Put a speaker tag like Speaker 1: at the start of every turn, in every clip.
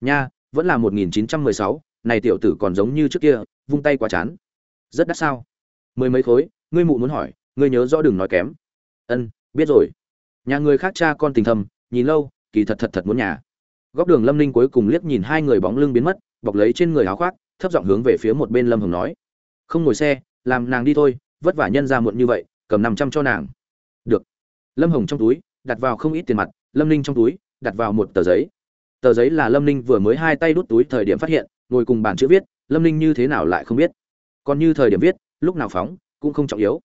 Speaker 1: nha vẫn là 1916, này tiểu tử còn giống như trước kia vung tay quá chán. Rất đắt sao? Mười mấy khối ngươi mụ muốn hỏi ngươi nhớ rõ đừng nói kém. Ân biết rồi. Nhà người khác cha con tình thầm nhìn lâu kỳ thật thật thật muốn nhà. Góc đường lâm ninh cuối cùng liếc nhìn hai người bóng lưng biến mất bọc lấy trên người áo khoác thấp giọng hướng về phía một bên lâm hồng nói. Không ngồi xe làm nàng đi thôi vất vả nhân ra muộn như vậy cầm năm trăm cho nàng. Được. Lâm hồng trong túi đặt vào không ít tiền mặt lâm ninh trong túi đặt vào một tờ giấy tờ giấy là lâm ninh vừa mới hai tay đút túi thời điểm phát hiện, ngồi cùng bàn chữ viết, lâm ninh như thế nào lại không biết. Còn như thời điểm viết, lúc nào phóng, cũng không trọng yếu.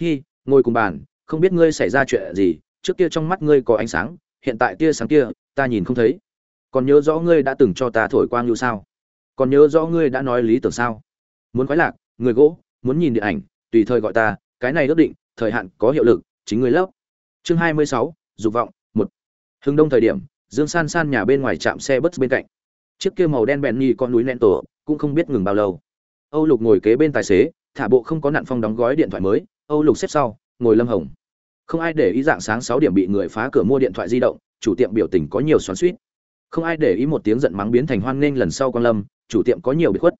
Speaker 1: Hi, ngồi cùng bàn, không biết ngươi xảy ra chuyện gì, trước kia trong mắt ngươi có ánh sáng, hiện tại tia sáng kia, ta nhìn không thấy. Còn nhớ rõ ngươi đã từng cho ta thổi quang như sao? Còn nhớ rõ ngươi đã nói lý tưởng sao? Muốn khoái lạc, người gỗ, muốn nhìn điện ảnh, tùy thời gọi ta, cái này ước định, thời hạn có hiệu lực, chính ngươi lớp chương hai mươi sáu, dục vọng, một. Hưng đông thời điểm dương san san nhà bên ngoài trạm xe bus bên cạnh. Chiếc kia màu đen bẹn nhì con núi lên tổ, cũng không biết ngừng bao lâu. Âu lục ngồi kế bên tài xế, thả bộ không có nạn phong đóng gói điện thoại mới. Âu lục xếp sau, ngồi lâm hồng. Không ai để ý dạng sáng sáu điểm bị người phá cửa mua điện thoại di động, chủ tiệm biểu tình có nhiều xoắn suýt không ai để ý một tiếng giận mắng biến thành hoan nghênh lần sau con lâm, chủ tiệm có nhiều bị khuất.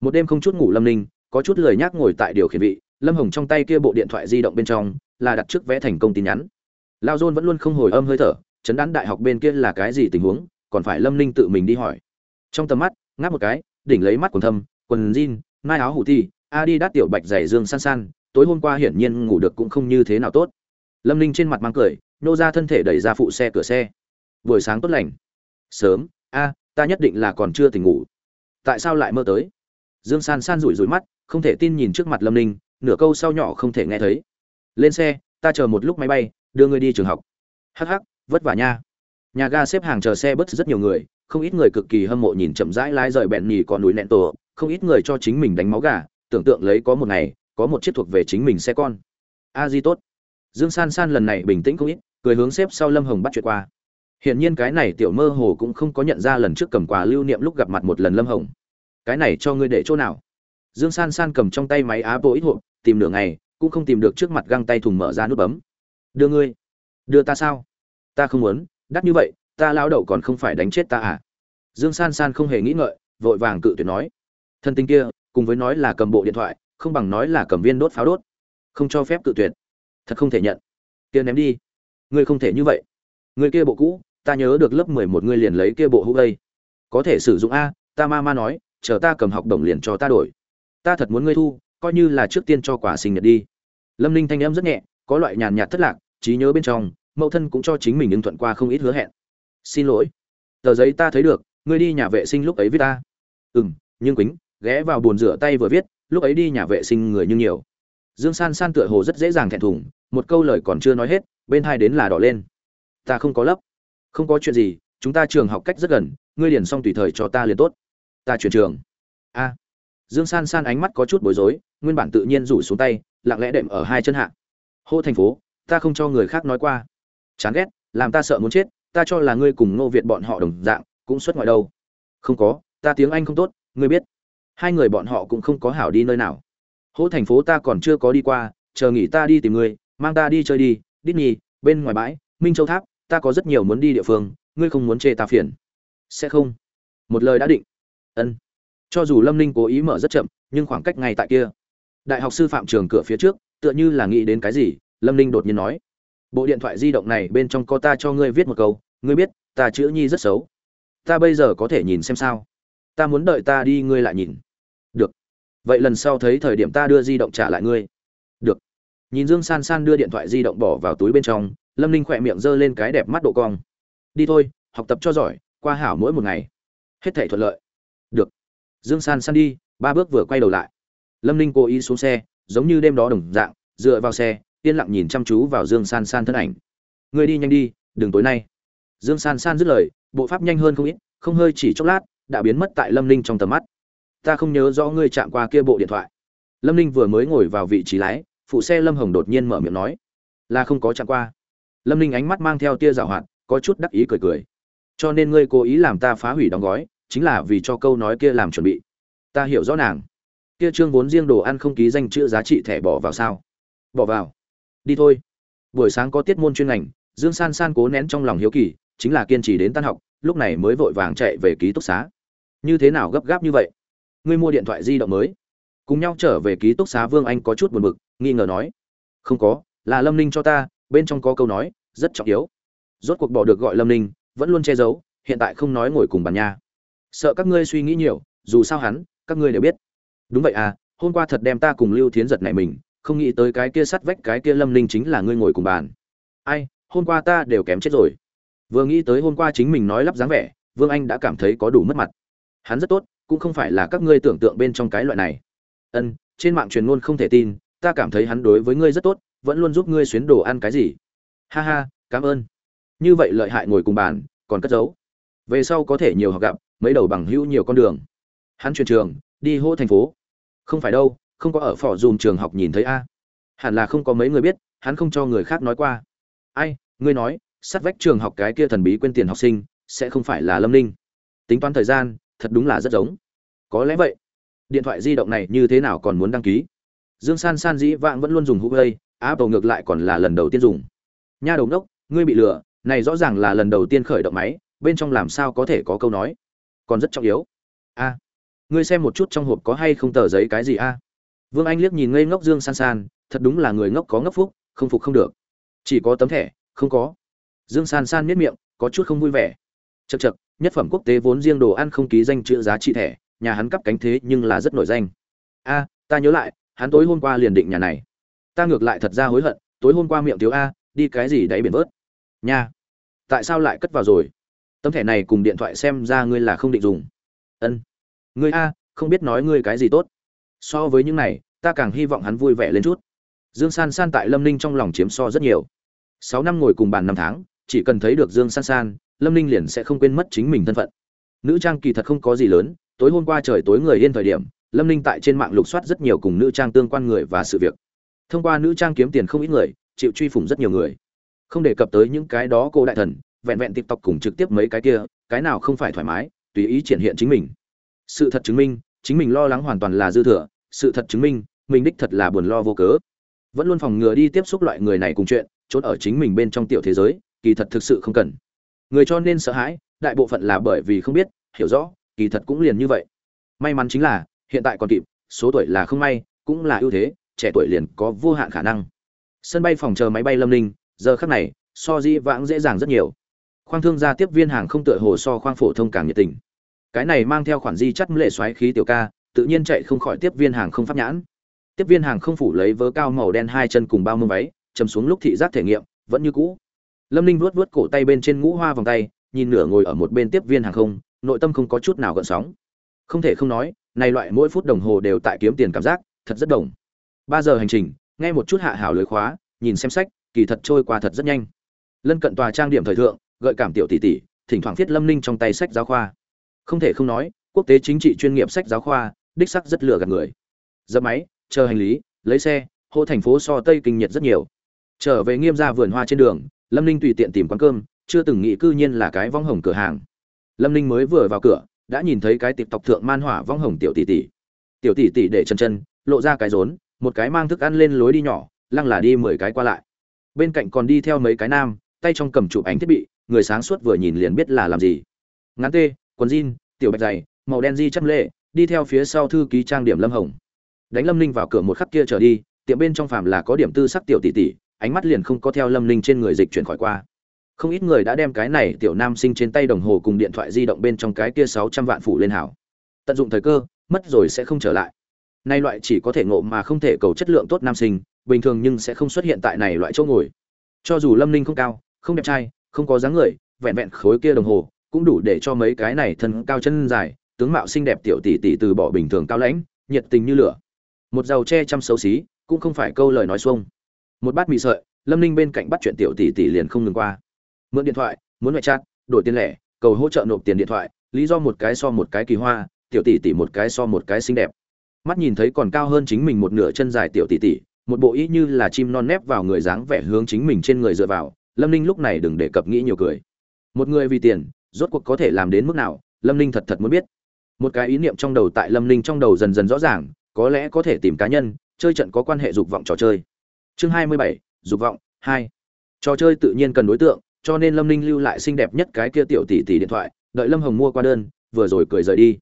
Speaker 1: Một đêm không chút ngủ lâm ninh, có chút lười nhác ngồi tại điều khiển vị, lâm hồng trong tay kia bộ điện thoại di động bên trong, là đặt trước vẽ thành công tin nhắn. Lao dôn vẫn luôn không hồi âm hơi thở chấn đán đại học bên kia là cái gì tình huống, còn phải lâm ninh tự mình đi hỏi. Trong tầm mắt, ngáp một cái, đỉnh lấy mắt quần thâm, quần jean nai áo hủ thi đi đắt tiểu bạch dày dương san san, tối hôm qua hiển nhiên ngủ được cũng không như thế nào tốt. Lâm ninh trên mặt mang cười, nô ra thân thể đẩy ra phụ xe cửa xe. Buổi sáng tốt lành. Sớm, a, ta nhất định là còn chưa tỉnh ngủ. Tại sao lại mơ tới? Dương san san rủi rủi mắt, không thể tin nhìn trước mặt lâm ninh, nửa câu sau nhỏ không thể nghe thấy. Lên xe, ta chờ một lúc máy bay, đưa ngươi đi trường học. Hh vất vả nha. Nhà ga xếp hàng chờ xe bớt rất nhiều người, không ít người cực kỳ hâm mộ nhìn chậm rãi lái rời bẹn nhì còn núi nẹn tổ, không ít người cho chính mình đánh máu gà, tưởng tượng lấy có một ngày, có một chiếc thuộc về chính mình xe con. A di tốt. Dương san san lần này bình tĩnh không ít, cười hướng xếp sau lâm hồng bắt chuyện qua. Hiển nhiên cái này tiểu mơ hồ cũng không có nhận ra lần trước cầm quà lưu niệm lúc gặp mặt một lần lâm hồng. Cái này cho ngươi để chỗ nào? Dương san san cầm trong tay máy á bộ ít hộp, tìm nửa ngày, cũng không tìm được trước mặt găng tay thùng mở ra nút bấm. Đưa ngươi. Đưa ta sao? Ta không muốn, đắt như vậy, ta lao đậu còn không phải đánh chết ta à? Dương san san không hề nghĩ ngợi, vội vàng cự tuyệt nói. Thân tình kia, cùng với nói là cầm bộ điện thoại, không bằng nói là cầm viên đốt pháo đốt. Không cho phép cự tuyệt. Thật không thể nhận. Kia ném đi. Ngươi không thể như vậy. Ngươi kia bộ cũ, ta nhớ được lớp mười một ngươi liền lấy kia bộ hũ đây. Có thể sử dụng a, ta ma ma nói, chờ ta cầm học đồng liền cho ta đổi. Ta thật muốn ngươi thu, coi như là trước tiên cho quả sinh nhật đi. Lâm ninh thanh âm rất nhẹ, có loại nhàn nhạt thất lạc, trí nhớ bên trong mẫu thân cũng cho chính mình ứng thuận qua không ít hứa hẹn. Xin lỗi. Tờ giấy ta thấy được, ngươi đi nhà vệ sinh lúc ấy viết ta. Ừ m nhưng quýnh, ghé vào bồn rửa tay vừa viết, lúc ấy đi nhà vệ sinh người như nhiều. Dương san san tựa hồ rất dễ dàng thẹn thùng, một câu lời còn chưa nói hết, bên hai đến là đỏ lên. Ta không có lấp. Không có chuyện gì, chúng ta trường học cách rất gần, ngươi liền xong tùy thời cho ta liền tốt. Ta chuyển trường. A. Dương san san ánh mắt có chút bối rối, nguyên bản tự nhiên rủ xuống tay, lặng lẽ đệm ở hai chân hạ. Hô thành phố, ta không cho người khác nói qua chán ghét làm ta sợ muốn chết ta cho là ngươi cùng ngô việt bọn họ đồng dạng cũng xuất ngoại đâu. Không có ta tiếng anh không tốt ngươi biết. Hai người bọn họ cũng không có hảo đi nơi nào. Hỗ thành phố ta còn chưa có đi qua chờ nghỉ ta đi tìm ngươi mang ta đi chơi đi. Disney, bên ngoài bãi minh châu tháp ta có rất nhiều muốn đi địa phương ngươi không muốn chê ta phiền. Sẽ không. Một lời đã định. Ân. Cho dù lâm ninh cố ý mở rất chậm nhưng khoảng cách ngay tại kia. Đại học sư phạm trường cửa phía trước tựa như là nghĩ đến cái gì lâm ninh đột nhiên nói bộ điện thoại di động này bên trong có ta cho ngươi viết một câu, ngươi biết, ta chữ nhi rất xấu. Ta bây giờ có thể nhìn xem sao? Ta muốn đợi ta đi, ngươi lại nhìn. Được. Vậy lần sau thấy thời điểm ta đưa di động trả lại ngươi. Được. Nhìn dương san san đưa điện thoại di động bỏ vào túi bên trong, lâm ninh khỏe miệng giơ lên cái đẹp mắt độ cong. Đi thôi, học tập cho giỏi, qua hảo mỗi một ngày. Hết thể thuận lợi. Được. Dương san san đi, ba bước vừa quay đầu lại. Lâm ninh cố ý xuống xe, giống như đêm đó đồng dạng, dựa vào xe yên lặng nhìn chăm chú vào dương san san thân ảnh. Người đi nhanh đi, đừng tối nay. Dương san san dứt lời, bộ pháp nhanh hơn không ít, không hơi chỉ chốc lát, đã biến mất tại lâm ninh trong tầm mắt. Ta không nhớ rõ ngươi chạm qua kia bộ điện thoại. Lâm ninh vừa mới ngồi vào vị trí lái, phụ xe lâm hồng đột nhiên mở miệng nói, là không có chạm qua. Lâm ninh ánh mắt mang theo tia rào hoạt, có chút đắc ý cười cười. Cho nên ngươi cố ý làm ta phá hủy đóng gói, chính là vì cho câu nói kia làm chuẩn bị. Ta hiểu rõ nàng. Kia trương vốn riêng đồ ăn không ký danh chữ giá trị thẻ bỏ vào sao? Bỏ vào đi thôi. Buổi sáng có tiết môn chuyên ngành, dương san san cố nén trong lòng hiếu kỳ, chính là kiên trì đến tan học, lúc này mới vội vàng chạy về ký túc xá. Như thế nào gấp gáp như vậy? Ngươi mua điện thoại di động mới. Cùng nhau trở về ký túc xá vương anh có chút buồn bực, nghi ngờ nói. Không có, là lâm ninh cho ta, bên trong có câu nói, rất trọng yếu. Rốt cuộc bỏ được gọi lâm ninh, vẫn luôn che giấu, hiện tại không nói ngồi cùng bàn nha. Sợ các ngươi suy nghĩ nhiều, dù sao hắn, các ngươi đều biết. Đúng vậy à hôm qua thật đem ta cùng lưu thiến giật này mình không nghĩ tới cái kia sắt vách, cái kia lâm ninh chính là ngươi ngồi cùng bàn. Ai, hôm qua ta đều kém chết rồi. Vừa nghĩ tới hôm qua chính mình nói lắp dáng vẻ, vương anh đã cảm thấy có đủ mất mặt. Hắn rất tốt, cũng không phải là các ngươi tưởng tượng bên trong cái loại này. Ân, trên mạng truyền ngôn không thể tin, ta cảm thấy hắn đối với ngươi rất tốt, vẫn luôn giúp ngươi xuyến đồ ăn cái gì. Ha ha, cảm ơn. Như vậy lợi hại ngồi cùng bàn, còn cất giấu. Về sau có thể nhiều học gặp, mấy đầu bằng hữu nhiều con đường. Hắn truyền trường, đi hô thành phố. Không phải đâu không có ở phỏ dùm trường học nhìn thấy a. Hẳn là không có mấy người biết, hắn không cho người khác nói qua. Ai, ngươi nói, sát vách trường học cái kia thần bí quên tiền học sinh, sẽ không phải là lâm ninh. Tính toán thời gian, thật đúng là rất giống. Có lẽ vậy. Điện thoại di động này như thế nào còn muốn đăng ký? Dương san san dĩ vãng vẫn luôn dùng huawei, apple ngược lại còn là lần đầu tiên dùng. Nha đầu đốc ngươi bị lừa, này rõ ràng là lần đầu tiên khởi động máy, bên trong làm sao có thể có câu nói? Còn rất trọng yếu. A, ngươi xem một chút trong hộp có hay không tờ giấy cái gì a? Vương anh liếc nhìn ngây ngốc dương san san thật đúng là người ngốc có ngốc phúc không phục không được. Chỉ có tấm thẻ không có. Dương san san nhếch miệng có chút không vui vẻ. Chậc chậc, nhất phẩm quốc tế vốn riêng đồ ăn không ký danh chữ giá trị thẻ nhà hắn cắp cánh thế nhưng là rất nổi danh. A ta nhớ lại hắn tối hôm qua liền định nhà này. Ta ngược lại thật ra hối hận tối hôm qua miệng thiếu a đi cái gì đáy biển vớt? Nha tại sao lại cất vào rồi? Tấm thẻ này cùng điện thoại xem ra ngươi là không định dùng. Ân. Ngươi a không biết nói ngươi cái gì tốt so với những này, ta càng hy vọng hắn vui vẻ lên chút. Dương san san tại lâm ninh trong lòng chiếm so rất nhiều. Sáu năm ngồi cùng bàn năm tháng, chỉ cần thấy được dương san san, lâm ninh liền sẽ không quên mất chính mình thân phận. Nữ trang kỳ thật không có gì lớn, tối hôm qua trời tối người yên thời điểm, lâm ninh tại trên mạng lục soát rất nhiều cùng nữ trang tương quan người và sự việc. Thông qua nữ trang kiếm tiền không ít người, chịu truy phủng rất nhiều người. Không đề cập tới những cái đó cô đại thần, vẹn vẹn tiktok cùng trực tiếp mấy cái kia, cái nào không phải thoải mái, tùy ý triển hiện chính mình. Sự thật chứng minh chính mình lo lắng hoàn toàn là dư thừa, sự thật chứng minh, mình đích thật là buồn lo vô cớ. Vẫn luôn phòng ngừa đi tiếp xúc loại người này cùng chuyện, trốn ở chính mình bên trong tiểu thế giới, kỳ thật thực sự không cần. Người cho nên sợ hãi, đại bộ phận là bởi vì không biết, hiểu rõ, kỳ thật cũng liền như vậy. May mắn chính là, hiện tại còn kịp, số tuổi là không may, cũng là ưu thế, trẻ tuổi liền có vô hạn khả năng. Sân bay phòng chờ máy bay lâm ninh, giờ khác này, so di vãng dễ dàng rất nhiều. Khoang thương gia tiếp viên hàng không tựa hồ so khoang phổ thông càng nhiệt tình cái này mang theo khoản di chắt lệ xoáy khí tiểu ca, tự nhiên chạy không khỏi tiếp viên hàng không pháp nhãn. Tiếp viên hàng không phủ lấy vớ cao màu đen hai chân cùng bao mông váy, chầm xuống lúc thị giác thể nghiệm, vẫn như cũ. Lâm ninh vuốt vuốt cổ tay bên trên ngũ hoa vòng tay, nhìn nửa ngồi ở một bên tiếp viên hàng không, nội tâm không có chút nào gợn sóng. Không thể không nói, này loại mỗi phút đồng hồ đều tại kiếm tiền cảm giác, thật rất đồng. Ba giờ hành trình, nghe một chút hạ hảo lưới khóa, nhìn xem sách, kỳ thật trôi qua thật rất nhanh. Lân cận tòa trang điểm thời thượng, gợi cảm tiểu tỷ tỷ, thỉnh thoảng viết lâm ninh trong tay sách giáo khoa không thể không nói, quốc tế chính trị chuyên nghiệp sách giáo khoa, đích sắc rất lừa gạt người. Dập máy, chờ hành lý, lấy xe hộ thành phố so tây kinh nhiệt rất nhiều. Trở về nghiêm ra vườn hoa trên đường, lâm ninh tùy tiện tìm quán cơm, chưa từng nghĩ cư nhiên là cái vong hồng cửa hàng. Lâm ninh mới vừa vào cửa, đã nhìn thấy cái tịp tộc thượng man hỏa vong hồng tiểu tỷ tỷ. Tiểu tỷ tỷ để chân chân, lộ ra cái rốn, một cái mang thức ăn lên lối đi nhỏ, lăng là đi mười cái qua lại. Bên cạnh còn đi theo mấy cái nam, tay trong cầm chụp ảnh thiết bị, người sáng suốt vừa nhìn liền biết là làm gì. Ngắn tê, quần jean tiểu bạch dày, màu đen di chăm lệ đi theo phía sau thư ký trang điểm lâm hồng. Đánh lâm ninh vào cửa một khắc kia trở đi, tiệm bên trong phàm là có điểm tư sắc tiểu tỷ tỷ, ánh mắt liền không có theo lâm ninh trên người dịch chuyển khỏi qua. Không ít người đã đem cái này tiểu nam sinh trên tay đồng hồ cùng điện thoại di động bên trong cái kia sáu trăm vạn phủ lên hảo. Tận dụng thời cơ, mất rồi sẽ không trở lại. Nay loại chỉ có thể ngộ mà không thể cầu chất lượng tốt nam sinh, bình thường nhưng sẽ không xuất hiện tại này loại chỗ ngồi. Cho dù lâm ninh không cao, không đẹp trai, không có dáng người, vẹn vẹn khối kia đồng hồ cũng đủ để cho mấy cái này thân cao chân dài, tướng mạo xinh đẹp tiểu tỷ tỷ từ bỏ bình thường cao lãnh, nhiệt tình như lửa. Một giàu che chăm xấu xí, cũng không phải câu lời nói xuông. Một bát mì sợi, lâm ninh bên cạnh bắt chuyện tiểu tỷ tỷ liền không ngừng qua. Mượn điện thoại, muốn ngoại chat, đổi tiền lẻ, cầu hỗ trợ nộp tiền điện thoại, lý do một cái so một cái kỳ hoa, tiểu tỷ tỷ một cái so một cái xinh đẹp. Mắt nhìn thấy còn cao hơn chính mình một nửa chân dài tiểu tỷ tỷ, một bộ ý như là chim non nép vào người dáng vẻ hướng chính mình trên người dựa vào, lâm ninh lúc này đừng đề cập nghĩ nhiều cười. Một người vì tiền rốt cuộc có thể làm đến mức nào, lâm ninh thật thật muốn biết. Một cái ý niệm trong đầu tại lâm ninh trong đầu dần dần rõ ràng, có lẽ có thể tìm cá nhân, chơi trận có quan hệ dục vọng trò chơi. Chương hai mươi bảy, dục vọng, hai. Trò chơi tự nhiên cần đối tượng, cho nên lâm ninh lưu lại xinh đẹp nhất cái kia tiểu tỷ tỷ điện thoại, đợi lâm hồng mua qua đơn, vừa rồi cười rời đi.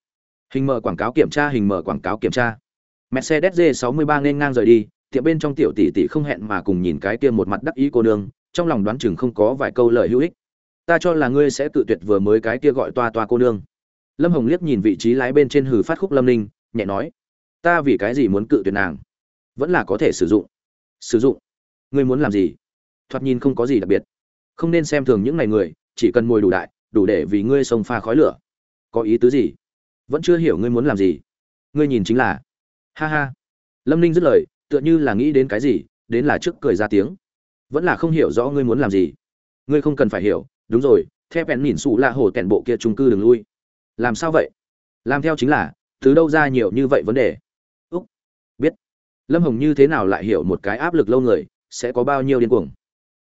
Speaker 1: Hình mở quảng cáo kiểm tra, hình mở quảng cáo kiểm tra. Mercedes g 63 nên ngang rời đi tiệm bên trong tiểu tỷ tỷ không hẹn mà cùng nhìn cái kia một mặt đắc ý cô nương, trong lòng đoán chừng không có vài câu lời hữu ích ta cho là ngươi sẽ tự tuyệt vừa mới cái kia gọi toa toa cô nương. Lâm hồng liếc nhìn vị trí lái bên trên hử phát khúc lâm ninh, nhẹ nói, ta vì cái gì muốn cự tuyệt nàng? Vẫn là có thể sử dụng. Sử dụng? Ngươi muốn làm gì? Thoạt nhìn không có gì đặc biệt. Không nên xem thường những ngày người, chỉ cần mồi đủ đại, đủ để vì ngươi sông pha khói lửa. Có ý tứ gì? Vẫn chưa hiểu ngươi muốn làm gì. Ngươi nhìn chính là, ha ha. Lâm ninh dứt lời, tựa như là nghĩ đến cái gì, đến là trước cười ra tiếng. Vẫn là không hiểu rõ ngươi muốn làm gì. Ngươi không cần phải hiểu đúng rồi theo bèn nhìn xù là hồ tẹn bộ kia trung cư đừng lui. Làm sao vậy? Làm theo chính là, từ đâu ra nhiều như vậy vấn đề? Úc, biết. Lâm hồng như thế nào lại hiểu một cái áp lực lâu người, sẽ có bao nhiêu điên cuồng?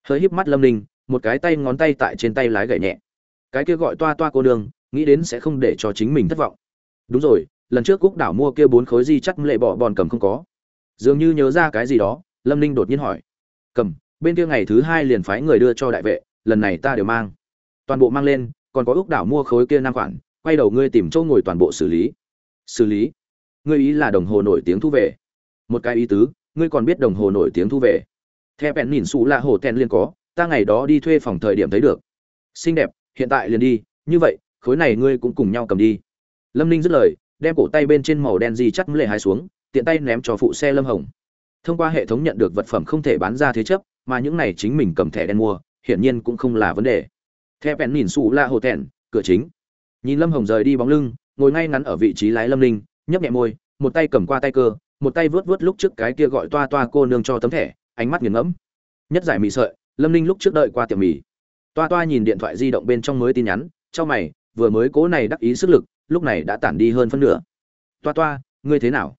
Speaker 1: Hơi híp mắt lâm ninh, một cái tay ngón tay tại trên tay lái gậy nhẹ. Cái kia gọi toa toa cô đường, nghĩ đến sẽ không để cho chính mình thất vọng. Đúng rồi, lần trước cúc đảo mua kia bốn khối di chắt lệ bỏ bòn cầm không có. Dường như nhớ ra cái gì đó, lâm ninh đột nhiên hỏi. Cầm, bên kia ngày thứ hai liền phái người đưa cho đại vệ lần này ta đều mang. Toàn bộ mang lên, còn có ước đảo mua khối kia năm khoản, quay đầu ngươi tìm chỗ ngồi toàn bộ xử lý. Xử lý? Ngươi ý là đồng hồ nổi tiếng thu về. Một cái ý tứ, ngươi còn biết đồng hồ nổi tiếng thu về. Theo bèn nhìn xù là hồ ten liên có, ta ngày đó đi thuê phòng thời điểm thấy được. Xinh đẹp, hiện tại liền đi, như vậy, khối này ngươi cũng cùng nhau cầm đi. Lâm ninh dứt lời, đem cổ tay bên trên màu đen di chắt lệ hai xuống, tiện tay ném cho phụ xe lâm hồng. Thông qua hệ thống nhận được vật phẩm không thể bán ra thế chấp, mà những này chính mình cầm thẻ đen mua hiển nhiên cũng không là vấn đề. Theo bèn nhìn xù là hồ tèn cửa chính. Nhìn lâm hồng rời đi bóng lưng, ngồi ngay ngắn ở vị trí lái lâm ninh, nhấp nhẹ môi, một tay cầm qua tay cơ, một tay vớt vớt lúc trước cái kia gọi toa toa cô nương cho tấm thẻ, ánh mắt nghiền ngẫm. Nhất giải mì sợi, lâm ninh lúc trước đợi qua tiệm mì. Toa toa nhìn điện thoại di động bên trong mới tin nhắn trong mày, vừa mới cố này đắc ý sức lực, lúc này đã tản đi hơn phân nửa. Toa toa, ngươi thế nào?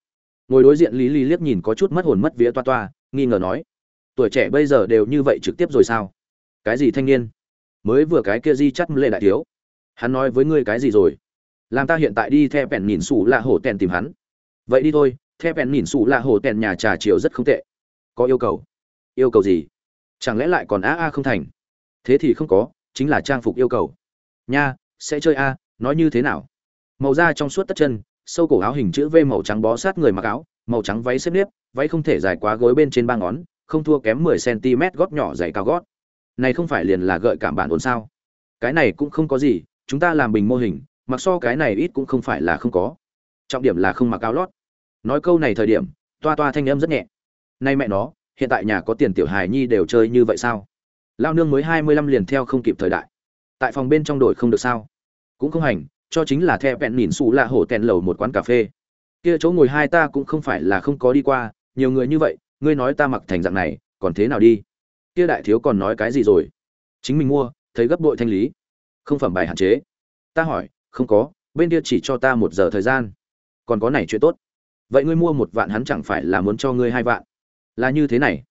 Speaker 1: Ngồi đối diện lý lý liếc nhìn có chút mất hồn mất vía toa toa, nghi ngờ nói, tuổi trẻ bây giờ đều như vậy trực tiếp rồi sao? Cái gì thanh niên? Mới vừa cái kia di chắt lệ đại thiếu. Hắn nói với ngươi cái gì rồi? Làm ta hiện tại đi theo bèn nhìn xù là hổ tèn tìm hắn. Vậy đi thôi theo bèn nhìn xù là hổ tèn nhà trà chiều rất không tệ. Có yêu cầu? Yêu cầu gì? Chẳng lẽ lại còn a a không thành? Thế thì không có, chính là trang phục yêu cầu. Nha, sẽ chơi a, nói như thế nào? Màu da trong suốt tất chân, sâu cổ áo hình chữ v màu trắng bó sát người mặc áo, màu trắng váy xếp nếp, váy không thể dài quá gối bên trên ba ngón, không thua kém 10 cm gót nhỏ dày cao gót này không phải liền là gợi cảm bản ổn sao? Cái này cũng không có gì, chúng ta làm bình mô hình, mặc so cái này ít cũng không phải là không có. Trọng điểm là không mặc áo lót. Nói câu này thời điểm, toa toa thanh âm rất nhẹ. Nay mẹ nó, hiện tại nhà có tiền tiểu hài nhi đều chơi như vậy sao? Lao nương mới hai mươi lăm liền theo không kịp thời đại. Tại phòng bên trong đổi không được sao? Cũng không hành, cho chính là theo vẹn nhìn xù là hổ tèn lầu một quán cà phê. Kia chỗ ngồi hai ta cũng không phải là không có đi qua, nhiều người như vậy, ngươi nói ta mặc thành dạng này, còn thế nào đi? Kia đại thiếu còn nói cái gì rồi? Chính mình mua, thấy gấp đội thanh lý. Không phẩm bài hạn chế. Ta hỏi, không có, bên kia chỉ cho ta một giờ thời gian. Còn có này chuyện tốt. Vậy ngươi mua một vạn hắn chẳng phải là muốn cho ngươi hai vạn? Là như thế này.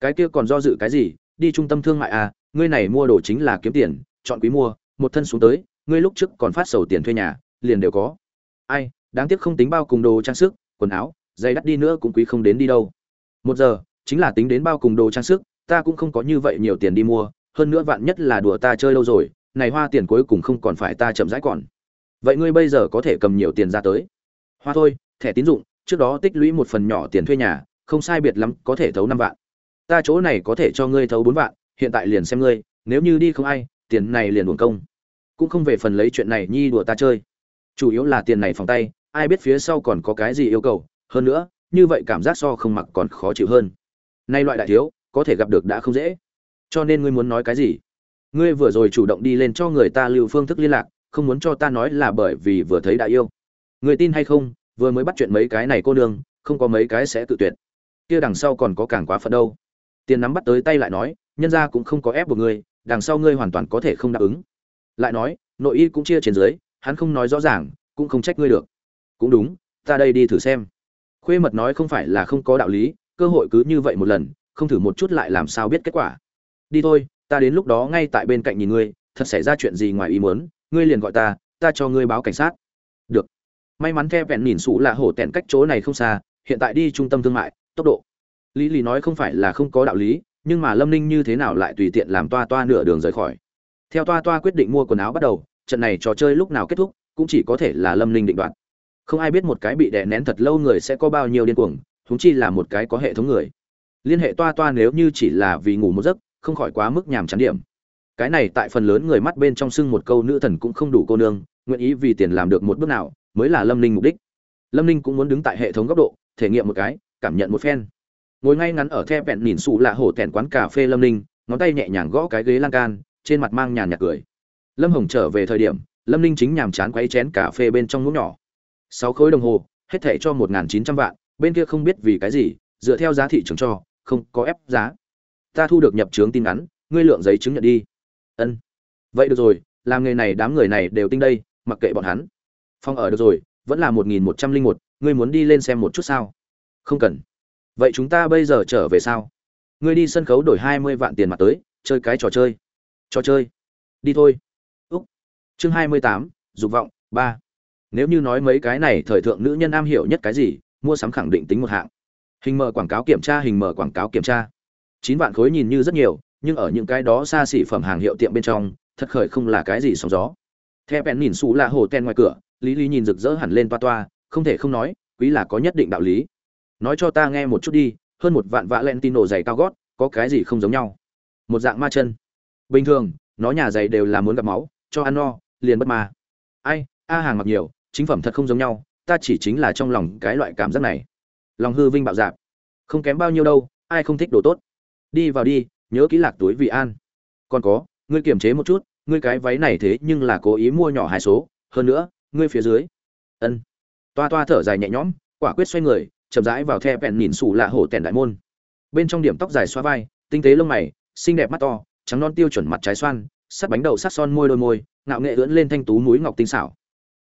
Speaker 1: Cái kia còn do dự cái gì? Đi trung tâm thương mại à ngươi này mua đồ chính là kiếm tiền, chọn quý mua, một thân xuống tới, ngươi lúc trước còn phát sầu tiền thuê nhà, liền đều có. Ai, đáng tiếc không tính bao cùng đồ trang sức, quần áo, giày đắt đi nữa cũng quý không đến đi đâu. Một giờ, chính là tính đến bao cùng đồ trang sức ta cũng không có như vậy nhiều tiền đi mua, hơn nữa vạn nhất là đùa ta chơi lâu rồi, này hoa tiền cuối cùng không còn phải ta chậm rãi còn. Vậy ngươi bây giờ có thể cầm nhiều tiền ra tới? Hoa thôi, thẻ tín dụng, trước đó tích lũy một phần nhỏ tiền thuê nhà, không sai biệt lắm, có thể thấu năm vạn. Ta chỗ này có thể cho ngươi thấu bốn vạn, hiện tại liền xem ngươi, nếu như đi không ai, tiền này liền buồn công. Cũng không về phần lấy chuyện này nhi đùa ta chơi. Chủ yếu là tiền này phòng tay, ai biết phía sau còn có cái gì yêu cầu, hơn nữa, như vậy cảm giác so không mặc còn khó chịu hơn. Nay loại đại thiếu có thể gặp được đã không dễ. Cho nên ngươi muốn nói cái gì? Ngươi vừa rồi chủ động đi lên cho người ta lưu phương thức liên lạc, không muốn cho ta nói là bởi vì vừa thấy đã yêu. Người tin hay không, vừa mới bắt chuyện mấy cái này cô nương, không có mấy cái sẽ tự tuyệt. Kia đằng sau còn có càng quá phận đâu. Tiền nắm bắt tới tay lại nói, nhân ra cũng không có ép buộc ngươi, đằng sau ngươi hoàn toàn có thể không đáp ứng. Lại nói, nội y cũng chia trên dưới, hắn không nói rõ ràng, cũng không trách ngươi được. Cũng đúng, ta đây đi thử xem. Khuê mật nói không phải là không có đạo lý, cơ hội cứ như vậy một lần không thử một chút lại làm sao biết kết quả. Đi thôi, ta đến lúc đó ngay tại bên cạnh nhìn ngươi, thật xảy ra chuyện gì ngoài ý muốn, ngươi liền gọi ta ta cho ngươi báo cảnh sát. Được. May mắn khe vẹn nhìn sủ là hổ tẹn cách chỗ này không xa, hiện tại đi trung tâm thương mại, tốc độ. Lý lý nói không phải là không có đạo lý, nhưng mà lâm ninh như thế nào lại tùy tiện làm toa toa nửa đường rời khỏi. Theo toa toa quyết định mua quần áo bắt đầu, trận này trò chơi lúc nào kết thúc, cũng chỉ có thể là lâm ninh định đoạt. Không ai biết một cái bị đè nén thật lâu người sẽ có bao nhiêu điên cuồng húng chi là một cái có hệ thống người liên hệ toa toa nếu như chỉ là vì ngủ một giấc, không khỏi quá mức nhàm chán điểm. Cái này tại phần lớn người mắt bên trong sưng một câu nữ thần cũng không đủ cô nương, nguyện ý vì tiền làm được một bước nào mới là lâm ninh mục đích. Lâm ninh cũng muốn đứng tại hệ thống góc độ, thể nghiệm một cái, cảm nhận một phen. Ngồi ngay ngắn ở the vẹn nhìn xù lạ hổ thẹn quán cà phê lâm ninh, ngón tay nhẹ nhàng gõ cái ghế lan can, trên mặt mang nhàn nhạt cười. Lâm hồng trở về thời điểm, lâm ninh chính nhàm chán quấy chén cà phê bên trong muỗng nhỏ. Sáu khối đồng hồ, hết thẻ cho một chín trăm vạn, bên kia không biết vì cái gì, dựa theo giá thị trường cho không có ép giá. Ta thu được nhập trướng tin ngắn, ngươi lượng giấy chứng nhận đi. Ân. Vậy được rồi, làm nghề này đám người này đều tinh đây, mặc kệ bọn hắn. Phong ở được rồi, vẫn là một nghìn một trăm linh một, ngươi muốn đi lên xem một chút sao? Không cần. Vậy chúng ta bây giờ trở về sao? Ngươi đi sân khấu đổi hai mươi vạn tiền mặt tới, chơi cái trò chơi. Trò chơi. Đi thôi. Úc. Chương hai mươi tám, dục vọng, ba. Nếu như nói mấy cái này thời thượng nữ nhân am hiểu nhất cái gì, mua sắm khẳng định tính một hạng hình mở quảng cáo kiểm tra, hình mở quảng cáo kiểm tra. Chín vạn khối nhìn như rất nhiều, nhưng ở những cái đó xa xỉ phẩm hàng hiệu tiệm bên trong, thật khởi không là cái gì sóng gió. Theo bèn nhìn xù là hồ ten ngoài cửa, lý lý nhìn rực rỡ hẳn lên toa toa, không thể không nói, quý là có nhất định đạo lý. Nói cho ta nghe một chút đi, hơn một vạn vạ len tin nổ giày cao gót, có cái gì không giống nhau? Một dạng ma chân. Bình thường, nó nhà giày đều là muốn gặp máu, cho ăn no, liền bất ma. Ai, a hàng mặc nhiều, chính phẩm thật không giống nhau, ta chỉ chính là trong lòng cái loại cảm giác này lòng hư vinh bạo dạp. Không kém bao nhiêu đâu, ai không thích đồ tốt. Đi vào đi, nhớ kỹ lạc túi vị an. Còn có, ngươi kiềm chế một chút, ngươi cái váy này thế nhưng là cố ý mua nhỏ hai số, hơn nữa, ngươi phía dưới. Ân. Toa toa thở dài nhẹ nhõm, quả quyết xoay người, chậm rãi vào the vẹn nhìn xù lạ hổ tẻn đại môn. Bên trong điểm tóc dài xoa vai, tinh tế lông mày, xinh đẹp mắt to, trắng non tiêu chuẩn mặt trái xoan, sắt bánh đậu sắt son môi đôi môi, ngạo nghệ ưỡn lên thanh tú núi ngọc tinh xảo.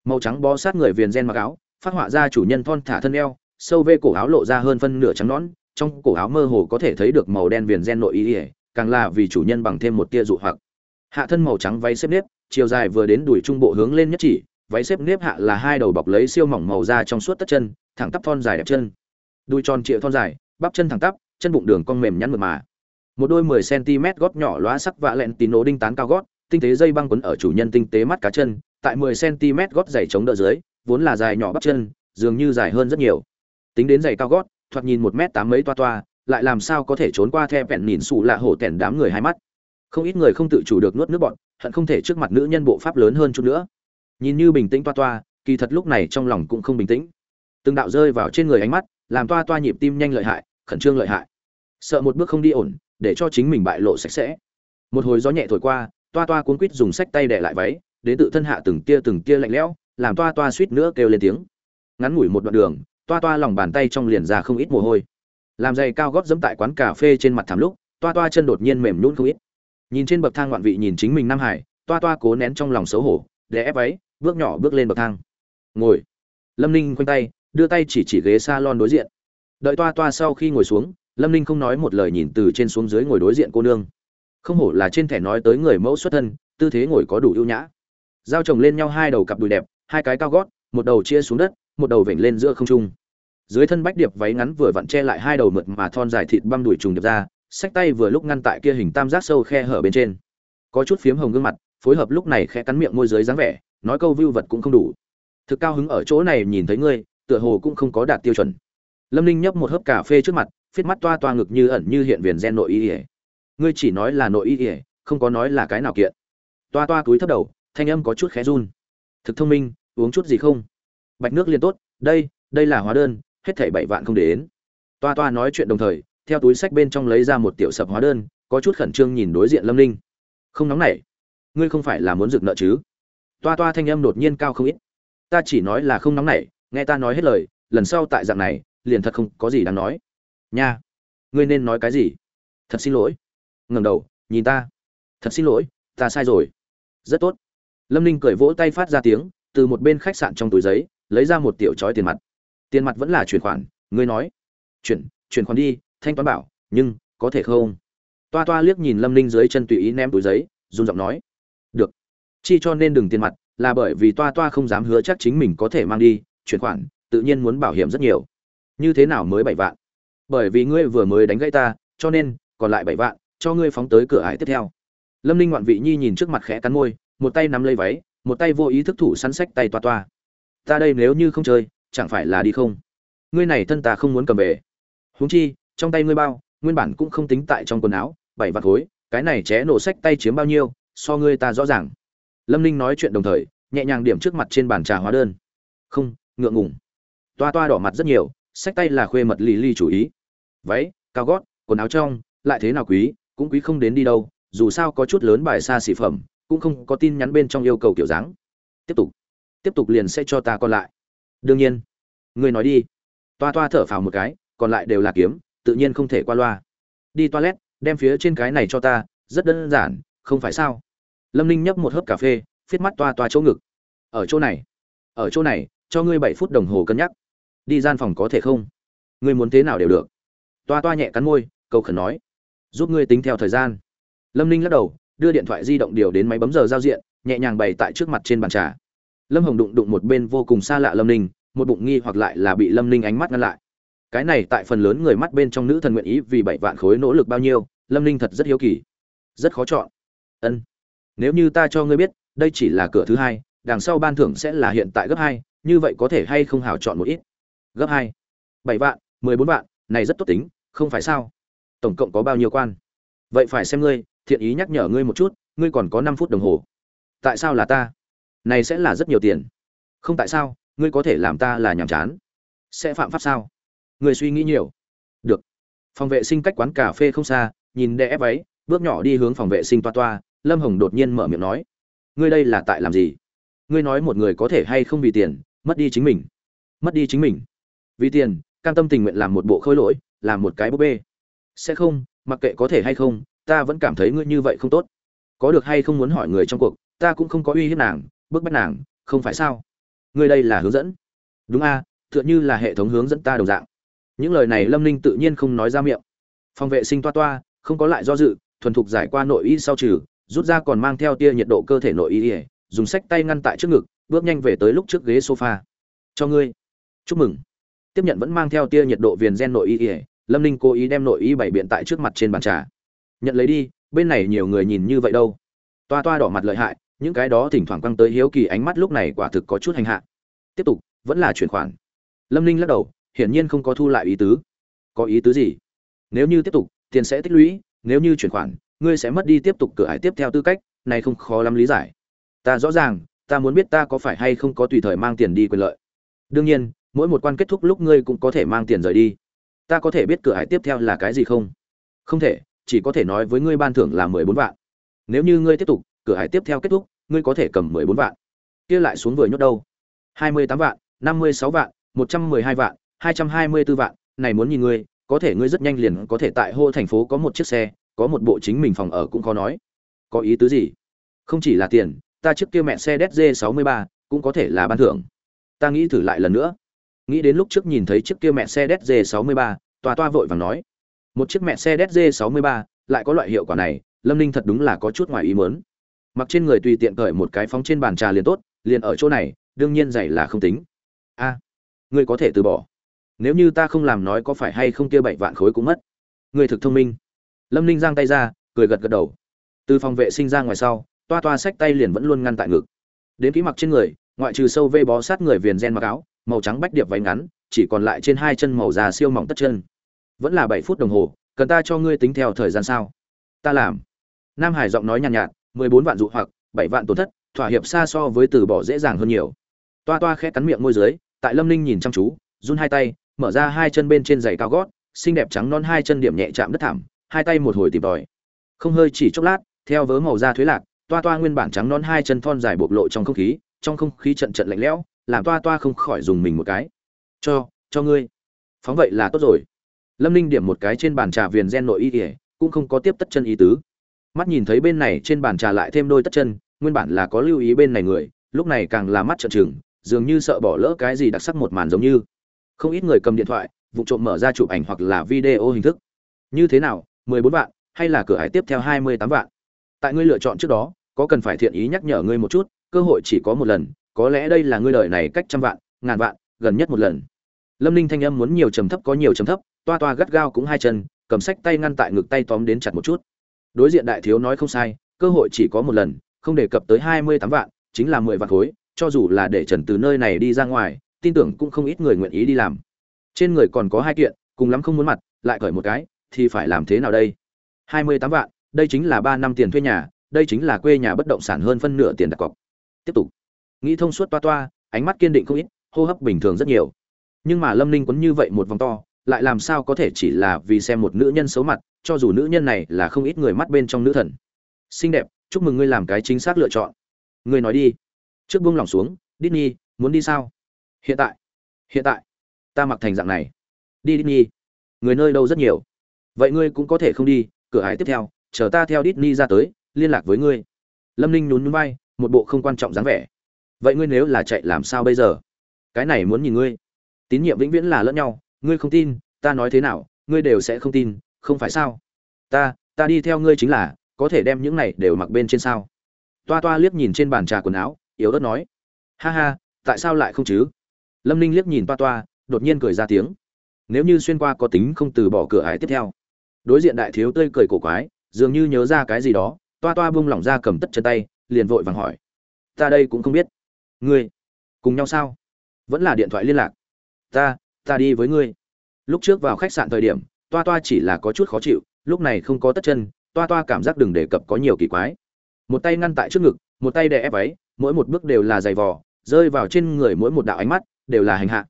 Speaker 1: Màu trắng bó sát người viền gen mặc áo, phát họa ra chủ nhân thon thả thân eo sâu vê cổ áo lộ ra hơn phân nửa trắng nón trong cổ áo mơ hồ có thể thấy được màu đen viền gen nội y ỉa càng là vì chủ nhân bằng thêm một tia dụ hoặc. Hạ thân màu trắng váy xếp nếp, chiều dài vừa đến đùi trung bộ hướng lên nhất chỉ, váy xếp nếp hạ là hai đầu bọc lấy siêu mỏng màu da trong suốt tất chân, thẳng tắp thon dài đẹp chân. Đùi tròn trịa thon dài, bắp chân thẳng tắp, chân bụng đường cong mềm nhắn mượt mà. Một đôi 10 cm gót nhỏ lóa sắc vạ lẹn tín nổ đinh tán cao gót, tinh tế dây băng quấn ở chủ nhân tinh tế mắt cá chân, tại 10 cm gót giày chống đỡ dưới, vốn là dài nhỏ bắp chân, dường như dài hơn rất nhiều tính đến giày cao gót, thoạt nhìn một m tám mấy toa toa, lại làm sao có thể trốn qua the vẹn nhìn xù lạ hổ tẻn đám người hai mắt. Không ít người không tự chủ được nuốt nước bọn hận không thể trước mặt nữ nhân bộ pháp lớn hơn chút nữa. Nhìn như bình tĩnh toa toa, kỳ thật lúc này trong lòng cũng không bình tĩnh. Từng đạo rơi vào trên người ánh mắt, làm toa toa nhịp tim nhanh lợi hại, khẩn trương lợi hại. Sợ một bước không đi ổn, để cho chính mình bại lộ sạch sẽ. Một hồi gió nhẹ thổi qua, toa toa cuốn quít dùng sách tay để lại váy, đến tự thân hạ từng tia từng tia lạnh lẽo, làm toa toa suýt nữa kêu lên tiếng. Ngắn ngủi một đoạn đường toa toa lòng bàn tay trong liền ra không ít mồ hôi. Làm giày cao gót dẫm tại quán cà phê trên mặt thảm lúc, toa toa chân đột nhiên mềm nhún không ít. Nhìn trên bậc thang ngoạn vị nhìn chính mình nam hải, toa toa cố nén trong lòng xấu hổ để ép váy, bước nhỏ bước lên bậc thang. Ngồi. Lâm ninh khoanh tay, đưa tay chỉ chỉ ghế s a lon đối diện. Đợi toa toa sau khi ngồi xuống, lâm ninh không nói một lời nhìn từ trên xuống dưới ngồi đối diện cô nương. Không hổ là trên thẻ nói tới người mẫu xuất thân, tư thế ngồi có đủ ưu nhã. Giao chồng lên nhau hai đầu cặp đùi đẹp, hai cái cao gót, một đầu chia xuống đất một đầu vểnh lên giữa không trung. Dưới thân bách điệp váy ngắn vừa vặn che lại hai đầu mượt mà thon dài thịt băm đùi trùng điệp ra, sách tay vừa lúc ngăn tại kia hình tam giác sâu khe hở bên trên. Có chút phiếm hồng gương mặt, phối hợp lúc này khẽ cắn miệng môi dưới dáng vẻ, nói câu vưu vật cũng không đủ. Thực cao hứng ở chỗ này nhìn thấy ngươi, tựa hồ cũng không có đạt tiêu chuẩn. Lâm ninh nhấp một hớp cà phê trước mặt phiết mắt toa toa ngực như ẩn như hiện viền gen nội y ỉa ngươi chỉ nói là nội y ỉa không có nói là cái nào kiện. Toa toa túi thấp đầu, thanh âm có chút khẽ run. Thực thông minh, uống chút gì không? Bạch nước liên tốt, đây đây là hóa đơn, hết thảy bảy vạn không để đến. Toa toa nói chuyện đồng thời, theo túi sách bên trong lấy ra một tiểu sập hóa đơn, có chút khẩn trương nhìn đối diện lâm ninh. Không nóng nảy. Ngươi không phải là muốn dựng nợ chứ? Toa toa thanh âm đột nhiên cao không ít. Ta chỉ nói là không nóng nảy, nghe ta nói hết lời, lần sau tại dạng này, liền thật không có gì đáng nói. Nha. Ngươi nên nói cái gì? Thật xin lỗi. Ngẩng đầu, nhìn ta. Thật xin lỗi, ta sai rồi. Rất tốt. Lâm ninh cười vỗ tay phát ra tiếng, từ một bên khách sạn trong túi giấy lấy ra một tiểu chói tiền mặt. Tiền mặt vẫn là chuyển khoản, ngươi nói. Chuyển chuyển khoản đi, thanh toán bảo, nhưng có thể không? Toa toa liếc nhìn lâm ninh dưới chân tùy ý ném túi giấy, run giọng nói. Được. Chi cho nên đừng tiền mặt, là bởi vì toa toa không dám hứa chắc chính mình có thể mang đi, chuyển khoản, tự nhiên muốn bảo hiểm rất nhiều. Như thế nào mới bảy vạn? Bởi vì ngươi vừa mới đánh gãy ta, cho nên còn lại bảy vạn, cho ngươi phóng tới cửa ải tiếp theo. Lâm ninh ngoạn vị nhi nhìn trước mặt khẽ cắn môi, một tay nắm lấy váy, một tay vô ý thức thủ săn sách tay toa toa ta đây nếu như không chơi, chẳng phải là đi không? Ngươi này thân ta không muốn cầm về. Huống chi, trong tay ngươi bao, nguyên bản cũng không tính tại trong quần áo, bảy vạt khối cái này ché nổ sách tay chiếm bao nhiêu, so ngươi ta rõ ràng. Lâm ninh nói chuyện đồng thời, nhẹ nhàng điểm trước mặt trên bàn trà hóa đơn. Không, ngượng ngủng toa toa đỏ mặt rất nhiều, sách tay là khuê mật lì lì chủ ý. Váy, cao gót, quần áo trong, lại thế nào quý, cũng quý không đến đi đâu, dù sao có chút lớn bài xa xỉ phẩm, cũng không có tin nhắn bên trong yêu cầu kiểu dáng. Tiếp tục tiếp tục liền sẽ cho ta còn lại. Đương nhiên. Ngươi nói đi. Toa toa thở phào một cái, còn lại đều là kiếm, tự nhiên không thể qua loa. Đi toilet, đem phía trên cái này cho ta, rất đơn giản, không phải sao? Lâm ninh nhấp một hớp cà phê, phiết mắt toa toa chỗ ngực. Ở chỗ này. Ở chỗ này, cho ngươi bảy phút đồng hồ cân nhắc. Đi gian phòng có thể không? Ngươi muốn thế nào đều được. Toa toa nhẹ cắn môi câu khẩn nói. Giúp ngươi tính theo thời gian. Lâm ninh lắc đầu, đưa điện thoại di động điều đến máy bấm giờ giao diện, nhẹ nhàng bày tại trước mặt trên bàn trà lâm hồng đụng đụng một bên vô cùng xa lạ lâm ninh, một bụng nghi hoặc lại là bị lâm ninh ánh mắt ngăn lại. Cái này tại phần lớn người mắt bên trong nữ thần nguyện ý vì bảy vạn khối nỗ lực bao nhiêu, lâm ninh thật rất hiếu kỳ. Rất khó chọn. Ân. Nếu như ta cho ngươi biết, đây chỉ là cửa thứ hai, đằng sau ban thưởng sẽ là hiện tại gấp hai, như vậy có thể hay không hảo chọn một ít? Gấp hai. Bảy vạn, mười bốn vạn, này rất tốt tính, không phải sao? Tổng cộng có bao nhiêu quan? Vậy phải xem ngươi, thiện ý nhắc nhở ngươi một chút, ngươi còn có năm phút đồng hồ. Tại sao là ta? Này sẽ là rất nhiều tiền. Không tại sao, ngươi có thể làm ta là nhàm chán. Sẽ phạm pháp sao? Ngươi suy nghĩ nhiều. Được. Phòng vệ sinh cách quán cà phê không xa, nhìn đe ép váy, bước nhỏ đi hướng phòng vệ sinh toa toa, lâm hồng đột nhiên mở miệng nói. Ngươi đây là tại làm gì? Ngươi nói một người có thể hay không vì tiền, mất đi chính mình. Mất đi chính mình. Vì tiền, cam tâm tình nguyện làm một bộ khôi lỗi, làm một cái búp bê. Sẽ không, mặc kệ có thể hay không, ta vẫn cảm thấy ngươi như vậy không tốt. Có được hay không muốn hỏi người trong cuộc, ta cũng không có uy hiếp nàng bức bách nàng, không phải sao? Ngươi đây là hướng dẫn. Đúng a, tựa như là hệ thống hướng dẫn ta đồng dạng. Những lời này lâm ninh tự nhiên không nói ra miệng. Phòng vệ sinh toa toa, không có lại do dự, thuần thục giải qua nội y sau trừ, rút ra còn mang theo tia nhiệt độ cơ thể nội y ỉa dùng sách tay ngăn tại trước ngực, bước nhanh về tới lúc trước ghế sofa. Cho ngươi. Chúc mừng. Tiếp nhận vẫn mang theo tia nhiệt độ viền gen nội y ỉa lâm ninh cố ý đem nội y bày biện tại trước mặt trên bàn trà. Nhận lấy đi, bên này nhiều người nhìn như vậy đâu. Toa toa đỏ mặt lợi hại những cái đó thỉnh thoảng quăng tới hiếu kỳ ánh mắt lúc này quả thực có chút hành hạ. Tiếp tục, vẫn là chuyển khoản. Lâm ninh lắc đầu, hiển nhiên không có thu lại ý tứ. Có ý tứ gì? Nếu như tiếp tục, tiền sẽ tích lũy, nếu như chuyển khoản, ngươi sẽ mất đi tiếp tục cửa ải tiếp theo tư cách, này không khó lắm lý giải. Ta rõ ràng, ta muốn biết ta có phải hay không có tùy thời mang tiền đi quyền lợi. Đương nhiên, mỗi một quan kết thúc lúc ngươi cũng có thể mang tiền rời đi. Ta có thể biết cửa ải tiếp theo là cái gì không? Không thể, chỉ có thể nói với ngươi ban thưởng là mười bốn vạn. Nếu như ngươi tiếp tục cửa hải tiếp theo kết thúc, ngươi có thể cầm mười bốn vạn. Kia lại xuống vừa nhốt đâu? Hai mươi tám vạn, năm mươi sáu vạn, một trăm mười hai vạn, hai trăm hai mươi b ố vạn. Này muốn nhìn ngươi, có thể ngươi rất nhanh liền có thể tại hô thành phố có một chiếc xe, có một bộ chính mình phòng ở cũng khó nói. Có ý tứ gì? Không chỉ là tiền, ta trước kia mẹ xe dz 63 cũng có thể là ban thưởng. Ta nghĩ thử lại lần nữa. Nghĩ đến lúc trước nhìn thấy chiếc kia mẹ xe dz 63 tòa toa vội vàng nói. Một chiếc mẹ xe dz 63 lại có loại hiệu quả này, lâm ninh thật đúng là có chút ngoài ý muốn mặc trên người tùy tiện cởi một cái phóng trên bàn trà liền tốt, liền ở chỗ này, đương nhiên giày là không tính. A, ngươi có thể từ bỏ. Nếu như ta không làm nói có phải hay không kia bảy vạn khối cũng mất. Ngươi thực thông minh. Lâm ninh giang tay ra, cười gật gật đầu. Từ phòng vệ sinh ra ngoài sau, toa toa xách tay liền vẫn luôn ngăn tại ngực. Đến ký mặc trên người, ngoại trừ sâu vê bó sát người viền gen mặc áo, màu trắng bách điệp váy ngắn, chỉ còn lại trên hai chân màu già siêu mỏng tất chân. Vẫn là bảy phút đồng hồ, cần ta cho ngươi tính theo thời gian sao? Ta làm. Nam hải giọng nói nhàn nhạt mười bốn vạn dụ hoặc, bảy vạn tổn thất, thỏa hiệp xa so với từ bỏ dễ dàng hơn nhiều. Toa toa khẽ cắn miệng môi dưới, tại lâm ninh nhìn chăm chú, run hai tay, mở ra hai chân bên trên giày cao gót, xinh đẹp trắng non hai chân điểm nhẹ chạm đất thảm, hai tay một hồi tìm tòi. Không hơi chỉ chốc lát, theo vớ màu da thuế lạc, toa toa nguyên bản trắng non hai chân thon dài bộc lộ trong không khí, trong không khí trận trận lạnh lẽo, làm toa toa không khỏi dùng mình một cái. Cho cho ngươi. Phóng vậy là tốt rồi. Lâm ninh điểm một cái trên bàn trà viền gen nội y ỉa cũng không có tiếp tất chân ý tứ mắt nhìn thấy bên này trên bàn trà lại thêm đôi tất chân, nguyên bản là có lưu ý bên này người, lúc này càng là mắt trợn trừng, dường như sợ bỏ lỡ cái gì đặc sắc một màn giống như. Không ít người cầm điện thoại, vụ trộm mở ra chụp ảnh hoặc là video hình thức. Như thế nào, mười bốn vạn, hay là cửa hải tiếp theo hai mươi tám vạn? Tại ngươi lựa chọn trước đó, có cần phải thiện ý nhắc nhở ngươi một chút, cơ hội chỉ có một lần, có lẽ đây là ngươi đời này cách trăm vạn, ngàn vạn, gần nhất một lần. Lâm ninh thanh âm muốn nhiều trầm thấp có nhiều trầm thấp, toa toa gắt gao cũng hai chân, cầm sách tay ngăn tại ngực tay tóm đến chặt một chút đối diện đại thiếu nói không sai, cơ hội chỉ có một lần, không đề cập tới hai mươi tám vạn, chính là mười vạn khối, cho dù là để trần từ nơi này đi ra ngoài, tin tưởng cũng không ít người nguyện ý đi làm. Trên người còn có hai kiện, cùng lắm không muốn mặt, lại cởi một cái, thì phải làm thế nào đây? hai mươi tám vạn, đây chính là ba năm tiền thuê nhà, đây chính là quê nhà bất động sản hơn phân nửa tiền đặt cọc. Tiếp tục. Nghĩ thông suốt toa toa, ánh mắt kiên định không ít, hô hấp bình thường rất nhiều. Nhưng mà lâm ninh quấn như vậy một vòng to lại làm sao có thể chỉ là vì xem một nữ nhân xấu mặt, cho dù nữ nhân này là không ít người mắt bên trong nữ thần. Xinh đẹp, chúc mừng ngươi làm cái chính xác lựa chọn. Ngươi nói đi. Trước buông lỏng xuống, Disney, muốn đi sao? Hiện tại. Hiện tại. Ta mặc thành dạng này. Đi Disney. Người nơi đâu rất nhiều. Vậy ngươi cũng có thể không đi, cửa hải tiếp theo, chờ ta theo Disney ra tới, liên lạc với ngươi. Lâm ninh nhún nhún vai, một bộ không quan trọng dáng vẻ. Vậy ngươi nếu là chạy làm sao bây giờ? Cái này muốn nhìn ngươi. Tín nhiệm vĩnh viễn là lẫn nhau ngươi không tin, ta nói thế nào, ngươi đều sẽ không tin, không phải sao? Ta ta đi theo ngươi chính là, có thể đem những này đều mặc bên trên sao? Toa toa liếc nhìn trên bàn trà quần áo, yếu ớt nói. Ha ha, tại sao lại không chứ? Lâm ninh liếc nhìn toa toa, đột nhiên cười ra tiếng. Nếu như xuyên qua có tính không từ bỏ cửa ải tiếp theo. Đối diện đại thiếu tươi cười cổ quái, dường như nhớ ra cái gì đó, toa toa bung lỏng ra cầm tất chân tay, liền vội vàng hỏi. Ta đây cũng không biết. Ngươi, cùng nhau sao? Vẫn là điện thoại liên lạc. Ta ta đi với ngươi. Lúc trước vào khách sạn thời điểm, toa toa chỉ là có chút khó chịu, lúc này không có tất chân, toa toa cảm giác đừng đề cập có nhiều kỳ quái. Một tay ngăn tại trước ngực, một tay đè ép váy, mỗi một bước đều là giày vò, rơi vào trên người mỗi một đạo ánh mắt đều là hành hạ.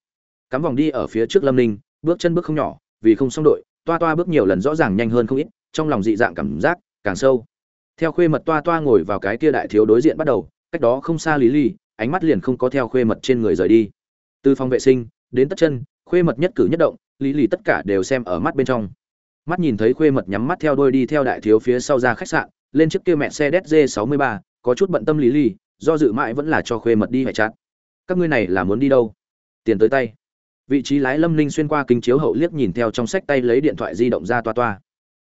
Speaker 1: Cắm vòng đi ở phía trước lâm ninh, bước chân bước không nhỏ, vì không xong đội, toa toa bước nhiều lần rõ ràng nhanh hơn không ít, trong lòng dị dạng cảm giác càng sâu. Theo khuê mật toa toa ngồi vào cái kia đại thiếu đối diện bắt đầu, cách đó không xa lý ly, ánh mắt liền không có theo khuê mật trên người rời đi. Từ phòng vệ sinh đến tất chân khuê mật nhất cử nhất động, lý lì tất cả đều xem ở mắt bên trong. Mắt nhìn thấy khuê mật nhắm mắt theo đôi đi theo đại thiếu phía sau ra khách sạn, lên chiếc kia mẹ xe dz 63 có chút bận tâm lý lì, do dự mãi vẫn là cho khuê mật đi hải chặt các ngươi này là muốn đi đâu? Tiền tới tay. Vị trí lái lâm ninh xuyên qua kính chiếu hậu liếc nhìn theo trong sách tay lấy điện thoại di động ra toa toa.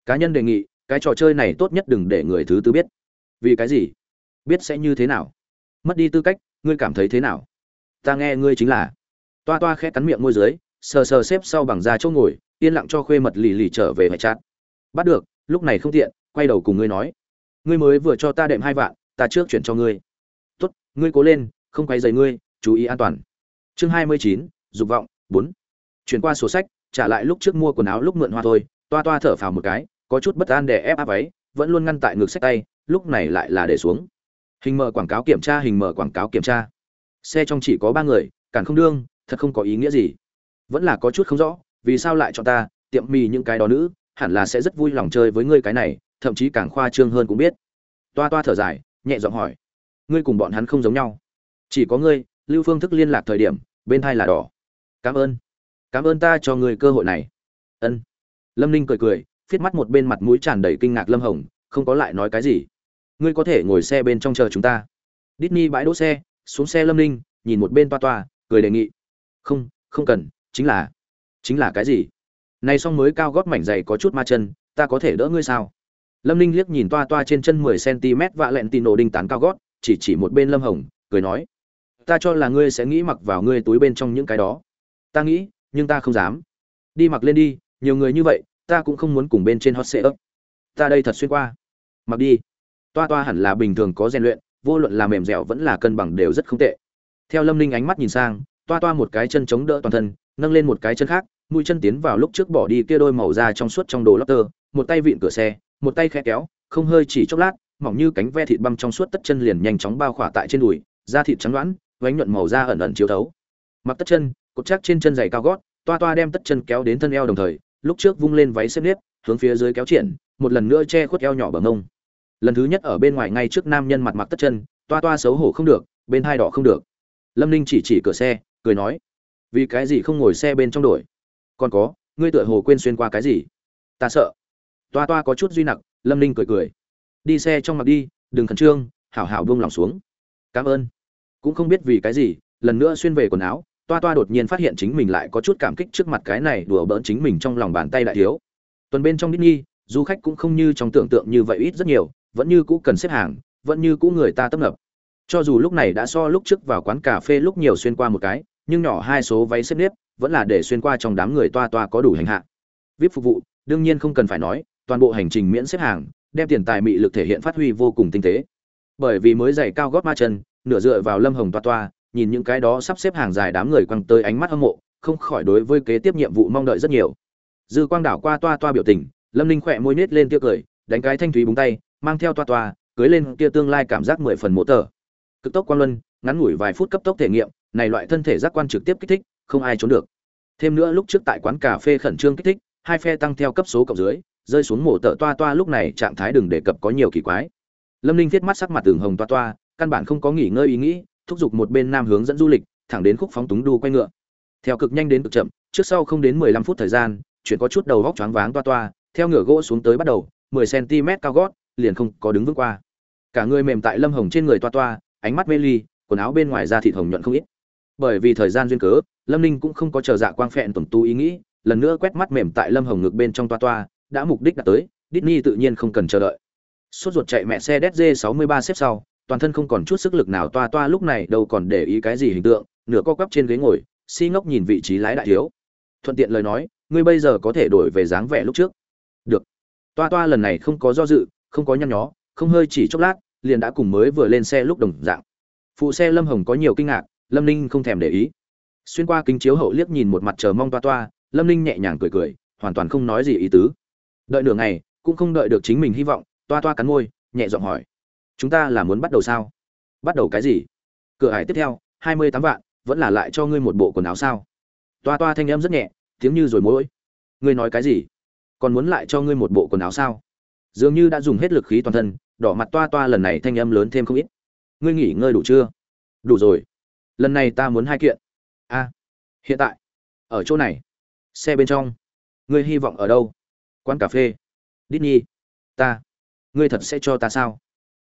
Speaker 1: Cá nhân đề nghị, cái trò chơi này tốt nhất đừng để người thứ tư biết. Vì cái gì? Biết sẽ như thế nào? Mất đi tư cách, ngươi cảm thấy thế nào? Ta nghe ngươi chính là. Toa toa khẽ cắn miệng môi dưới sờ sờ xếp sau bằng da chỗ ngồi, yên lặng cho khuê mật lì lì trở về hệ chát. Bắt được, lúc này không tiện, quay đầu cùng ngươi nói. Ngươi mới vừa cho ta đệm hai vạn, ta trước chuyển cho ngươi. Tốt, ngươi cố lên, không quay dày ngươi, chú ý an toàn. Chương hai mươi chín, dục vọng, bốn. Chuyển qua sổ sách, trả lại lúc trước mua quần áo lúc mượn hoa thôi, toa toa thở phào một cái, có chút bất an để ép áp váy, vẫn luôn ngăn tại ngực sách tay, lúc này lại là để xuống. Hình mở quảng cáo kiểm tra, hình mở quảng cáo kiểm tra. Xe trong chỉ có ba người, cản không đương, thật không có ý nghĩa gì vẫn là có chút không rõ, vì sao lại chọn ta, tiệm mì những cái đó nữ, hẳn là sẽ rất vui lòng chơi với ngươi cái này, thậm chí càng khoa trương hơn cũng biết. Toa toa thở dài, nhẹ giọng hỏi. Ngươi cùng bọn hắn không giống nhau. Chỉ có ngươi, lưu phương thức liên lạc thời điểm, bên thai là đỏ. Cảm ơn. Cảm ơn ta cho ngươi cơ hội này. Ân. Lâm ninh cười cười viết mắt một bên mặt mũi tràn đầy kinh ngạc lâm hồng, không có lại nói cái gì. Ngươi có thể ngồi xe bên trong chờ chúng ta. Disney bãi đỗ xe, xuống xe lâm ninh, nhìn một bên toa toa, cười đề nghị. Không không cần chính là chính là cái gì? Này xong mới cao gót mảnh dày có chút ma chân, ta có thể đỡ ngươi sao? Lâm ninh liếc nhìn toa toa trên chân mười cm vạ lẹn tì nổ đinh tán cao gót, chỉ chỉ một bên lâm hồng, cười nói, ta cho là ngươi sẽ nghĩ mặc vào ngươi túi bên trong những cái đó. Ta nghĩ, nhưng ta không dám. Đi mặc lên đi, nhiều người như vậy, ta cũng không muốn cùng bên trên hot sệ ấp ta đây thật xuyên qua. Mặc đi. Toa toa hẳn là bình thường có rèn luyện, vô luận là mềm dẻo vẫn là cân bằng đều rất không tệ. Theo lâm ninh ánh mắt nhìn sang, toa toa một cái chân chống đỡ toàn thân nâng lên một cái chân khác, mũi chân tiến vào lúc trước bỏ đi kia đôi màu da trong suốt trong đồ lót tơ, một tay vịn cửa xe, một tay khẽ kéo, không hơi chỉ chốc lát, mỏng như cánh ve thịt băm trong suốt tất chân liền nhanh chóng bao khỏa tại trên đùi, da thịt trắng đoán, vánh nhuận màu da ẩn ẩn chiếu thấu. Mặc tất chân, cột chắc trên chân giày cao gót, toa toa đem tất chân kéo đến thân eo đồng thời, lúc trước vung lên váy xếp nếp, hướng phía dưới kéo triển, một lần nữa che khuất eo nhỏ bằng ông lần thứ nhất ở bên ngoài ngay trước nam nhân mặt mặc tất chân, toa toa xấu hổ không được, bên hai đỏ không được. Lâm ninh chỉ chỉ cửa xe, cười nói vì cái gì không ngồi xe bên trong đổi? Còn có ngươi tựa hồ quên xuyên qua cái gì? Ta sợ. Toa toa có chút duy nặc lâm ninh cười cười. Đi xe trong mặt đi đừng khẩn trương hảo hảo buông lòng xuống. Cảm ơn. Cũng không biết vì cái gì lần nữa xuyên về quần áo toa toa đột nhiên phát hiện chính mình lại có chút cảm kích trước mặt cái này đùa bỡn chính mình trong lòng bàn tay đại thiếu. Tuần bên trong Disney, du khách cũng không như trong tưởng tượng như vậy ít rất nhiều vẫn như cũ cần xếp hàng vẫn như cũ người ta tấp nập. Cho dù lúc này đã so lúc trước vào quán cà phê lúc nhiều xuyên qua một cái nhưng nhỏ hai số váy xếp nếp vẫn là để xuyên qua trong đám người toa toa có đủ hành hạ. Vip phục vụ, đương nhiên không cần phải nói, toàn bộ hành trình miễn xếp hàng, đem tiền tài mị lực thể hiện phát huy vô cùng tinh tế. Bởi vì mới giày cao gót ma chân, nửa dựa vào lâm hồng toa toa, nhìn những cái đó sắp xếp hàng dài đám người quăng tới ánh mắt hâm mộ, không khỏi đối với kế tiếp nhiệm vụ mong đợi rất nhiều. Dư quang đảo qua toa toa biểu tình, lâm ninh khỏe môi nết lên tiêu cười, đánh cái thanh thúy búng tay, mang theo toa toa, cưới lên kia tương lai cảm giác mười phần mỗ tờ. Cực tốc quan luân, ngắn ngủi vài phút cấp tốc thể nghiệm này loại thân thể giác quan trực tiếp kích thích, không ai trốn được. Thêm nữa lúc trước tại quán cà phê khẩn trương kích thích, hai phe tăng theo cấp số cộng dưới, rơi xuống mổ tợ toa toa lúc này trạng thái đừng đề cập có nhiều kỳ quái. Lâm ninh thiết mắt sắc mặt tường hồng toa toa, căn bản không có nghỉ ngơi ý nghĩ, thúc giục một bên nam hướng dẫn du lịch, thẳng đến khúc phóng túng đu quay ngựa. Theo cực nhanh đến cực chậm, trước sau không đến mười lăm phút thời gian, chuyện có chút đầu góc choáng váng toa toa, theo ngựa gỗ xuống tới bắt đầu, mười cm cao gót, liền không có đứng vững qua. Cả người mềm tại lâm hồng trên người toa toa, ánh mắt mê ly, quần áo bên ngoài da thịt hồng nhuận không ít bởi vì thời gian duyên cớ, lâm ninh cũng không có chờ dạ quang phẹn tuần tu ý nghĩ, lần nữa quét mắt mềm tại lâm hồng ngực bên trong toa toa, đã mục đích đã tới, Disney tự nhiên không cần chờ đợi. Sốt ruột chạy mẹ xe DZ 63 xếp sau, toàn thân không còn chút sức lực nào toa toa lúc này đâu còn để ý cái gì hình tượng, nửa co quắp trên ghế ngồi, si ngốc nhìn vị trí lái đại thiếu. Thuận tiện lời nói, ngươi bây giờ có thể đổi về dáng vẻ lúc trước. Được. Toa toa lần này không có do dự, không có nhăn nhó, không hơi chỉ chốc lát, liền đã cùng mới vừa lên xe lúc đồng dạng. Phụ xe lâm hồng có nhiều kinh ngạc lâm ninh không thèm để ý. Xuyên qua kính chiếu hậu liếc nhìn một mặt chờ mong toa toa, lâm ninh nhẹ nhàng cười cười, hoàn toàn không nói gì ý tứ. Đợi nửa ngày, cũng không đợi được chính mình hy vọng, toa toa cắn môi, nhẹ giọng hỏi, chúng ta là muốn bắt đầu sao? Bắt đầu cái gì? Cửa hải tiếp theo, hai mươi tám vạn, vẫn là lại cho ngươi một bộ quần áo sao? Toa toa thanh em rất nhẹ, tiếng như rồi mỗi, ngươi nói cái gì? Còn muốn lại cho ngươi một bộ quần áo sao? Dường như đã dùng hết lực khí toàn thân, đỏ mặt toa toa lần này thanh âm lớn thêm không ít. Ngươi nghỉ ngơi đủ chưa? Đủ rồi lần này ta muốn hai kiện. A, hiện tại. Ở chỗ này. Xe bên trong. Ngươi hy vọng ở đâu? Quán cà phê. Disney. Ta. Ngươi thật sẽ cho ta sao?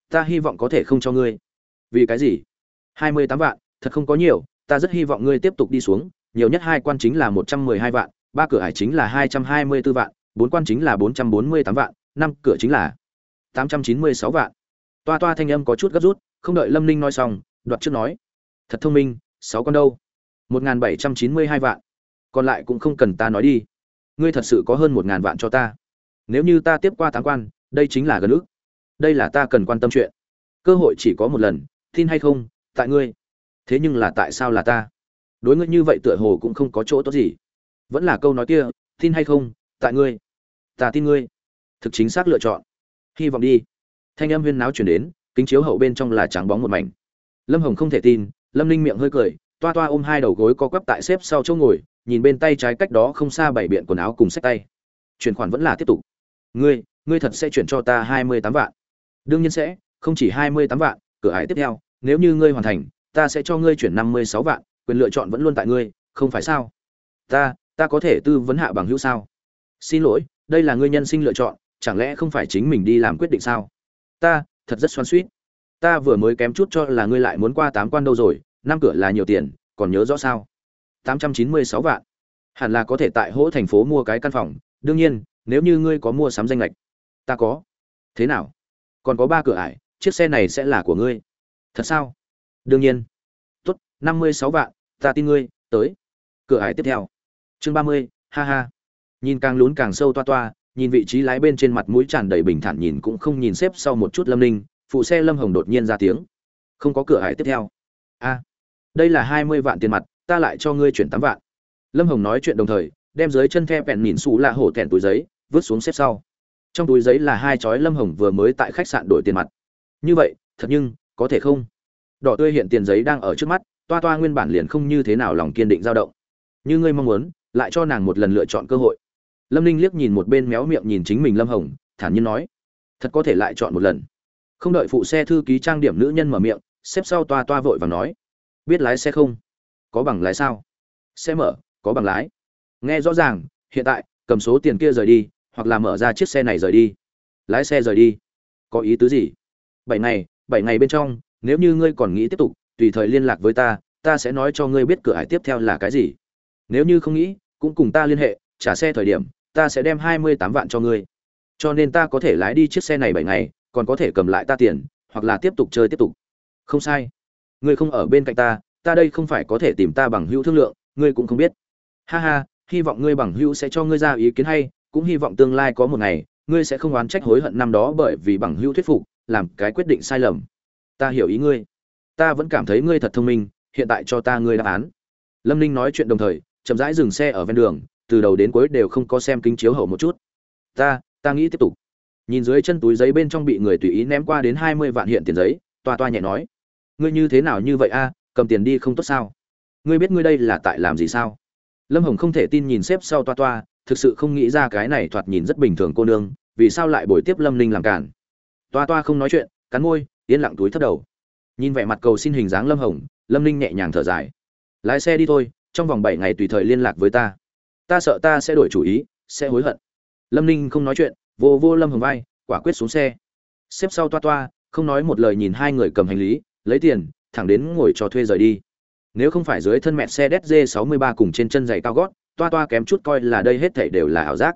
Speaker 1: Ta hy vọng có thể không cho ngươi. Vì cái gì? Hai mươi tám vạn, thật không có nhiều. Ta rất hy vọng ngươi tiếp tục đi xuống. Nhiều nhất hai quan chính là một trăm mười hai vạn, ba cửa hải chính là hai trăm hai mươi b ố vạn, bốn quan chính là bốn trăm bốn mươi tám vạn, năm cửa chính là tám trăm chín mươi sáu vạn. Toa toa thanh âm có chút gấp rút, không đợi lâm ninh nói xong, đoạt trước nói thật thông minh, sáu con đâu? Một n g h n bảy trăm chín mươi hai vạn. Còn lại cũng không cần ta nói đi. Ngươi thật sự có hơn một ngàn vạn cho ta. Nếu như ta tiếp qua tám quan, đây chính là gần ước đây là ta cần quan tâm chuyện. Cơ hội chỉ có một lần, tin hay không, tại ngươi. Thế nhưng là tại sao là ta? Đối ngươi như vậy tựa hồ cũng không có chỗ tốt gì. Vẫn là câu nói kia, tin hay không, tại ngươi. Ta tin ngươi. Thực chính xác lựa chọn. Hy vọng đi. Thanh âm huyên náo chuyển đến, kính chiếu hậu bên trong là trắng bóng một mảnh. Lâm hồng không thể tin lâm ninh miệng hơi cười, toa toa ôm hai đầu gối co quắp tại xếp sau chỗ ngồi, nhìn bên tay trái cách đó không xa bảy biện quần áo cùng sách tay. Chuyển khoản vẫn là tiếp tục. Ngươi ngươi thật sẽ chuyển cho ta hai mươi tám vạn. Đương nhiên sẽ, không chỉ hai mươi tám vạn, cửa hải tiếp theo, nếu như ngươi hoàn thành, ta sẽ cho ngươi chuyển năm mươi sáu vạn, quyền lựa chọn vẫn luôn tại ngươi, không phải sao? Ta ta có thể tư vấn hạ bằng hữu sao? Xin lỗi, đây là ngươi nhân sinh lựa chọn, chẳng lẽ không phải chính mình đi làm quyết định sao? Ta, thật rất xoan suýt ta vừa mới kém chút cho là ngươi lại muốn qua tám quan đâu rồi, năm cửa là nhiều tiền, còn nhớ rõ sao? Tám trăm chín mươi sáu vạn. Hẳn là có thể tại hỗ thành phố mua cái căn phòng. Đương nhiên, nếu như ngươi có mua sắm danh lệch, ta có. Thế nào? Còn có ba cửa ải, chiếc xe này sẽ là của ngươi. Thật sao? Đương nhiên. Tốt, năm mươi sáu vạn, ta tin ngươi, tới. Cửa ải tiếp theo. Chương ba mươi, ha ha. Nhìn càng lún càng sâu toa toa, nhìn vị trí lái bên trên mặt mũi tràn đầy bình thản nhìn cũng không nhìn xếp sau một chút lâm ninh phụ xe lâm hồng đột nhiên ra tiếng. Không có cửa hải tiếp theo. A, đây là hai mươi vạn tiền mặt, ta lại cho ngươi chuyển tám vạn. Lâm hồng nói chuyện đồng thời, đem dưới chân the vẹn mìn xù lạ hổ thẹn túi giấy, vứt xuống xếp sau. Trong túi giấy là hai chói lâm hồng vừa mới tại khách sạn đổi tiền mặt. Như vậy, thật nhưng, có thể không? Đỏ tươi hiện tiền giấy đang ở trước mắt, toa toa nguyên bản liền không như thế nào lòng kiên định dao động. Như ngươi mong muốn, lại cho nàng một lần lựa chọn cơ hội. Lâm ninh liếc nhìn một bên méo miệng nhìn chính mình lâm hồng, thản nhiên nói, thật có thể lại chọn một lần không đợi phụ xe thư ký trang điểm nữ nhân mở miệng, xếp sau toa toa vội và nói, biết lái xe không? Có bằng lái sao? Xe mở, có bằng lái. Nghe rõ ràng, hiện tại, cầm số tiền kia rời đi, hoặc là mở ra chiếc xe này rời đi. Lái xe rời đi. Có ý tứ gì? Bảy ngày bảy ngày bên trong, nếu như ngươi còn nghĩ tiếp tục, tùy thời liên lạc với ta ta sẽ nói cho ngươi biết cửa hải tiếp theo là cái gì. Nếu như không nghĩ, cũng cùng ta liên hệ, trả xe thời điểm, ta sẽ đem hai mươi tám vạn cho ngươi. Cho nên ta có thể lái đi chiếc xe này bảy ngày còn có thể cầm lại ta tiền, hoặc là tiếp tục chơi tiếp tục. Không sai. Ngươi không ở bên cạnh ta ta đây không phải có thể tìm ta bằng hữu thương lượng, ngươi cũng không biết. Ha ha, hy vọng ngươi bằng hữu sẽ cho ngươi ra ý kiến hay, cũng hy vọng tương lai có một ngày, ngươi sẽ không oán trách hối hận năm đó bởi vì bằng hữu thuyết phục, làm cái quyết định sai lầm. Ta hiểu ý ngươi. Ta vẫn cảm thấy ngươi thật thông minh, hiện tại cho ta ngươi đáp án. Lâm ninh nói chuyện đồng thời, chậm rãi dừng xe ở ven đường, từ đầu đến cuối đều không có xem kính chiếu hậu một chút. Ta ta nghĩ tiếp tục nhìn dưới chân túi giấy bên trong bị người tùy ý ném qua đến hai mươi vạn hiện tiền giấy, toa toa nhẹ nói, ngươi như thế nào như vậy a, cầm tiền đi không tốt sao? Ngươi biết ngươi đây là tại làm gì sao? Lâm hồng không thể tin nhìn xếp sau toa toa, thực sự không nghĩ ra cái này thoạt nhìn rất bình thường cô nương, vì sao lại bồi tiếp lâm ninh làm cản. Toa toa không nói chuyện, cắn môi, yên lặng túi thấp đầu. Nhìn vẻ mặt cầu xin hình dáng lâm hồng, lâm ninh nhẹ nhàng thở dài. Lái xe đi thôi, trong vòng bảy ngày tùy thời liên lạc với ta. Ta sợ ta sẽ đổi chủ ý, sẽ hối hận. Lâm ninh không nói chuyện vô vô lâm hồng vai quả quyết xuống xe. Xếp sau toa toa không nói một lời nhìn hai người cầm hành lý lấy tiền thẳng đến ngồi cho thuê rời đi. Nếu không phải dưới thân mẹ xe dz 63 cùng trên chân giày cao gót toa toa kém chút coi là đây hết thảy đều là ảo giác.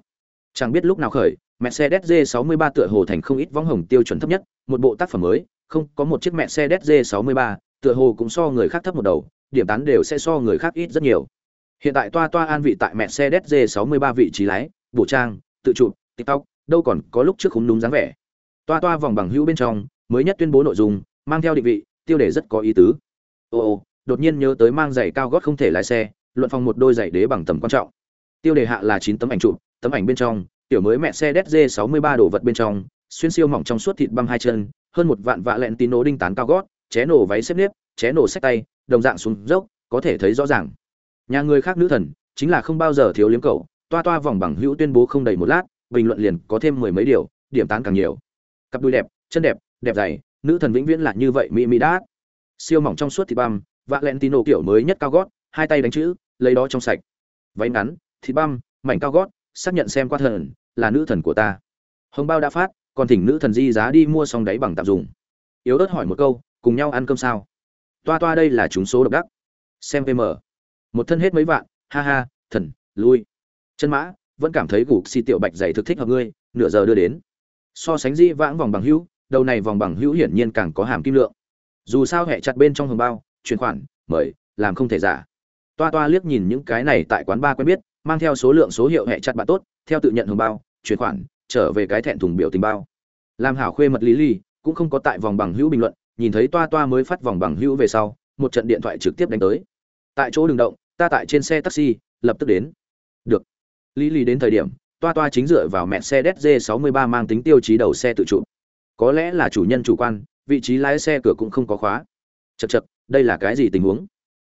Speaker 1: Chẳng biết lúc nào khởi mẹ xe DZ 63 tựa hồ thành không ít võng hồng tiêu chuẩn thấp nhất, một bộ tác phẩm mới, không, có một chiếc mẹ xe DZ 63 tựa hồ cũng so người khác thấp một đầu, điểm tán đều sẽ so người khác ít rất nhiều. Hiện tại toa toa an vị tại mẹ xe DZ 63 vị trí lái, bổ trang, tự chụp, TikTok, đâu còn có lúc trước khúng đúng dáng vẻ. Toa toa vòng bằng hữu bên trong, mới nhất tuyên bố nội dung, mang theo định vị, tiêu đề rất có ý tứ. Ô đột nhiên nhớ tới mang giày cao gót không thể lái xe, luận phòng một đôi giày đế bằng tầm quan trọng. Tiêu đề hạ là 9 tấm ảnh chụp, tấm ảnh bên trong, tiểu mới mẹ xe DZ 63 đồ vật bên trong, xuyên siêu mỏng trong suốt thịt băm hai chân, hơn một vạn vạ lẹn tín nổ đinh tán cao gót, ché nổ váy xếp nếp, ché nổ sách tay, đồng dạng xuống dốc, có thể thấy rõ ràng. Nhà người khác nữ thần, chính là không bao giờ thiếu liếm cậu, toa toa vòng bằng hữu tuyên bố không đầy một lát, bình luận liền có thêm mười mấy điều, điểm tán càng nhiều. Cặp đùi đẹp, chân đẹp, đẹp dày, nữ thần vĩnh viễn là như vậy mỹ mỹ đát. Siêu mỏng trong suốt thịt băm, vạ lẽn tino kiểu mới nhất cao gót, hai tay đánh chữ, lấy đó trong sạch. Váy ngắn, thịt băm, mảnh cao gót, xác nhận xem qua thần là nữ thần của ta hồng bao đã phát còn thỉnh nữ thần di giá đi mua xong đáy bằng tạm dùng yếu ớt hỏi một câu cùng nhau ăn cơm sao toa toa đây là chúng số độc đắc xem vm một thân hết mấy vạn ha ha thần lui chân mã vẫn cảm thấy gục xì tiểu bạch dày thực thích hợp ngươi, nửa giờ đưa đến. So sánh di vãng vòng bằng hữu, đầu này vòng bằng hữu hiển nhiên càng có hàm kim lượng. Dù sao hẹ chặt bên trong hồng bao, chuyển khoản, mời, làm không thể giả. Toa toa liếc nhìn những cái này tại quán ba quen biết, mang theo số lượng số hiệu hệ chặt bạn tốt, theo tự nhận hồng bao, chuyển khoản, trở về cái thẹn thùng biểu tình bao. Làm hảo khuê mật lý ly cũng không có tại vòng bằng hữu bình luận, nhìn thấy toa toa mới phát vòng bằng hữu về sau, một trận điện thoại trực tiếp đánh tới. Tại chỗ đường động, ta tại trên xe taxi, lập tức đến. Được lý lý đến thời điểm toa toa chính dựa vào mẹ xe dz 63 mang tính tiêu chí đầu xe tự chủ. Có lẽ là chủ nhân chủ quan vị trí lái xe cửa cũng không có khóa. Chậc chậc, đây là cái gì tình huống?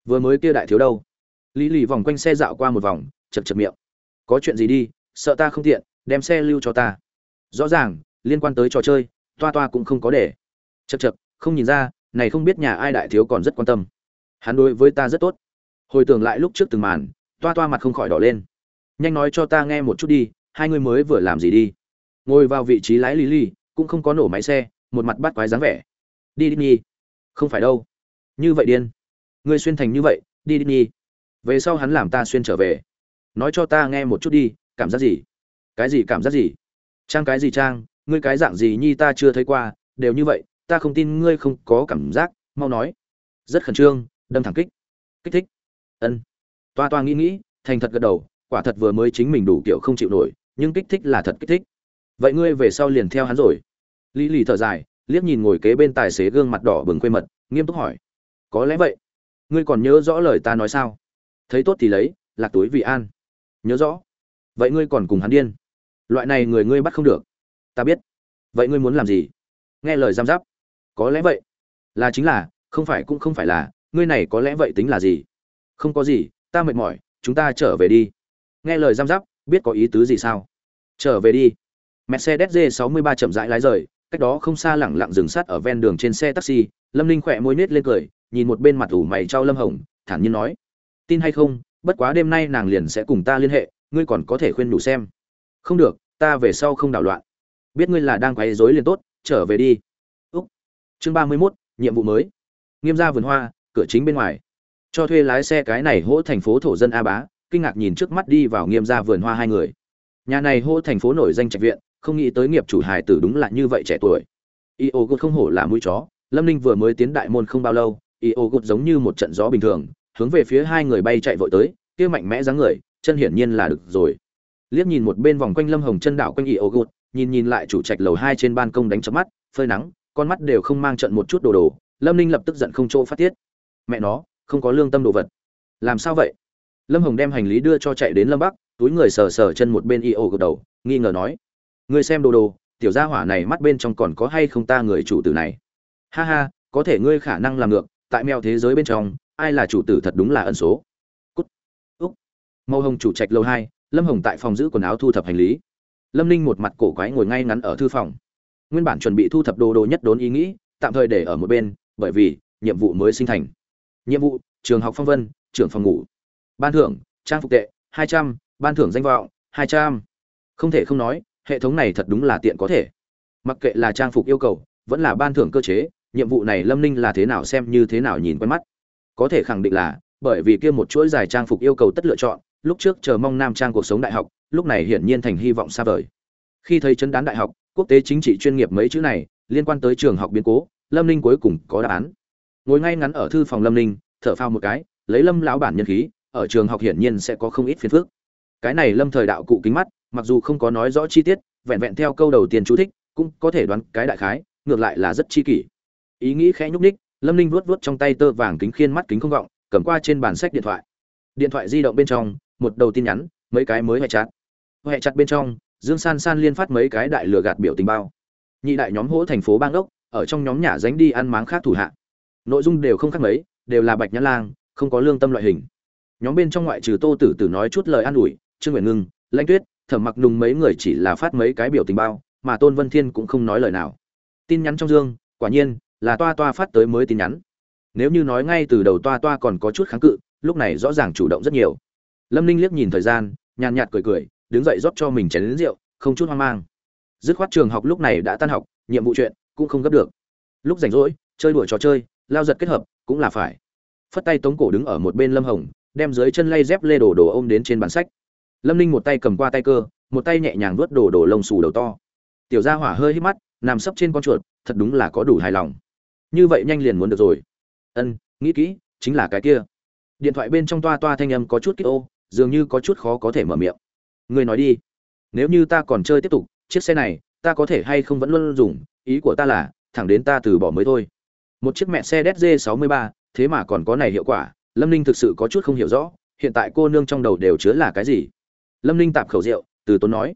Speaker 1: Vừa mới kia đại thiếu đâu? Lý lì vòng quanh xe dạo qua một vòng chậc chậc miệng. Có chuyện gì đi sợ ta không tiện đem xe lưu cho ta. Rõ ràng liên quan tới trò chơi toa toa cũng không có để. Chậc chậc, không nhìn ra này không biết nhà ai đại thiếu còn rất quan tâm. Hắn đối với ta rất tốt. Hồi tưởng lại lúc trước từng màn toa toa mặt không khỏi đỏ lên nhanh nói cho ta nghe một chút đi, hai người mới vừa làm gì đi? Ngồi vào vị trí lái lý lý cũng không có nổ máy xe, một mặt bắt quái dáng vẻ. Đi đi nhi không phải đâu. Như vậy điên. Ngươi xuyên thành như vậy, đi đi nhi về sau hắn làm ta xuyên trở về. Nói cho ta nghe một chút đi, cảm giác gì? Cái gì cảm giác gì? Trang cái gì trang? Ngươi cái dạng gì nhi ta chưa thấy qua, đều như vậy, ta không tin ngươi không có cảm giác, mau nói. Rất khẩn trương, đâm thẳng kích. Kích thích. Ân. Toa toa nghĩ nghĩ, thành thật gật đầu quả thật vừa mới chính mình đủ kiểu không chịu nổi, nhưng kích thích là thật kích thích. Vậy ngươi về sau liền theo hắn rồi. Lý lì thở dài, liếc nhìn ngồi kế bên tài xế gương mặt đỏ bừng quê mật, nghiêm túc hỏi. Có lẽ vậy. Ngươi còn nhớ rõ lời ta nói sao? Thấy tốt thì lấy, lạc túi vì an. Nhớ rõ. Vậy ngươi còn cùng hắn điên. Loại này người ngươi bắt không được. Ta biết. Vậy ngươi muốn làm gì? Nghe lời giam giáp. Có lẽ vậy. Là chính là, không phải cũng không phải là, ngươi này có lẽ vậy tính là gì? Không có gì, ta mệt mỏi, chúng ta trở về đi nghe lời giam giáp biết có ý tứ gì sao? Trở về đi. Mercedes g 63 chậm rãi lái rời cách đó không xa lẳng lặng dừng sát ở ven đường trên xe taxi. Lâm ninh khỏe môi nết lên cười nhìn một bên mặt ủ mày trao lâm hồng thản nhiên nói. Tin hay không bất quá đêm nay nàng liền sẽ cùng ta liên hệ ngươi còn có thể khuyên đủ xem. Không được ta về sau không đảo loạn. Biết ngươi là đang quấy rối liền tốt trở về đi. Úc. Chương ba mươi 31, nhiệm vụ mới. Nghiêm ra vườn hoa cửa chính bên ngoài. Cho thuê lái xe cái này hỗ thành phố thổ dân a bá kinh ngạc nhìn trước mắt đi vào nghiêm gia vườn hoa hai người. Nhà này hô thành phố nổi danh trạch viện, không nghĩ tới nghiệp chủ hài tử đúng là như vậy trẻ tuổi. Y ô gột không hổ là mũi chó, lâm ninh vừa mới tiến đại môn không bao lâu y ô gột giống như một trận gió bình thường, hướng về phía hai người bay chạy vội tới, kia mạnh mẽ dáng người, chân hiển nhiên là được rồi. Liếc nhìn một bên vòng quanh lâm hồng chân đảo quanh y ô gột nhìn nhìn lại chủ trạch lầu hai trên ban công đánh chớp mắt, phơi nắng, con mắt đều không mang trận một chút đồ đồ, lâm ninh lập tức giận không chỗ phát tiết. Mẹ nó, không có lương tâm đồ vật. Làm sao vậy? Lâm hồng đem hành lý đưa cho chạy đến lâm bắc, túi người sờ sờ chân một bên y ô gật đầu, nghi ngờ nói, ngươi xem đồ đồ, tiểu gia hỏa này mắt bên trong còn có hay không ta người chủ tử này? Ha ha, có thể ngươi khả năng làm ngược, tại mèo thế giới bên trong, ai là chủ tử thật đúng là ẩn số. Cút. Úc. Màu hồng chủ trạch lâu hai, lâm hồng tại phòng giữ quần áo thu thập hành lý. Lâm ninh một mặt cổ quái ngồi ngay ngắn ở thư phòng. Nguyên bản chuẩn bị thu thập đồ đồ nhất đốn ý nghĩ, tạm thời để ở một bên, bởi vì nhiệm vụ mới sinh thành. Nhiệm vụ, trường học phong vân, trưởng phòng ngủ ban thưởng, trang phục tệ, hai trăm, ban thưởng danh vọng, hai trăm. Không thể không nói, hệ thống này thật đúng là tiện có thể. Mặc kệ là trang phục yêu cầu, vẫn là ban thưởng cơ chế, nhiệm vụ này lâm ninh là thế nào xem như thế nào nhìn quen mắt. Có thể khẳng định là, bởi vì kia một chuỗi dài trang phục yêu cầu tất lựa chọn, lúc trước chờ mong nam trang cuộc sống đại học, lúc này hiển nhiên thành hy vọng xa vời. Khi thấy chấn đán đại học, quốc tế chính trị chuyên nghiệp mấy chữ này, liên quan tới trường học biến cố, lâm ninh cuối cùng có đáp án. Ngồi ngay ngắn ở thư phòng lâm ninh, thở phao một cái, lấy lâm lão bản nhân khí ở trường học hiển nhiên sẽ có không ít phiền phức. Cái này lâm thời đạo cụ kính mắt mặc dù không có nói rõ chi tiết vẹn vẹn theo câu đầu tiên chú thích cũng có thể đoán cái đại khái ngược lại là rất chi kỷ. Ý nghĩ khẽ nhúc nhích, lâm ninh vuốt vuốt trong tay tơ vàng kính khiên mắt kính không vọng cầm qua trên bàn sách điện thoại. Điện thoại di động bên trong một đầu tin nhắn mấy cái mới hệ chặt. Hệ chặt bên trong dương san san liên phát mấy cái đại lừa gạt biểu tình bao. Nhị đại nhóm hỗ thành phố bang đốc ở trong nhóm nhà dánh đi ăn máng khác thủ hạ. Nội dung đều không khác mấy đều là bạch nhã lang không có lương tâm loại hình nhóm bên trong ngoại trừ tô tử tử nói chút lời an ủi, trương nguyện ngưng, lãnh tuyết, thẩm mặc nùng mấy người chỉ là phát mấy cái biểu tình bao, mà tôn vân thiên cũng không nói lời nào. Tin nhắn trong dương, quả nhiên, là toa toa phát tới mới tin nhắn. Nếu như nói ngay từ đầu toa toa còn có chút kháng cự, lúc này rõ ràng chủ động rất nhiều. Lâm ninh liếc nhìn thời gian, nhàn nhạt cười cười, đứng dậy rót cho mình chén lính rượu, không chút hoang mang. Dứt khoát trường học lúc này đã tan học, nhiệm vụ chuyện cũng không gấp được. Lúc rảnh rỗi, chơi đùa trò chơi, lao giật kết hợp, cũng là phải. Phất tay tống cổ đứng ở một bên lâm hồng đem dưới chân lay dép lê đồ đồ ôm đến trên bàn sách. Lâm ninh một tay cầm qua tay cơ, một tay nhẹ nhàng vuốt đồ đồ lông xù đầu to. Tiểu gia hỏa hơi hít mắt, nằm sấp trên con chuột, thật đúng là có đủ hài lòng. Như vậy nhanh liền muốn được rồi. Ân, nghĩ kỹ, chính là cái kia. Điện thoại bên trong toa toa thanh âm có chút kích ô, dường như có chút khó có thể mở miệng. Người nói đi. Nếu như ta còn chơi tiếp tục, chiếc xe này, ta có thể hay không vẫn luôn dùng, ý của ta là, thẳng đến ta từ bỏ mới thôi. Một chiếc mẹ xe dz 63 thế mà còn có này hiệu quả lâm ninh thực sự có chút không hiểu rõ, hiện tại cô nương trong đầu đều chứa là cái gì? Lâm ninh tạp khẩu rượu, từ tốn nói.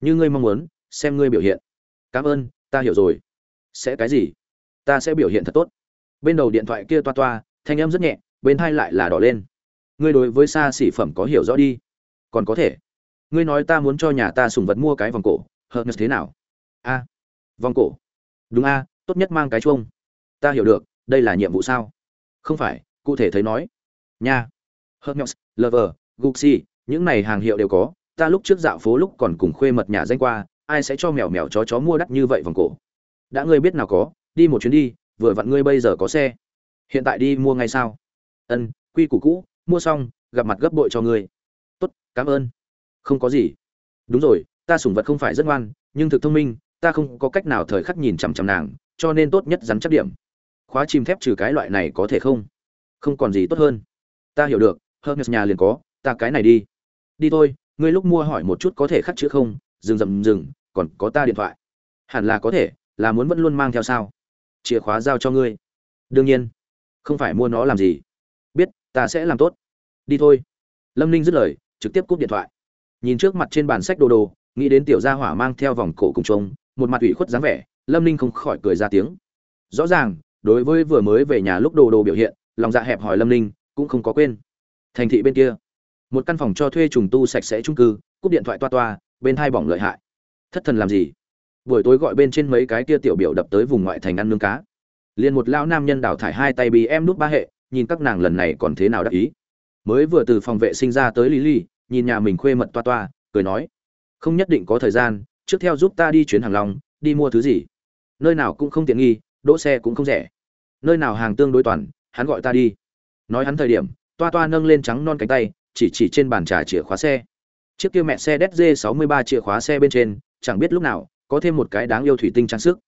Speaker 1: Như ngươi mong muốn, xem ngươi biểu hiện. Cảm ơn, ta hiểu rồi. Sẽ cái gì? Ta sẽ biểu hiện thật tốt. Bên đầu điện thoại kia toa toa, thanh âm rất nhẹ, bên hai lại là đỏ lên. Ngươi đối với xa xỉ phẩm có hiểu rõ đi. Còn có thể. Ngươi nói ta muốn cho nhà ta sùng vật mua cái vòng cổ, hợp thế nào? A. Vòng cổ. Đúng a, tốt nhất mang cái chuông. Ta hiểu được, đây là nhiệm vụ sao? Không phải, cụ thể thấy nói nha Hermes, Lover, Gucci, những này hàng hiệu đều có, ta lúc trước dạo phố lúc còn cùng khuê mật nhà danh qua, ai sẽ cho mèo mèo chó chó mua đắt như vậy vòng cổ. Đã ngươi biết nào có, đi một chuyến đi, vừa vặn ngươi bây giờ có xe. Hiện tại đi mua ngay sao? Ân, quy củ cũ, mua xong, gặp mặt gấp bội cho ngươi. Tốt, cảm ơn. Không có gì. Đúng rồi, ta sủng vật không phải rất ngoan, nhưng thực thông minh, ta không có cách nào thời khắc nhìn chằm chằm nàng, cho nên tốt nhất rắn chắc điểm. Khóa chim thép trừ cái loại này có thể không? Không còn gì tốt hơn. Ta hiểu được, Hermes nhà liền có, ta cái này đi. Đi thôi, ngươi lúc mua hỏi một chút có thể khắc chữ không? Dừng dầm dừng, còn có ta điện thoại. Hẳn là có thể, là muốn vẫn luôn mang theo sao? Chìa khóa giao cho ngươi. Đương nhiên, không phải mua nó làm gì. Biết, ta sẽ làm tốt. Đi thôi. Lâm Ninh dứt lời, trực tiếp cúp điện thoại. Nhìn trước mặt trên bàn sách đồ đồ, nghĩ đến tiểu gia hỏa mang theo vòng cổ cùng trống, một mặt ủy khuất dáng vẻ, Lâm Ninh không khỏi cười ra tiếng. Rõ ràng, đối với vừa mới về nhà lúc đồ đồ biểu hiện, lòng dạ hẹp hỏi Lâm Ninh, cũng không có quên. Thành thị bên kia, một căn phòng cho thuê trùng tu sạch sẽ trung cư, cúp điện thoại toa toa, bên hai bỏng lợi hại. Thất thần làm gì? Buổi tối gọi bên trên mấy cái kia tiểu biểu đập tới vùng ngoại thành ăn nướng cá. Liền một lão nam nhân đào thải hai tay bị em nút ba hệ, nhìn các nàng lần này còn thế nào đắc ý. Mới vừa từ phòng vệ sinh ra tới lý ly nhìn nhà mình khuê mật toa toa, cười nói, không nhất định có thời gian, trước theo giúp ta đi chuyến hàng long, đi mua thứ gì. Nơi nào cũng không tiện nghi, đỗ xe cũng không rẻ. Nơi nào hàng tương đối toàn, hắn gọi ta đi nói hắn thời điểm, toa toa nâng lên trắng non cánh tay, chỉ chỉ trên bàn trà chìa khóa xe. Chiếc kia mẹ xe dz 63 chìa khóa xe bên trên, chẳng biết lúc nào, có thêm một cái đáng yêu thủy tinh trang sức.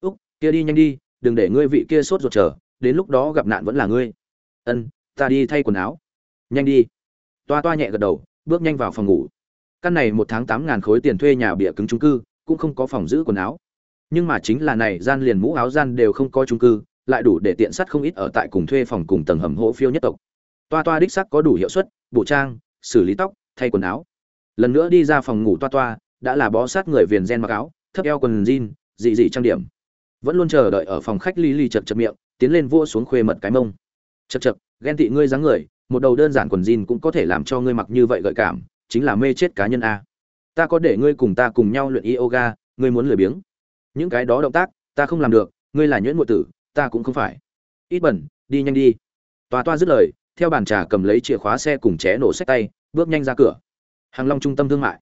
Speaker 1: Úc, kia đi nhanh đi, đừng để ngươi vị kia sốt ruột chờ, đến lúc đó gặp nạn vẫn là ngươi. Ân, ta đi thay quần áo. Nhanh đi. Toa toa nhẹ gật đầu, bước nhanh vào phòng ngủ. Căn này một tháng tám ngàn khối tiền thuê nhà bịa cứng trung cư, cũng không có phòng giữ quần áo. Nhưng mà chính là này, gian liền mũ áo gian đều không có trung cư lại đủ để tiện sát không ít ở tại cùng thuê phòng cùng tầng hầm hỗ phiêu nhất tộc. Toa toa đích sắc có đủ hiệu suất, bộ trang, xử lý tóc, thay quần áo. Lần nữa đi ra phòng ngủ toa toa, đã là bó sát người viền gen mặc áo, thấp eo quần jean, dị dị trang điểm. Vẫn luôn chờ đợi ở phòng khách ly ly chật chật miệng, tiến lên vua xuống khuê mật cái mông. Chật chật, ghen tị ngươi dáng người, một đầu đơn giản quần jean cũng có thể làm cho ngươi mặc như vậy gợi cảm, chính là mê chết cá nhân a. Ta có để ngươi cùng ta cùng nhau luyện yoga, ngươi muốn lười biếng. Những cái đó động tác, ta không làm được, ngươi là nhuyễn ngụy tử ta cũng không phải. Ít bẩn, đi nhanh đi. Toa toa dứt lời, theo bàn trà cầm lấy chìa khóa xe cùng ché nổ sách tay, bước nhanh ra cửa. Hàng long trung tâm thương mại.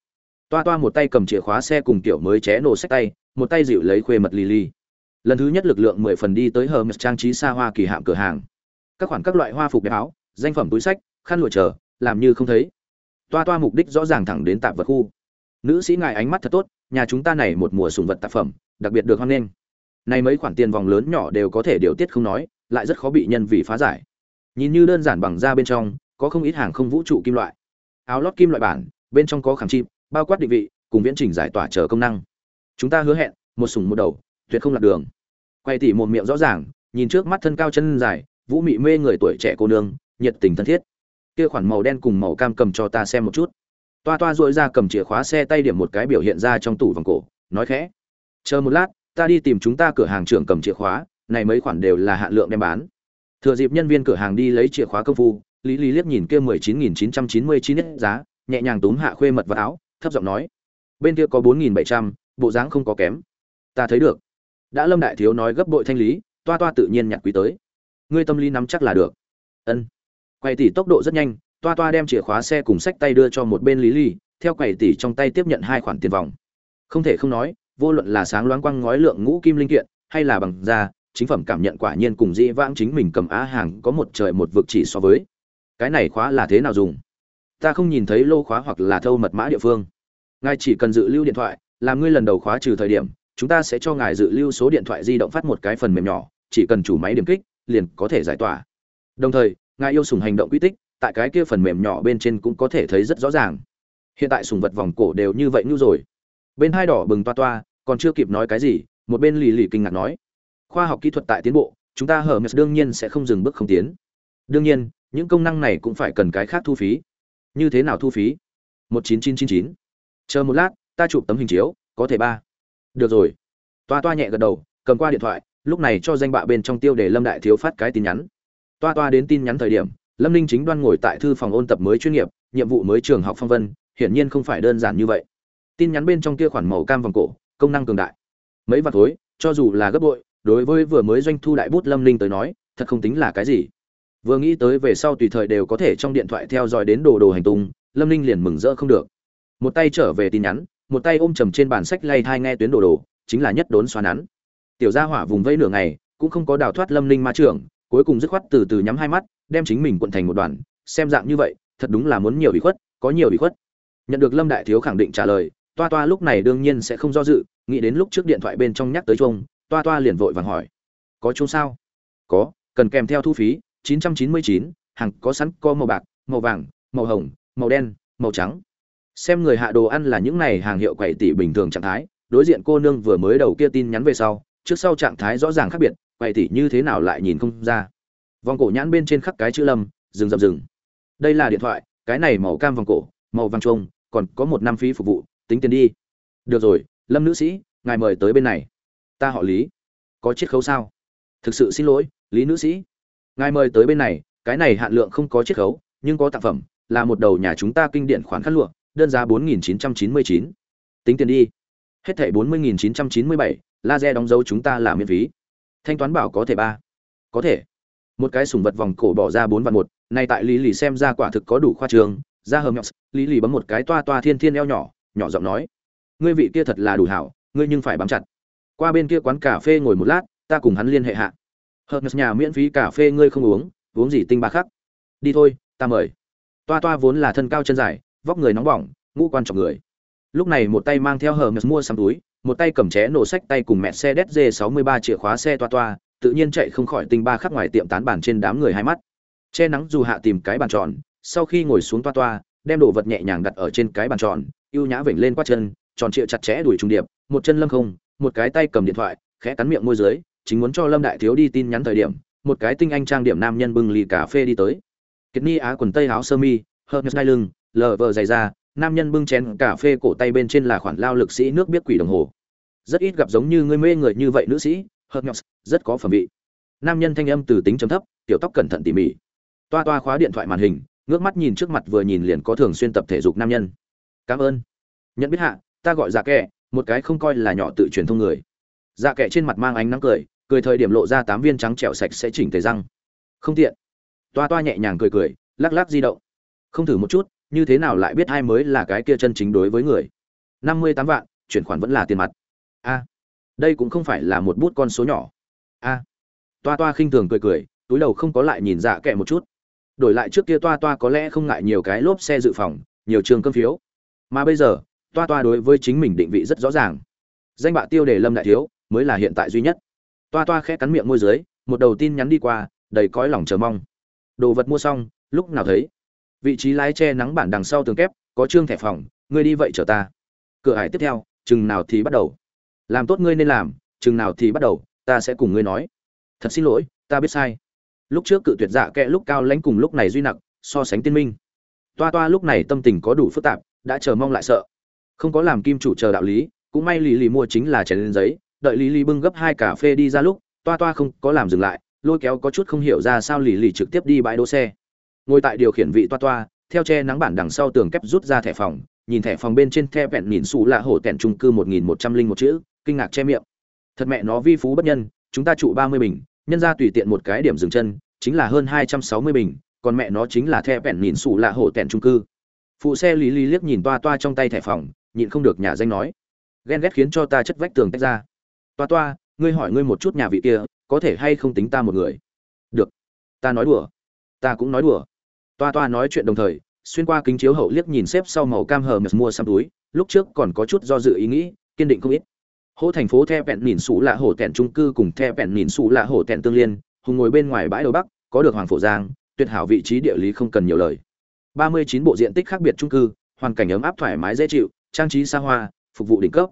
Speaker 1: Toa toa một tay cầm chìa khóa xe cùng kiểu mới ché nổ sách tay, một tay dịu lấy khuê mật lì lì lần thứ nhất lực lượng mười phần đi tới hờ mật trang trí xa hoa kỳ hạm cửa hàng. Các khoản các loại hoa phục đẹp áo, danh phẩm túi sách, khăn lụa chờ, làm như không thấy. Toa toa mục đích rõ ràng thẳng đến tạp vật khu. Nữ sĩ ngài ánh mắt thật tốt, nhà chúng ta này một mùa sùng vật tác phẩm, đặc biệt được hoan nghênh này mấy khoản tiền vòng lớn nhỏ đều có thể điều tiết không nói, lại rất khó bị nhân vì phá giải. Nhìn như đơn giản bằng da bên trong, có không ít hàng không vũ trụ kim loại. Áo lót kim loại bản, bên trong có khảm chim, bao quát định vị, cùng viễn trình giải tỏa chờ công năng. Chúng ta hứa hẹn, một sùng một đầu, tuyệt không lạc đường. Quay tỉ một miệng rõ ràng, nhìn trước mắt thân cao chân dài, vũ mị mê người tuổi trẻ cô nương, nhiệt tình thân thiết. Kia khoản màu đen cùng màu cam cầm cho ta xem một chút. Toa toa dội ra cầm chìa khóa xe tay điểm một cái biểu hiện ra trong tủ vòng cổ, nói khẽ. Chờ một lát ta đi tìm chúng ta cửa hàng trưởng cầm chìa khóa, này mấy khoản đều là hạn lượng đem bán. Thừa dịp nhân viên cửa hàng đi lấy chìa khóa công phu, lý lý liếc nhìn kia mười chín nghìn chín trăm chín mươi chín giá, nhẹ nhàng túm hạ khuê mật vào áo, thấp giọng nói, bên kia có bốn nghìn bảy trăm, bộ dáng không có kém. Ta thấy được. Đã lâm đại thiếu nói gấp bội thanh lý, toa toa tự nhiên nhặt quý tới. Ngươi tâm lý nắm chắc là được. Ân. Quầy tỷ tốc độ rất nhanh, toa toa đem chìa khóa xe cùng sách tay đưa cho một bên lý lý, theo quầy tỷ trong tay tiếp nhận hai khoản tiền vòng. Không thể không nói vô luận là sáng loáng quang ngói lượng ngũ kim linh kiện, hay là bằng da, chính phẩm cảm nhận quả nhiên cùng dĩ vãng chính mình cầm á hàng có một trời một vực chỉ so với. Cái này khóa là thế nào dùng? Ta không nhìn thấy lô khóa hoặc là thâu mật mã địa phương. Ngài chỉ cần dự lưu điện thoại, làm ngươi lần đầu khóa trừ thời điểm, chúng ta sẽ cho ngài dự lưu số điện thoại di động phát một cái phần mềm nhỏ, chỉ cần chủ máy điểm kích, liền có thể giải tỏa. Đồng thời, ngài yêu sùng hành động quy tích, tại cái kia phần mềm nhỏ bên trên cũng có thể thấy rất rõ ràng. Hiện tại sùng vật vòng cổ đều như vậy như rồi. Bên hai đỏ bừng toa toa còn chưa kịp nói cái gì, một bên lì lì kinh ngạc nói, khoa học kỹ thuật tại tiến bộ, chúng ta hở mệt đương nhiên sẽ không dừng bước không tiến. Đương nhiên, những công năng này cũng phải cần cái khác thu phí. Như thế nào thu phí? Một chín chín chín chín. Chờ một lát, ta chụp tấm hình chiếu, có thể ba. Được rồi. Toa toa nhẹ gật đầu, cầm qua điện thoại, lúc này cho danh bạ bên trong tiêu để lâm đại thiếu phát cái tin nhắn. Toa toa đến tin nhắn thời điểm, lâm ninh chính đoan ngồi tại thư phòng ôn tập mới chuyên nghiệp, nhiệm vụ mới trường học phong vân, hiển nhiên không phải đơn giản như vậy. Tin nhắn bên trong kia khoản màu cam vòng cổ công năng cường đại. Mấy vạn thối cho dù là gấp bội, đối với vừa mới doanh thu đại bút lâm ninh tới nói, thật không tính là cái gì. Vừa nghĩ tới về sau tùy thời đều có thể trong điện thoại theo dõi đến đồ đồ hành tung, lâm ninh liền mừng rỡ không được. Một tay trở về tin nhắn, một tay ôm chầm trên bàn sách lay thai nghe tuyến đồ đồ, chính là nhất đốn xoa nắn. Tiểu gia hỏa vùng vẫy nửa ngày, cũng không có đào thoát lâm ninh ma trưởng, cuối cùng dứt khoát từ từ nhắm hai mắt, đem chính mình cuộn thành một đoàn. Xem dạng như vậy, thật đúng là muốn nhiều bị khuất, có nhiều bị khuất. Nhận được lâm đại thiếu khẳng định trả lời, toa toa lúc này đương nhiên sẽ không do dự nghĩ đến lúc trước điện thoại bên trong nhắc tới chuông toa toa liền vội vàng hỏi. Có chuông sao? Có cần kèm theo thu phí 999, hàng có sẵn có màu bạc màu vàng màu hồng màu đen màu trắng. Xem người hạ đồ ăn là những này hàng hiệu quậy tỷ bình thường trạng thái đối diện cô nương vừa mới đầu kia tin nhắn về sau trước sau trạng thái rõ ràng khác biệt quậy tỷ như thế nào lại nhìn không ra. Vòng cổ nhãn bên trên khắc cái chữ lâm dừng dập dừng. Đây là điện thoại cái này màu cam vòng cổ màu vàng trông còn có một năm phí phục vụ tính tiền đi. Được rồi lâm nữ sĩ, ngài mời tới bên này. Ta họ lý. Có chiết khấu sao? Thực sự xin lỗi, lý nữ sĩ. Ngài mời tới bên này, cái này hạn lượng không có chiết khấu, nhưng có tặng phẩm, là một đầu nhà chúng ta kinh điển khoản khăn lụa, đơn giá bốn nghìn chín trăm chín mươi chín. Tính tiền đi. Hết thẻ bốn mươi nghìn chín trăm chín mươi bảy, laser đóng dấu chúng ta là miễn phí. Thanh toán bảo có thể ba. Có thể. Một cái sùng vật vòng cổ bỏ ra bốn vạn một này tại lý lì xem ra quả thực có đủ khoa trường ra hờ mẹo, lý lì bấm một cái toa toa thiên thiên eo nhỏ nhỏ giọng nói ngươi vị kia thật là đủ hảo, ngươi nhưng phải bám chặt. Qua bên kia quán cà phê ngồi một lát, ta cùng hắn liên hệ hạ. Hợp nhà miễn phí cà phê ngươi không uống uống gì tinh ba khắc. Đi thôi, ta mời. Toa toa vốn là thân cao chân dài, vóc người nóng bỏng, ngũ quan trọng người. Lúc này một tay mang theo hờ mua xăm túi, một tay cầm ché nổ sách tay cùng mẹ xe đét dê 63 chìa khóa xe toa toa, tự nhiên chạy không khỏi tinh ba khắc ngoài tiệm tán bàn trên đám người hai mắt. Che nắng dù hạ tìm cái bàn tròn, sau khi ngồi xuống toa toa, đem đồ vật nhẹ nhàng đặt ở trên cái bàn tròn, ưu nhã vểnh lên quát chân tròn trịa chặt chẽ đuổi trùng điệp, một chân lâm không, một cái tay cầm điện thoại, khẽ cắn miệng môi dưới, chính muốn cho lâm đại thiếu đi tin nhắn thời điểm, một cái tinh anh trang điểm nam nhân bưng ly cà phê đi tới. Kiệt ni á quần tây áo sơ mi hơ ngay lưng, lờ vờ dày ra nam nhân bưng chén cà phê cổ tay bên trên là khoản lao lực sĩ nước biết quỷ đồng hồ. Rất ít gặp giống như ngươi mê người như vậy nữ sĩ hơ rất có phẩm vị. Nam nhân thanh âm từ tính chấm thấp, tiểu tóc cẩn thận tỉ mỉ. Toa toa khóa điện thoại màn hình, ngước mắt nhìn trước mặt vừa nhìn liền có thường xuyên tập thể dục nam nhân. Cảm ơn. Nhận biết hạ ta gọi dạ kệ một cái không coi là nhỏ tự truyền thông người. Dạ kệ trên mặt mang ánh nắng cười cười thời điểm lộ ra tám viên trắng trẻo sạch sẽ chỉnh tề răng. Không tiện. Toa toa nhẹ nhàng cười cười, lắc lắc di động. Không thử một chút, như thế nào lại biết ai mới là cái kia chân chính đối với người? Năm mươi tám vạn, chuyển khoản vẫn là tiền mặt. A. Đây cũng không phải là một bút con số nhỏ. A. Toa toa khinh thường cười cười, túi đầu không có lại nhìn dạ kệ một chút. Đổi lại trước kia toa toa có lẽ không ngại nhiều cái lốp xe dự phòng, nhiều trường cơm phiếu. Mà bây giờ toa toa đối với chính mình định vị rất rõ ràng. Danh bạ tiêu đề lâm đại thiếu mới là hiện tại duy nhất. Toa toa khẽ cắn miệng môi dưới, một đầu tin nhắn đi qua, đầy cõi lòng chờ mong. Đồ vật mua xong, lúc nào thấy? Vị trí lái che nắng bản đằng sau tường kép, có trương thẻ phòng, ngươi đi vậy chờ ta. Cửa hải tiếp theo, chừng nào thì bắt đầu. Làm tốt ngươi nên làm, chừng nào thì bắt đầu, ta sẽ cùng ngươi nói. Thật xin lỗi, ta biết sai. Lúc trước cự tuyệt dạ kẽ lúc cao lãnh cùng lúc này duy nặng so sánh tiên minh. Toa toa lúc này tâm tình có đủ phức tạp, đã chờ mong lại sợ không có làm kim chủ chờ đạo lý, cũng may lì lì mua chính là chén lên giấy, đợi lì lì bưng gấp hai cà phê đi ra lúc, toa toa không có làm dừng lại, lôi kéo có chút không hiểu ra sao lì lì trực tiếp đi bãi đỗ xe. Ngồi tại điều khiển vị toa toa, theo che nắng bản đằng sau tường kép rút ra thẻ phòng, nhìn thẻ phòng bên trên the vẹn nhìn xù là hổ tẻn trung cư một nghìn một trăm linh một chữ, kinh ngạc che miệng. Thật mẹ nó vi phú bất nhân, chúng ta trụ ba mươi bình, nhân ra tùy tiện một cái điểm dừng chân, chính là hơn hai trăm sáu mươi bình, còn mẹ nó chính là the vẹn nhìn xù là hổ tẻn trung cư. Phụ xe lý lý liếc nhìn toa toa trong tay thẻ phòng nhịn không được nhà danh nói. Ghen ghét khiến cho ta chất vách tường tách ra. Toa toa, ngươi hỏi ngươi một chút nhà vị kia, có thể hay không tính ta một người? Được. Ta nói đùa. Ta cũng nói đùa. Toa toa nói chuyện đồng thời, xuyên qua kính chiếu hậu liếc nhìn xếp sau màu cam hờ mật mua xăm túi, lúc trước còn có chút do dự ý nghĩ, kiên định không ít. Hỗ thành phố the vẹn nhìn xù lạ hổ tẹn trung cư cùng the vẹn nhìn xù lạ hổ tẹn tương liên, hùng ngồi bên ngoài bãi đầu bắc, có được hoàng phổ giang, tuyệt hảo vị trí địa lý không cần nhiều lời. ba mươi chín bộ diện tích khác biệt trung cư, hoàn cảnh ấm áp thoải mái dễ chịu trang trí xa hoa, phục vụ đỉnh cấp.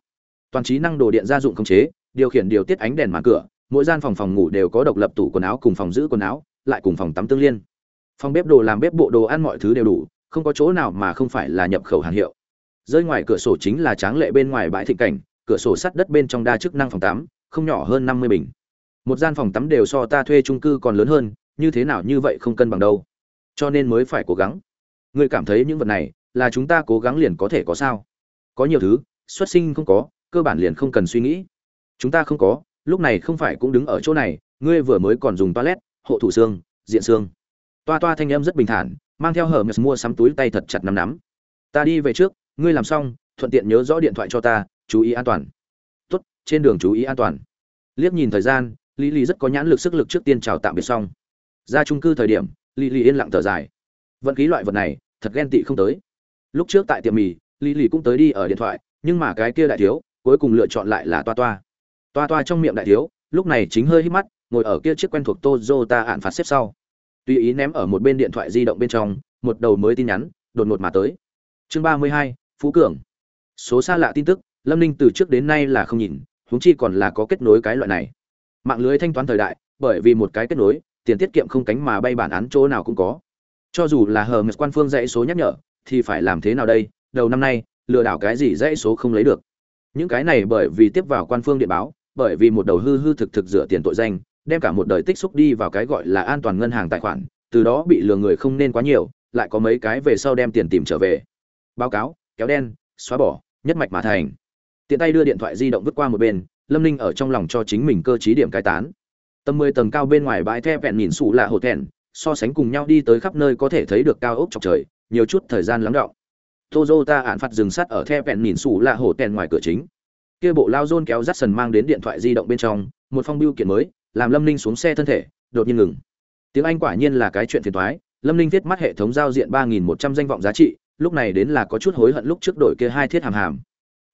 Speaker 1: Toàn trí năng đồ điện gia dụng khống chế, điều khiển điều tiết ánh đèn màn cửa, mỗi gian phòng phòng ngủ đều có độc lập tủ quần áo cùng phòng giữ quần áo, lại cùng phòng tắm tương liên. Phòng bếp đồ làm bếp bộ đồ ăn mọi thứ đều đủ, không có chỗ nào mà không phải là nhập khẩu hàng hiệu. Rơi ngoài cửa sổ chính là tráng lệ bên ngoài bãi thịnh cảnh, cửa sổ sắt đất bên trong đa chức năng phòng tắm, không nhỏ hơn năm mươi bình. Một gian phòng tắm đều so ta thuê trung cư còn lớn hơn, như thế nào như vậy không cân bằng đâu. Cho nên mới phải cố gắng. Ngươi cảm thấy những vật này là chúng ta cố gắng liền có thể có sao? Có nhiều thứ, xuất sinh không có, cơ bản liền không cần suy nghĩ. Chúng ta không có, lúc này không phải cũng đứng ở chỗ này, ngươi vừa mới còn dùng toilet, hộ thủ xương, diện xương. Toa toa thanh em rất bình thản, mang theo hở mật mua sắm túi tay thật chặt nắm nắm. Ta đi về trước, ngươi làm xong, thuận tiện nhớ rõ điện thoại cho ta, chú ý an toàn. Tốt, trên đường chú ý an toàn. Liếc nhìn thời gian, lý lý rất có nhãn lực sức lực trước tiên chào tạm biệt xong. Ra trung cư thời điểm, lý lý yên lặng thở dài. Vận khí loại vật này, thật ghen tị không tới. Lúc trước tại tiệm mì lý lì cũng tới đi ở điện thoại, nhưng mà cái kia đại thiếu, cuối cùng lựa chọn lại là toa toa. Toa toa trong miệng đại thiếu, lúc này chính hơi hít mắt, ngồi ở kia chiếc quen thuộc tozota ạn phạt xếp sau. Tùy ý ném ở một bên điện thoại di động bên trong, một đầu mới tin nhắn, đột ngột mà tới. Chương ba mươi hai, phú cường. Số xa lạ tin tức, lâm ninh từ trước đến nay là không nhìn, huống chi còn là có kết nối cái loại này. Mạng lưới thanh toán thời đại, bởi vì một cái kết nối, tiền tiết kiệm không cánh mà bay bản án chỗ nào cũng có. Cho dù là hờ mệt quan phương dãy số nhắc nhở, thì phải làm thế nào đây? Đầu năm nay, lừa đảo cái gì dãy số không lấy được. Những cái này bởi vì tiếp vào quan phương điện báo, bởi vì một đầu hư hư thực thực rửa tiền tội danh, đem cả một đời tích xúc đi vào cái gọi là an toàn ngân hàng tài khoản, từ đó bị lừa người không nên quá nhiều, lại có mấy cái về sau đem tiền tìm trở về. Báo cáo, kéo đen, xóa bỏ, nhất mạch mà thành. Tiện tay đưa điện thoại di động vứt qua một bên, lâm ninh ở trong lòng cho chính mình cơ t điểm cai tán. Tầm mười tầng cao bên ngoài bãi the vẹn nhìn xù lạ hột thẹn, so sánh cùng nhau đi tới khắp nơi có thể thấy được cao ốc chọc trời, nhiều chút thời gian lắng đọng Toyota án phạt dừng sắt ở the vẹn nhìn sủ là hổ tèn ngoài cửa chính. Kia bộ lao zone kéo dắt sần mang đến điện thoại di động bên trong, một phong bưu kiện mới, làm lâm ninh xuống xe thân thể, đột nhiên ngừng. Tiếng anh quả nhiên là cái chuyện phiền toái, lâm ninh viết mắt hệ thống giao diện ba nghìn một trăm danh vọng giá trị, lúc này đến là có chút hối hận lúc trước đổi kia hai thiết hàm hàm.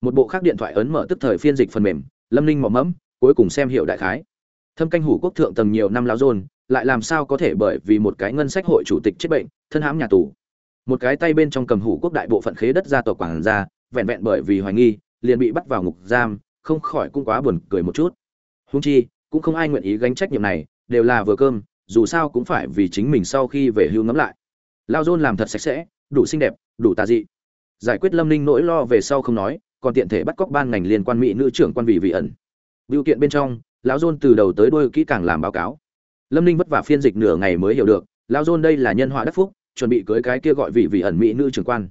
Speaker 1: Một bộ khác điện thoại ấn mở tức thời phiên dịch phần mềm, lâm ninh mỏ mẫm, cuối cùng xem hiệu đại khái. Thâm canh hủ quốc thượng tầng nhiều năm lao rôn lại làm sao có thể bởi vì một cái ngân sách hội chủ tịch chết bệnh, thân hãm nhà tù một cái tay bên trong cầm hủ quốc đại bộ phận khế đất ra tộc quảng ra vẹn vẹn bởi vì hoài nghi, liền bị bắt vào ngục giam, không khỏi cũng quá buồn cười một chút. Húng chi, cũng không ai nguyện ý gánh trách nhiệm này, đều là vừa cơm, dù sao cũng phải vì chính mình sau khi về hưu ngẫm lại. Lao dôn làm thật sạch sẽ, đủ xinh đẹp, đủ tà dị. Giải quyết lâm ninh nỗi lo về sau không nói, còn tiện thể bắt cóc ban ngành liên quan mỹ nữ trưởng quan vị vị ẩn. Biểu kiện bên trong, lão dôn từ đầu tới đuôi kỹ càng làm báo cáo. Lâm ninh vất vả phiên dịch nửa ngày mới hiểu được, lão dôn đây là nhân họa đắc phúc chuẩn bị cưới cái kia gọi vị vị ẩn mỹ nữ trưởng quan.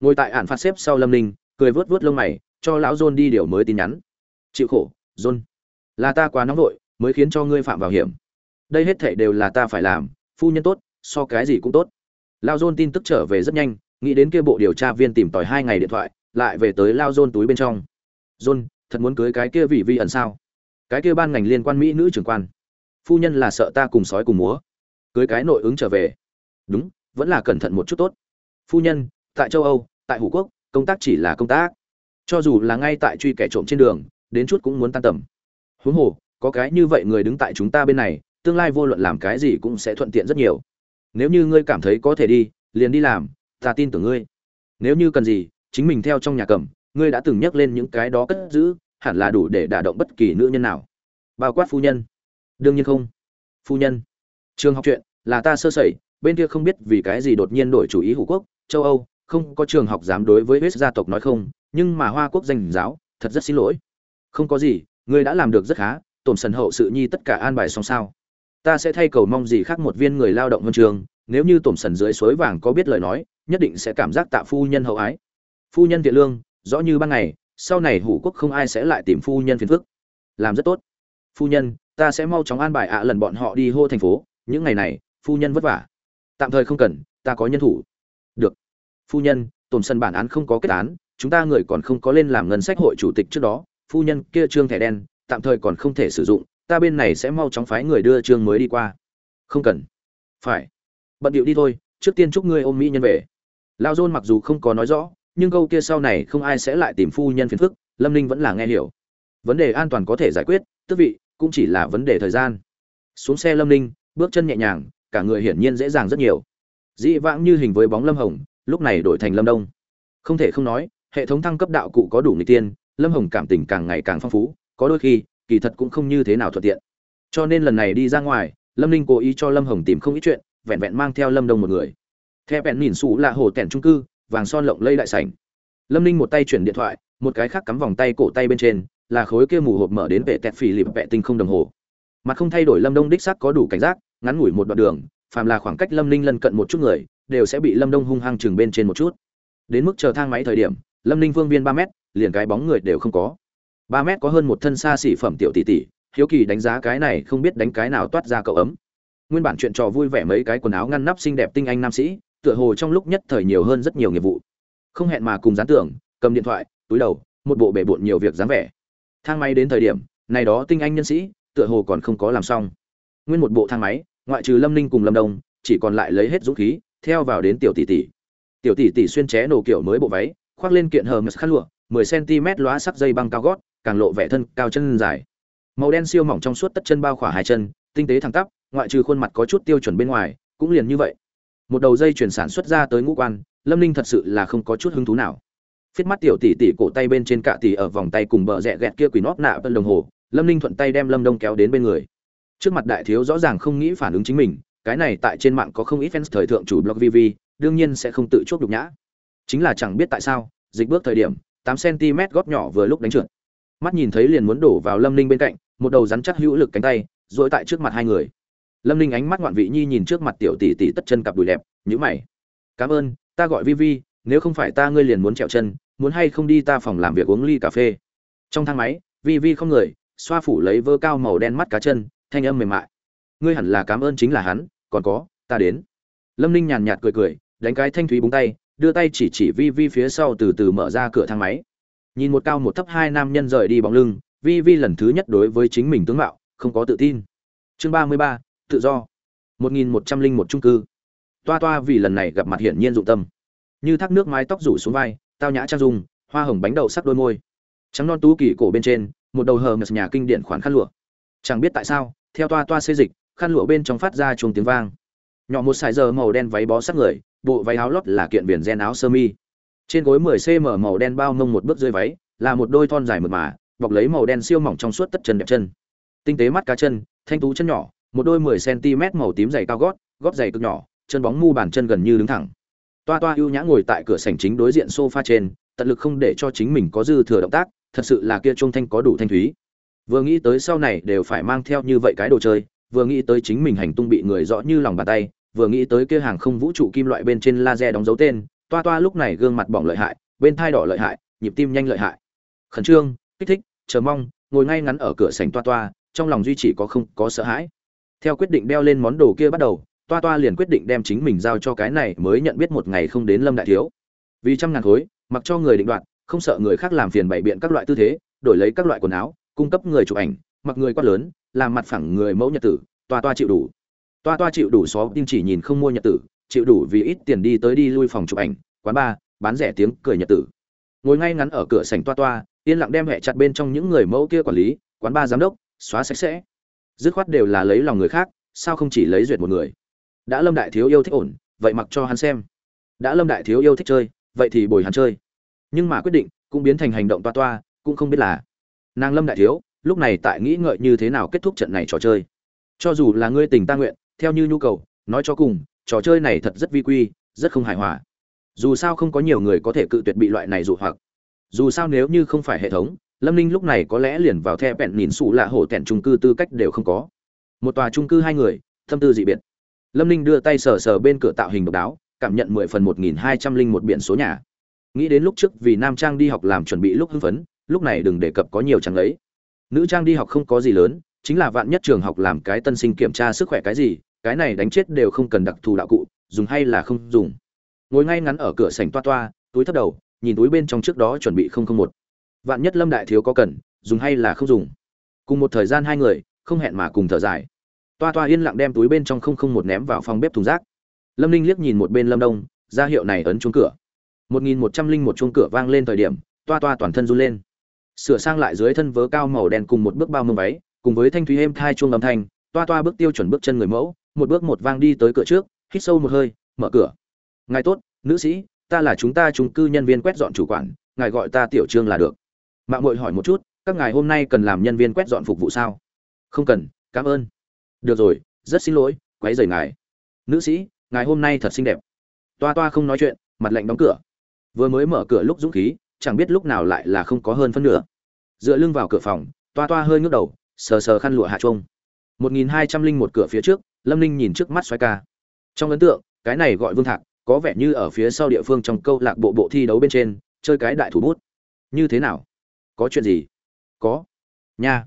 Speaker 1: Ngồi tại ản phạt xếp sau lâm ninh, cười vớt vớt lông mày, cho lão john đi điều mới tin nhắn. Chịu khổ, john. Là ta quá nóng vội, mới khiến cho ngươi phạm vào hiểm. Đây hết thể đều là ta phải làm, phu nhân tốt, so cái gì cũng tốt. Lao john tin tức trở về rất nhanh, nghĩ đến kia bộ điều tra viên tìm tòi hai ngày điện thoại, lại về tới lao john túi bên trong. John, thật muốn cưới cái kia vị vi ẩn sao? Cái kia ban ngành liên quan mỹ nữ trưởng quan. Phu nhân là sợ ta cùng sói cùng múa. Cưới cái nội ứng trở về. Đúng vẫn là cẩn thận một chút tốt. Phu nhân, tại châu âu, tại hủ quốc, công tác chỉ là công tác. Cho dù là ngay tại truy kẻ trộm trên đường, đến chút cũng muốn tan tầm. Huống hồ, có cái như vậy người đứng tại chúng ta bên này, tương lai vô luận làm cái gì cũng sẽ thuận tiện rất nhiều. Nếu như ngươi cảm thấy có thể đi, liền đi làm, ta tin tưởng ngươi. Nếu như cần gì, chính mình theo trong nhà cầm, ngươi đã từng nhắc lên những cái đó cất giữ, hẳn là đủ để đả động bất kỳ nữ nhân nào. Bao quát phu nhân. Đương nhiên không. Phu nhân. Trường học chuyện, là ta sơ sẩy bên kia không biết vì cái gì đột nhiên đổi chủ ý hủ quốc, châu âu, không có trường học dám đối với huyết gia tộc nói không, nhưng mà hoa quốc danh giáo, thật rất xin lỗi. Không có gì ngươi đã làm được rất khá, tổn sần hậu sự nhi tất cả an bài xong sao. Ta sẽ thay cầu mong gì khác một viên người lao động huân trường, nếu như tổn sần dưới suối vàng có biết lời nói, nhất định sẽ cảm giác tạ phu nhân hậu ái. Phu nhân thiện lương, rõ như ban ngày, sau này hủ quốc không ai sẽ lại tìm phu nhân phiền phức. Làm rất tốt. Phu nhân, ta sẽ mau chóng an bài ạ lần bọn họ đi hô thành phố, những ngày này, phu nhân vất vả tạm thời không cần, ta có nhân thủ. Được. Phu nhân, tổn sân bản án không có kết án, chúng ta người còn không có lên làm ngân sách hội chủ tịch trước đó, phu nhân kia trương thẻ đen, tạm thời còn không thể sử dụng, ta bên này sẽ mau chóng phái người đưa trương mới đi qua. Không cần. Phải. Bận điệu đi thôi, trước tiên chúc ngươi ôm mỹ nhân về. Lao dôn mặc dù không có nói rõ, nhưng câu kia sau này không ai sẽ lại tìm phu nhân phiền phức, lâm ninh vẫn là nghe hiểu. Vấn đề an toàn có thể giải quyết tức vị, cũng chỉ là vấn đề thời gian. Xuống xe lâm ninh, bước chân nhẹ nhàng cả người hiển nhiên dễ dàng rất nhiều. Dĩ vãng như hình với bóng lâm hồng, lúc này đổi thành lâm đông. Không thể không nói, hệ thống thăng cấp đạo cụ có đủ người tiên, lâm hồng cảm tình càng ngày càng phong phú, có đôi khi, kỳ thật cũng không như thế nào thuận tiện. Cho nên lần này đi ra ngoài, lâm ninh cố ý cho lâm hồng tìm không ít chuyện, vẹn vẹn mang theo lâm đông một người. Theo vẹn nhìn xù là hồ tẻn trung cư, vàng son lộng lây đại sảnh. Lâm ninh một tay chuyển điện thoại, một cái khác cắm vòng tay cổ tay bên trên, là khối kia mù hộp mở đến vệ tẹt phì lịp vệ tinh không đồng hồ. Mặt không thay đổi lâm đông đích sắc có đủ cảnh giác ngắn ngủi một đoạn đường, phàm là khoảng cách lâm ninh lân cận một chút người, đều sẽ bị lâm đông hung hăng chừng bên trên một chút. Đến mức chờ thang máy thời điểm, lâm ninh vương viên ba mét, liền cái bóng người đều không có. Ba mét có hơn một thân xa xỉ phẩm tiểu tỷ tỷ, hiếu kỳ đánh giá cái này không biết đánh cái nào toát ra cậu ấm. Nguyên bản chuyện trò vui vẻ mấy cái quần áo ngăn nắp xinh đẹp tinh anh nam sĩ, tựa hồ trong lúc nhất thời nhiều hơn rất nhiều nghiệp vụ. Không hẹn mà cùng dán tưởng cầm điện thoại, túi đầu, một bộ bể bộn nhiều việc dáng vẻ. Thang máy đến thời điểm, này đó tinh anh nhân sĩ, tựa hồ còn không có làm xong. Nguyên một bộ thang máy ngoại trừ lâm ninh cùng lâm đông, chỉ còn lại lấy hết dũng khí, theo vào đến tiểu tỷ tỷ. Tiểu tỷ tỷ xuyên ché nổ kiểu mới bộ váy, khoác lên kiện hờ mật khát lụa 10 cm lóa sắc dây băng cao gót, càng lộ vẻ thân cao chân dài. Màu đen siêu mỏng trong suốt tất chân bao khỏa hai chân, tinh tế thẳng tắp, ngoại trừ khuôn mặt có chút tiêu chuẩn bên ngoài, cũng liền như vậy. Một đầu dây chuyển sản xuất ra tới ngũ quan, lâm ninh thật sự là không có chút hứng thú nào. Phiết mắt tiểu tỷ tỷ cổ tay bên trên cạ tỷ ở vòng tay cùng bờ rẽ ghẹt kia quỳ nóp nạ tân đồng hồ, lâm ninh thuận tay đem lâm đông kéo đến bên người trước mặt đại thiếu rõ ràng không nghĩ phản ứng chính mình, cái này tại trên mạng có không ít fans thời thượng chủ blog vv đương nhiên sẽ không tự chuốc đục nhã. Chính là chẳng biết tại sao, dịch bước thời điểm, tám cm góp nhỏ vừa lúc đánh trượt. Mắt nhìn thấy liền muốn đổ vào lâm ninh bên cạnh, một đầu rắn chắc hữu lực cánh tay dội tại trước mặt hai người. Lâm ninh ánh mắt ngoạn vị nhi nhìn trước mặt tiểu tỷ tỷ tất chân cặp đùi đẹp nhữ mày. Cảm ơn, ta gọi vi vi nếu không phải ta ngươi liền muốn trèo chân, muốn hay không đi ta phòng làm việc uống ly cà phê. Trong thang máy vi vi không người, xoa phủ lấy vơ cao màu đen mắt cá chân thanh âm mềm mại. Ngươi hẳn là cảm ơn chính là hắn, còn có, ta đến. Lâm ninh nhàn nhạt cười cười, đánh cái thanh thúy búng tay, đưa tay chỉ chỉ vi vi phía sau từ từ mở ra cửa thang máy. Nhìn một cao một thấp hai nam nhân rời đi bóng lưng, vi vi lần thứ nhất đối với chính mình tướng mạo, không có tự tin. Chương ba mươi ba, tự do. một nghìn một trăm linh một trung cư. Toa toa vì lần này gặp mặt hiển nhiên dụng tâm. Như thác nước mái tóc rủ xuống vai, tao nhã trang dung, hoa hồng bánh đậu sắc đôi môi. Trắng non tú kỳ cổ bên trên, một đầu hờ ngật nhà kinh điển khoản khăn lụa. Chẳng biết tại sao theo toa toa xê dịch, khăn lụa bên trong phát ra chuông tiếng vang. Nhỏ một sải giờ màu đen váy bó sát người, bộ váy áo lót là kiện viền gen áo sơ mi. Trên gối 10 cm màu đen bao mông một bước dưới váy, là một đôi thon dài mượt mà, bọc lấy màu đen siêu mỏng trong suốt tất chân đẹp chân. Tinh tế mắt cá chân, thanh tú chân nhỏ, một đôi 10 cm màu tím dày cao gót gót dày cực nhỏ, chân bóng mu bàn chân gần như đứng thẳng. Toa toa ưu nhã ngồi tại cửa sảnh chính đối diện sofa trên, tận lực không để cho chính mình có dư thừa động tác, thật sự là kia trung thanh có đủ thanh thúy vừa nghĩ tới sau này đều phải mang theo như vậy cái đồ chơi, vừa nghĩ tới chính mình hành tung bị người rõ như lòng bàn tay, vừa nghĩ tới kia hàng không vũ trụ kim loại bên trên laser đóng dấu tên, toa toa lúc này gương mặt bỏng lợi hại, bên thai đỏ lợi hại, nhịp tim nhanh lợi hại. Khẩn trương, kích thích, chờ mong, ngồi ngay ngắn ở cửa sảnh toa toa, trong lòng duy chỉ có không có sợ hãi. Theo quyết định đeo lên món đồ kia bắt đầu, toa toa liền quyết định đem chính mình giao cho cái này mới nhận biết một ngày không đến lâm đại thiếu. Vì trăm ngàn khối, mặc cho người định đoạt, không sợ người khác làm phiền bày biện các loại tư thế, đổi lấy các loại quần áo cung cấp người chụp ảnh, mặc người quát lớn, làm mặt phẳng người mẫu nhật tử, toa toa chịu đủ. Toa toa chịu đủ xó, tin chỉ nhìn không mua nhật tử, chịu đủ vì ít tiền đi tới đi lui phòng chụp ảnh, quán bar, bán rẻ tiếng cười nhật tử. Ngồi ngay ngắn ở cửa sảnh toa toa, yên lặng đem hẹ chặt bên trong những người mẫu kia quản lý, quán bar giám đốc, xóa sạch sẽ. Dứt khoát đều là lấy lòng người khác, sao không chỉ lấy duyệt một người? Đã lâm đại thiếu yêu thích ổn, vậy mặc cho hắn xem. Đã lâm đại thiếu yêu thích chơi, vậy thì bồi hắn chơi. Nhưng mà quyết định, cũng biến thành hành động toa toa, cũng không biết là nàng lâm đại thiếu, lúc này tại nghĩ ngợi như thế nào kết thúc trận này trò chơi. Cho dù là ngươi tình ta nguyện, theo như nhu cầu, nói cho cùng, trò chơi này thật rất vi quy, rất không hài hòa. Dù sao không có nhiều người có thể cự tuyệt bị loại này dụ hoặc. Dù sao nếu như không phải hệ thống, lâm ninh lúc này có lẽ liền vào the bẹn nhìn xù lạ hổ tẹn trung cư tư cách đều không có. Một tòa trung cư hai người, thâm tư dị biệt. Lâm ninh đưa tay sờ sờ bên cửa tạo hình độc đáo, cảm nhận mười phần một nghìn hai trăm linh một biển số nhà. Nghĩ đến lúc trước vì nam trang đi học làm chuẩn bị lúc hưng phấn lúc này đừng đề cập có nhiều chẳng lấy nữ trang đi học không có gì lớn, chính là vạn nhất trường học làm cái tân sinh kiểm tra sức khỏe cái gì, cái này đánh chết đều không cần đặc thù đạo cụ, dùng hay là không dùng. Ngồi ngay ngắn ở cửa sảnh toa toa, túi thấp đầu, nhìn túi bên trong trước đó chuẩn bị không không một. Vạn nhất lâm đại thiếu có cần, dùng hay là không dùng. Cùng một thời gian hai người, không hẹn mà cùng thở dài. Toa toa yên lặng đem túi bên trong không không một ném vào phòng bếp thùng rác. Lâm ninh liếc nhìn một bên lâm đông, ra hiệu này ấn chuông cửa. Một nghìn một trăm linh một chuông cửa vang lên thời điểm, toa toa toàn thân run lên sửa sang lại dưới thân vớ cao màu đen cùng một bước bao mông váy, cùng với thanh thúy êm thai chuông âm thanh, toa toa bước tiêu chuẩn bước chân người mẫu, một bước một vang đi tới cửa trước, hít sâu một hơi, mở cửa. Ngài tốt, nữ sĩ, ta là chúng ta trung cư nhân viên quét dọn chủ quản, ngài gọi ta tiểu trương là được. Mạng hội hỏi một chút, các ngài hôm nay cần làm nhân viên quét dọn phục vụ sao? Không cần, cảm ơn. Được rồi, rất xin lỗi, quấy rầy ngài. Nữ sĩ, ngài hôm nay thật xinh đẹp. Toa toa không nói chuyện, mặt lạnh đóng cửa. Vừa mới mở cửa lúc dũng khí chẳng biết lúc nào lại là không có hơn phân nửa. Dựa lưng vào cửa phòng, toa toa hơi ngước đầu, sờ sờ khăn lụa hạ trông một nghìn hai trăm linh một cửa phía trước, lâm ninh nhìn trước mắt xoay ca. Trong ấn tượng, cái này gọi vương thạc, có vẻ như ở phía sau địa phương trong câu lạc bộ bộ thi đấu bên trên, chơi cái đại thủ bút. Như thế nào? Có chuyện gì? Có. Nha.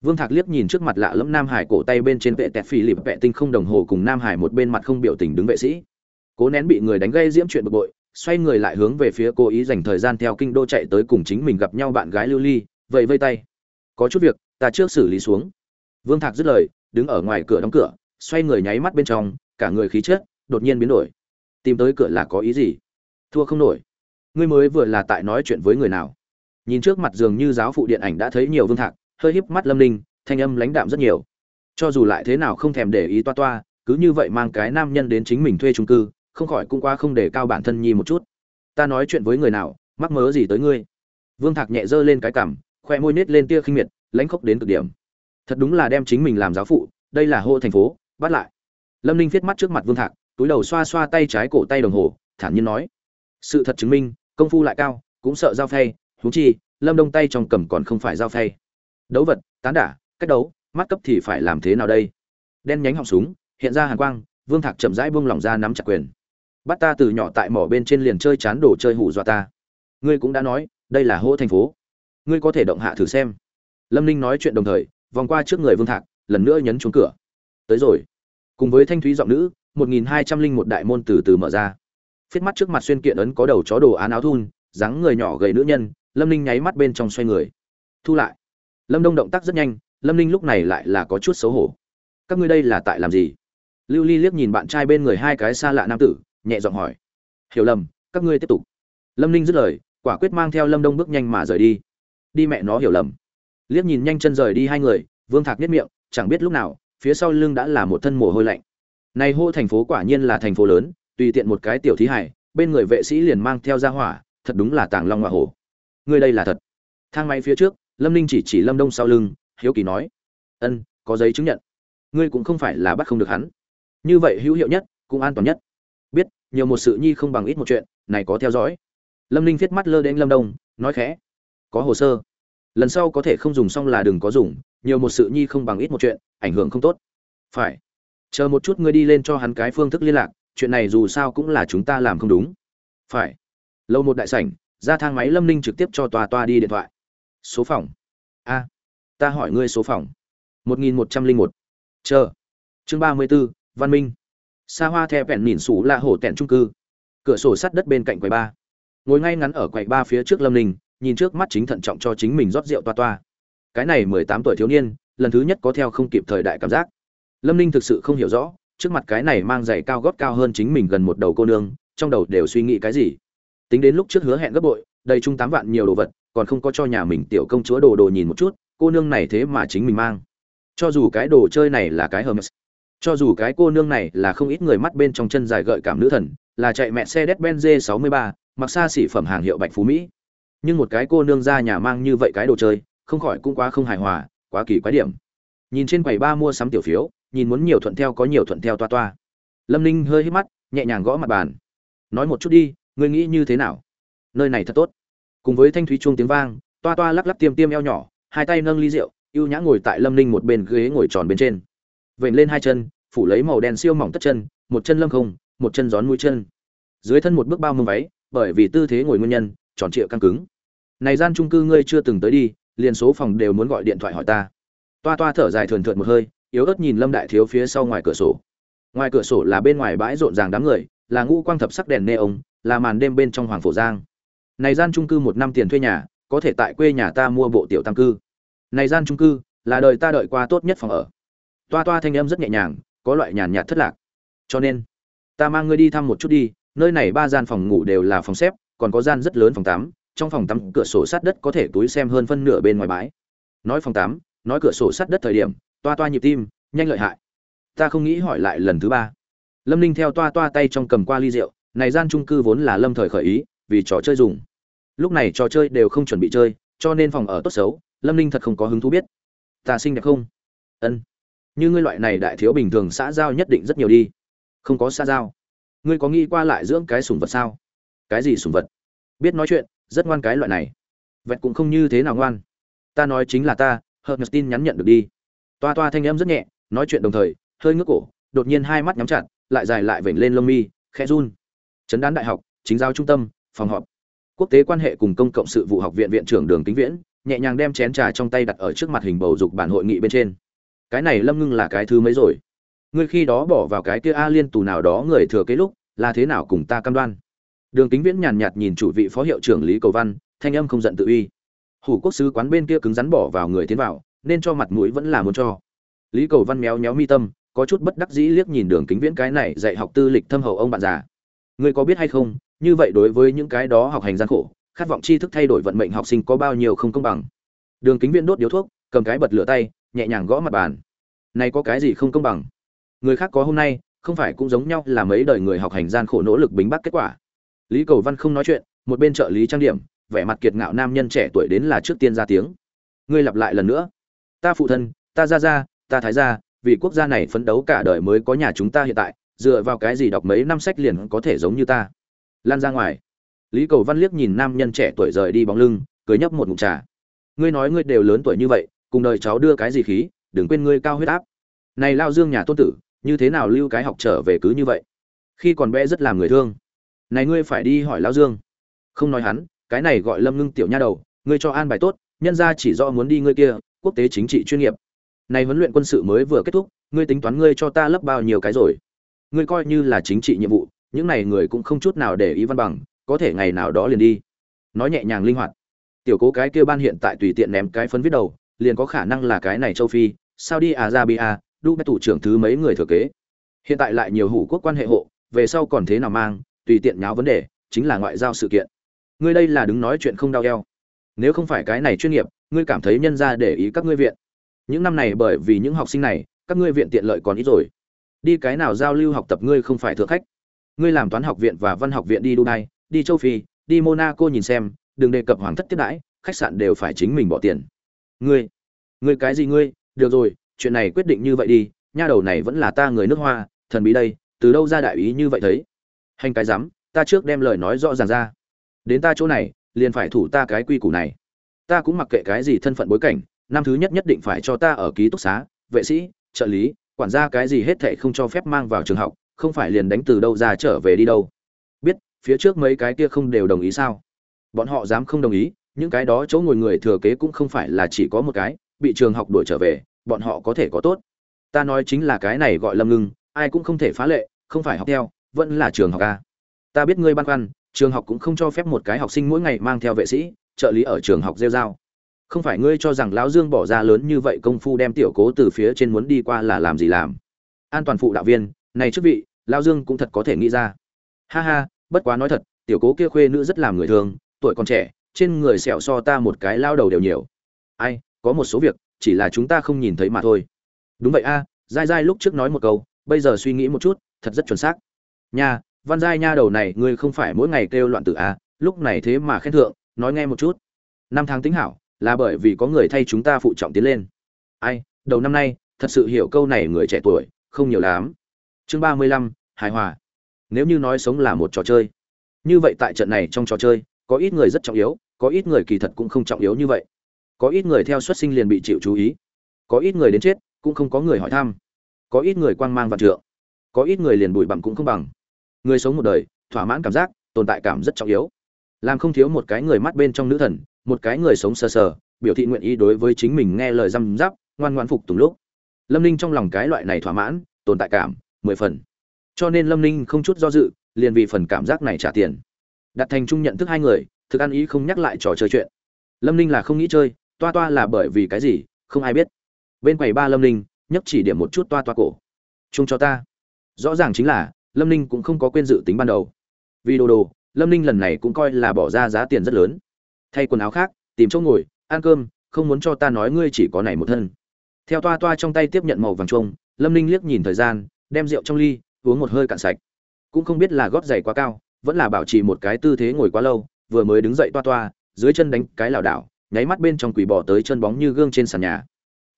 Speaker 1: Vương thạc liếc nhìn trước mặt lạ lẫm nam hải cổ tay bên trên vệ tẹt phì lịp vệ tinh không đồng hồ cùng nam hải một bên mặt không biểu tình đứng vệ sĩ. Cố nén bị người đánh gây diễm chuyện bực bội xoay người lại hướng về phía cố ý dành thời gian theo kinh đô chạy tới cùng chính mình gặp nhau bạn gái lưu ly vậy vây tay. Có chút việc, ta trước xử lý xuống. Vương thạc dứt lời, đứng ở ngoài cửa đóng cửa, xoay người nháy mắt bên trong, cả người khí chất đột nhiên biến đổi. Tìm tới cửa là có ý gì? Thua không nổi. Ngươi mới vừa là tại nói chuyện với người nào? Nhìn trước mặt dường như giáo phụ điện ảnh đã thấy nhiều vương thạc, hơi híp mắt lâm ninh, thanh âm lãnh đạm rất nhiều. Cho dù lại thế nào không thèm để ý toa toa, cứ như vậy mang cái nam nhân đến chính mình thuê trung cư không khỏi cũng qua không để cao bản thân nhi một chút. Ta nói chuyện với người nào, mắc mớ gì tới ngươi? Vương thạc nhẹ giơ lên cái cằm, khoe môi nết lên tia khinh miệt, lãnh khốc đến cực điểm. Thật đúng là đem chính mình làm giáo phụ, đây là hô thành phố, bắt lại. Lâm ninh viết mắt trước mặt vương thạc, túi đầu xoa xoa tay trái cổ tay đồng hồ, thản nhiên nói. Sự thật chứng minh, công phu lại cao, cũng sợ giao phay thú chi, lâm đông tay trong cầm còn không phải giao phay. Đấu vật, tán đả, cách đấu, mắt cấp thì phải làm thế nào đây? Đen nhánh họng súng, hiện ra hàn quang, vương thạc chậm rãi buông lỏng ra nắm chặt quyền bắt ta từ nhỏ tại mỏ bên trên liền chơi chán đồ chơi hủ dọa ta. Ngươi cũng đã nói, đây là hô thành phố. Ngươi có thể động hạ thử xem. Lâm ninh nói chuyện đồng thời, vòng qua trước người vương thạc, lần nữa nhấn trúng cửa. Tới rồi. Cùng với thanh thúy giọng nữ, một nghìn hai trăm linh một đại môn từ từ mở ra. Phiết mắt trước mặt xuyên kiện ấn có đầu chó đồ án áo thun, dáng người nhỏ gầy nữ nhân, lâm ninh nháy mắt bên trong xoay người. Thu lại. Lâm đông động tác rất nhanh, lâm ninh lúc này lại là có chút xấu hổ. Các ngươi đây là tại làm gì? Lưu ly liếc nhìn bạn trai bên người hai cái xa lạ nam tử nhẹ giọng hỏi. Hiểu lầm, các ngươi tiếp tục. Lâm ninh dứt lời, quả quyết mang theo lâm đông bước nhanh mà rời đi. Đi mẹ nó, hiểu lầm. Liếc nhìn nhanh chân rời đi hai người, vương thạc nhất miệng, chẳng biết lúc nào, phía sau lưng đã là một thân mồ hôi lạnh. Này hô thành phố quả nhiên là thành phố lớn, tùy tiện một cái tiểu thí hải, bên người vệ sĩ liền mang theo ra hỏa, thật đúng là tàng long hoa hổ. Ngươi đây là thật. Thang máy phía trước, lâm ninh chỉ chỉ lâm đông sau lưng, hiếu kỳ nói. Ân, có giấy chứng nhận. Ngươi cũng không phải là bắt không được hắn. Như vậy hữu hiệu nhất, cũng an toàn nhất nhiều một sự nhi không bằng ít một chuyện, này có theo dõi. Lâm ninh viết mắt lơ đến lâm đông, nói khẽ, có hồ sơ. Lần sau có thể không dùng xong là đừng có dùng, nhiều một sự nhi không bằng ít một chuyện, ảnh hưởng không tốt. Phải. Chờ một chút ngươi đi lên cho hắn cái phương thức liên lạc, chuyện này dù sao cũng là chúng ta làm không đúng. Phải. Lâu một đại sảnh, ra thang máy lâm ninh trực tiếp cho tòa toa đi điện thoại. Số phòng. A. Ta hỏi ngươi số phòng. Một nghìn một trăm linh một. Chờ. Chương ba mươi b ố văn minh xa hoa the vẹn nhìn xù là hổ tẹn trung cư. Cửa sổ sắt đất bên cạnh quầy ba. Ngồi ngay ngắn ở quầy ba phía trước lâm ninh, nhìn trước mắt chính thận trọng cho chính mình rót rượu toa toa. Cái này mười tám tuổi thiếu niên, lần thứ nhất có theo không kịp thời đại cảm giác. Lâm ninh thực sự không hiểu rõ, trước mặt cái này mang giày cao gót cao hơn chính mình gần một đầu cô nương, trong đầu đều suy nghĩ cái gì. Tính đến lúc trước hứa hẹn gấp bội, đầy chung tám vạn nhiều đồ vật, còn không có cho nhà mình tiểu công chúa đồ đồ nhìn một chút, cô nương này thế mà chính mình mang. Cho dù cái đồ chơi này là cái hermes cho dù cái cô nương này là không ít người mắt bên trong chân dài gợi cảm nữ thần là chạy mẹ xe đét benz 63, mặc xa xỉ phẩm hàng hiệu bạch phú mỹ. Nhưng một cái cô nương ra nhà mang như vậy cái đồ chơi không khỏi cũng quá không hài hòa quá kỳ quái điểm. Nhìn trên quầy ba mua sắm tiểu phiếu nhìn muốn nhiều thuận theo có nhiều thuận theo toa toa. Lâm ninh hơi hít mắt nhẹ nhàng gõ mặt bàn. Nói một chút đi ngươi nghĩ như thế nào? Nơi này thật tốt. Cùng với thanh thúy chuông tiếng vang toa toa lắc lắc tiêm tiêm eo nhỏ hai tay nâng ly rượu ưu nhã ngồi tại lâm ninh một bên ghế ngồi tròn bên trên. Vểnh lên hai chân phủ lấy màu đen siêu mỏng tất chân, một chân lâm không, một chân gión mũi chân. Dưới thân một bước bao mông váy, bởi vì tư thế ngồi nguyên nhân, tròn trịa căng cứng. Này gian trung cư ngươi chưa từng tới đi, liền số phòng đều muốn gọi điện thoại hỏi ta. Toa toa thở dài thườn thượt một hơi, yếu ớt nhìn lâm đại thiếu phía sau ngoài cửa sổ. Ngoài cửa sổ là bên ngoài bãi rộn ràng đám người, là ngũ quang thập sắc đèn nê là màn đêm bên trong hoàng phổ giang. Này gian trung cư một năm tiền thuê nhà, có thể tại quê nhà ta mua bộ tiểu tam cư. Này gian trung cư, là đời ta đợi qua tốt nhất phòng ở. Toa toa thanh âm rất nhẹ nhàng có loại nhàn nhạt thất lạc. Cho nên, ta mang ngươi đi thăm một chút đi, nơi này ba gian phòng ngủ đều là phòng xếp, còn có gian rất lớn phòng tắm, trong phòng tắm cửa sổ sát đất có thể túi xem hơn phân nửa bên ngoài bãi. Nói phòng tắm, nói cửa sổ sát đất thời điểm, toa toa nhịp tim, nhanh lợi hại. Ta không nghĩ hỏi lại lần thứ ba. Lâm ninh theo toa toa tay trong cầm qua ly rượu, này gian trung cư vốn là lâm thời khởi ý, vì trò chơi dùng. Lúc này trò chơi đều không chuẩn bị chơi, cho nên phòng ở tốt xấu, lâm ninh thật không có hứng thú biết. Ta xinh đẹp không? Ân như ngươi loại này đại thiếu bình thường xã giao nhất định rất nhiều đi. Không có xã giao. Ngươi có nghĩ qua lại dưỡng cái sủng vật sao? Cái gì sủng vật? Biết nói chuyện, rất ngoan cái loại này. Vẹt cũng không như thế nào ngoan. Ta nói chính là ta hợp nhật tin nhắn nhận được đi. Toa toa thanh em rất nhẹ, nói chuyện đồng thời, hơi ngước cổ, đột nhiên hai mắt nhắm chặt, lại dài lại vểnh lên lông mi, khẽ run. Chấn đán đại học, chính giao trung tâm, phòng họp. Quốc tế quan hệ cùng công cộng sự vụ học viện viện trưởng đường kính viễn, nhẹ nhàng đem chén trà trong tay đặt ở trước mặt hình bầu dục bản hội nghị bên trên cái này lâm ngưng là cái thứ mấy rồi? Ngươi khi đó bỏ vào cái kia a liên tù nào đó người thừa kế lúc, là thế nào cùng ta cam đoan? Đường kính viễn nhàn nhạt nhìn chủ vị phó hiệu trưởng lý cầu văn, thanh âm không giận tự uy. Hủ quốc sứ quán bên kia cứng rắn bỏ vào người tiến vào, nên cho mặt mũi vẫn là muốn cho. Lý cầu văn méo méo mi tâm, có chút bất đắc dĩ liếc nhìn đường kính viễn cái này dạy học tư lịch thâm hậu ông bạn già. Ngươi có biết hay không, như vậy đối với những cái đó học hành gian khổ, khát vọng tri thức thay đổi vận mệnh học sinh có bao nhiêu không công bằng. Đường kính viễn đốt điếu thuốc, cầm cái bật lửa tay nhẹ nhàng gõ mặt bàn. Này có cái gì không công bằng? Người khác có hôm nay, không phải cũng giống nhau là mấy đời người học hành gian khổ nỗ lực bính bắc kết quả. Lý cầu văn không nói chuyện, một bên trợ lý trang điểm, vẻ mặt kiệt ngạo nam nhân trẻ tuổi đến là trước tiên ra tiếng. Ngươi lặp lại lần nữa. Ta phụ thân, ta ra ra ta thái ra vì quốc gia này phấn đấu cả đời mới có nhà chúng ta hiện tại, dựa vào cái gì đọc mấy năm sách liền có thể giống như ta? Lan ra ngoài. Lý cầu văn liếc nhìn nam nhân trẻ tuổi rời đi bóng lưng cưới nhấp một ngụm trà. Ngươi nói ngươi đều lớn tuổi như vậy cùng đời cháu đưa cái gì khí, đừng quên ngươi cao huyết áp. Này lao dương nhà tôn tử, như thế nào lưu cái học trở về cứ như vậy? Khi còn bé rất làm người thương. Này ngươi phải đi hỏi lao dương. Không nói hắn, cái này gọi lâm ngưng tiểu nha đầu, ngươi cho an bài tốt, nhân ra chỉ do muốn đi ngươi kia, quốc tế chính trị chuyên nghiệp. Này huấn luyện quân sự mới vừa kết thúc, ngươi tính toán ngươi cho ta lấp bao nhiêu cái rồi? Ngươi coi như là chính trị nhiệm vụ, những này người cũng không chút nào để ý văn bằng, có thể ngày nào đó liền đi. Nói nhẹ nhàng linh hoạt. Tiểu cố cái kia ban hiện tại tùy tiện ném cái phấn viết đầu liền có khả năng là cái này châu phi, saudi arabia, đu bét thủ trưởng thứ mấy người thừa kế. Hiện tại lại nhiều hủ quốc quan hệ hộ, về sau còn thế nào mang, tùy tiện nháo vấn đề, chính là ngoại giao sự kiện. Ngươi đây là đứng nói chuyện không đau eo. Nếu không phải cái này chuyên nghiệp, ngươi cảm thấy nhân ra để ý các ngươi viện. Những năm này bởi vì những học sinh này, các ngươi viện tiện lợi còn ít rồi. Đi cái nào giao lưu học tập ngươi không phải thượng khách. Ngươi làm toán học viện và văn học viện đi dubai, đi châu phi, đi monaco nhìn xem, đừng đề cập hoàng thất tiếp đãi, khách sạn đều phải chính mình bỏ tiền ngươi ngươi cái gì ngươi? Được rồi, chuyện này quyết định như vậy đi, nha đầu này vẫn là ta người nước hoa, thần bí đây, từ đâu ra đại ý như vậy thấy? Hành cái rắm ta trước đem lời nói rõ ràng ra. Đến ta chỗ này, liền phải thủ ta cái quy củ này. Ta cũng mặc kệ cái gì thân phận bối cảnh, năm thứ nhất nhất định phải cho ta ở ký túc xá, vệ sĩ, trợ lý, quản gia cái gì hết thệ không cho phép mang vào trường học, không phải liền đánh từ đâu ra trở về đi đâu. Biết, phía trước mấy cái kia không đều đồng ý sao? Bọn họ dám không đồng ý những cái đó chỗ ngồi người thừa kế cũng không phải là chỉ có một cái, bị trường học đuổi trở về, bọn họ có thể có tốt. Ta nói chính là cái này gọi lâm ngưng, ai cũng không thể phá lệ, không phải học theo, vẫn là trường học a. Ta biết ngươi băn khoăn, trường học cũng không cho phép một cái học sinh mỗi ngày mang theo vệ sĩ, trợ lý ở trường học rêu dao không phải ngươi cho rằng lão dương bỏ ra lớn như vậy công phu đem tiểu cố từ phía trên muốn đi qua là làm gì làm? An toàn phụ đạo viên, này chức vị, lão dương cũng thật có thể nghĩ ra. Ha ha, bất quá nói thật, tiểu cố kia khuê nữ rất làm người thường, tuổi còn trẻ trên người sẹo so ta một cái lao đầu đều nhiều. Ai, có một số việc, chỉ là chúng ta không nhìn thấy mà thôi. Đúng vậy a dai dai lúc trước nói một câu, bây giờ suy nghĩ một chút, thật rất chuẩn xác. Nha, văn giai nha đầu này, ngươi không phải mỗi ngày kêu loạn tử a, lúc này thế mà khen thượng, nói nghe một chút. Năm tháng tính hảo, là bởi vì có người thay chúng ta phụ trọng tiến lên. Ai, đầu năm nay, thật sự hiểu câu này người trẻ tuổi, không nhiều lắm. Chương ba mươi lăm, hài hòa. Nếu như nói sống là một trò chơi. Như vậy tại trận này trong trò chơi, có ít người rất trọng yếu có ít người kỳ thật cũng không trọng yếu như vậy. Có ít người theo xuất sinh liền bị chịu chú ý. Có ít người đến chết cũng không có người hỏi thăm. Có ít người quang mang vạn trượng. Có ít người liền bụi bặm cũng không bằng. Người sống một đời, thỏa mãn cảm giác, tồn tại cảm rất trọng yếu. Làm không thiếu một cái người mắt bên trong nữ thần, một cái người sống sờ sờ, biểu thị nguyện ý đối với chính mình nghe lời răm giáp ngoan ngoan phục tùng lúc. Lâm ninh trong lòng cái loại này thỏa mãn, tồn tại cảm, mười phần. Cho nên lâm ninh không chút do dự, liền vì phần cảm giác này trả tiền. Đặt thành chung nhận thức hai người thực ăn ý không nhắc lại trò chơi chuyện. Lâm ninh là không nghĩ chơi, toa toa là bởi vì cái gì, không ai biết. Bên quầy ba lâm ninh nhấp chỉ điểm một chút toa toa cổ. Chung cho ta. Rõ ràng chính là, lâm ninh cũng không có quên dự tính ban đầu. Vì đồ đồ, lâm ninh lần này cũng coi là bỏ ra giá tiền rất lớn. Thay quần áo khác, tìm chỗ ngồi, ăn cơm, không muốn cho ta nói ngươi chỉ có này một thân. Theo toa toa trong tay tiếp nhận màu vàng trông lâm ninh liếc nhìn thời gian, đem rượu trong ly, uống một hơi cạn sạch. Cũng không biết là gót giày quá cao, vẫn là bảo trì một cái tư thế ngồi quá lâu vừa mới đứng dậy toa toa, dưới chân đánh cái lảo đảo, nháy mắt bên trong quỷ bỏ tới chân bóng như gương trên sàn nhà.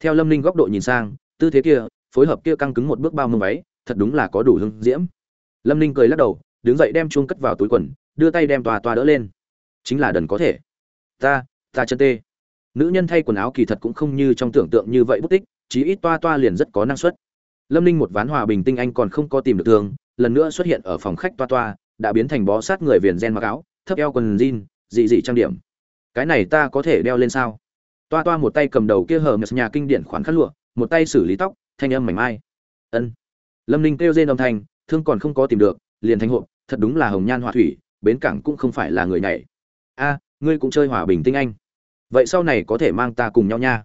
Speaker 1: Theo lâm ninh góc độ nhìn sang, tư thế kia, phối hợp kia căng cứng một bước bao mông váy, thật đúng là có đủ hưng diễm. Lâm ninh cười lắc đầu, đứng dậy đem chuông cất vào túi quần, đưa tay đem tòa tòa đỡ lên. Chính là đần có thể. Ta ta chân tê. Nữ nhân thay quần áo kỳ thật cũng không như trong tưởng tượng như vậy bút tích, chí ít toa toa liền rất có năng suất. Lâm ninh một ván hòa bình tinh anh còn không có tìm được thương, lần nữa xuất hiện ở phòng khách toa toa, đã biến thành bó sát người viền gen mặc áo thấp eo quần jean, dị dị trang điểm. Cái này ta có thể đeo lên sao? Toa toa một tay cầm đầu kia hờ mật nhà kinh điển khoản khăn lụa, một tay xử lý tóc, thanh âm mảnh mai. Ân. Lâm ninh kêu rên âm thanh, thương còn không có tìm được, liền thanh hộp, thật đúng là hồng nhan hòa thủy, bến cảng cũng không phải là người nhảy. A, ngươi cũng chơi hòa bình tinh anh. Vậy sau này có thể mang ta cùng nhau nha.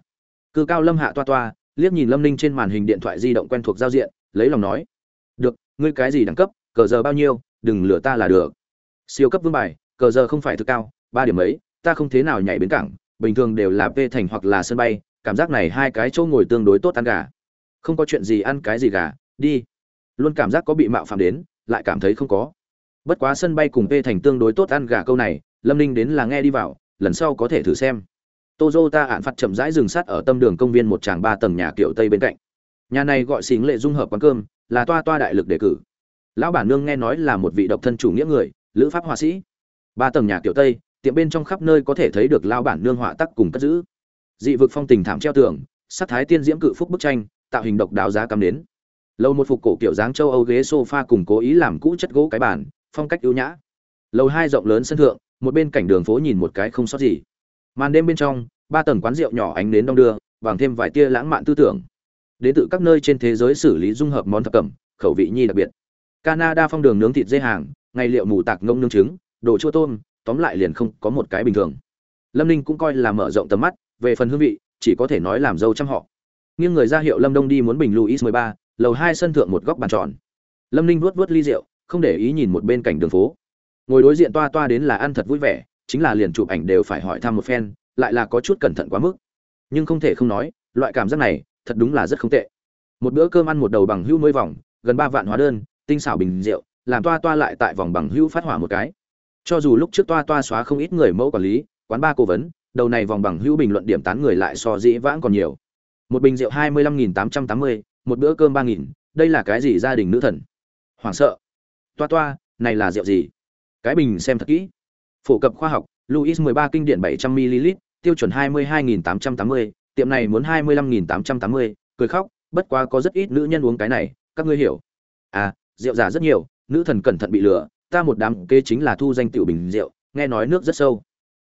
Speaker 1: Cư cao lâm hạ toa toa, liếc nhìn lâm ninh trên màn hình điện thoại di động quen thuộc giao diện, lấy lòng nói. Được, ngươi cái gì đẳng cấp, cờ giờ bao nhiêu, đừng lừa ta là được. Siêu cấp vương bài cờ giờ không phải thực cao ba điểm ấy ta không thế nào nhảy bến cảng bình thường đều là p thành hoặc là sân bay cảm giác này hai cái chỗ ngồi tương đối tốt ăn gà không có chuyện gì ăn cái gì gà đi luôn cảm giác có bị mạo phạm đến lại cảm thấy không có bất quá sân bay cùng p thành tương đối tốt ăn gà câu này lâm ninh đến là nghe đi vào lần sau có thể thử xem Toyota hạn phạt chậm rãi dừng sát ở tâm đường công viên một tràng ba tầng nhà kiểu Tây bên cạnh. Nhà này gọi xính lệ dung hợp quán cơm, là toa toa đại lực đề cử. Lão bản nương nghe nói là một vị độc thân chủ nghĩa người, lữ pháp họa sĩ. Ba tầng nhà kiểu Tây, tiệm bên trong khắp nơi có thể thấy được lao bản nương họa tác cùng cất giữ. Dị vực phong tình thảm treo tường, sắc thái tiên diễm cự phúc bức tranh, tạo hình độc đáo giá cắm đến. Lâu một phục cổ kiểu dáng châu Âu ghế sofa cùng cố ý làm cũ chất gỗ cái bàn, phong cách ưu nhã. Lầu hai rộng lớn sân thượng, một bên cảnh đường phố nhìn một cái không sót gì màn đêm bên trong ba tầng quán rượu nhỏ ánh đến đông đưa bằng thêm vài tia lãng mạn tư tưởng đến từ các nơi trên thế giới xử lý dung hợp món thập cẩm khẩu vị nhi đặc biệt canada phong đường nướng thịt dê hàng ngày liệu mù tạc ngông nướng trứng đồ chua tôm, tóm lại liền không có một cái bình thường. Lâm ninh cũng coi là mở rộng tầm mắt, về phần hương vị, chỉ có thể nói làm dâu trăm họ. Nghiêng người ra hiệu lâm đông đi muốn bình luis mười ba, lầu hai sân thượng một góc bàn tròn. Lâm ninh vuốt vuốt ly rượu, không để ý nhìn một bên cảnh đường phố. Ngồi đối diện toa toa đến là ăn thật vui vẻ, chính là liền chụp ảnh đều phải hỏi thăm một phen, lại là có chút cẩn thận quá mức. Nhưng không thể không nói, loại cảm giác này, thật đúng là rất không tệ. Một bữa cơm ăn một đầu bằng hữu mới vòng, gần ba vạn hóa đơn, tinh xảo bình rượu, làm toa toa lại tại vòng bằng hữu phát hỏa một cái cho dù lúc trước toa toa xóa không ít người mẫu quản lý, quán ba cố vấn, đầu này vòng bằng hữu bình luận điểm tán người lại so dĩ vãng còn nhiều. Một bình rượu hai mươi lăm nghìn tám trăm tám mươi, một bữa cơm ba nghìn, đây là cái gì gia đình nữ thần? Hoảng sợ. Toa toa, này là rượu gì? Cái bình xem thật kỹ. Phổ cập khoa học luis mười ba kinh điển bảy trăm ml tiêu chuẩn hai mươi hai nghìn tám trăm tám mươi, tiệm này muốn hai mươi lăm nghìn tám trăm tám mươi, cười khóc, bất quá có rất ít nữ nhân uống cái này, các ngươi hiểu. À rượu giả rất nhiều, nữ thần cẩn thận bị lừa ta một đám kê chính là thu danh tiểu bình rượu, nghe nói nước rất sâu.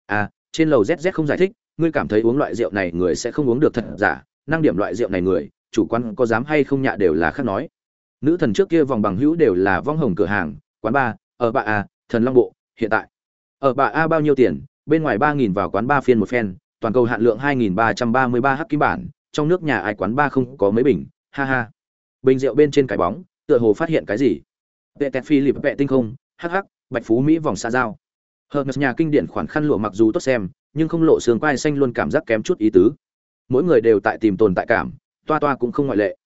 Speaker 1: À trên lầu zz không giải thích, ngươi cảm thấy uống loại rượu này người sẽ không uống được thật giả, năng điểm loại rượu này người, chủ quan có dám hay không nhạ đều là khác nói. Nữ thần trước kia vòng bằng hữu đều là vong hồng cửa hàng, quán ba, ở bà a, thần long bộ, hiện tại. Ở bà a bao nhiêu tiền, bên ngoài ba nghìn vào quán ba phiên một phen, toàn cầu hạn lượng hai nghìn ba trăm ba mươi ba hắc kim bản, trong nước nhà ai quán ba không có mấy bình, ha ha. Bình rượu bên trên cái bóng, tựa hồ phát hiện cái gì? Vệ tẹt phi lịp vệ tinh không hắc hắc bạch phú mỹ vòng xa giao Hermes nhà kinh điển khoản khăn lụa mặc dù tốt xem, nhưng không lộ xương quai xanh luôn cảm giác kém chút ý tứ. Mỗi người đều tại tìm tồn tại cảm, Toa Toa cũng không ngoại lệ.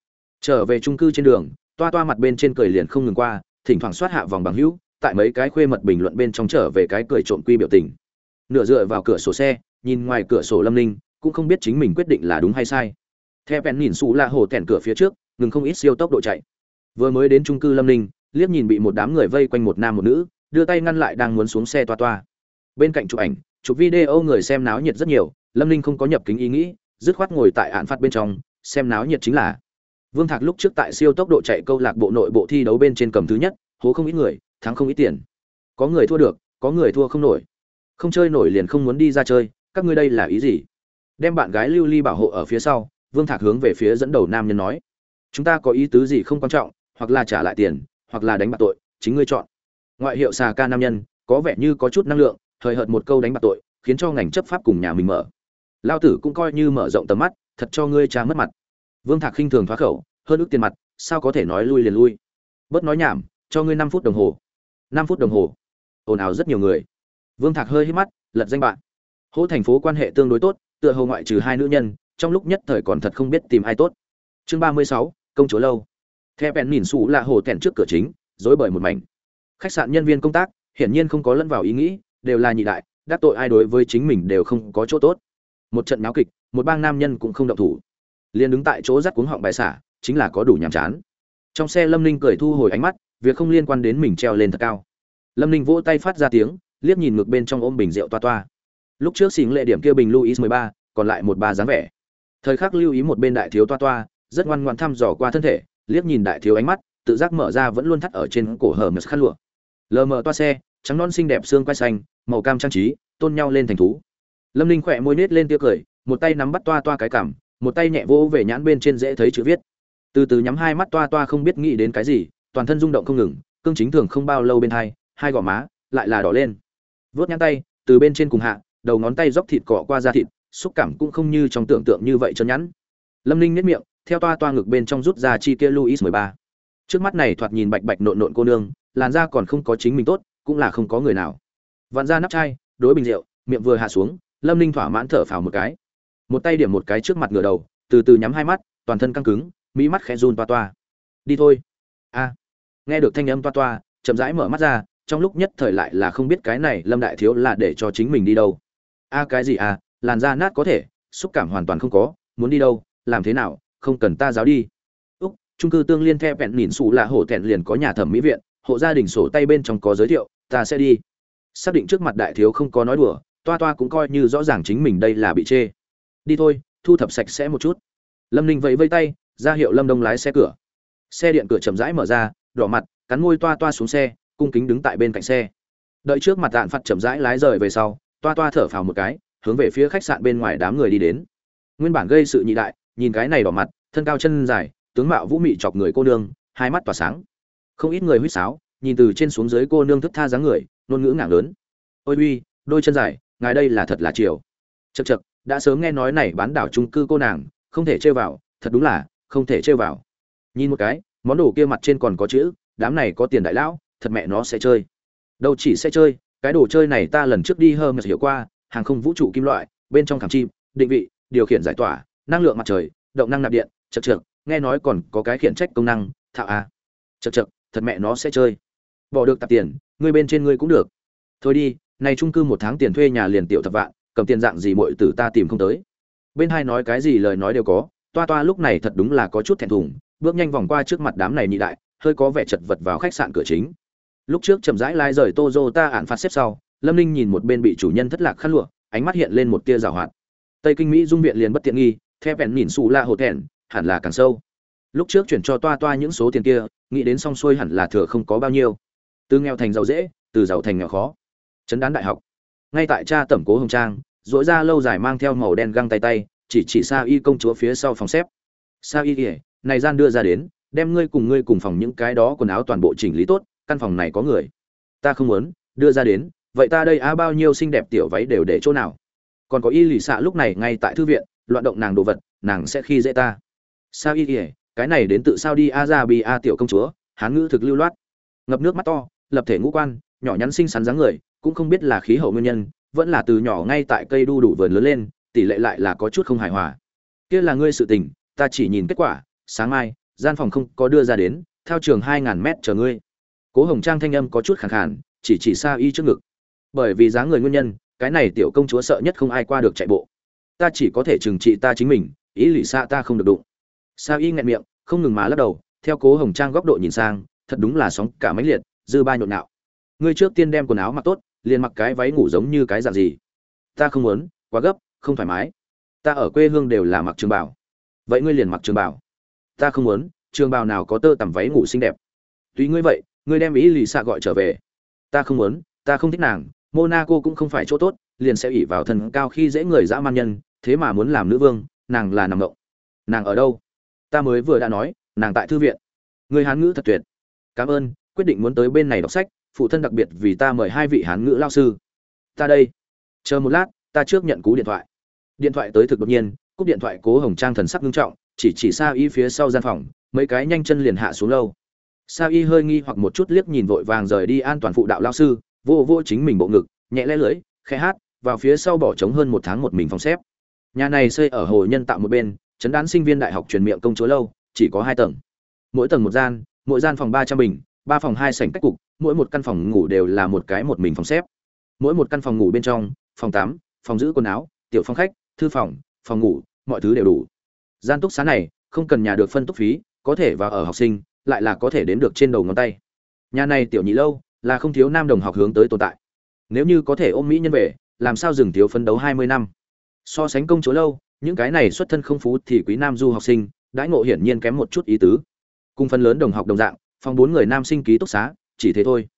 Speaker 1: Trở về trung cư trên đường, Toa Toa mặt bên trên cười liền không ngừng qua, thỉnh thoảng xoát hạ vòng bằng hữu, tại mấy cái khuê mật bình luận bên trong trở về cái cười trộn quy biểu tình. Nửa dựa vào cửa sổ xe, nhìn ngoài cửa sổ Lâm Ninh, cũng không biết chính mình quyết định là đúng hay sai. Theo bèn nhìn xù là hồ tèn cửa phía trước, ngừng không ít siêu tốc độ chạy. Vừa mới đến trung cư Lâm Ninh, liếc nhìn bị một đám người vây quanh một nam một nữ, đưa tay ngăn lại đang muốn xuống xe toa toa. Bên cạnh chụp ảnh chụp video người xem náo nhiệt rất nhiều lâm ninh không có nhập kính ý nghĩ dứt khoát ngồi tại án phát bên trong xem náo nhiệt chính là. Vương thạc lúc trước tại siêu tốc độ chạy câu lạc bộ nội bộ thi đấu bên trên cầm thứ nhất hố không ít người thắng không ít tiền. Có người thua được có người thua không nổi. Không chơi nổi liền không muốn đi ra chơi các ngươi đây là ý gì? Đem bạn gái lưu ly bảo hộ ở phía sau vương thạc hướng về phía dẫn đầu nam nhân nói. Chúng ta có ý tứ gì không quan trọng hoặc là trả lại tiền hoặc là đánh bạc tội, chính ngươi chọn. Ngoại hiệu xà ca nam nhân, có vẻ như có chút năng lượng, thời hợt một câu đánh bạc tội, khiến cho ngành chấp pháp cùng nhà mình mở. Lao tử cũng coi như mở rộng tầm mắt, thật cho ngươi cha mất mặt. Vương thạc khinh thường thoá khẩu, hơn ước tiền mặt, sao có thể nói lui liền lui? Bớt nói nhảm, cho ngươi năm phút đồng hồ. Năm phút đồng hồ. Ồn ào rất nhiều người. Vương thạc hơi hít mắt, lật danh bạn. Hỗ thành phố quan hệ tương đối tốt, tựa hồ ngoại trừ hai nữ nhân, trong lúc nhất thời còn thật không biết tìm ai tốt. Chương ba mươi sáu, công chúa lâu theo bèn nhìn xù là hồ tèn trước cửa chính, dối bởi một mảnh. Khách sạn nhân viên công tác, hiển nhiên không có lẫn vào ý nghĩ, đều là nhị đại, đắc tội ai đối với chính mình đều không có chỗ tốt. Một trận náo kịch, một bang nam nhân cũng không động thủ. Liền đứng tại chỗ dắt cuống họng bài xả, chính là có đủ nhàm chán. Trong xe lâm ninh cười thu hồi ánh mắt, việc không liên quan đến mình treo lên thật cao. Lâm ninh vỗ tay phát ra tiếng, liếc nhìn ngược bên trong ôm bình rượu toa toa. Lúc trước xỉn lệ điểm kia bình luis mười ba, còn lại một ba dáng vẻ. Thời khắc lưu ý một bên đại thiếu toa toa, rất ngoan ngoan thăm dò qua thân thể liếc nhìn đại thiếu ánh mắt, tự giác mở ra vẫn luôn thắt ở trên cổ hở mờ khăn lụa. Lờ mờ toa xe, trắng non xinh đẹp xương quai xanh, màu cam trang trí, tôn nhau lên thành thú. Lâm ninh khỏe môi nết lên tia cười, một tay nắm bắt toa toa cái cảm một tay nhẹ vỗ về nhãn bên trên dễ thấy chữ viết. Từ từ nhắm hai mắt toa toa không biết nghĩ đến cái gì, toàn thân rung động không ngừng, cương chính thường không bao lâu bên hai hai gò má lại là đỏ lên. Vớt nhãn tay, từ bên trên cùng hạ, đầu ngón tay dóc thịt cọ qua da thịt, xúc cảm cũng không như trong tưởng tượng như vậy chân nhẵn. Lâm ninh nếp miệng theo toa toa ngực bên trong rút ra chi kia louis mười ba. Trước mắt này thoạt nhìn bạch bạch nộn nộn cô nương, làn da còn không có chính mình tốt, cũng là không có người nào. Vặn ra nắp chai, đối bình rượu, miệng vừa hạ xuống, lâm ninh thỏa mãn thở phào một cái. Một tay điểm một cái trước mặt ngửa đầu, từ từ nhắm hai mắt, toàn thân căng cứng, mỹ mắt khẽ run toa toa. Đi thôi. A. Nghe được thanh âm toa toa, chậm rãi mở mắt ra, trong lúc nhất thời lại là không biết cái này lâm đại thiếu là để cho chính mình đi đâu. A, cái gì à làn da nát có thể, xúc cảm hoàn toàn không có, muốn đi đâu, làm thế nào không cần ta giáo đi. Úc trung cư tương liên theo vẹn nhìn xù là hổ thẹn liền có nhà thẩm mỹ viện, hộ gia đình sổ tay bên trong có giới thiệu, ta sẽ đi. Xác định trước mặt đại thiếu không có nói đùa, toa toa cũng coi như rõ ràng chính mình đây là bị chê. Đi thôi, thu thập sạch sẽ một chút. Lâm ninh vẫy vây tay, ra hiệu lâm đông lái xe cửa. Xe điện cửa chậm rãi mở ra, đỏ mặt, cắn môi toa toa xuống xe, cung kính đứng tại bên cạnh xe. Đợi trước mặt đạn phạt chậm rãi lái rời về sau, toa toa thở phào một cái, hướng về phía khách sạn bên ngoài đám người đi đến. Nguyên bản gây sự nhị đại nhìn cái này đỏ mặt, thân cao chân dài, tướng mạo vũ mị chọc người cô nương, hai mắt tỏa sáng. Không ít người huýt sáo, nhìn từ trên xuống dưới cô nương thức tha dáng người, ngôn ngữ ngảng lớn. Ôi uy, đôi chân dài, ngài đây là thật là chiều chật chật đã sớm nghe nói này bán đảo trung cư cô nàng, không thể chơi vào, thật đúng là, không thể chơi vào. Nhìn một cái, món đồ kia mặt trên còn có chữ, đám này có tiền đại lão, thật mẹ nó sẽ chơi. Đâu chỉ sẽ chơi, cái đồ chơi này ta lần trước đi hơ mà hiểu qua, hàng không vũ trụ kim loại, bên trong khảm chim, định vị, điều khiển giải tỏa năng lượng mặt trời, động năng nạp điện chật chược nghe nói còn có cái khiển trách công năng, thạo à chật chược thật mẹ nó sẽ chơi. Bỏ được tạp tiền ngươi bên trên ngươi cũng được. Thôi đi, này trung cư một tháng tiền thuê nhà liền tiểu thập vạn, cầm tiền dạng gì muội tử ta tìm không tới. Bên hai nói cái gì lời nói đều có, toa toa lúc này thật đúng là có chút thẹn thùng, bước nhanh vòng qua trước mặt đám này nhị đại, hơi có vẻ chật vật vào khách sạn cửa chính. Lúc trước chậm rãi lai rời tozo ạn phạt xếp sau, lâm ninh nhìn một bên bị chủ nhân thất lạc khăn lụa, ánh mắt hiện lên một tia rào hoạt. Tây kinh mỹ dung viện liền bất tiện nghi theo vẹn nhìn xù la hổ thẹn, hẳn là càng sâu. Lúc trước chuyển cho toa toa những số tiền kia, nghĩ đến xong xuôi hẳn là thừa không có bao nhiêu. Từ nghèo thành giàu dễ, từ giàu thành nghèo khó. Chấn đán đại học. Ngay tại cha tẩm cố hồng trang dỗi ra lâu dài mang theo màu đen găng tay tay, chỉ chỉ sa y công chúa phía sau phòng xếp. Sa y kỉa này gian đưa ra đến, đem ngươi cùng ngươi cùng phòng những cái đó quần áo toàn bộ chỉnh lý tốt, căn phòng này có người. Ta không muốn, đưa ra đến, vậy ta đây á bao nhiêu xinh đẹp tiểu váy đều để chỗ nào? Còn có y lì xạ lúc này ngay tại thư viện loạn động nàng đồ vật, nàng sẽ khi dễ ta. Sao y ỉa cái này đến tự sao đi a ra bi a tiểu công chúa, hán ngữ thực lưu loát. Ngập nước mắt to, lập thể ngũ quan, nhỏ nhắn xinh xắn dáng người, cũng không biết là khí hậu nguyên nhân, vẫn là từ nhỏ ngay tại cây đu đủ vườn lớn lên, tỷ lệ lại là có chút không hài hòa. Kia là ngươi sự tình, ta chỉ nhìn kết quả, sáng mai, gian phòng không có đưa ra đến theo trường hai ngàn mét chờ ngươi. Cố hồng trang thanh âm có chút khẳng khản chỉ chỉ xa y trước ngực. Bởi vì dáng người nguyên nhân, cái này tiểu công chúa sợ nhất không ai qua được chạy bộ ta chỉ có thể trừng trị ta chính mình, ý lì xa ta không được đụng. Sa y nghẹn miệng, không ngừng má lắc đầu, theo cố hồng trang góc độ nhìn sang, thật đúng là sóng cả máy liệt, dư ba nhộn nạo ngươi trước tiên đem quần áo mặc tốt, liền mặc cái váy ngủ giống như cái dạng gì? Ta không muốn, quá gấp, không thoải mái. Ta ở quê hương đều là mặc trường bảo vậy ngươi liền mặc trường bảo ta không muốn, trường bào nào có tơ tằm váy ngủ xinh đẹp. Tùy ngươi vậy, ngươi đem ý lì xạ gọi trở về. Ta không muốn, ta không thích nàng, monaco cũng không phải chỗ tốt, liền sẽ ủy vào thần cao khi dễ người dã man nhân thế mà muốn làm nữ vương, nàng là nằm ngộng nàng ở đâu? Ta mới vừa đã nói, nàng tại thư viện. Người hán ngữ thật tuyệt. Cảm ơn, quyết định muốn tới bên này đọc sách, phụ thân đặc biệt vì ta mời hai vị hán ngữ lao sư. Ta đây. Chờ một lát, ta trước nhận cú điện thoại. Điện thoại tới thực đột nhiên, cúp điện thoại cố hồng trang thần sắc nghiêm trọng, chỉ chỉ xa y phía sau gian phòng, mấy cái nhanh chân liền hạ xuống lâu. Sa y hơi nghi hoặc một chút liếc nhìn vội vàng rời đi an toàn phụ đạo lao sư, vô vô chính mình bộ ngực, nhẹ lẽ lưỡi, khẽ hát, vào phía sau bỏ trống hơn một tháng một mình phòng xếp nhà này xây ở hồ nhân tạo một bên, chấn đán sinh viên đại học truyền miệng công chúa lâu, chỉ có hai tầng. Mỗi tầng một gian, mỗi gian phòng ba trăm bình, ba phòng hai sảnh cách cục, mỗi một căn phòng ngủ đều là một cái một mình phòng xếp. Mỗi một căn phòng ngủ bên trong, phòng tắm, phòng giữ quần áo, tiểu phòng khách, thư phòng phòng ngủ, mọi thứ đều đủ. Gian túc xá này, không cần nhà được phân túc phí, có thể vào ở học sinh, lại là có thể đến được trên đầu ngón tay. Nhà này tiểu nhị lâu, là không thiếu nam đồng học hướng tới tồn tại. Nếu như có thể ôm mỹ nhân về, làm sao dừng thiếu phấn đấu hai mươi năm? So sánh công chúa lâu, những cái này xuất thân không phú thì quý nam du học sinh, đãi ngộ hiển nhiên kém một chút ý tứ. Cùng phần lớn đồng học đồng dạng, phòng bốn người nam sinh ký túc xá, chỉ thế thôi.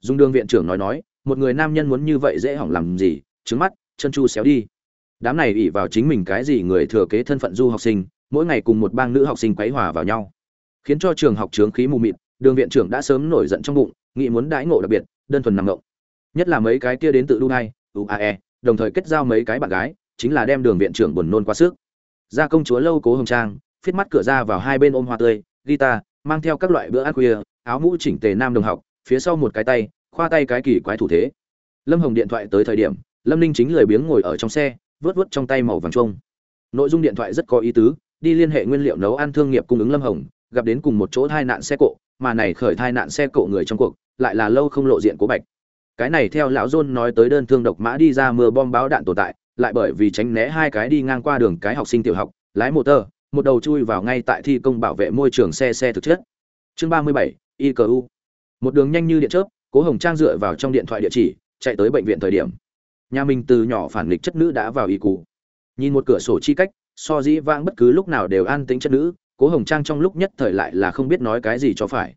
Speaker 1: Dung đương viện trưởng nói nói, một người nam nhân muốn như vậy dễ hỏng làm gì, trứng mắt, chân chu xéo đi. Đám này ỉ vào chính mình cái gì người thừa kế thân phận du học sinh, mỗi ngày cùng một bang nữ học sinh quấy hòa vào nhau. Khiến cho trường học trướng khí mù mịt, đường viện trưởng đã sớm nổi giận trong bụng, nghĩ muốn đãi ngộ đặc biệt, đơn thuần nằm ngộng nhất là mấy cái kia đến tự dubai uae đồng thời kết giao mấy cái bạn gái chính là đem đường viện trưởng buồn nôn quá sức. Ra công chúa lâu cố hồng trang, phiết mắt cửa ra vào hai bên ôm hoa tươi, guitar, mang theo các loại bữa ăn khuya, áo mũ chỉnh tề nam đồng học, phía sau một cái tay, khoa tay cái kỳ quái thủ thế. Lâm hồng điện thoại tới thời điểm, lâm ninh chính lười biếng ngồi ở trong xe vớt vớt trong tay màu vàng trông nội dung điện thoại rất có ý tứ, đi liên hệ nguyên liệu nấu ăn thương nghiệp cung ứng lâm hồng, gặp đến cùng một chỗ tai nạn xe cộ, mà này khởi tai nạn xe cộ người trong cuộc, lại là lâu không lộ diện cố bạch. Cái này theo lão john nói tới đơn thương độc mã đi ra mưa bom báo đạn tồn tại lại bởi vì tránh né hai cái đi ngang qua đường cái học sinh tiểu học, lái motor một đầu chui vào ngay tại thi công bảo vệ môi trường xe xe thực chất. Chương ba mươi bảy icu một đường nhanh như điện chớp, cố hồng trang dựa vào trong điện thoại địa chỉ, chạy tới bệnh viện thời điểm. Nhà mình từ nhỏ phản nghịch chất nữ đã vào y cụ nhìn một cửa sổ chi cách, so dĩ vãng bất cứ lúc nào đều an tính chất nữ, cố hồng trang trong lúc nhất thời lại là không biết nói cái gì cho phải.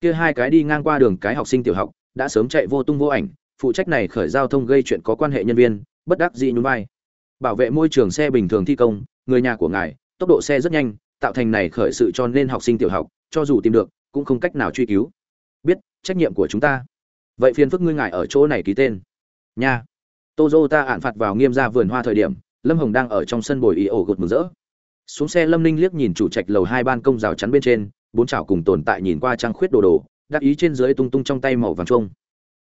Speaker 1: Kia hai cái đi ngang qua đường cái học sinh tiểu học, đã sớm chạy vô tung vô ảnh, phụ trách này khởi giao thông gây chuyện có quan hệ nhân viên bất đắc dĩ nhún vai bảo vệ môi trường xe bình thường thi công người nhà của ngài tốc độ xe rất nhanh tạo thành này khởi sự cho nên học sinh tiểu học cho dù tìm được cũng không cách nào truy cứu biết trách nhiệm của chúng ta vậy phiền phức ngươi ngài ở chỗ này ký tên nha Toyota án phạt vào nghiêm gia vườn hoa thời điểm, Lâm Hồng đang ở trong sân bồi ý ổ gột mừng rỡ. Xuống xe Lâm Ninh liếc nhìn chủ trạch lầu hai ban công rào chắn bên trên, bốn chảo cùng tồn tại nhìn qua trang khuyết đồ đồ, đắc ý trên dưới tung tung trong tay màu vàng trung.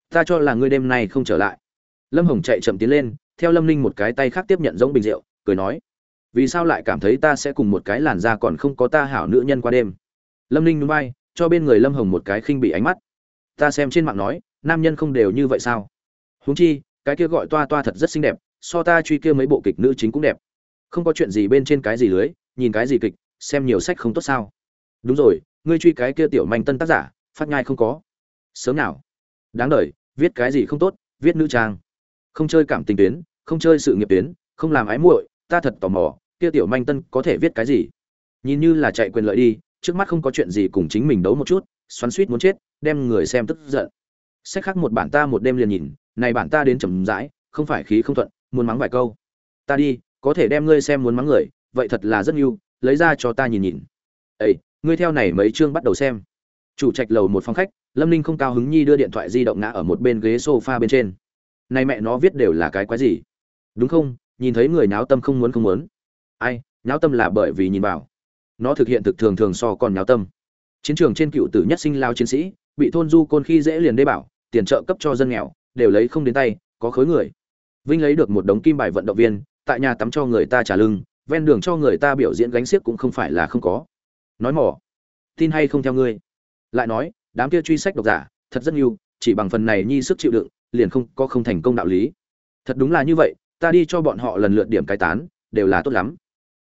Speaker 1: Ta cho là ngươi đêm nay không trở lại. Lâm Hồng chạy chậm tiến lên, theo Lâm Ninh một cái tay khác tiếp nhận giống bình rượu, cười nói: "Vì sao lại cảm thấy ta sẽ cùng một cái làn da còn không có ta hảo nữ nhân qua đêm?" Lâm Ninh nhún vai, cho bên người Lâm Hồng một cái khinh bị ánh mắt. "Ta xem trên mạng nói, nam nhân không đều như vậy sao? Huống chi, cái kia gọi toa toa thật rất xinh đẹp so ta truy kia mấy bộ kịch nữ chính cũng đẹp không có chuyện gì bên trên cái gì lưới nhìn cái gì kịch xem nhiều sách không tốt sao đúng rồi ngươi truy cái kia tiểu manh tân tác giả phát nhai không có sớm nào đáng đời viết cái gì không tốt viết nữ trang không chơi cảm tình tuyến không chơi sự nghiệp tuyến không làm ái muội ta thật tò mò kia tiểu manh tân có thể viết cái gì? Nhìn như là chạy quyền lợi đi trước mắt không có chuyện gì cùng chính mình đấu một chút xoắn suýt muốn chết đem người xem tức giận. Sách khác một bản ta một đêm liền nhìn này bản ta đến trầm rãi không phải khí không thuận muốn mắng vài câu. Ta đi có thể đem ngươi xem muốn mắng người vậy thật là rất yêu, lấy ra cho ta nhìn nhìn. Ấy ngươi theo này mấy chương bắt đầu xem. Chủ trạch lầu một phòng khách lâm ninh không cao hứng nhi đưa điện thoại di động ngã ở một bên ghế sofa bên trên này mẹ nó viết đều là cái quái gì? Đúng không? Nhìn thấy người náo tâm không muốn không muốn. Ai náo tâm là bởi vì nhìn vào. Nó thực hiện thực thường thường so còn náo tâm. Chiến trường trên cựu tử nhất sinh lao chiến sĩ, bị thôn du côn khi dễ liền đê bảo, tiền trợ cấp cho dân nghèo, đều lấy không đến tay, có khối người. Vinh lấy được một đống kim bài vận động viên, tại nhà tắm cho người ta trả lưng, ven đường cho người ta biểu diễn gánh xiếc cũng không phải là không có. Nói mỏ, tin hay không theo ngươi? Lại nói, đám kia truy sách độc giả, thật rất nhiều, chỉ bằng phần này nhi sức chịu đựng liền không có không thành công đạo lý. Thật đúng là như vậy, ta đi cho bọn họ lần lượt điểm cai tán, đều là tốt lắm.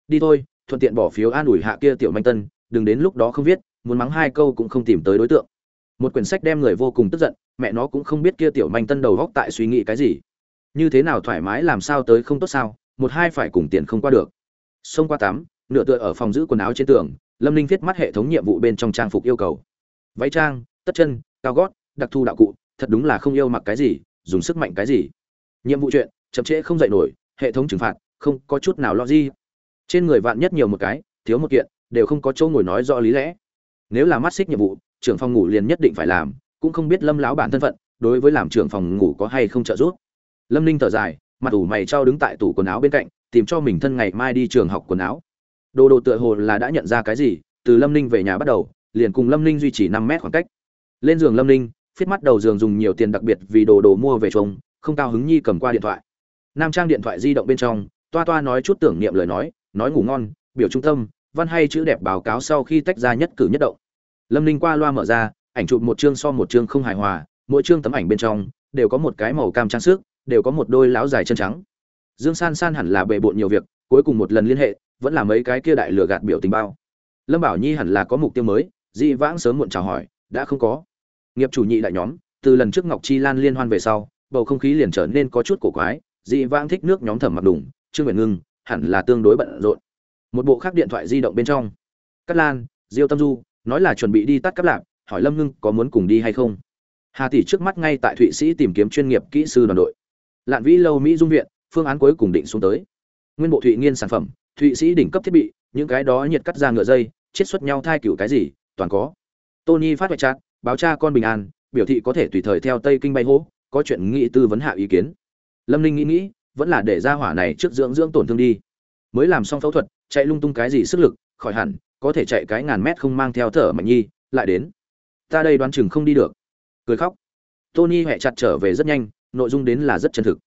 Speaker 1: Đi thôi, thuận tiện bỏ phiếu an ủi hạ kia tiểu manh tân, đừng đến lúc đó không viết, muốn mắng hai câu cũng không tìm tới đối tượng. Một quyển sách đem người vô cùng tức giận, mẹ nó cũng không biết kia tiểu manh tân đầu góc tại suy nghĩ cái gì. Như thế nào thoải mái làm sao tới không tốt sao, một hai phải cùng tiền không qua được. Xông qua tắm, nửa tựa ở phòng giữ quần áo trên tường, lâm ninh viết mắt hệ thống nhiệm vụ bên trong trang phục yêu cầu. Váy trang, tất chân, cao gót, đặc thù đạo cụ thật đúng là không yêu mặc cái gì, dùng sức mạnh cái gì. Nhiệm vụ chuyện, chậm trễ không dạy nổi, hệ thống trừng phạt, không có chút nào lo gì. Trên người vạn nhất nhiều một cái, thiếu một kiện, đều không có chỗ ngồi nói rõ lý lẽ. Nếu là mắt xích nhiệm vụ, trưởng phòng ngủ liền nhất định phải làm, cũng không biết lâm láo bản thân phận, đối với làm trưởng phòng ngủ có hay không trợ giúp. Lâm ninh thở dài, mặt ủ mày trao đứng tại tủ quần áo bên cạnh, tìm cho mình thân ngày mai đi trường học quần áo. Đồ đồ tựa hồ là đã nhận ra cái gì, từ lâm ninh về nhà bắt đầu, liền cùng lâm ninh duy trì năm mét khoảng cách. Lên giường lâm ninh phiết mắt đầu giường dùng nhiều tiền đặc biệt vì đồ đồ mua về chồng không cao hứng nhi cầm qua điện thoại. Nam trang điện thoại di động bên trong, toa toa nói chút tưởng niệm lời nói nói ngủ ngon, biểu trung tâm, văn hay chữ đẹp báo cáo sau khi tách ra nhất cử nhất động. Lâm ninh qua loa mở ra, ảnh chụp một chương so một chương không hài hòa, mỗi chương tấm ảnh bên trong, đều có một cái màu cam trang sức, đều có một đôi láo dài chân trắng. Dương san san hẳn là bề bộn nhiều việc, cuối cùng một lần liên hệ, vẫn là mấy cái kia đại lừa gạt biểu tình bao. Lâm bảo nhi hẳn là có mục tiêu mới dị vãng sớm muộn chào hỏi, đã không có nghiệp chủ nhị đại nhóm, từ lần trước ngọc chi lan liên hoan về sau, bầu không khí liền trở nên có chút cổ quái, dị vãng thích nước nhóm thẩm mặc đủng trương nguyện ngưng hẳn là tương đối bận rộn. Một bộ khác điện thoại di động bên trong. Cát lan, diêu tâm du, nói là chuẩn bị đi tắt cắp lạp, hỏi lâm ngưng có muốn cùng đi hay không. Hà tỷ trước mắt ngay tại thụy sĩ tìm kiếm chuyên nghiệp kỹ sư đoàn đội. Lạn vĩ lâu mỹ dung viện, phương án cuối cùng định xuống tới. Nguyên bộ thụy nghiên sản phẩm, thụy sĩ đỉnh cấp thiết bị, những cái đó nhiệt cắt ra ngựa dây, chiết xuất nhau thai cửu cái gì, toàn có. Tony phát hoại chat báo cha con bình an, biểu thị có thể tùy thời theo tây kinh bay hố, có chuyện nghĩ tư vấn hạ ý kiến. Lâm ninh nghĩ nghĩ, vẫn là để ra hỏa này trước dưỡng dưỡng tổn thương đi. Mới làm xong phẫu thuật, chạy lung tung cái gì sức lực, khỏi hẳn, có thể chạy cái ngàn mét không mang theo thở mạnh nhi, lại đến. Ta đây đoán chừng không đi được. Cười khóc. Tony hẹ chặt trở về rất nhanh, nội dung đến là rất chân thực.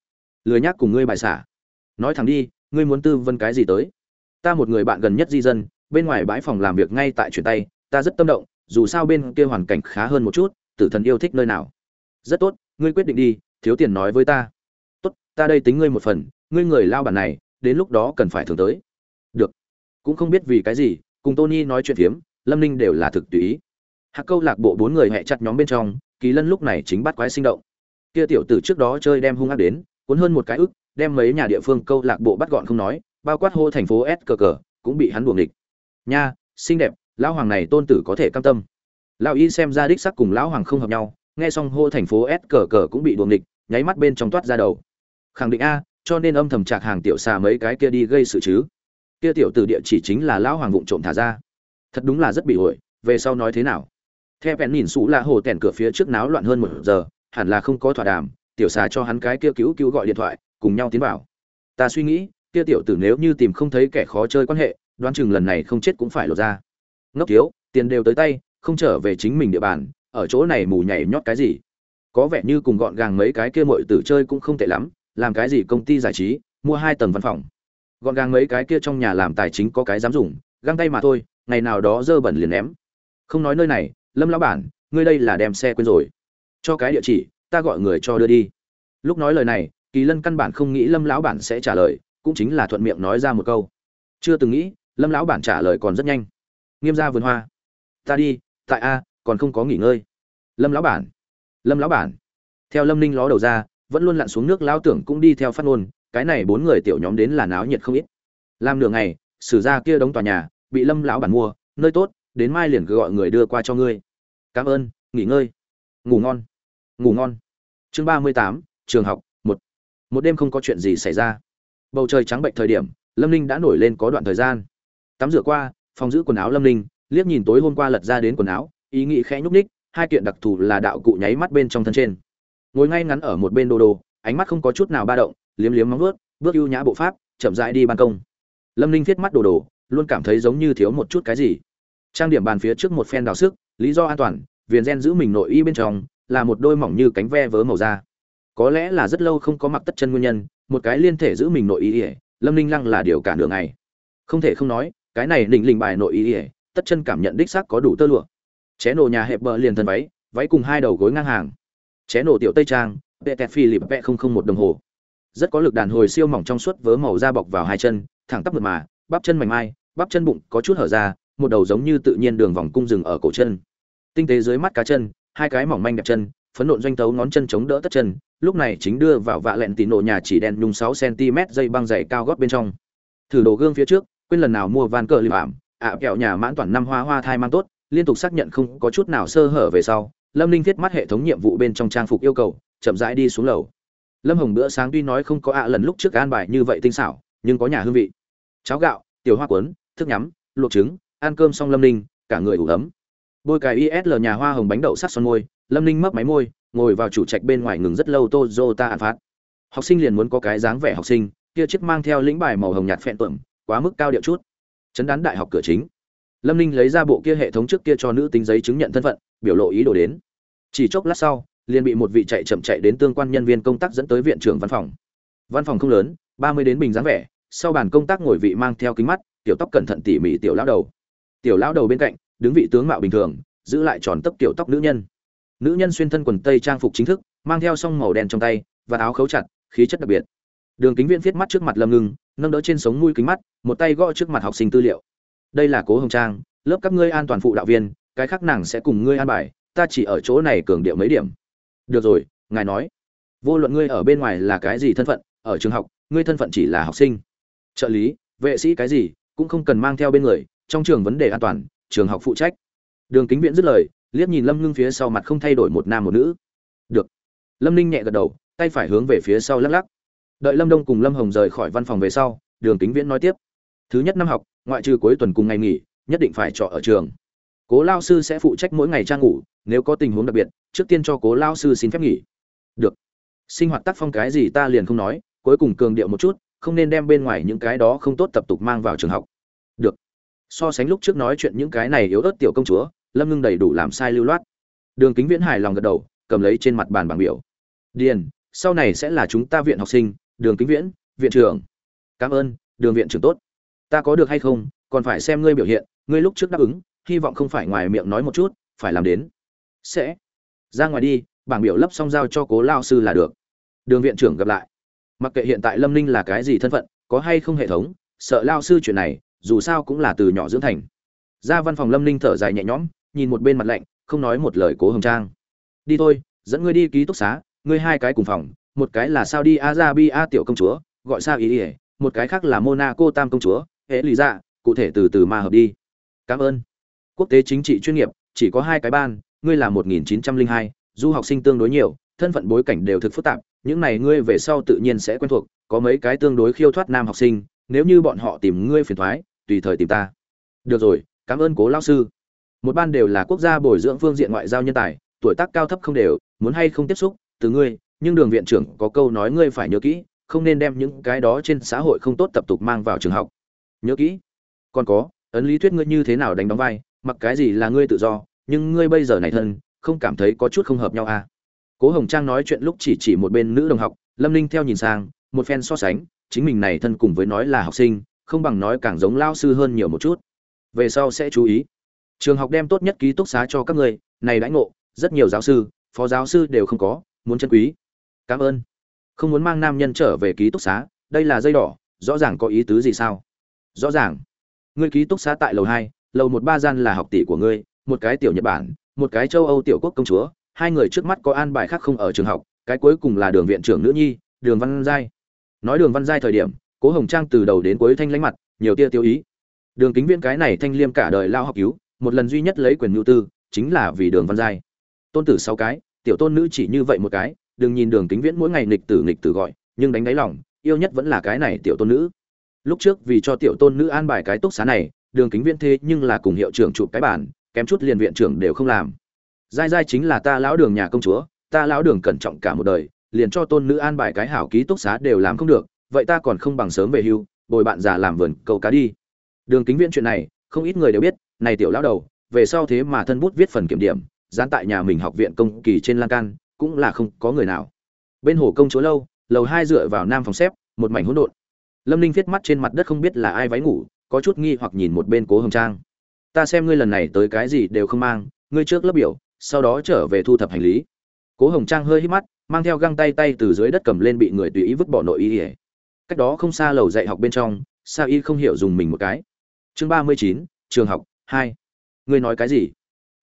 Speaker 1: Lười nhác cùng ngươi bài xả. Nói thẳng đi, ngươi muốn tư vấn cái gì tới? Ta một người bạn gần nhất di dân, bên ngoài bãi phòng làm việc ngay tại chuyển tay, ta rất tâm động dù sao bên kia hoàn cảnh khá hơn một chút, tử thần yêu thích nơi nào? Rất tốt, ngươi quyết định đi, thiếu tiền nói với ta. Tốt, ta đây tính ngươi một phần, ngươi người lao bản này, đến lúc đó cần phải thường tới. Được. Cũng không biết vì cái gì, cùng tony nói chuyện phiếm, lâm ninh đều là thực tùy ý. Hạc câu lạc bộ bốn người hẹ chặt nhóm bên trong, kỳ lân lúc này chính bắt quái sinh động. Kia tiểu tử trước đó chơi đem hung ác đến, cuốn hơn một cái ức, đem mấy nhà địa phương câu lạc bộ bắt gọn không nói, bao quát hô thành phố s cờ cờ cũng bị hắn buồng địch nha, xinh đẹp lão hoàng này tôn tử có thể cam tâm. Lão y xem ra đích sắc cùng lão hoàng không hợp nhau, nghe xong hô thành phố s cờ cờ cũng bị đuồng địch nháy mắt bên trong toát ra đầu. Khẳng định a, cho nên âm thầm chạc hàng tiểu xà mấy cái kia đi gây sự chứ. Kia tiểu tử địa chỉ chính là lão hoàng vụng trộm thả ra. Thật đúng là rất bị ổi về sau nói thế nào? Theo bèn nhìn xú là hồ tèn cửa phía trước náo loạn hơn một giờ, hẳn là không có thỏa đàm, tiểu xà cho hắn cái kia cứu cứu gọi điện thoại, cùng nhau tiến vào. Ta suy nghĩ, kia tiểu tử nếu như tìm không thấy kẻ khó chơi quan hệ, đoán chừng lần này không chết cũng phải lột ra ngốc thiếu, tiền đều tới tay, không trở về chính mình địa bàn, ở chỗ này mù nhảy nhót cái gì. Có vẻ như cùng gọn gàng mấy cái kia mọi tử chơi cũng không tệ lắm, làm cái gì công ty giải trí, mua hai tầng văn phòng. Gọn gàng mấy cái kia trong nhà làm tài chính có cái dám dùng, găng tay mà thôi, ngày nào đó dơ bẩn liền ném. Không nói nơi này, lâm lão bản, ngươi đây là đem xe quên rồi. Cho cái địa chỉ, ta gọi người cho đưa đi. Lúc nói lời này, kỳ lân căn bản không nghĩ lâm lão bản sẽ trả lời, cũng chính là thuận miệng nói ra một câu. Chưa từng nghĩ, lâm lão bản trả lời còn rất nhanh nghiêm ra vườn hoa. Ta đi, tại a, còn không có nghỉ ngơi. Lâm lão bản. Lâm lão bản. Theo lâm ninh ló đầu ra, vẫn luôn lặn xuống nước lao tưởng cũng đi theo phát ngôn, cái này bốn người tiểu nhóm đến là náo nhiệt không ít. Làm nửa ngày, sử ra kia đóng tòa nhà, bị lâm lão bản mua, nơi tốt, đến mai liền gọi người đưa qua cho ngươi. Cảm ơn, nghỉ ngơi. Ngủ ngon. Ngủ ngon. Chương ba mươi tám, trường học, một. Một đêm không có chuyện gì xảy ra. Bầu trời trắng bệnh thời điểm, lâm ninh đã nổi lên có đoạn thời gian. Tắm rửa qua phòng giữ quần áo lâm ninh, liếc nhìn tối hôm qua lật ra đến quần áo, ý nghĩ khẽ nhúc ních hai kiện đặc thù là đạo cụ nháy mắt bên trong thân trên. Ngồi ngay ngắn ở một bên đồ đồ, ánh mắt không có chút nào ba động, liếm liếm móng vuốt, bước ưu nhã bộ pháp, chậm rãi đi ban công. Lâm ninh thiết mắt đồ đồ, luôn cảm thấy giống như thiếu một chút cái gì. Trang điểm bàn phía trước một phen đào sức, lý do an toàn, viền gen giữ mình nội y bên trong, là một đôi mỏng như cánh ve vớ màu da. Có lẽ là rất lâu không có mặc tất chân nguyên nhân, một cái liên thể giữ mình nội y ỉa lâm ninh lăng là điều cả đường ngày. Không thể không nói cái này đỉnh lình bài nội y ỉa, tất chân cảm nhận đích xác có đủ tơ lụa. Ché nổ nhà hẹp bờ liền thân váy váy cùng hai đầu gối ngang hàng. Ché nổ tiểu tây trang vẹ tẹt phi lịp vẹ không không một đồng hồ. Rất có lực đàn hồi siêu mỏng trong suốt vớ màu da bọc vào hai chân, thẳng tắp mượt mà, bắp chân mảnh mai, bắp chân bụng có chút hở ra, một đầu giống như tự nhiên đường vòng cung rừng ở cổ chân. Tinh tế dưới mắt cá chân, hai cái mỏng manh đẹp chân, phấn nộn doanh tấu ngón chân chống đỡ tất chân, lúc này chính đưa vào vạ lẹn tì nổ nhà chỉ đen nhung sáu cm dây băng dày cao gót bên trong. Thử đồ gương phía trước quên lần nào mua van cờ lì ảm ạ à, kẹo nhà mãn toàn năm hoa hoa thai mang tốt liên tục xác nhận không có chút nào sơ hở về sau lâm ninh thiết mắt hệ thống nhiệm vụ bên trong trang phục yêu cầu chậm rãi đi xuống lầu. Lâm hồng bữa sáng tuy nói không có ạ lần lúc trước an bài như vậy tinh xảo nhưng có nhà hương vị. Cháo gạo tiểu hoa cuốn thức nhắm luộc trứng ăn cơm xong lâm ninh cả người ủ ấm. Bôi cài isl nhà hoa hồng bánh đậu sắc son môi lâm ninh mấp máy môi ngồi vào chủ trạch bên ngoài ngừng rất lâu tô zô ta ăn phát. Học sinh liền muốn có cái dáng vẻ học sinh, kia chiếc mang theo lĩnh bài màu hồng nhạt phẹn tuẩm, quá mức cao điệu chút. Chấn đán đại học cửa chính. Lâm Ninh lấy ra bộ kia hệ thống trước kia cho nữ tính giấy chứng nhận thân phận, biểu lộ ý đồ đến. Chỉ chốc lát sau, liền bị một vị chạy chậm chạy đến tương quan nhân viên công tác dẫn tới viện trưởng văn phòng. Văn phòng không lớn, ba mươi đến bình dáng vẻ, sau bàn công tác ngồi vị mang theo kính mắt, tiểu tóc cẩn thận tỉ mỉ tiểu lão đầu. Tiểu lão đầu bên cạnh, đứng vị tướng mạo bình thường, giữ lại tròn tóc tiểu tóc nữ nhân nữ nhân xuyên thân quần tây trang phục chính thức mang theo song màu đen trong tay và áo khấu chặt khí chất đặc biệt đường kính viễn viết mắt trước mặt lâm ngưng, nâng đỡ trên sống mũi kính mắt, một tay gõ trước mặt học sinh tư liệu. Đây là cố hồng trang, lớp các ngươi an toàn phụ đạo viên, cái khác nàng sẽ cùng ngươi an bài, ta chỉ ở chỗ này cường điệu mấy điểm. Được rồi, ngài nói. Vô luận ngươi ở bên ngoài là cái gì thân phận, ở trường học, ngươi thân phận chỉ là học sinh. Trợ lý, vệ sĩ cái gì, cũng không cần mang theo bên người, trong trường vấn đề an toàn, trường học phụ trách. Đường kính viễn dứt lời, liếc nhìn lâm ngưng phía sau mặt không thay đổi một nam một nữ. Được. Lâm ninh nhẹ gật đầu, tay phải hướng về phía sau lắc lắc đợi lâm đông cùng lâm hồng rời khỏi văn phòng về sau, đường kính viễn nói tiếp. Thứ nhất năm học, ngoại trừ cuối tuần cùng ngày nghỉ, nhất định phải trọ ở trường. Cố lao sư sẽ phụ trách mỗi ngày trang ngủ, nếu có tình huống đặc biệt, trước tiên cho cố lao sư xin phép nghỉ. Được. Sinh hoạt tác phong cái gì ta liền không nói, cuối cùng cường điệu một chút, không nên đem bên ngoài những cái đó không tốt tập tục mang vào trường học. Được. So sánh lúc trước nói chuyện những cái này yếu ớt tiểu công chúa, lâm ngưng đầy đủ làm sai lưu loát. Đường kính viễn hài lòng gật đầu, cầm lấy trên mặt bàn bảng biểu. Điền, sau này sẽ là chúng ta viện học sinh đường kính viễn, viện trưởng. Cảm ơn, đường viện trưởng tốt. Ta có được hay không, còn phải xem ngươi biểu hiện, ngươi lúc trước đáp ứng, hy vọng không phải ngoài miệng nói một chút, phải làm đến. Sẽ. Ra ngoài đi, bảng biểu lấp xong giao cho cố lao sư là được. Đường viện trưởng gặp lại. Mặc kệ hiện tại lâm ninh là cái gì thân phận, có hay không hệ thống, sợ lao sư chuyện này, dù sao cũng là từ nhỏ dưỡng thành. Ra văn phòng lâm ninh thở dài nhẹ nhõm, nhìn một bên mặt lạnh, không nói một lời cố hồng trang. Đi thôi, dẫn ngươi đi ký túc xá, ngươi hai cái cùng phòng một cái là Saudi arabia tiểu công chúa, gọi sao ý ỉa một cái khác là monaco tam công chúa hễ lý dạ cụ thể từ từ mà hợp đi. Cảm ơn. Quốc tế chính trị chuyên nghiệp, chỉ có hai cái ban, ngươi là một nghìn chín trăm linh hai, du học sinh tương đối nhiều, thân phận bối cảnh đều thực phức tạp, những này ngươi về sau tự nhiên sẽ quen thuộc, có mấy cái tương đối khiêu thoát nam học sinh, nếu như bọn họ tìm ngươi phiền thoái, tùy thời tìm ta. Được rồi, cảm ơn cố lao sư. Một ban đều là quốc gia bồi dưỡng phương diện ngoại giao nhân tài, tuổi tác cao thấp không đều, muốn hay không tiếp xúc, từ ngươi nhưng đường viện trưởng có câu nói ngươi phải nhớ kỹ, không nên đem những cái đó trên xã hội không tốt tập tục mang vào trường học. Nhớ kỹ. Còn có, ấn lý thuyết ngươi như thế nào đánh đóng vai, mặc cái gì là ngươi tự do, nhưng ngươi bây giờ này thân, không cảm thấy có chút không hợp nhau à? Cố hồng trang nói chuyện lúc chỉ chỉ một bên nữ đồng học, lâm ninh theo nhìn sang, một phen so sánh, chính mình này thân cùng với nói là học sinh, không bằng nói càng giống lao sư hơn nhiều một chút. Về sau sẽ chú ý. Trường học đem tốt nhất ký túc xá cho các người này đãi ngộ, rất nhiều giáo sư, phó giáo sư đều không có, muốn chân quý cảm ơn. Không muốn mang nam nhân trở về ký túc xá, đây là dây đỏ, rõ ràng có ý tứ gì sao? Rõ ràng. Ngươi ký túc xá tại lầu hai, lầu một ba gian là học tỷ của ngươi, một cái tiểu nhật bản, một cái châu âu tiểu quốc công chúa, hai người trước mắt có an bài khác không ở trường học, cái cuối cùng là đường viện trưởng nữ nhi, đường văn giai. Nói đường văn giai thời điểm, cố hồng trang từ đầu đến cuối thanh lãnh mặt, nhiều tia tiêu ý. Đường kính viễn cái này thanh liêm cả đời lao học cứu, một lần duy nhất lấy quyền nhu tư, chính là vì đường văn giai. Tôn tử sáu cái, tiểu tôn nữ chỉ như vậy một cái đừng nhìn đường kính viễn mỗi ngày nghịch tử nghịch tử gọi, nhưng đánh đáy lòng, yêu nhất vẫn là cái này tiểu tôn nữ. Lúc trước vì cho tiểu tôn nữ an bài cái túc xá này, đường kính viễn thế nhưng là cùng hiệu trưởng chụp cái bản kém chút liền viện trưởng đều không làm. Dai dai chính là ta lão đường nhà công chúa, ta lão đường cẩn trọng cả một đời, liền cho tôn nữ an bài cái hảo ký túc xá đều làm không được, vậy ta còn không bằng sớm về hưu, bồi bạn già làm vườn, câu cá đi. Đường kính viễn chuyện này, không ít người đều biết, này tiểu lão đầu, về sau thế mà thân bút viết phần kiểm điểm, dán tại nhà mình học viện công kỳ trên lan can cũng là không có người nào. Bên hồ công chúa lâu, lầu hai dựa vào nam phòng xếp, một mảnh hỗn độn. Lâm ninh viết mắt trên mặt đất không biết là ai váy ngủ, có chút nghi hoặc nhìn một bên cố hồng trang. Ta xem ngươi lần này tới cái gì đều không mang, ngươi trước lớp biểu, sau đó trở về thu thập hành lý. Cố hồng trang hơi hít mắt, mang theo găng tay tay từ dưới đất cầm lên bị người tùy ý vứt bỏ nội y ỉa cách đó không xa lầu dạy học bên trong, sa y không hiểu dùng mình một cái. Chương ba mươi chín, trường học hai. Ngươi nói cái gì?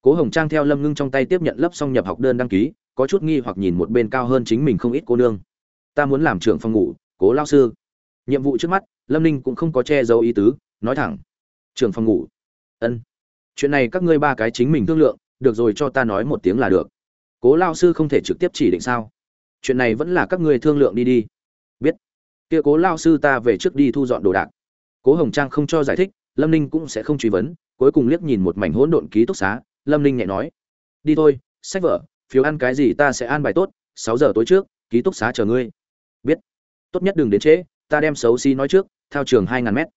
Speaker 1: Cố hồng trang theo lâm ngưng trong tay tiếp nhận lớp xong nhập học đơn đăng ký có chút nghi hoặc nhìn một bên cao hơn chính mình không ít cô nương. Ta muốn làm trưởng phòng ngủ, cố lao sư. Nhiệm vụ trước mắt, lâm ninh cũng không có che giấu ý tứ, nói thẳng. Trưởng phòng ngủ. Ân. Chuyện này các ngươi ba cái chính mình thương lượng, được rồi cho ta nói một tiếng là được. Cố lao sư không thể trực tiếp chỉ định sao? Chuyện này vẫn là các ngươi thương lượng đi đi. Biết. Kia cố lao sư ta về trước đi thu dọn đồ đạc. Cố hồng trang không cho giải thích, lâm ninh cũng sẽ không truy vấn, cuối cùng liếc nhìn một mảnh hỗn độn ký túc xá, lâm ninh nhẹ nói. Đi thôi, sách vở phiếu ăn cái gì ta sẽ an bài tốt, sáu giờ tối trước, ký túc xá chờ ngươi. Biết. Tốt nhất đừng đến trễ, ta đem xấu xí nói trước theo trường hai ngàn mét.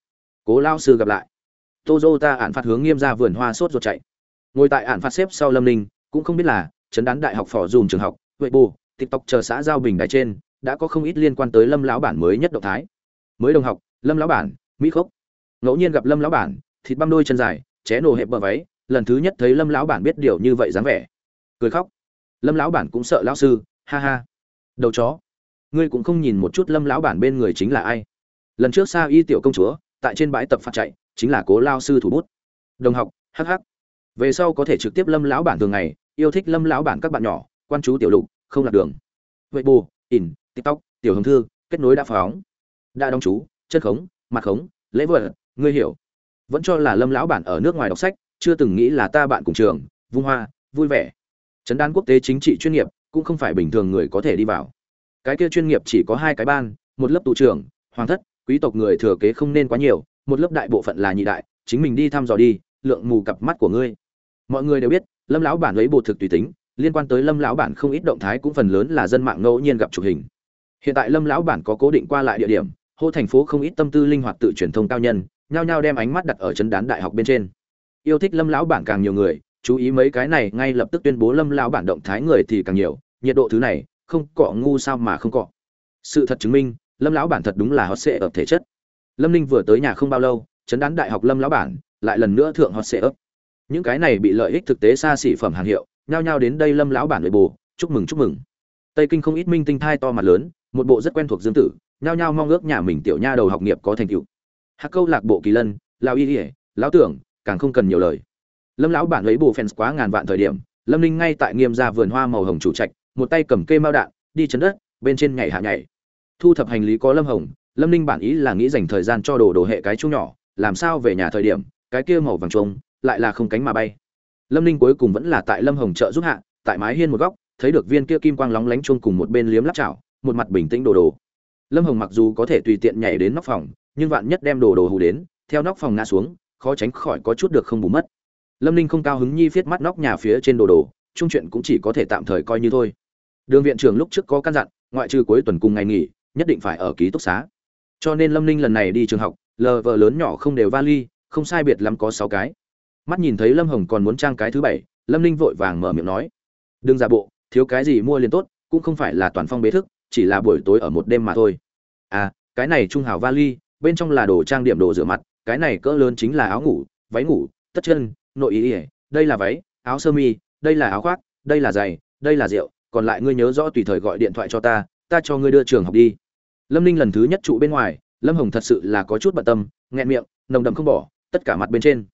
Speaker 1: Cố lao sư gặp lại. Tô dô ta ạn phạt hướng nghiêm ra vườn hoa sốt ruột chạy. Ngồi tại ạn phạt xếp sau lâm ninh, cũng không biết là, chấn đán đại học phò dùm trường học, huệ bù, tiktok chờ xã giao bình đại trên, đã có không ít liên quan tới lâm lão bản mới nhất động thái. Mới đồng học, lâm lão bản, mỹ khốc. Ngẫu nhiên gặp lâm lão bản, thịt băm đôi chân dài, ché nổ hẹp bờ váy, lần thứ nhất thấy lâm lão bản biết điều như vậy dáng vẻ. Cười khóc lâm lão bản cũng sợ lão sư, ha ha. Đầu chó. Ngươi cũng không nhìn một chút lâm lão bản bên người chính là ai. Lần trước xa y tiểu công chúa, tại trên bãi tập phạt chạy, chính là cố lao sư thủ bút. Đồng học hh về sau có thể trực tiếp lâm lão bản thường ngày, yêu thích lâm lão bản các bạn nhỏ, quan chú tiểu lục, không lạc đường. Vậy bù in tiktok, tiểu hồng thư, kết nối đã phóng. Đã đóng chú, chân khống, mặt khống, lễ vật, ngươi hiểu. Vẫn cho là lâm lão bản ở nước ngoài đọc sách, chưa từng nghĩ là ta bạn cùng trường, vung hoa, vui vẻ chấn đan quốc tế chính trị chuyên nghiệp cũng không phải bình thường người có thể đi vào. Cái kia chuyên nghiệp chỉ có hai cái ban, một lớp tụ trưởng, hoàng thất, quý tộc người thừa kế không nên quá nhiều, một lớp đại bộ phận là nhị đại, chính mình đi thăm dò đi, lượng mù cặp mắt của ngươi. Mọi người đều biết, lâm lão bản lấy bộ thực tùy tính, liên quan tới lâm lão bản không ít động thái cũng phần lớn là dân mạng ngẫu nhiên gặp chụp hình. Hiện tại lâm lão bản có cố định qua lại địa điểm, hô thành phố không ít tâm tư linh hoạt tự truyền thông cao nhân, nhao nhao đem ánh mắt đặt ở chân đán đại học bên trên. Yêu thích lâm lão bản càng nhiều người chú ý mấy cái này, ngay lập tức tuyên bố lâm lão bản động thái người thì càng nhiều, nhiệt độ thứ này, không cọ ngu sao mà không cọ. Sự thật chứng minh, lâm lão bản thật đúng là hot sệ ấp thể chất. Lâm ninh vừa tới nhà không bao lâu, chấn đán đại học lâm lão bản, lại lần nữa thượng hot sệ ấp những cái này bị lợi ích thực tế xa xỉ phẩm hàng hiệu, nhao nhao đến đây lâm lão bản nội bù, chúc mừng chúc mừng. Tây kinh không ít minh tinh thai to mặt lớn, một bộ rất quen thuộc dương tử, nhao nhao mong ước nhà mình tiểu nha đầu học nghiệp có thành tựu. Hạc câu lạc bộ kỳ lân lao y ỉa lão tưởng, càng không cần nhiều lời lâm lão bản lấy bù fans quá ngàn vạn thời điểm, lâm ninh ngay tại nghiêm ra vườn hoa màu hồng chủ trạch, một tay cầm cây mao đạn, đi chấn đất, bên trên nhảy hạ nhảy. Thu thập hành lý có lâm hồng, lâm ninh bản ý là nghĩ dành thời gian cho đồ đồ hệ cái chung nhỏ, làm sao về nhà thời điểm, cái kia màu vàng trông lại là không cánh mà bay. Lâm ninh cuối cùng vẫn là tại lâm hồng trợ giúp hạ, tại mái hiên một góc, thấy được viên kia kim quang lóng lánh chung cùng một bên liếm lắp chảo, một mặt bình tĩnh đồ đồ. Lâm hồng mặc dù có thể tùy tiện nhảy đến nóc phòng, nhưng vạn nhất đem đồ đồ hù đến, theo nóc phòng ngã xuống, khó tránh khỏi có chút được không bù mất lâm ninh không cao hứng nhi viết mắt nóc nhà phía trên đồ đồ, chung chuyện cũng chỉ có thể tạm thời coi như thôi. Đường viện trưởng lúc trước có căn dặn, ngoại trừ cuối tuần cùng ngày nghỉ, nhất định phải ở ký túc xá. Cho nên lâm ninh lần này đi trường học, lờ vợ lớn nhỏ không đều vali, không sai biệt lắm có sáu cái. Mắt nhìn thấy lâm hồng còn muốn trang cái thứ bảy, lâm ninh vội vàng mở miệng nói. Đừng giả bộ, thiếu cái gì mua liền tốt, cũng không phải là toàn phong bế thức, chỉ là buổi tối ở một đêm mà thôi. À cái này trung hào vali, bên trong là đồ trang điểm đồ rửa mặt, cái này cỡ lớn chính là áo ngủ, váy ngủ, tất chân nội ý ỉa, đây là váy, áo sơ mi, đây là áo khoác, đây là giày, đây là rượu, còn lại ngươi nhớ rõ tùy thời gọi điện thoại cho ta ta cho ngươi đưa trường học đi. Lâm ninh lần thứ nhất trụ bên ngoài, lâm hồng thật sự là có chút bận tâm, nghẹn miệng, nồng đậm không bỏ, tất cả mặt bên trên.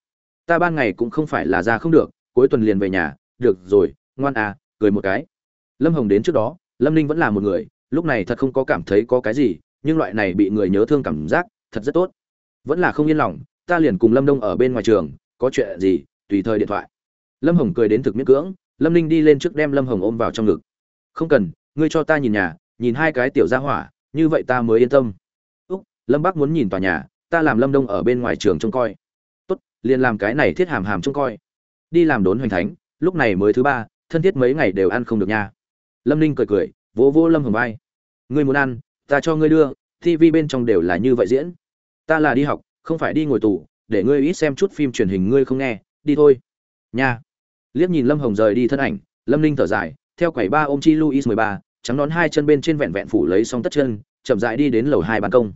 Speaker 1: Ta ban ngày cũng không phải là ra không được, cuối tuần liền về nhà, được rồi, ngoan à cười một cái. Lâm hồng đến trước đó, lâm ninh vẫn là một người, lúc này thật không có cảm thấy có cái gì, nhưng loại này bị người nhớ thương cảm giác, thật rất tốt. Vẫn là không yên lòng, ta liền cùng lâm đông ở bên ngoài trường, có chuyện gì tùy thời điện thoại. Lâm hồng cười đến thực miễn cưỡng, lâm ninh đi lên trước đem lâm hồng ôm vào trong ngực. Không cần, ngươi cho ta nhìn nhà, nhìn hai cái tiểu gia hỏa, như vậy ta mới yên tâm. Úc, lâm bác muốn nhìn tòa nhà, ta làm lâm đông ở bên ngoài trường trông coi. Tốt, liền làm cái này thiết hàm hàm trông coi. Đi làm đốn hoành thánh, lúc này mới thứ ba, thân thiết mấy ngày đều ăn không được nha. Lâm ninh cười cười, vỗ vỗ lâm hồng vai. Ngươi muốn ăn, ta cho ngươi đưa tv bên trong đều là như vậy diễn. Ta là đi học, không phải đi ngồi tù, để ngươi ít xem chút phim truyền hình ngươi không nghe đi thôi. Nha. Liếc nhìn lâm hồng rời đi thân ảnh, lâm ninh thở dài, theo quầy ba ôm chi luis mười ba, trắng nón hai chân bên trên vẹn vẹn phủ lấy xong tất chân, chậm dại đi đến lầu hai ban công.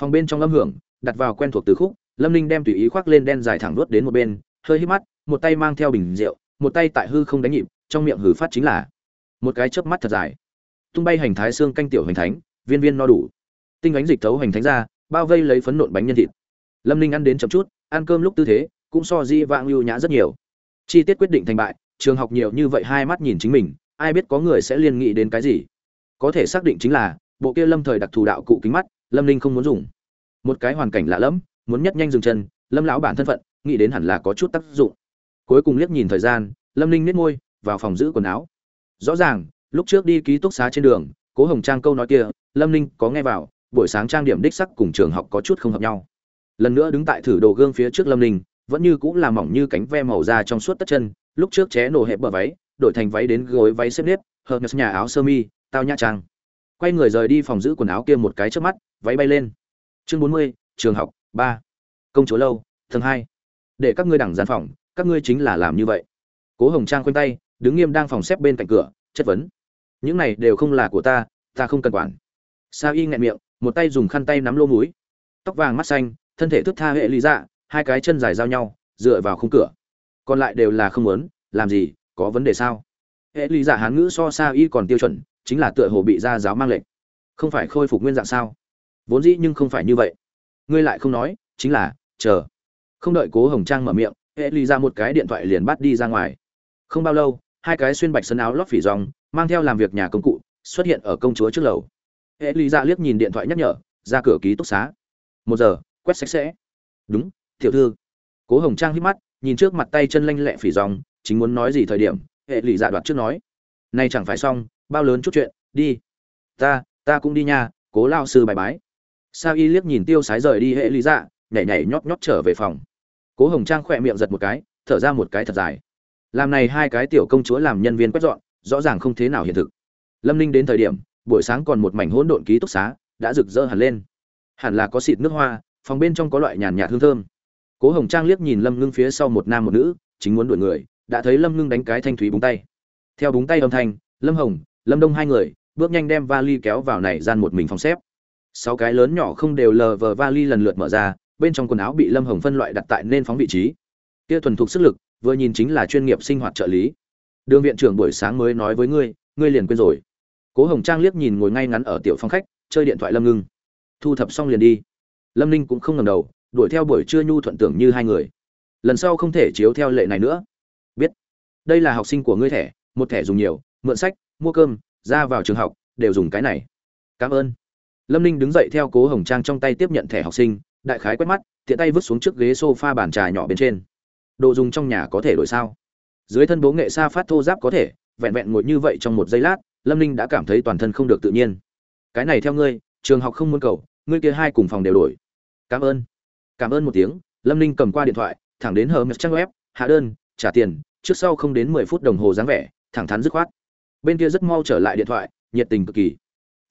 Speaker 1: Phòng bên trong âm hưởng, đặt vào quen thuộc từ khúc, lâm ninh đem tùy ý khoác lên đen dài thẳng đuốt đến một bên, hơi hít mắt, một tay mang theo bình rượu, một tay tại hư không đánh nhịp, trong miệng hử phát chính là, một cái chớp mắt thật dài. Tung bay hành thái xương canh tiểu hành thánh, viên viên no đủ. Tinh ánh dịch thấu hành thánh ra, bao vây lấy phấn nộn bánh nhân thịt. Lâm ninh ăn đến chậm chút, ăn cơm lúc tư thế cũng so di vãng lưu nhã rất nhiều. Chi tiết quyết định thành bại, trường học nhiều như vậy hai mắt nhìn chính mình, ai biết có người sẽ liên nghĩ đến cái gì. Có thể xác định chính là, bộ kia lâm thời đặc thù đạo cụ kính mắt, lâm linh không muốn dùng. Một cái hoàn cảnh lạ lẫm, muốn nhất nhanh dừng chân, lâm lão bản thân phận, nghĩ đến hẳn là có chút tác dụng. Cuối cùng liếc nhìn thời gian, lâm linh nết môi, vào phòng giữ quần áo. Rõ ràng, lúc trước đi ký túc xá trên đường, cố hồng trang câu nói kia, lâm linh có nghe vào, buổi sáng trang điểm đích sắc cùng trường học có chút không hợp nhau. Lần nữa đứng tại thử đồ gương phía trước lâm linh vẫn như cũng là mỏng như cánh ve màu da trong suốt tất chân, lúc trước ché nổ hẹp bờ váy, đổi thành váy đến gối váy xếp nếp, hợp nhà áo sơ mi, tao nhã trang. Quay người rời đi phòng giữ quần áo kia một cái trước mắt, váy bay lên. Chương bốn mươi, trường học, ba. Công chúa lâu, tầng hai. Để các ngươi đẳng gian phòng, các ngươi chính là làm như vậy. Cố hồng trang khoanh tay, đứng nghiêm đang phòng xếp bên cạnh cửa, chất vấn. Những này đều không là của ta ta không cần quản. Sa y nghẹn miệng, một tay dùng khăn tay nắm lô múi. Tóc vàng mắt xanh, thân thể thức tha hệ lý dạ hai cái chân dài giao nhau, dựa vào khung cửa. Còn lại đều là không muốn, làm gì, có vấn đề sao? Hệ lý giả hán ngữ so xa y còn tiêu chuẩn, chính là tựa hồ bị gia giáo mang lệnh. Không phải khôi phục nguyên dạng sao? Vốn dĩ nhưng không phải như vậy. Ngươi lại không nói, chính là, chờ. Không đợi cố hồng trang mở miệng, hệ lý ra một cái điện thoại liền bắt đi ra ngoài. Không bao lâu, hai cái xuyên bạch sân áo lót phỉ dòng mang theo làm việc nhà công cụ, xuất hiện ở công chúa trước lầu. Hệ lý ra liếc nhìn điện thoại nhắc nhở, ra cửa ký túc xá. Một giờ, quét sạch sẽ. Đúng tiểu thư. Cố hồng trang hít mắt nhìn trước mặt tay chân lanh lẹ phỉ dòng, chính muốn nói gì thời điểm hệ lý dạ đoạt trước nói. Nay chẳng phải xong bao lớn chút chuyện đi. Ta ta cũng đi nha cố lao sư bài bái. Sao y liếc nhìn tiêu sái rời đi hệ lý dạ nhảy nhảy nhót nhót trở về phòng. Cố hồng trang khỏe miệng giật một cái thở ra một cái thật dài. Làm này hai cái tiểu công chúa làm nhân viên quét dọn rõ ràng không thế nào hiện thực. Lâm ninh đến thời điểm buổi sáng còn một mảnh hỗn độn ký túc xá đã rực rỡ hẳn lên. Hẳn là có xịt nước hoa phòng bên trong có loại nhàn nhạt hương thơm cố hồng trang liếc nhìn lâm ngưng phía sau một nam một nữ, chính muốn đuổi người, đã thấy lâm ngưng đánh cái thanh thúy búng tay. Theo búng tay âm thanh, lâm hồng, lâm đông hai người, bước nhanh đem vali kéo vào này gian một mình phòng xếp. Sáu cái lớn nhỏ không đều lờ vờ vali lần lượt mở ra, bên trong quần áo bị lâm hồng phân loại đặt tại nên phóng vị trí. Kia thuần thục sức lực, vừa nhìn chính là chuyên nghiệp sinh hoạt trợ lý. Đường viện trưởng buổi sáng mới nói với ngươi ngươi liền quên rồi. Cố hồng trang liếc nhìn ngồi ngay ngắn ở tiểu phòng khách, chơi điện thoại lâm ngưng. Thu thập xong liền đi. Lâm ninh cũng không ngầm đầu đuổi theo buổi trưa nhu thuận tưởng như hai người. Lần sau không thể chiếu theo lệ này nữa. Biết. Đây là học sinh của ngươi thẻ, một thẻ dùng nhiều, mượn sách, mua cơm, ra vào trường học, đều dùng cái này. Cảm ơn. Lâm ninh đứng dậy theo cố hồng trang trong tay tiếp nhận thẻ học sinh, đại khái quét mắt, tiện tay vứt xuống trước ghế s o f a bàn trà nhỏ bên trên. Đồ dùng trong nhà có thể đổi sao? Dưới thân bố nghệ sa phát thô giáp có thể, vẹn vẹn ngồi như vậy trong một giây lát, lâm ninh đã cảm thấy toàn thân không được tự nhiên. Cái này theo ngươi, trường học không muốn cầu, ngươi kia hai cùng phòng đều đổi. Cảm ơn cảm ơn một tiếng, lâm ninh cầm qua điện thoại, thẳng đến hờ trang web, hạ đơn, trả tiền, trước sau không đến mười phút đồng hồ dáng vẻ, thẳng thắn dứt khoát. Bên kia rất mau trở lại điện thoại, nhiệt tình cực kỳ.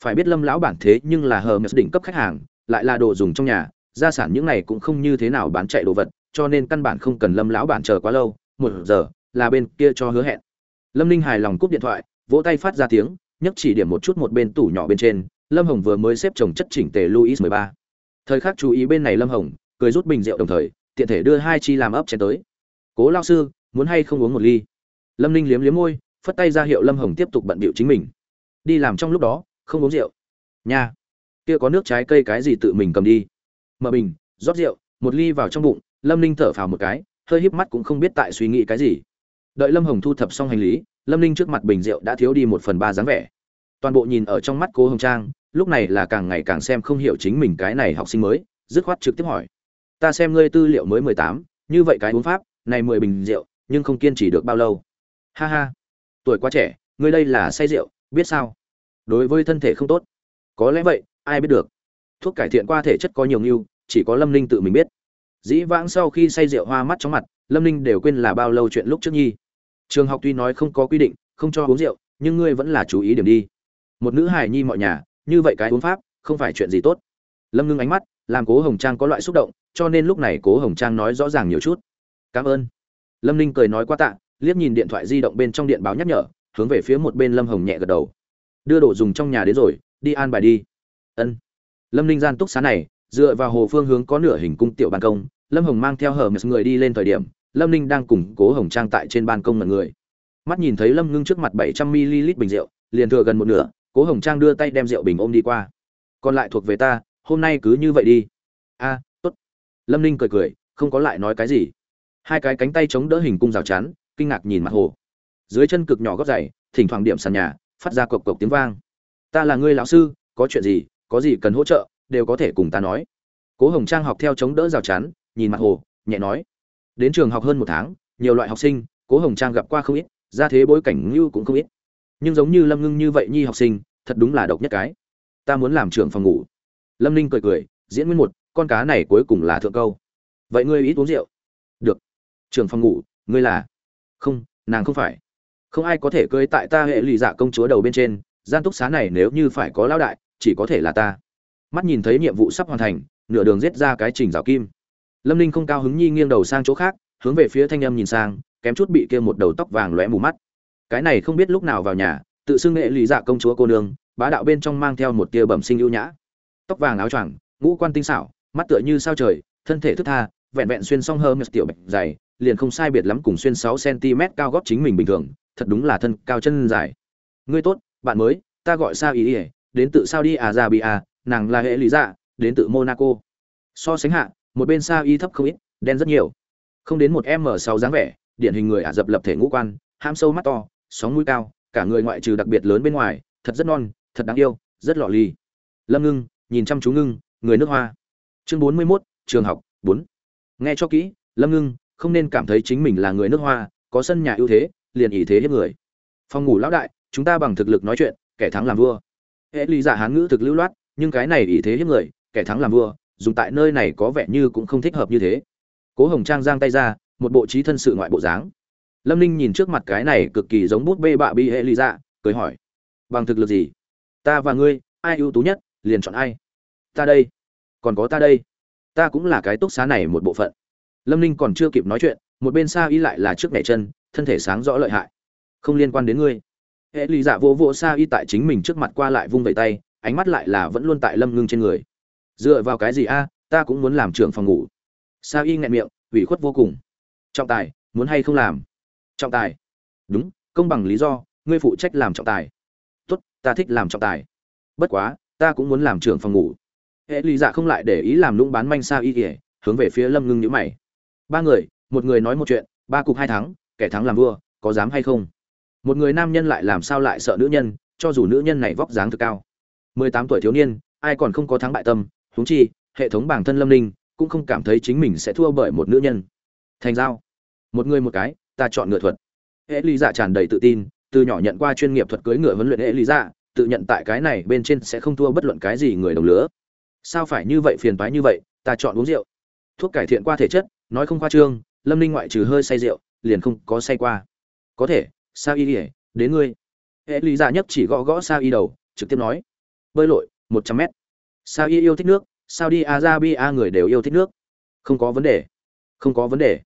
Speaker 1: Phải biết lâm lão bản thế nhưng là hờ đỉnh cấp khách hàng, lại là đồ dùng trong nhà, gia sản những này cũng không như thế nào bán chạy đồ vật, cho nên căn bản không cần lâm lão bản chờ quá lâu, một giờ là bên kia cho hứa hẹn. Lâm ninh hài lòng cúp điện thoại, vỗ tay phát ra tiếng, nhấc chỉ điểm một chút một bên tủ nhỏ bên trên, lâm hồng vừa mới xếp chồng chất chỉnh tề luis mười ba. Thời khắc chú ý bên này lâm hồng cười rút bình rượu đồng thời, tiện thể đưa hai chi làm ấp chén tới. Cố lao sư, muốn hay không uống một ly? Lâm ninh liếm liếm môi, phất tay ra hiệu lâm hồng tiếp tục bận bịu chính mình. Đi làm trong lúc đó, không uống rượu. Nha, kia có nước trái cây cái gì tự mình cầm đi. Mở bình, rót rượu, một ly vào trong bụng, lâm ninh thở phào một cái, hơi híp mắt cũng không biết tại suy nghĩ cái gì. Đợi lâm hồng thu thập xong hành lý, lâm ninh trước mặt bình rượu đã thiếu đi một phần ba dáng vẻ. Toàn bộ nhìn ở trong mắt cô hồng trang, lúc này là càng ngày càng xem không hiểu chính mình cái này học sinh mới, dứt khoát trực tiếp hỏi ta xem ngươi tư liệu mới mười tám, như vậy cái uống pháp, này mười bình rượu, nhưng không kiên trì được bao lâu. Ha ha. Tuổi quá trẻ, ngươi đây là say rượu, biết sao? Đối với thân thể không tốt. Có lẽ vậy, ai biết được. Thuốc cải thiện qua thể chất có nhiều nghiêu chỉ có lâm ninh tự mình biết. Dĩ vãng sau khi say rượu hoa mắt chóng mặt, lâm ninh đều quên là bao lâu chuyện lúc trước nhi. Trường học tuy nói không có quy định, không cho uống rượu, nhưng ngươi vẫn là chú ý điểm đi. Một nữ hài nhi mọi nhà, như vậy cái uống pháp, không phải chuyện gì tốt. Lâm ngưng ánh mắt, làm cố hồng trang có loại xúc động cho nên lúc này cố hồng trang nói rõ ràng nhiều chút. Cảm ơn. Lâm ninh cười nói quá tạ liếc nhìn điện thoại di động bên trong điện báo nhắc nhở hướng về phía một bên lâm hồng nhẹ gật đầu. Đưa đồ dùng trong nhà đến rồi đi an bài đi. Ân. Lâm ninh gian túc xá này dựa vào hồ phương hướng có nửa hình cung tiểu ban công lâm hồng mang theo hờ mật người đi lên thời điểm lâm ninh đang củng cố hồng trang tại trên ban công mật người. Mắt nhìn thấy lâm ngưng trước mặt bảy trăm ml bình rượu liền thừa gần một nửa cố hồng trang đưa tay đem rượu bình ôm đi qua. Còn lại thuộc về ta hôm nay cứ như vậy đi. A à, lâm ninh cười cười, không có lại nói cái gì. Hai cái cánh tay chống đỡ hình cung rào chắn, kinh ngạc nhìn mặt hồ. Dưới chân cực nhỏ gót dày, thỉnh thoảng điểm sàn nhà, phát ra cộc cộc tiếng vang. Ta là ngươi lão sư, có chuyện gì, có gì cần hỗ trợ, đều có thể cùng ta nói. Cố hồng trang học theo chống đỡ rào chắn, nhìn mặt hồ, nhẹ nói. Đến trường học hơn một tháng, nhiều loại học sinh, cố hồng trang gặp qua không ít, ra thế bối cảnh ngưu cũng không ít. Nhưng giống như lâm ngưng như vậy nhi học sinh, thật đúng là độc nhất cái. Ta muốn làm trưởng phòng ngủ. Lâm ninh cười cười, diễn nguyên một con cá này cuối cùng là thượng câu. Vậy ngươi ít uống rượu. Được. Trường phòng ngủ, ngươi là? Không, nàng không phải. Không ai có thể cưới tại ta hệ lụy dạ công chúa đầu bên trên. Gian túc xá này nếu như phải có lão đại, chỉ có thể là ta. Mắt nhìn thấy nhiệm vụ sắp hoàn thành, nửa đường giết ra cái trình rào kim. Lâm ninh không cao hứng nhi nghiêng đầu sang chỗ khác, hướng về phía thanh âm nhìn sang, kém chút bị kia một đầu tóc vàng lóe mù mắt. Cái này không biết lúc nào vào nhà, tự xưng nghệ lý dạ công chúa cô nương, bá đạo bên trong mang theo một tia bẩm sinh ưu nhã. Tóc vàng áo choàng, ngũ quan tinh xảo mắt tựa như sao trời, thân thể thức tha, vẹn vẹn xuyên song hơ một tiểu bạch dày liền không sai biệt lắm cùng xuyên sáu cm cao góp chính mình bình thường, thật đúng là thân cao chân dài. Ngươi tốt, bạn mới, ta gọi sao ý ỉa đến tự sao đi à ra bị à nàng là hệ lý dạ đến tự monaco. So sánh hạ, một bên sao y thấp không ít, đen rất nhiều. Không đến một m sáu dáng vẻ, điển hình người ả dập lập thể ngũ quan, ham sâu mắt to, sóng mũi cao, cả người ngoại trừ đặc biệt lớn bên ngoài, thật rất non, thật đáng yêu, rất lọ lì. lâm ngưng, nhìn chăm chú ngưng, người nước hoa chương bốn mươi 41, trường học bốn. Nghe cho kỹ lâm ngưng không nên cảm thấy chính mình là người nước hoa có sân nhà ưu thế liền ý thế hiếp người. Phòng ngủ lão đại chúng ta bằng thực lực nói chuyện kẻ thắng làm vua. Hệ lý giả hán ngữ thực lưu loát nhưng cái này ý thế hiếp người kẻ thắng làm vua dùng tại nơi này có vẻ như cũng không thích hợp như thế. Cố hồng trang giang tay ra một bộ trí thân sự ngoại bộ dáng. Lâm ninh nhìn trước mặt cái này cực kỳ giống bút bê bạ bi hệ lý dạ cười hỏi bằng thực lực gì? Ta và ngươi ai ưu tú nhất liền chọn ai? Ta đây còn có ta đây. Ta cũng là cái túc xá này một bộ phận. Lâm ninh còn chưa kịp nói chuyện, một bên xa y lại là trước nhảy chân, thân thể sáng rõ lợi hại. Không liên quan đến ngươi. Hệ lý dạ vỗ vỗ xa y tại chính mình trước mặt qua lại vung vẩy tay, ánh mắt lại là vẫn luôn tại lâm ngưng trên người. Dựa vào cái gì a? Ta cũng muốn làm trưởng phòng ngủ. Sa y nghẹn miệng, ủy khuất vô cùng. Trọng tài, muốn hay không làm? Trọng tài. Đúng, công bằng lý do, ngươi phụ trách làm trọng tài. Tốt, ta thích làm trọng tài. Bất quá, ta cũng muốn làm trưởng phòng ngủ hệ lý dạ không lại để ý làm lũng bán manh sao y ỉa hướng về phía lâm ngưng nhữ mày. Ba người, một người nói một chuyện, ba cục hai thắng, kẻ thắng làm vua, có dám hay không? Một người nam nhân lại làm sao lại sợ nữ nhân, cho dù nữ nhân này vóc dáng thực cao. Mười tám tuổi thiếu niên, ai còn không có thắng bại tâm, huống chi, hệ thống bản thân lâm ninh cũng không cảm thấy chính mình sẽ thua bởi một nữ nhân. Thành giao. Một người một cái, ta chọn ngựa thuật. Hệ lý dạ tràn đầy tự tin, từ nhỏ nhận qua chuyên nghiệp thuật cưới ngựa huấn luyện hệ lý dạ tự nhận tại cái này bên trên sẽ không thua bất luận cái gì người đồng lứa sao phải như vậy phiền toái như vậy, ta chọn uống rượu. Thuốc cải thiện qua thể chất, nói không khoa trương, lâm ninh ngoại trừ hơi say rượu, liền không có say qua. Có thể, sao y ỉa đến ngươi. Hệ lý giả nhất chỉ gõ gõ sao y đầu, trực tiếp nói. Bơi lội, một trăm mét. Sao y yêu thích nước, sao đi arabia người đều yêu thích nước. Không có vấn đề. Không có vấn đề.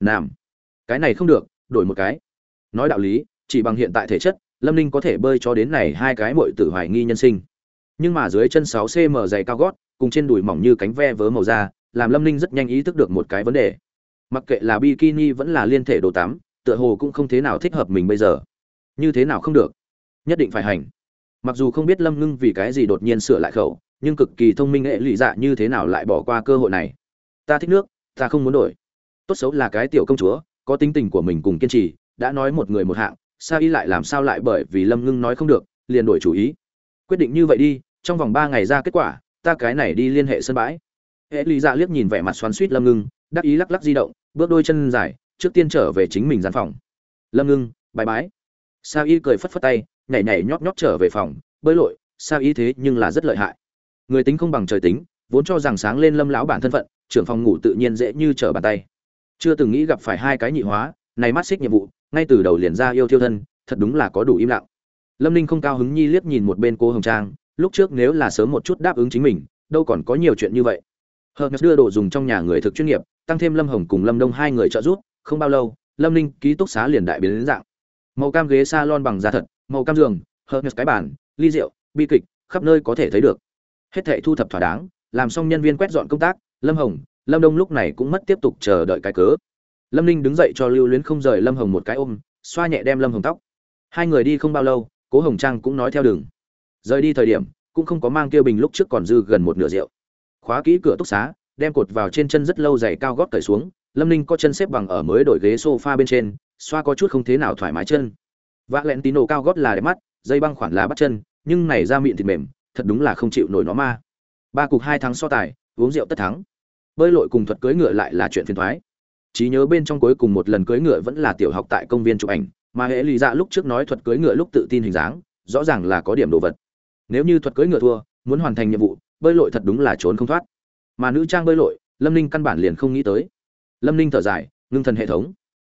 Speaker 1: Nam cái này không được, đổi một cái. Nói đạo lý, chỉ bằng hiện tại thể chất, lâm ninh có thể bơi cho đến này hai cái mội tử hoài nghi nhân sinh nhưng mà dưới chân sáu cm dày cao gót, cùng trên đùi mỏng như cánh ve vớ màu da, làm lâm ninh rất nhanh ý thức được một cái vấn đề. Mặc kệ là bikini vẫn là liên thể đồ tắm, tựa hồ cũng không thế nào thích hợp mình bây giờ. Như thế nào không được? Nhất định phải hành. Mặc dù không biết lâm ngưng vì cái gì đột nhiên sửa lại khẩu, nhưng cực kỳ thông minh hệ lụy dạ như thế nào lại bỏ qua cơ hội này. Ta thích nước, ta không muốn đổi. Tốt xấu là cái tiểu công chúa, có tính tình của mình cùng kiên trì, đã nói một người một hạng, sao y lại làm sao lại bởi vì lâm ngưng nói không được, liền đổi chủ ý. Quyết định như vậy đi trong vòng ba ngày ra kết quả, ta cái này đi liên hệ sân bãi. Hệ lý dạ liếc nhìn vẻ mặt xoắn suýt lâm ngưng, đắc ý lắc lắc di động, bước đôi chân dài, trước tiên trở về chính mình gian phòng. Lâm ngưng bài bái. Sao y cười phất phất tay, nhảy nhảy nhót nhót trở về phòng, bơi lội sao y thế nhưng là rất lợi hại. Người tính không bằng trời tính, vốn cho rằng sáng lên lâm lão bản thân phận, trưởng phòng ngủ tự nhiên dễ như trở bàn tay. Chưa từng nghĩ gặp phải hai cái nhị hóa, này mắt xích nhiệm vụ, ngay từ đầu liền ra yêu thiêu thân, thật đúng là có đủ im lặng. Lâm ninh không cao hứng nhi liếc nhìn một bên cô hồng trang lúc trước nếu là sớm một chút đáp ứng chính mình đâu còn có nhiều chuyện như vậy Hermes đưa đồ dùng trong nhà người thực chuyên nghiệp, tăng thêm Lâm Hồng cùng Lâm Đông hai người trợ giúp, không bao lâu, Lâm Ninh ký túc xá liền đại biến đến dạng. Màu cam ghế salon bằng da thật, màu cam giường, Hermes cái bàn, ly rượu, bi kịch, khắp nơi có thể thấy được. Hết thảy thu thập thỏa đáng, làm xong nhân viên quét dọn công tác, Lâm Hồng, Lâm Đông lúc này cũng mất tiếp tục chờ đợi cái cớ. Lâm Ninh đứng dậy cho Lưu Luyến không rời Lâm Hồng một cái ôm, xoa nhẹ đem Lâm Hồng tóc. Hai người đi không bao lâu, Cố Hồng Trang cũng nói theo đường. Rời đi thời điểm, cũng không có mang kia bình lúc trước còn dư gần một nửa rượu. Khóa kỹ cửa túc xá đem cột vào trên chân rất lâu giày cao gót cởi xuống lâm ninh có chân xếp bằng ở mới đổi ghế sofa bên trên xoa có chút không thế nào thoải mái chân. Vạ lẹn tín đồ cao gót là đẹp mắt dây băng khoản là bắt chân nhưng này ra miệng thịt mềm thật đúng là không chịu nổi nó ma. Ba cục hai tháng so tài uống rượu tất thắng. Bơi lội cùng thuật cưỡi ngựa lại là chuyện phiền thoái trí nhớ bên trong cuối cùng một lần cưỡi ngựa vẫn là tiểu học tại công viên chụp ảnh mà hệ lụy dạ lúc trước nói thuật cưỡi ngựa lúc tự tin hình dáng rõ ràng là có điểm đồ vật nếu như thuật cưỡi ngựa thua, muốn hoàn thành nhiệm vụ, bơi lội thật đúng là trốn không thoát. Mà nữ trang bơi lội, lâm ninh căn bản liền không nghĩ tới. Lâm ninh thở dài, ngưng thần hệ thống.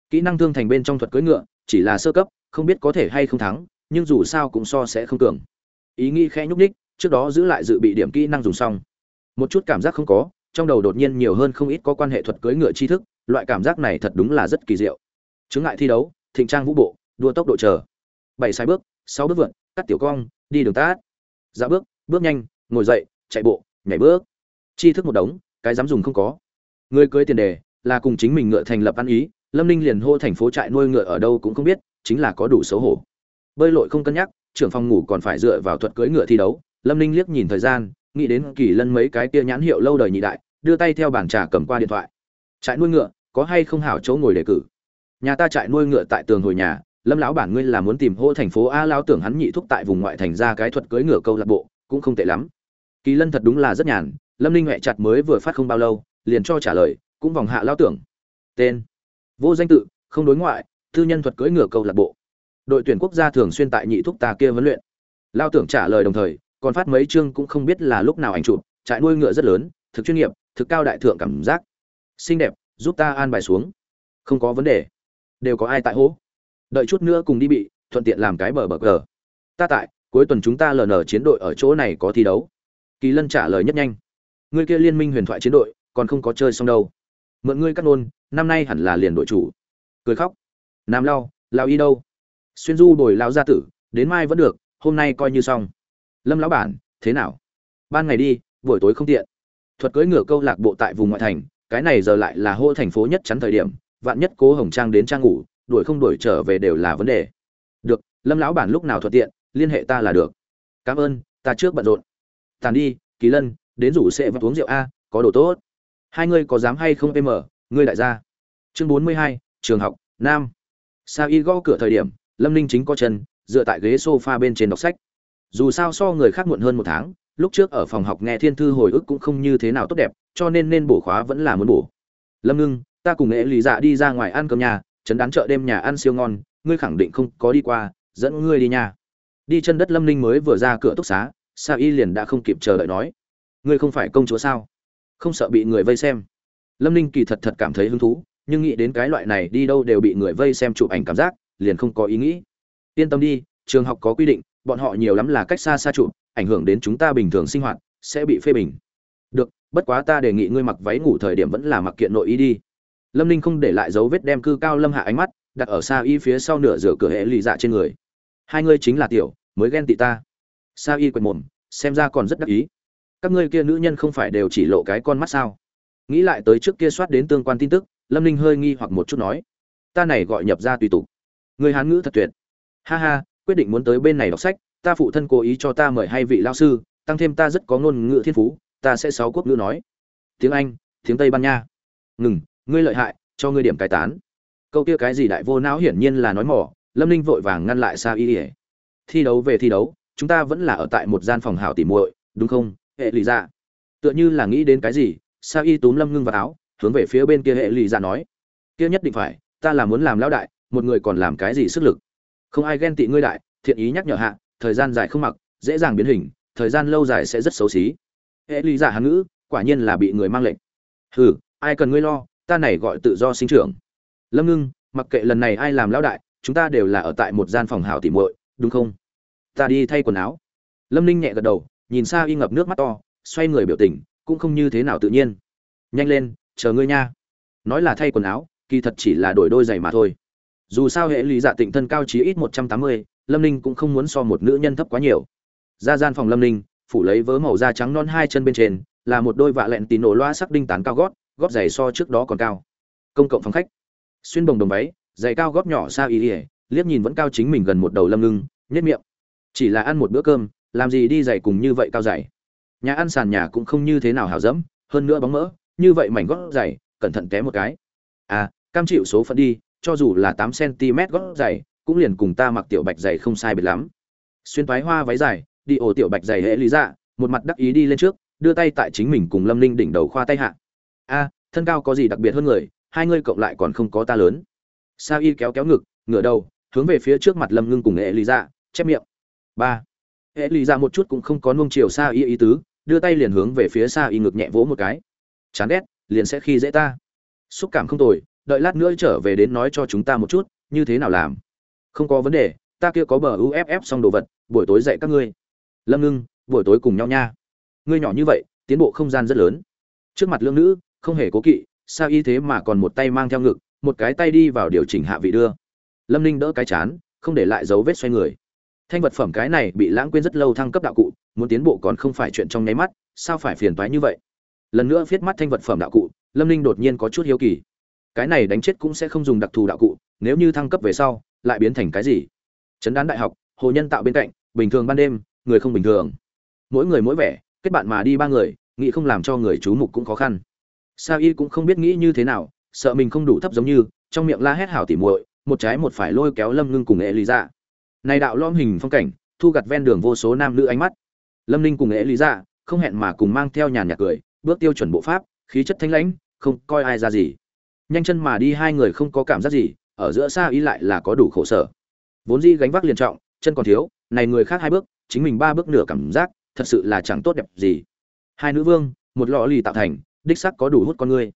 Speaker 1: Kỹ năng thương thành bên trong thuật cưỡi ngựa, chỉ là sơ cấp, không biết có thể hay không thắng, nhưng dù sao cũng so sẽ không cường. Ý nghĩ khẽ nhúc ních trước đó giữ lại dự bị điểm kỹ năng dùng xong. Một chút cảm giác không có, trong đầu đột nhiên nhiều hơn không ít có quan hệ thuật cưỡi ngựa tri thức, loại cảm giác này thật đúng là rất kỳ diệu. Chứng ngại thi đấu, thịnh trang vũ bộ, đua tốc độ chờ. Bảy sai bước, sáu bước vượt, cắt tiểu cong, đi đường tát dạo bước bước nhanh, ngồi dậy, chạy bộ, nhảy bước. Chi thức một đống, cái dám dùng không có. Người cưới tiền đề là cùng chính mình ngựa thành lập ăn ý, lâm ninh liền hô thành phố trại nuôi ngựa ở đâu cũng không biết, chính là có đủ xấu hổ. Bơi lội không cân nhắc, trưởng phòng ngủ còn phải dựa vào thuật cưỡi ngựa thi đấu. Lâm ninh liếc nhìn thời gian, nghĩ đến kỳ lân mấy cái kia nhãn hiệu lâu đời nhị đại, đưa tay theo bàn trà cầm qua điện thoại. Trại nuôi ngựa, có hay không hảo chỗ ngồi đề cử? Nhà ta trại nuôi ngựa tại tường hồi nhà lâm lão bản ngươi là muốn tìm hô thành phố a lao tưởng hắn nhị thúc tại vùng ngoại thành ra cái thuật cưỡi ngựa câu lạc bộ, cũng không tệ lắm. Kỳ lân thật đúng là rất nhàn, lâm ninh huệ chặt mới vừa phát không bao lâu, liền cho trả lời, cũng vòng hạ lao tưởng. Tên. Vô danh tự, không đối ngoại thư nhân thuật cưỡi ngựa câu lạc bộ. Đội tuyển quốc gia thường xuyên tại nhị thúc ta kia huấn luyện. Lao tưởng trả lời đồng thời, còn phát mấy chương cũng không biết là lúc nào ảnh chụp, trại nuôi ngựa rất lớn, thực chuyên nghiệp, thực cao đại thượng cảm giác. Xinh đẹp, giúp ta an bài xuống. Không có vấn đề. Đều có ai tại hố? Đợi chút nữa cùng đi bị, thuận tiện làm cái bờ bờ cờ. Ta tại, cuối tuần chúng ta ln chiến đội ở chỗ này có thi đấu. Kỳ lân trả lời nhất nhanh. Ngươi kia liên minh huyền thoại chiến đội, còn không có chơi xong đâu. Mượn ngươi cắt nôn năm nay hẳn là liền đội chủ. Cười khóc. Nam lau lao y đâu? Xuyên du đổi lao gia tử, đến mai vẫn được, hôm nay coi như xong. Lâm lão bản, thế nào? Ban ngày đi, buổi tối không tiện. Thuật cưỡi ngựa câu lạc bộ tại vùng ngoại thành, cái này giờ lại là hô thành phố nhất chắn thời điểm, vạn nhất cố hồng trang đến trang ngủ đuổi không đuổi trở về đều là vấn đề. Được, lâm lão bản lúc nào thuận tiện, liên hệ ta là được. Cảm ơn, ta trước bận rộn. Tàn đi, kỳ lân, đến rủ sẽ và uống rượu a, có đồ tốt. Hai ngươi có dám hay không em mở ngươi đại gia. Chương bốn mươi hai, trường học, nam. Sao y gõ cửa thời điểm, lâm ninh chính có chân, dựa tại ghế sofa bên trên đọc sách. Dù sao so người khác muộn hơn một tháng, lúc trước ở phòng học nghe thiên thư hồi ức cũng không như thế nào tốt đẹp, cho nên nên bổ khóa vẫn là muốn bổ. Lâm ngưng, ta cùng nghệ lì dạ đi ra ngoài ăn cơm nhà chấn đán chợ đêm nhà ăn siêu ngon, ngươi khẳng định không có đi qua, dẫn ngươi đi nhà đi chân đất lâm ninh mới vừa ra cửa túc xá, sa y liền đã không kịp chờ đợi nói, ngươi không phải công chúa sao? Không sợ bị người vây xem? Lâm ninh kỳ thật thật cảm thấy hứng thú, nhưng nghĩ đến cái loại này đi đâu đều bị người vây xem chụp ảnh cảm giác, liền không có ý nghĩ. Yên tâm đi, trường học có quy định, bọn họ nhiều lắm là cách xa xa chụp, ảnh hưởng đến chúng ta bình thường sinh hoạt, sẽ bị phê bình. Được, bất quá ta đề nghị ngươi mặc váy ngủ thời điểm vẫn là mặc kiện nội y đi lâm ninh không để lại dấu vết đem cư cao lâm hạ ánh mắt, đặt ở xa y phía sau nửa rửa cửa hệ lì dạ trên người. Hai ngươi chính là tiểu, mới ghen tị ta. Sa y quệt mồm, xem ra còn rất đắc ý. Các ngươi kia nữ nhân không phải đều chỉ lộ cái con mắt sao? Nghĩ lại tới trước kia soát đến tương quan tin tức, lâm ninh hơi nghi hoặc một chút nói. Ta này gọi nhập ra tùy tục. Người hán ngữ thật tuyệt. Ha ha, quyết định muốn tới bên này đọc sách, ta phụ thân cố ý cho ta mời hai vị lao sư, tăng thêm ta rất có ngôn ngữ thiên phú, ta sẽ sáu quốc ngữ nói. Tiếng anh, tiếng tây ban nha. Ngừng ngươi lợi hại, cho ngươi điểm cai tán. Câu kia cái gì đại vô não hiển nhiên là nói mỏ, lâm ninh vội vàng ngăn lại sa y ỉa thi đấu về thi đấu, chúng ta vẫn là ở tại một gian phòng hảo tỉ muội, đúng không, hệ lì dạ? Tựa như là nghĩ đến cái gì, sa y túm lâm ngưng vào áo, hướng về phía bên kia hệ lì dạ nói. Kia nhất định phải, ta là muốn làm lão đại, một người còn làm cái gì sức lực? Không ai ghen tị ngươi đại, thiện ý nhắc nhở hạ, thời gian dài không mặc, dễ dàng biến hình, thời gian lâu dài sẽ rất xấu xí. Hệ lì giả dạ hán ngữ, quả nhiên là bị người mang lệnh. Hừ, ai cần ngươi lo? Ta này gọi tự do sinh trưởng. Lâm ngưng, mặc kệ lần này ai làm lão đại, chúng ta đều là ở tại một gian phòng hảo tỉ muội, đúng không? Ta đi thay quần áo. Lâm ninh nhẹ gật đầu, nhìn xa y ngập nước mắt to, xoay người biểu tình, cũng không như thế nào tự nhiên. Nhanh lên, chờ ngươi nha. Nói là thay quần áo, kỳ thật chỉ là đổi đôi giày mà thôi. Dù sao hệ lý dạ tịnh thân cao chí ít một trăm tám mươi, lâm ninh cũng không muốn so một nữ nhân thấp quá nhiều. Ra gian phòng lâm ninh, phủ lấy vớ màu da trắng non hai chân bên trên, là một đôi vạ lẹn tì nổ loa sắc đinh tán cao gót gót giày so trước đó còn cao. Công cộng phòng khách. Xuyên bồng đồng váy, giày cao gót nhỏ xa ý ỉa liếc nhìn vẫn cao chính mình gần một đầu lâm ngưng nhất miệng. Chỉ là ăn một bữa cơm, làm gì đi giày cùng như vậy cao giày. Nhà ăn sàn nhà cũng không như thế nào hào dẫm, hơn nữa bóng mỡ, như vậy mảnh gót giày, cẩn thận té một cái. À cam chịu số phận đi, cho dù là tám cm gót giày, cũng liền cùng ta mặc tiểu bạch giày không sai biệt lắm. Xuyên toái hoa váy dài, đi ổ tiểu bạch giày hệ lý dạ một mặt đắc ý đi lên trước, đưa tay tại chính mình cùng lâm ninh đỉnh đầu khoa tay hạ a, thân cao có gì đặc biệt hơn người, hai ngươi cộng lại còn không có ta lớn. Sa y kéo kéo ngực, ngửa đầu, hướng về phía trước mặt lâm ngưng cùng hệ lý dạ chép miệng. Ba. Hệ lý dạ một chút cũng không có nung chiều sa y ý tứ, đưa tay liền hướng về phía sa y ngực nhẹ vỗ một cái. Chán ghét, liền sẽ khi dễ ta. Xúc cảm không tồi, đợi lát nữa trở về đến nói cho chúng ta một chút, như thế nào làm? Không có vấn đề, ta kia có bờ uff xong đồ vật, buổi tối dạy các ngươi. Lâm ngưng, buổi tối cùng nhau nha. Ngươi nhỏ như vậy, tiến bộ không gian rất lớn. Trước mặt lương nữ không hề cố kỵ, sao y thế mà còn một tay mang theo ngực, một cái tay đi vào điều chỉnh hạ vị đưa. Lâm ninh đỡ cái chán, không để lại dấu vết xoay người. Thanh vật phẩm cái này bị lãng quên rất lâu thăng cấp đạo cụ, muốn tiến bộ còn không phải chuyện trong nháy mắt, sao phải phiền toái như vậy? Lần nữa viết mắt thanh vật phẩm đạo cụ, lâm ninh đột nhiên có chút hiếu kỳ. Cái này đánh chết cũng sẽ không dùng đặc thù đạo cụ, nếu như thăng cấp về sau, lại biến thành cái gì? Chấn đán đại học, hồ nhân tạo bên cạnh, bình thường ban đêm, người không bình thường. Mỗi người mỗi vẻ, kết bạn mà đi ba người, nghĩ không làm cho người chú mục cũng khó khăn sa y cũng không biết nghĩ như thế nào, sợ mình không đủ thấp giống như, trong miệng la hét hảo tỉ muội, một trái một phải lôi kéo lâm ngưng cùng nghệ lý dạ này đạo lom hình phong cảnh, thu gặt ven đường vô số nam nữ ánh mắt. Lâm ninh cùng nghệ lý dạ không hẹn mà cùng mang theo nhàn nhạc cười, bước tiêu chuẩn bộ pháp, khí chất thanh lãnh, không coi ai ra gì. Nhanh chân mà đi hai người không có cảm giác gì, ở giữa xa ý lại là có đủ khổ sở. Vốn di gánh vác liền trọng, chân còn thiếu, này người khác hai bước, chính mình ba bước nửa cảm giác, thật sự là chẳng tốt đẹp gì. Hai nữ vương, một lọ lì tạo thành đích sắc có đủ hút con người.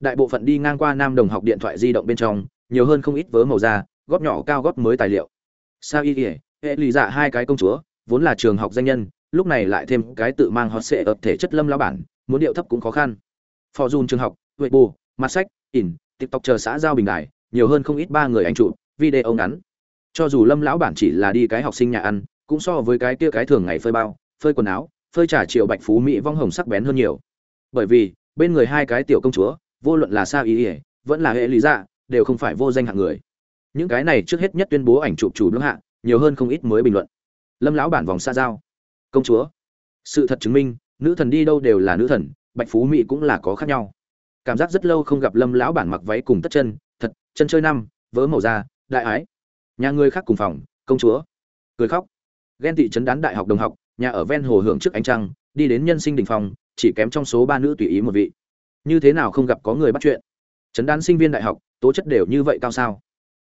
Speaker 1: Đại bộ phận đi ngang qua nam đồng học điện thoại di động bên trong nhiều hơn không ít vớ màu da góp nhỏ cao góp mới tài liệu. Sao y ỉa hệ lì dạ hai cái công chúa vốn là trường học danh nhân lúc này lại thêm cái tự mang họ sệ ập thể chất lâm lao bản muốn điệu thấp cũng khó khăn. Phò dùn trường học huệ bù mặt sách ỉn tiktok chờ xã giao bình đại nhiều hơn không ít ba người ảnh chủ, video ngắn. Cho dù lâm lão bản chỉ là đi cái học sinh nhà ăn cũng so với cái kia cái thường ngày phơi bao phơi quần áo phơi trả triệu bạch phú mỹ vong hồng sắc bén hơn nhiều. Bởi vì bên người hai cái tiểu công chúa, vô luận là sao ý ỉa vẫn là hệ lý dạ đều không phải vô danh hạng người. Những cái này trước hết nhất tuyên bố ảnh chụp chủ nước hạ, nhiều hơn không ít mới bình luận. Lâm lão bản vòng xa giao. Công chúa, sự thật chứng minh, nữ thần đi đâu đều là nữ thần, bạch phú mỹ cũng là có khác nhau. Cảm giác rất lâu không gặp lâm lão bản mặc váy cùng tất chân, thật, chân chơi năm, vớ màu da, đại ái. Nhà người khác cùng phòng, công chúa. Cười khóc. Ghen tị chấn đán đại học đồng học, nhà ở ven hồ hưởng trước ánh trăng, đi đến nhân sinh đình phòng chỉ kém trong số ba nữ tùy ý một vị. Như thế nào không gặp có người bắt chuyện? Chấn đán sinh viên đại học, tố chất đều như vậy cao sao?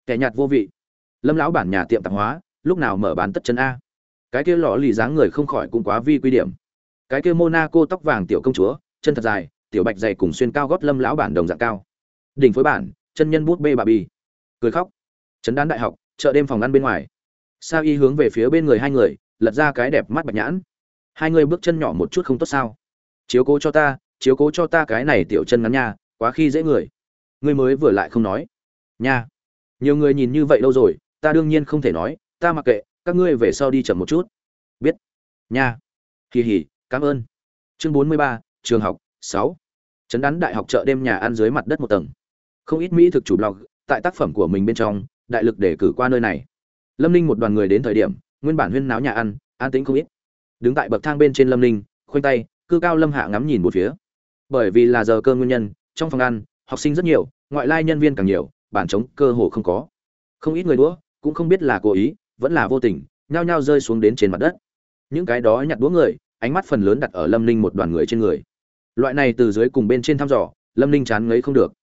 Speaker 1: Kẻ nhạt vô vị. Lâm lão bản nhà tiệm tạp hóa, lúc nào mở bán tất chân a? Cái kia lọ lì dáng người không khỏi cũng quá vi quy điểm. Cái kia monaco tóc vàng tiểu công chúa, chân thật dài, tiểu bạch dày cùng xuyên cao gót lâm lão bản đồng dạng cao. Đỉnh phối bản, chân nhân bút bê bà bì. Cười khóc. Chấn đán đại học, chợ đêm phòng ăn bên ngoài. Sa y hướng về phía bên người hai người, lật ra cái đẹp mắt bạch nhãn. Hai người bước chân nhỏ một chút không tốt sao? Chiếu cố cho ta, chiếu cố cho ta cái này tiểu chân ngắn nha, quá khi dễ người. Ngươi mới vừa lại không nói. Nha. Nhiều người nhìn như vậy lâu rồi, ta đương nhiên không thể nói, ta mặc kệ, các ngươi về sau đi chậm một chút. Biết. Nha. Kỳ hỉ cảm ơn. Chương bốn mươi ba, trường học, sáu. Chấn đắn đại học chợ đêm nhà ăn dưới mặt đất một tầng. Không ít mỹ thực chủ blog, tại tác phẩm của mình bên trong, đại lực để cử qua nơi này. Lâm ninh một đoàn người đến thời điểm, nguyên bản huyên náo nhà ăn, an tĩnh không ít. Đứng tại bậc thang bên trên lâm ninh, khoanh tay cư cao lâm hạ ngắm nhìn một phía. Bởi vì là giờ cơ nguyên nhân, trong phòng ăn, học sinh rất nhiều, ngoại lai nhân viên càng nhiều, bản chống cơ hồ không có. Không ít người đũa, cũng không biết là cố ý, vẫn là vô tình, nhao nhao rơi xuống đến trên mặt đất. Những cái đó nhặt đũa người, ánh mắt phần lớn đặt ở lâm ninh một đoàn người trên người. Loại này từ dưới cùng bên trên thăm dò, lâm ninh chán ngấy không được.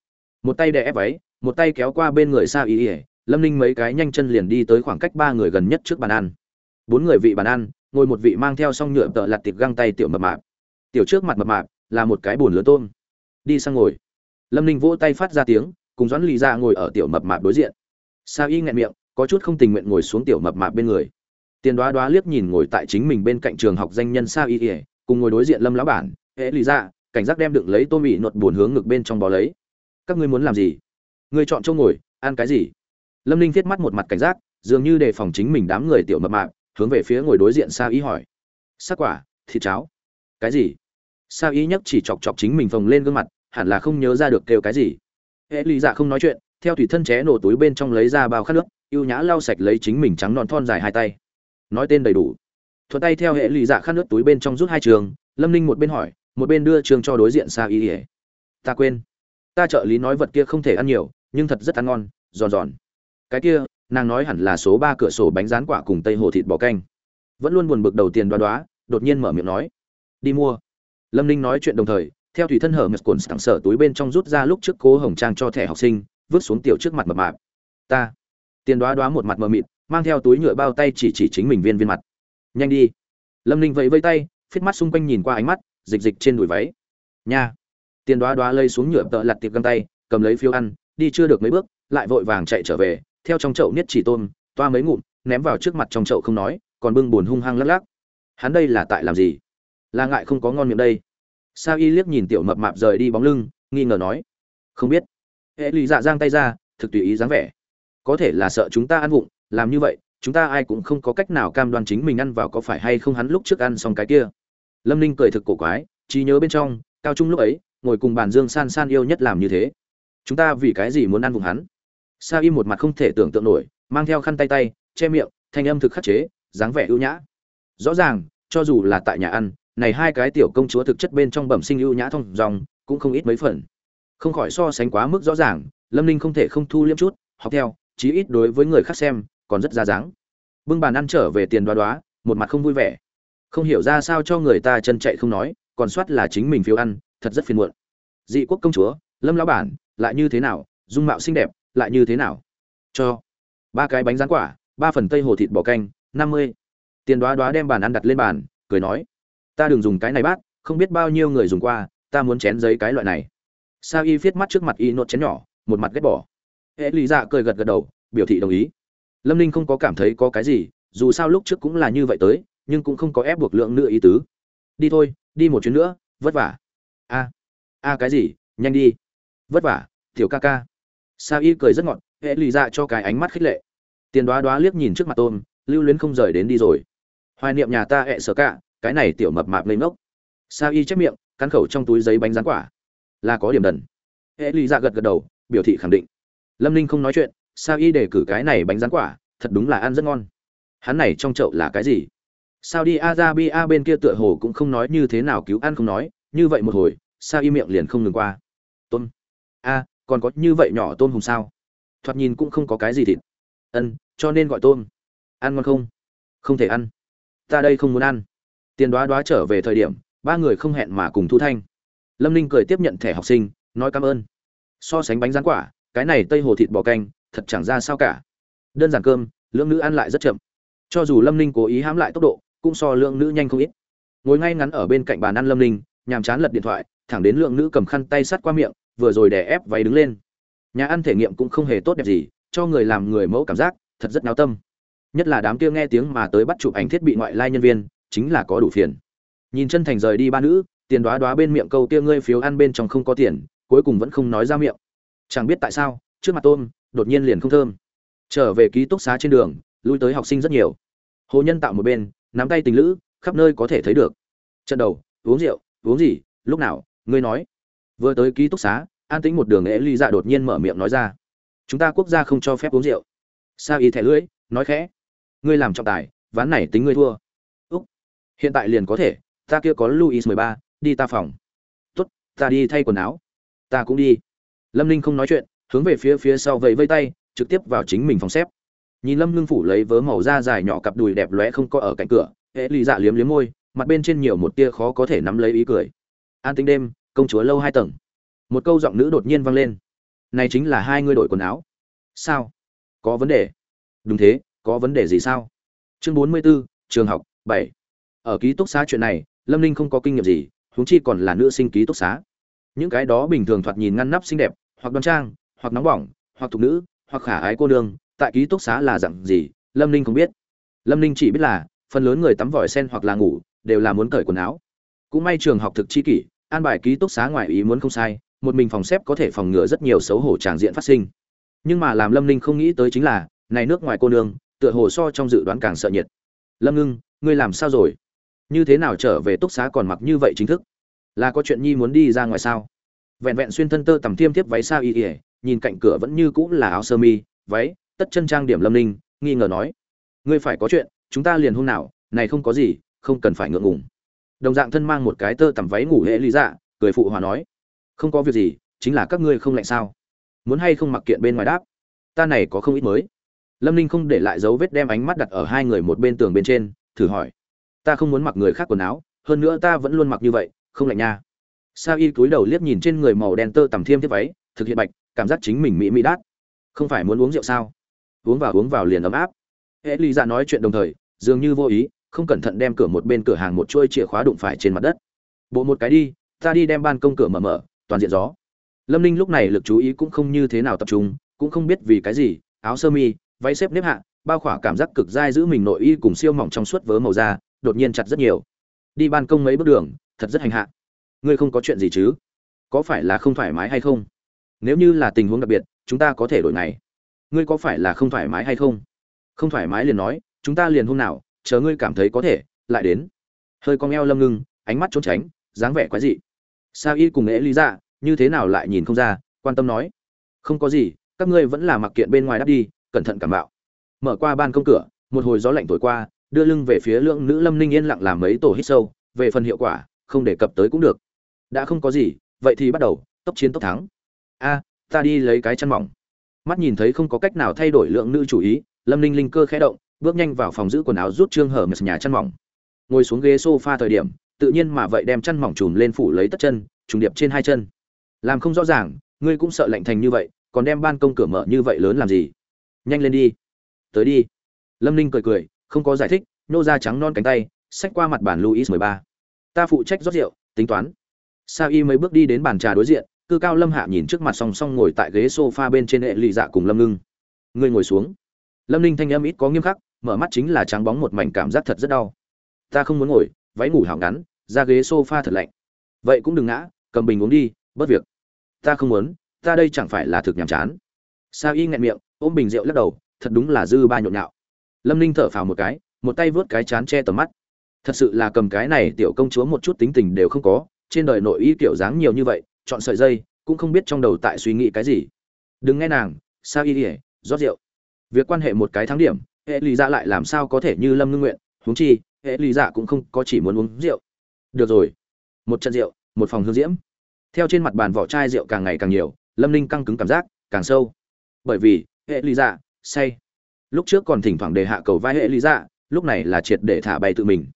Speaker 1: Một tay đè ép váy, một tay kéo qua bên người xa ý ỉa lâm ninh mấy cái nhanh chân liền đi tới khoảng cách ba người gần nhất trước bàn ăn. Bốn người vị bàn ăn, ngồi một vị mang theo song nhựa tợ lặt tiệc găng tay tiểu mập mạp tiểu trước mặt mập mạp, là một cái bồn lớn tôm. Đi sang ngồi. Lâm ninh vỗ tay phát ra tiếng, cùng doãn lì ra ngồi ở tiểu mập mạp đối diện. Sa y nghẹn miệng, có chút không tình nguyện ngồi xuống tiểu mập mạp bên người. Tiền đoá đoá liếc nhìn ngồi tại chính mình bên cạnh trường học danh nhân sa y ỉa cùng ngồi đối diện lâm lão bản hễ lì ra cảnh giác đem đựng lấy tôm bị nuột buồn hướng ngực bên trong bò lấy. Các ngươi muốn làm gì? Ngươi chọn chỗ ngồi, ăn cái gì? Lâm ninh viết mắt một mặt cảnh giác, dường như đề phòng chính mình đám người tiểu mập mạp, hướng về phía ngồi đối diện sa y hỏi. Sắc quả, thịt cháo cái gì? Sa y Nhất chỉ chọc chọc chính mình phồng lên gương mặt, hẳn là không nhớ ra được kêu cái gì? Hệ lý dạ không nói chuyện, theo thủy thân ché nổ túi bên trong lấy ra bao khát nước ưu nhã lau sạch lấy chính mình trắng non thon dài hai tay. Nói tên đầy đủ. Thuận tay theo hệ lý dạ khát nước túi bên trong rút hai trường, lâm ninh một bên hỏi, một bên đưa trường cho đối diện sa y ỉa ta quên. Ta trợ lý nói vật kia không thể ăn nhiều, nhưng thật rất ăn ngon, giòn giòn. Cái kia, nàng nói hẳn là số ba cửa sổ bánh rán quả cùng tây hồ thịt bò canh. Vẫn luôn buồn bực đầu tiền đoá đoá, đột nhiên mở miệng nói đi mua. Lâm ninh nói chuyện đồng thời, theo thủy thân hở mật cồn sẵn sở túi bên trong rút ra lúc trước cố hồng trang cho thẻ học sinh, vứt xuống tiểu trước mặt mập mạp. Ta. Tiền đoá đoá một mặt mờ mịt, mang theo túi nhựa bao tay chỉ chỉ chính mình viên viên mặt. Nhanh đi. Lâm ninh vẫy vây tay, phết mắt xung quanh nhìn qua ánh mắt, dịch dịch trên đùi váy. Nha. Tiền đoá đoá lây xuống nhựa tợ lặt tiệp găng tay, cầm lấy phiếu ăn, đi chưa được mấy bước, lại vội vàng chạy trở về, theo trong chậu niết chỉ tôm, toa mấy ngụm, ném vào trước mặt trong chậu không nói, còn bưng buồn hung hăng lắc lắc. Hắn đây là tại làm gì? Là ngại không có ngon miệng đây. Sao y liếc nhìn tiểu mập mạp rời đi bóng lưng, nghi ngờ nói, không biết. Hệ lụy dạ giang tay ra, thực tùy ý dáng vẻ. Có thể là sợ chúng ta ăn vụng, làm như vậy, chúng ta ai cũng không có cách nào cam đoan chính mình ăn vào có phải hay không hắn lúc trước ăn xong cái kia. Lâm ninh cười thực cổ quái, trí nhớ bên trong, cao trung lúc ấy, ngồi cùng bàn dương san san yêu nhất làm như thế. Chúng ta vì cái gì muốn ăn vùng hắn? Sa y một mặt không thể tưởng tượng nổi, mang theo khăn tay tay, che miệng, thanh âm thực khắc chế, dáng vẻ ưu nhã. Rõ ràng, cho dù là tại nhà ăn này hai cái tiểu công chúa thực chất bên trong bẩm sinh ưu nhã thông dòng, cũng không ít mấy phần. Không khỏi so sánh quá mức rõ ràng, lâm ninh không thể không thu liếm chút, học theo, chí ít đối với người khác xem, còn rất ra dáng. Bưng bàn ăn trở về tiền đoá đoá, một mặt không vui vẻ. Không hiểu ra sao cho người ta chân chạy không nói, còn soát là chính mình phiếu ăn, thật rất phiền muộn. Dị quốc công chúa, lâm lão bản, lại như thế nào, dung mạo xinh đẹp, lại như thế nào? Cho, ba cái bánh rán quả, ba phần tây hồ thịt bò canh, năm mươi. Tiền đoá đoá đem bàn ăn đặt lên bàn, cười nói ta đừng dùng cái này bát, không biết bao nhiêu người dùng qua, ta muốn chén giấy cái loại này. Sa y viết mắt trước mặt y nốt chén nhỏ, một mặt ghét bỏ. Hệ lý dạ cười gật gật đầu, biểu thị đồng ý. Lâm ninh không có cảm thấy có cái gì, dù sao lúc trước cũng là như vậy tới, nhưng cũng không có ép buộc lượng nữa ý tứ. Đi thôi, đi một chuyến nữa, vất vả. A a cái gì, nhanh đi. Vất vả, tiểu ca ca. Sa y cười rất ngọt, hệ lì dạ cho cái ánh mắt khích lệ. Tiền đoá đoá liếc nhìn trước mặt tôm lưu luyến không rời đến đi rồi. Hoài niệm nhà ta hẹ sợ cả cái này tiểu mập mạp lên ngốc. Sa y chép miệng, cắn khẩu trong túi giấy bánh rán quả. Là có điểm đần. Hệ lì dạ gật gật đầu, biểu thị khẳng định. Lâm ninh không nói chuyện, sa y để cử cái này bánh rán quả, thật đúng là ăn rất ngon. Hắn này trong chậu là cái gì? Sao đi Arabia bên kia tựa hồ cũng không nói như thế nào cứu ăn không nói, như vậy một hồi, sa y miệng liền không ngừng qua. Tôm. A, còn có như vậy nhỏ tôm hùng sao? Thoạt nhìn cũng không có cái gì thịt. Ân, cho nên gọi tôm. Ăn ngon không? Không thể ăn. Ta đây không muốn ăn tiền đoá đoá trở về thời điểm, ba người không hẹn mà cùng thu thanh. Lâm ninh cười tiếp nhận thẻ học sinh, nói cảm ơn. So sánh bánh rán quả, cái này tây hồ thịt bò canh, thật chẳng ra sao cả. Đơn giản cơm, lượng nữ ăn lại rất chậm. Cho dù lâm ninh cố ý hãm lại tốc độ, cũng so lượng nữ nhanh không ít. Ngồi ngay ngắn ở bên cạnh bàn ăn lâm ninh, nhàm chán lật điện thoại, thẳng đến lượng nữ cầm khăn tay sắt qua miệng, vừa rồi đè ép váy đứng lên. Nhà ăn thể nghiệm cũng không hề tốt đẹp gì, cho người làm người mẫu cảm giác, thật rất náo tâm. Nhất là đám kia nghe tiếng mà tới bắt chụp ảnh thiết bị ngoại lai nhân viên chính là có đủ phiền. Nhìn chân thành rời đi ba nữ, tiền đoá đoá bên miệng câu kia ngươi phiếu ăn bên trong không có tiền, cuối cùng vẫn không nói ra miệng. Chẳng biết tại sao, trước mặt tôm, đột nhiên liền không thơm. Trở về ký túc xá trên đường, lui tới học sinh rất nhiều. Hồ nhân tạo một bên, nắm tay tình lữ, khắp nơi có thể thấy được. Trận đầu, uống rượu, uống gì, lúc nào, ngươi nói. Vừa tới ký túc xá, an tĩnh một đường ế ly dạ đột nhiên mở miệng nói ra. Chúng ta quốc gia không cho phép uống rượu. Sa y thẻ lưỡi, nói khẽ. Ngươi làm trọng tài, ván này tính ngươi thua hiện tại liền có thể ta kia có luis mười ba đi ta phòng. Tốt ta đi thay quần áo. Ta cũng đi. Lâm ninh không nói chuyện hướng về phía phía sau vẫy vây tay trực tiếp vào chính mình phòng xếp. Nhìn lâm ngưng phủ lấy vớ màu da dài nhỏ cặp đùi đẹp lóe không có ở cạnh cửa hễ lì dạ liếm liếm môi mặt bên trên nhiều một tia khó có thể nắm lấy ý cười. An tính đêm công chúa lâu hai tầng. Một câu giọng nữ đột nhiên vang lên. Này chính là hai ngươi đổi quần áo. Sao? Có vấn đề. Đúng thế có vấn đề gì sao? Chương bốn mươi 44, trường học bảy ở ký túc xá chuyện này, lâm ninh không có kinh nghiệm gì, huống chi còn là nữ sinh ký túc xá. Những cái đó bình thường thoạt nhìn ngăn nắp xinh đẹp, hoặc đoan trang, hoặc nóng bỏng, hoặc thục nữ, hoặc khả ái cô nương, tại ký túc xá là dặn gì, lâm ninh không biết. Lâm ninh chỉ biết là, phần lớn người tắm vòi sen hoặc là ngủ, đều là muốn cởi quần áo. Cũng may trường học thực chi kỷ, an bài ký túc xá ngoài ý muốn không sai, một mình phòng xếp có thể phòng ngừa rất nhiều xấu hổ tràng diện phát sinh. Nhưng mà làm lâm ninh không nghĩ tới chính là, này nước ngoài cô nương, tựa hồ so trong dự đoán càng sợ nhiệt. Lâm ngưng, ngươi làm sao rồi? Như thế nào trở về túc xá còn mặc như vậy chính thức? Là có chuyện nhi muốn đi ra ngoài sao? Vẹn vẹn xuyên thân tơ tầm tiêm tiếp váy sao y ỉa nhìn cạnh cửa vẫn như cũ là áo sơ mi, váy, tất chân trang điểm lâm ninh, nghi ngờ nói. Ngươi phải có chuyện, chúng ta liền hôm nào, này không có gì, không cần phải ngượng ngùng. Đồng dạng thân mang một cái tơ tằm váy ngủ hễ lý dạ cười phụ hòa nói. Không có việc gì, chính là các ngươi không lạnh sao? Muốn hay không mặc kiện bên ngoài đáp? Ta này có không ít mới. Lâm ninh không để lại dấu vết đem ánh mắt đặt ở hai người một bên tường bên trên, thử hỏi ta không muốn mặc người khác quần áo, hơn nữa ta vẫn luôn mặc như vậy, không lạnh nha. Sa y cúi đầu liếc nhìn trên người màu đen tơ tằm thiêm thiết váy, thực hiện bạch, cảm giác chính mình mỹ mỹ đát. Không phải muốn uống rượu sao? Uống vào uống vào liền ấm áp. Hệ lý ra nói chuyện đồng thời, dường như vô ý, không cẩn thận đem cửa một bên cửa hàng một chuôi chìa khóa đụng phải trên mặt đất. Bộ một cái đi, ta đi đem ban công cửa mở mở, toàn diện gió. Lâm ninh lúc này lực chú ý cũng không như thế nào tập trung, cũng không biết vì cái gì, áo sơ mi, váy xếp nếp hạ, bao khỏa cảm giác cực dai giữ mình nội y cùng siêu mỏng trong suốt vớ màu da đột nhiên chặt rất nhiều. Đi ban công mấy bước đường, thật rất hành hạ. Ngươi không có chuyện gì chứ? Có phải là không thoải mái hay không? Nếu như là tình huống đặc biệt, chúng ta có thể đổi ngày. Ngươi có phải là không thoải mái hay không? Không thoải mái liền nói, chúng ta liền hôm nào, chờ ngươi cảm thấy có thể, lại đến. Hơi cong eo lâm ngưng, ánh mắt trốn tránh, dáng vẻ quái dị. Sao y cùng ế lý ra như thế nào lại nhìn không ra, quan tâm nói. Không có gì, các ngươi vẫn là mặc kiện bên ngoài đắp đi, cẩn thận cảm bạo. Mở qua ban công cửa, một hồi gió lạnh thổi qua đưa lưng về phía lượng nữ lâm ninh yên lặng làm mấy tổ hít sâu, về phần hiệu quả, không đề cập tới cũng được. Đã không có gì, vậy thì bắt đầu, tốc chiến tốc thắng. A, ta đi lấy cái chăn mỏng. Mắt nhìn thấy không có cách nào thay đổi lượng nữ chủ ý, lâm ninh linh cơ khẽ động, bước nhanh vào phòng giữ quần áo rút trương hở mệt nhà chăn mỏng. Ngồi xuống ghế sofa thời điểm, tự nhiên mà vậy đem chăn mỏng chùm lên phủ lấy tất chân, trùng điệp trên hai chân. Làm không rõ ràng, ngươi cũng sợ lạnh thành như vậy, còn đem ban công cửa mở như vậy lớn làm gì? Nhanh lên đi. Tới đi. Lâm ninh cười cười không có giải thích, nô ra trắng non cánh tay, xách qua mặt bàn luis mười ba. Ta phụ trách rót rượu, tính toán. Sa y mấy bước đi đến bàn trà đối diện, cư cao lâm hạ nhìn trước mặt song song ngồi tại ghế sofa bên trên hệ lụy dạ cùng lâm ngưng. Ngươi ngồi xuống. Lâm ninh thanh âm ít có nghiêm khắc, mở mắt chính là trắng bóng một mảnh cảm giác thật rất đau. Ta không muốn ngồi, váy ngủ hảo ngắn, ra ghế sofa thật lạnh. Vậy cũng đừng ngã, cầm bình uống đi bất việc. Ta không muốn, ta đây chẳng phải là thực nhàm chán. Sa y nghẹn miệng, ôm bình rượu lắc đầu, thật đúng là dư ba nhộn nhạo lâm ninh thở phào một cái, một tay vớt cái chán che tầm mắt. Thật sự là cầm cái này tiểu công chúa một chút tính tình đều không có, trên đời nội y kiểu dáng nhiều như vậy, chọn sợi dây, cũng không biết trong đầu tại suy nghĩ cái gì. Đừng nghe nàng, sao y ỉa rót rượu. Việc quan hệ một cái thắng điểm, hệ lì dạ lại làm sao có thể như lâm ngưng nguyện, huống chi, hệ lì dạ cũng không có chỉ muốn uống rượu. Được rồi, một trận rượu, một phòng hương diễm. Theo trên mặt bàn vỏ chai rượu càng ngày càng nhiều, lâm ninh căng cứng cảm giác, càng sâu. Bởi vì, hệ lý dạ say lúc trước còn thỉnh thoảng đề hạ cầu vai hệ lý dạ lúc này là triệt để thả bay tự mình.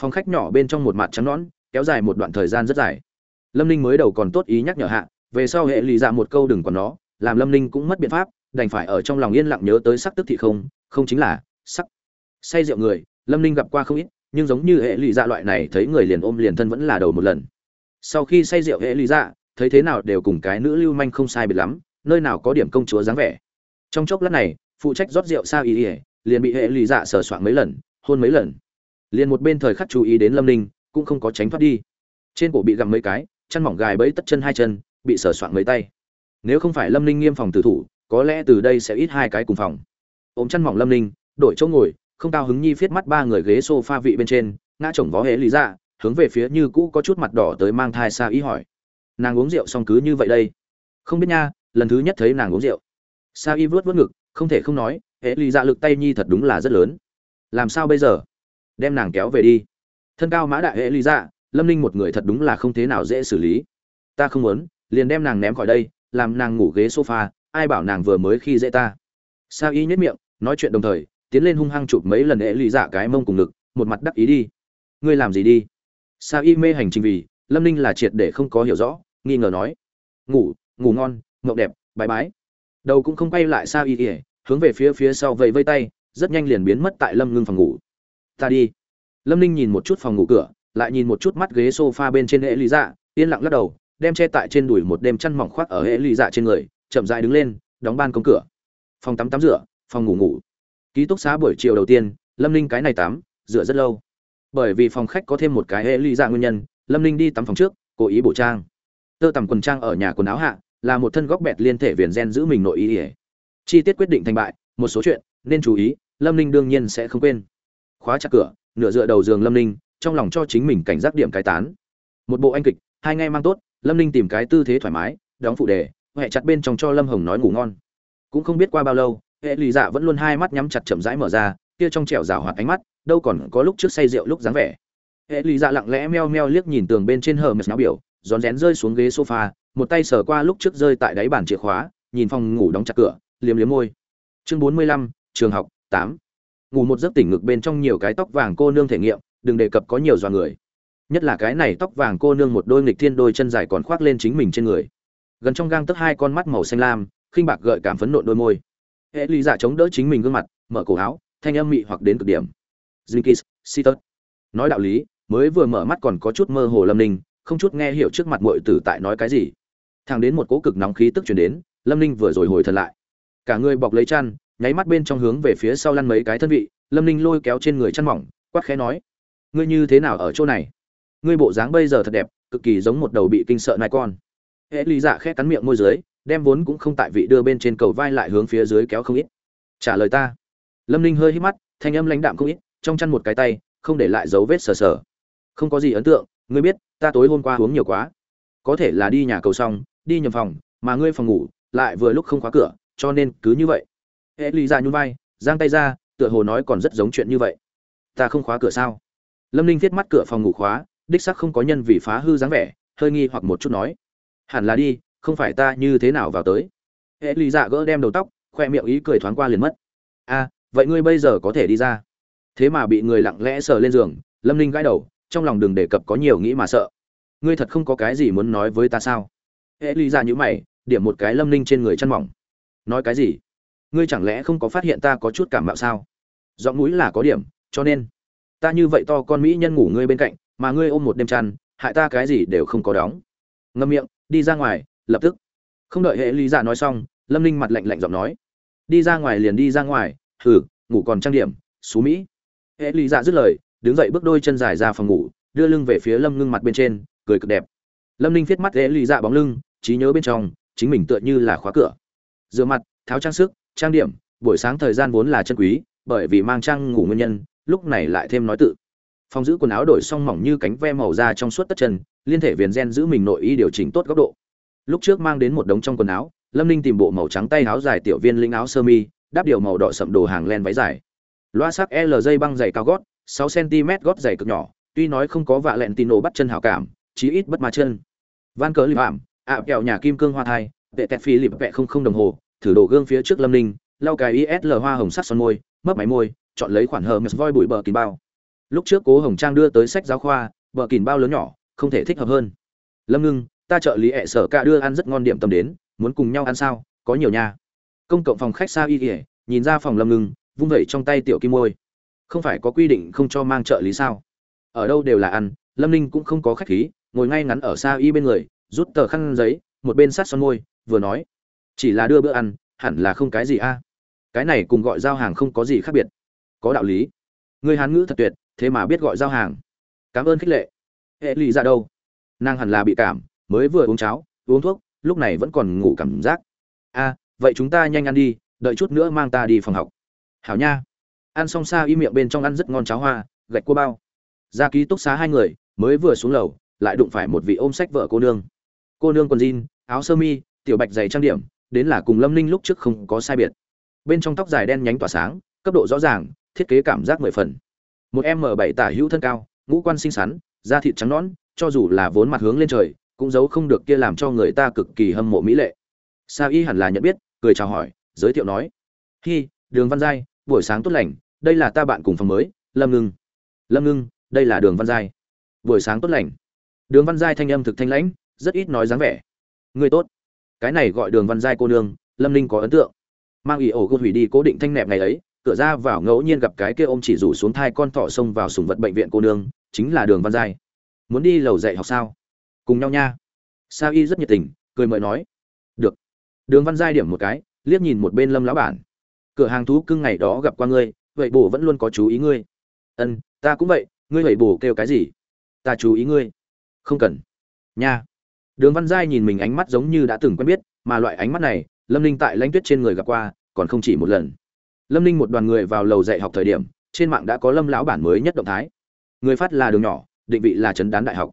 Speaker 1: Phòng khách nhỏ bên trong một mặt trắng nõn, kéo dài một đoạn thời gian rất dài. Lâm ninh mới đầu còn tốt ý nhắc nhở hạ, về sau hệ lý dạ một câu đừng còn nó, làm lâm ninh cũng mất biện pháp, đành phải ở trong lòng yên lặng nhớ tới sắc tức thị không không chính là sắc. Say rượu người, lâm ninh gặp qua không ít, nhưng giống như hệ lý dạ loại này thấy người liền ôm liền thân vẫn là đầu một lần. Sau khi say rượu hệ lý dạ thấy thế nào đều cùng cái nữ lưu manh không sai biệt lắm, nơi nào có điểm công chúa dáng vẻ. Trong chốc lát này phụ trách rót rượu sao ý ỉa, liền bị hệ lì dạ sờ soạn mấy lần, hôn mấy lần. Liền một bên thời khắc chú ý đến lâm ninh, cũng không có tránh thoát đi. Trên cổ bị gặm mấy cái, chăn mỏng gài bẫy tất chân hai chân, bị sờ soạn mấy tay. Nếu không phải lâm ninh nghiêm phòng tử thủ, có lẽ từ đây sẽ ít hai cái cùng phòng. Ôm chăn mỏng lâm ninh, đổi chỗ ngồi, không cao hứng nhi viết mắt ba người ghế s o f a vị bên trên, ngã chồng vó hệ lý dạ hướng về phía như cũ có chút mặt đỏ tới mang thai xa ý hỏi. Nàng uống rượu xong cứ như vậy đây. Không biết nha, lần thứ nhất thấy nàng uống rượu. Sa y vớt vớt ngực không thể không nói, hệ lụy dạ lực tay nhi thật đúng là rất lớn. Làm sao bây giờ? Đem nàng kéo về đi. Thân cao mã đại hệ lụy dạ lâm ninh một người thật đúng là không thế nào dễ xử lý. Ta không muốn, liền đem nàng ném khỏi đây, làm nàng ngủ ghế sofa, ai bảo nàng vừa mới khi dễ ta. Sa y nhất miệng, nói chuyện đồng thời, tiến lên hung hăng chụp mấy lần hệ lụy dạ cái mông cùng ngực, một mặt đắc ý đi. Ngươi làm gì đi? Sa y mê hành trình vì, lâm ninh là triệt để không có hiểu rõ, nghi ngờ nói. Ngủ ngủ ngon ngậu đẹp, bái bái đầu cũng không quay lại xa y ỉa hướng về phía phía sau vẫy vây tay, rất nhanh liền biến mất tại lâm ngưng phòng ngủ. Ta đi. Lâm ninh nhìn một chút phòng ngủ cửa, lại nhìn một chút mắt ghế sofa bên trên hệ lý dạ yên lặng lắc đầu, đem che tại trên đùi một đêm chăn mỏng khoác ở hệ lý dạ trên người, chậm dại đứng lên, đóng ban công cửa. Phòng tắm tắm rửa, phòng ngủ ngủ. Ký túc xá buổi chiều đầu tiên, lâm ninh cái này tắm, rửa rất lâu. Bởi vì phòng khách có thêm một cái hệ lý dạ nguyên nhân, lâm ninh đi tắm phòng trước, cố ý bổ trang. Tơ tằm quần trang ở nhà quần áo hạ là một thân góc bẹt liên thể viền gen giữ mình nội ý ỉa. Chi tiết quyết định thành bại, một số chuyện, nên chú ý, lâm ninh đương nhiên sẽ không quên. Khóa chặt cửa, nửa dựa đầu giường lâm ninh, trong lòng cho chính mình cảnh giác điểm cái tán. Một bộ anh kịch, hai ngay mang tốt, lâm ninh tìm cái tư thế thoải mái, đóng phụ đề huệ chặt bên trong cho lâm hồng nói ngủ ngon. Cũng không biết qua bao lâu, hệ lì dạ vẫn luôn hai mắt nhắm chặt chậm rãi mở ra, kia trong trẻo rào hoạt ánh mắt, đâu còn có lúc trước say rượu lúc dáng vẻ. Hệ lì dạ lặng lẽ meo meo liếc nhìn tường bên trên hờ mệt náo biểu rón rén rơi xuống ghế sofa một tay sờ qua lúc trước rơi tại đáy bàn chìa khóa nhìn phòng ngủ đóng chặt cửa liếm liếm môi. Chương bốn mươi lăm trường học tám. Ngủ một giấc tỉnh ngực bên trong nhiều cái tóc vàng cô nương thể nghiệm đừng đề cập có nhiều dò người. Nhất là cái này tóc vàng cô nương một đôi nghịch thiên đôi chân dài còn khoác lên chính mình trên người. Gần trong gang tấc hai con mắt màu xanh lam khinh bạc gợi cảm phấn nộn đôi môi. Hệ lý giả dạ chống đỡ chính mình gương mặt mở cổ áo thanh âm mị hoặc đến cực điểm. Zinkis, Sitot. Nói đạo lý, mới vừa mở mắt còn có chút mơ hồ lâm ninh, không chút nghe hiểu trước mặt muội tử tại nói cái gì. Thẳng đến một cỗ cực nóng khí tức truyền đến, Lâm Ninh vừa rồi hồi thật lại. Cả người bọc lấy chăn, nháy mắt bên trong hướng về phía sau lăn mấy cái thân vị, Lâm Ninh lôi kéo trên người chăn mỏng, quát khẽ nói: "Ngươi như thế nào ở chỗ này? Ngươi bộ dáng bây giờ thật đẹp, cực kỳ giống một đầu bị kinh sợ nai con." hễ Lý Dạ khẽ cắn miệng môi dưới, đem vốn cũng không tại vị đưa bên trên cầu vai lại hướng phía dưới kéo không ít. "Trả lời ta." Lâm Ninh hơi hít mắt, thanh âm lãnh đạm không ít, trong chăn một cái tay, không để lại dấu vết sờ sờ. "Không có gì ấn tượng, ngươi biết, ta tối hôm qua uống nhiều quá. Có thể là đi nhà cầu xong, đi nhầm phòng, mà ngươi phòng ngủ lại vừa lúc không khóa cửa, cho nên cứ như vậy." Hệ Lý Dạ nhún vai, giang tay ra, tựa hồ nói còn rất giống chuyện như vậy. "Ta không khóa cửa sao?" Lâm Ninh viết mắt cửa phòng ngủ khóa, đích xác không có nhân vì phá hư dáng vẻ, hơi nghi hoặc một chút nói: "Hẳn là đi, không phải ta như thế nào vào tới." Hệ Lý Dạ gỡ đem đầu tóc, khoe miệng ý cười thoáng qua liền mất. "A, vậy ngươi bây giờ có thể đi ra?" thế mà bị người lặng lẽ sờ lên giường lâm ninh gãi đầu trong lòng đừng đề cập có nhiều nghĩ mà sợ ngươi thật không có cái gì muốn nói với ta sao hệ ly ra nhữ mày, điểm một cái lâm ninh trên người chăn mỏng. Nói cái gì? Ngươi chẳng lẽ không có phát hiện ta có chút cảm mạo sao? Giọng mũi là có điểm, cho nên. Ta như vậy to con mỹ nhân ngủ ngươi bên cạnh, mà ngươi ôm một đêm chăn hại ta cái gì đều không có đóng. Ngâm miệng, đi ra ngoài, lập tức. Không đợi hệ lý giả nói xong, lâm ninh mặt lạnh lạnh giọng nói. Đi ra ngoài liền đi ra ngoài, hừ, ngủ còn trang điểm, xú mỹ. Hệ lý dạ dứt lời, đứng dậy bước đôi chân dài ra phòng ngủ, đưa lưng về phía lâm ngưng mặt bên trên, cười cực đẹp. Lâm ninh viết mắt hệ lý dạ bóng lưng trí nhớ bên trong, chính mình tựa như là khóa cửa. Rửa mặt, tháo trang sức, trang điểm, buổi sáng thời gian vốn là chân quý, bởi vì mang trang ngủ nguyên nhân, lúc này lại thêm nói tự. Phong giữ quần áo đổi xong mỏng như cánh ve màu da trong suốt tất chân, liên thể viền gen giữ mình nội y điều chỉnh tốt góc độ. Lúc trước mang đến một đống trong quần áo, lâm ninh tìm bộ màu trắng tay áo dài tiểu viên linh áo sơ mi, đáp điều màu đỏ sậm đồ hàng len váy dài. Loa sắc l dây băng dày cao gót 6 cm gót dày cực nhỏ, tuy nói không có vạ lẹn tino bắt chân hảo cảm, chí ít bất ma chân. Van cờ lip ảm ạ, kẹo nhà kim cương hoa thai vệ tẹt phi lịp vẹ không không đồng hồ, thử đổ gương phía trước lâm ninh, lau cái isl hoa hồng sắc son môi, mấp máy môi, chọn lấy khoản hờ mệt voi bụi bờ kín bao. Lúc trước cố hồng trang đưa tới sách giáo khoa, bờ kín bao lớn nhỏ, không thể thích hợp hơn. Lâm ngưng, ta trợ lý ẹ sở ca đưa ăn rất ngon điểm tâm đến, muốn cùng nhau ăn sao, có nhiều nha. Công cộng phòng khách xa y ỉa nhìn ra phòng lâm ngưng, vung vẩy trong tay tiểu kim môi. Không phải có quy định không cho mang trợ lý sao? Ở đâu đều là ăn, lâm ninh cũng không có khách khí, ngồi ngay ngắn ở xa y bên người rút tờ khăn giấy, một bên sát son môi, vừa nói, chỉ là đưa bữa ăn, hẳn là không cái gì a. Cái này cùng gọi giao hàng không có gì khác biệt. Có đạo lý. Người hán ngữ thật tuyệt, thế mà biết gọi giao hàng. Cảm ơn khích lệ. Hệ lì ra đâu? Nàng hẳn là bị cảm, mới vừa uống cháo, uống thuốc, lúc này vẫn còn ngủ cảm giác. A, vậy chúng ta nhanh ăn đi, đợi chút nữa mang ta đi phòng học. Hảo nha. Ăn xong xa y miệng bên trong ăn rất ngon cháo hoa, gạch cua bao. Ra ký túc xá hai người, mới vừa xuống lầu, lại đụng phải một vị ôm sách vợ cô nương cô nương quần jean, áo sơ mi, tiểu bạch dày trang điểm, đến là cùng lâm ninh lúc trước không có sai biệt. Bên trong tóc dài đen nhánh tỏa sáng, cấp độ rõ ràng, thiết kế cảm giác mười phần. Một m bảy tả hữu thân cao, ngũ quan xinh xắn, da thịt trắng nõn, cho dù là vốn mặt hướng lên trời, cũng giấu không được kia làm cho người ta cực kỳ hâm mộ mỹ lệ. Sa y hẳn là nhận biết, cười chào hỏi, giới thiệu nói, hi, đường văn giai, buổi sáng tốt lành, đây là ta bạn cùng phòng mới, lâm ngưng. Lâm ngưng, đây là đường văn giai. Buổi sáng tốt lành. Đường văn giai thanh âm thực thanh lãnh rất ít nói dáng vẻ. Người tốt. Cái này gọi đường văn giai cô nương, lâm ninh có ấn tượng. Mang ý ổ gôn hủy đi cố định thanh nẹp ngày ấy, cửa ra vào ngẫu nhiên gặp cái kia ôm chỉ rủ xuống thai con thỏ xông vào sùng vật bệnh viện cô nương, chính là đường văn giai. Muốn đi lầu dạy học sao? Cùng nhau nha. Sa y rất nhiệt tình, cười mời nói. Được. Đường văn giai điểm một cái, liếc nhìn một bên lâm lão bản. Cửa hàng thú cưng ngày đó gặp qua ngươi, vậy bổ vẫn luôn có chú ý ngươi. Ân, ta cũng vậy, ngươi vậy bổ kêu cái gì? Ta chú ý ngươi. Không cần. Nha đường văn giai nhìn mình ánh mắt giống như đã từng quen biết, mà loại ánh mắt này, lâm ninh tại lãnh tuyết trên người gặp qua, còn không chỉ một lần. Lâm ninh một đoàn người vào lầu dạy học thời điểm, trên mạng đã có lâm lão bản mới nhất động thái. Người phát là đường nhỏ, định vị là trấn đán đại học.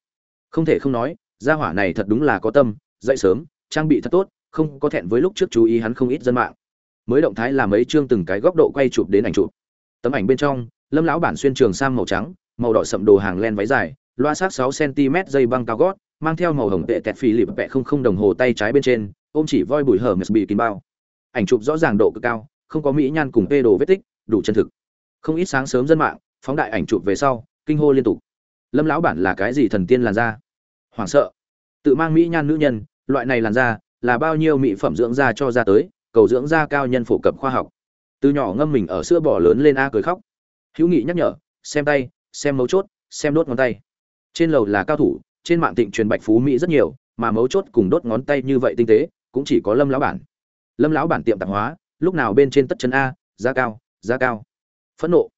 Speaker 1: Không thể không nói, gia hỏa này thật đúng là có tâm, dậy sớm, trang bị thật tốt, không có thẹn với lúc trước chú ý hắn không ít dân mạng. Mới động thái là mấy chương từng cái góc độ quay chụp đến ảnh chụp. Tấm ảnh bên trong, lâm lão bản xuyên trường sang màu trắng, màu đỏ sậm đồ hàng len váy dài, loa sắc 6 cm dây băng cao gót mang theo màu hồng tệ tẹt phì lịp vẹ không không đồng hồ tay trái bên trên, ôm chỉ voi bùi hở bị kín bao. Ảnh chụp rõ ràng độ cực cao, không có mỹ nhan cùng pê đồ vết tích, đủ chân thực. Không ít sáng sớm dân mạng, phóng đại ảnh chụp về sau, kinh hô liên tục. Lâm lão bản là cái gì thần tiên làn da? Hoảng sợ. Tự mang mỹ nhan nữ nhân, loại này làn da là bao nhiêu mỹ phẩm dưỡng da cho ra tới, cầu dưỡng da cao nhân phổ cập khoa học. Từ nhỏ ngâm mình ở sữa bò lớn lên a cười khóc. Hữu nghị nhắc nhở, xem tay, xem mấu chốt, xem đốt ngón tay. Trên lầu là cao thủ trên mạng tịnh truyền bạch phú mỹ rất nhiều, mà mấu chốt cùng đốt ngón tay như vậy tinh tế, cũng chỉ có lâm lão bản. Lâm lão bản tiệm tạp hóa, lúc nào bên trên tất chân a, giá cao giá cao. Phẫn nộ.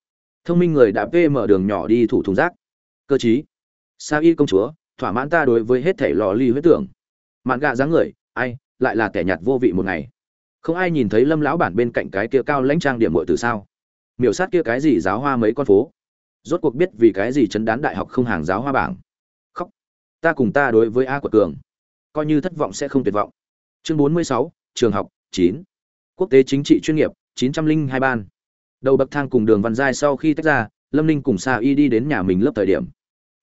Speaker 1: Thông minh người đã vê mở đường nhỏ đi thủ thùng rác. Cơ chí. Sa y công chúa, thỏa mãn ta đối với hết thể lò ly huyết tưởng. Mạn gạ dáng người, ai, lại là kẻ nhạt vô vị một ngày. Không ai nhìn thấy lâm lão bản bên cạnh cái kia cao lãnh trang điểm muội từ sao? Miểu sát kia cái gì giáo hoa mấy con phố? Rốt cuộc biết vì cái gì chấn đán đại học không hàng giáo hoa bảng ta cùng ta đối với a của cường, coi như thất vọng sẽ không tuyệt vọng. Chương bốn mươi sáu, trường học, chín. Quốc tế chính trị chuyên nghiệp, chín trăm linh hai ban. Đầu bậc thang cùng đường văn giai sau khi tách ra, lâm ninh cùng sa y đi đến nhà mình lớp thời điểm.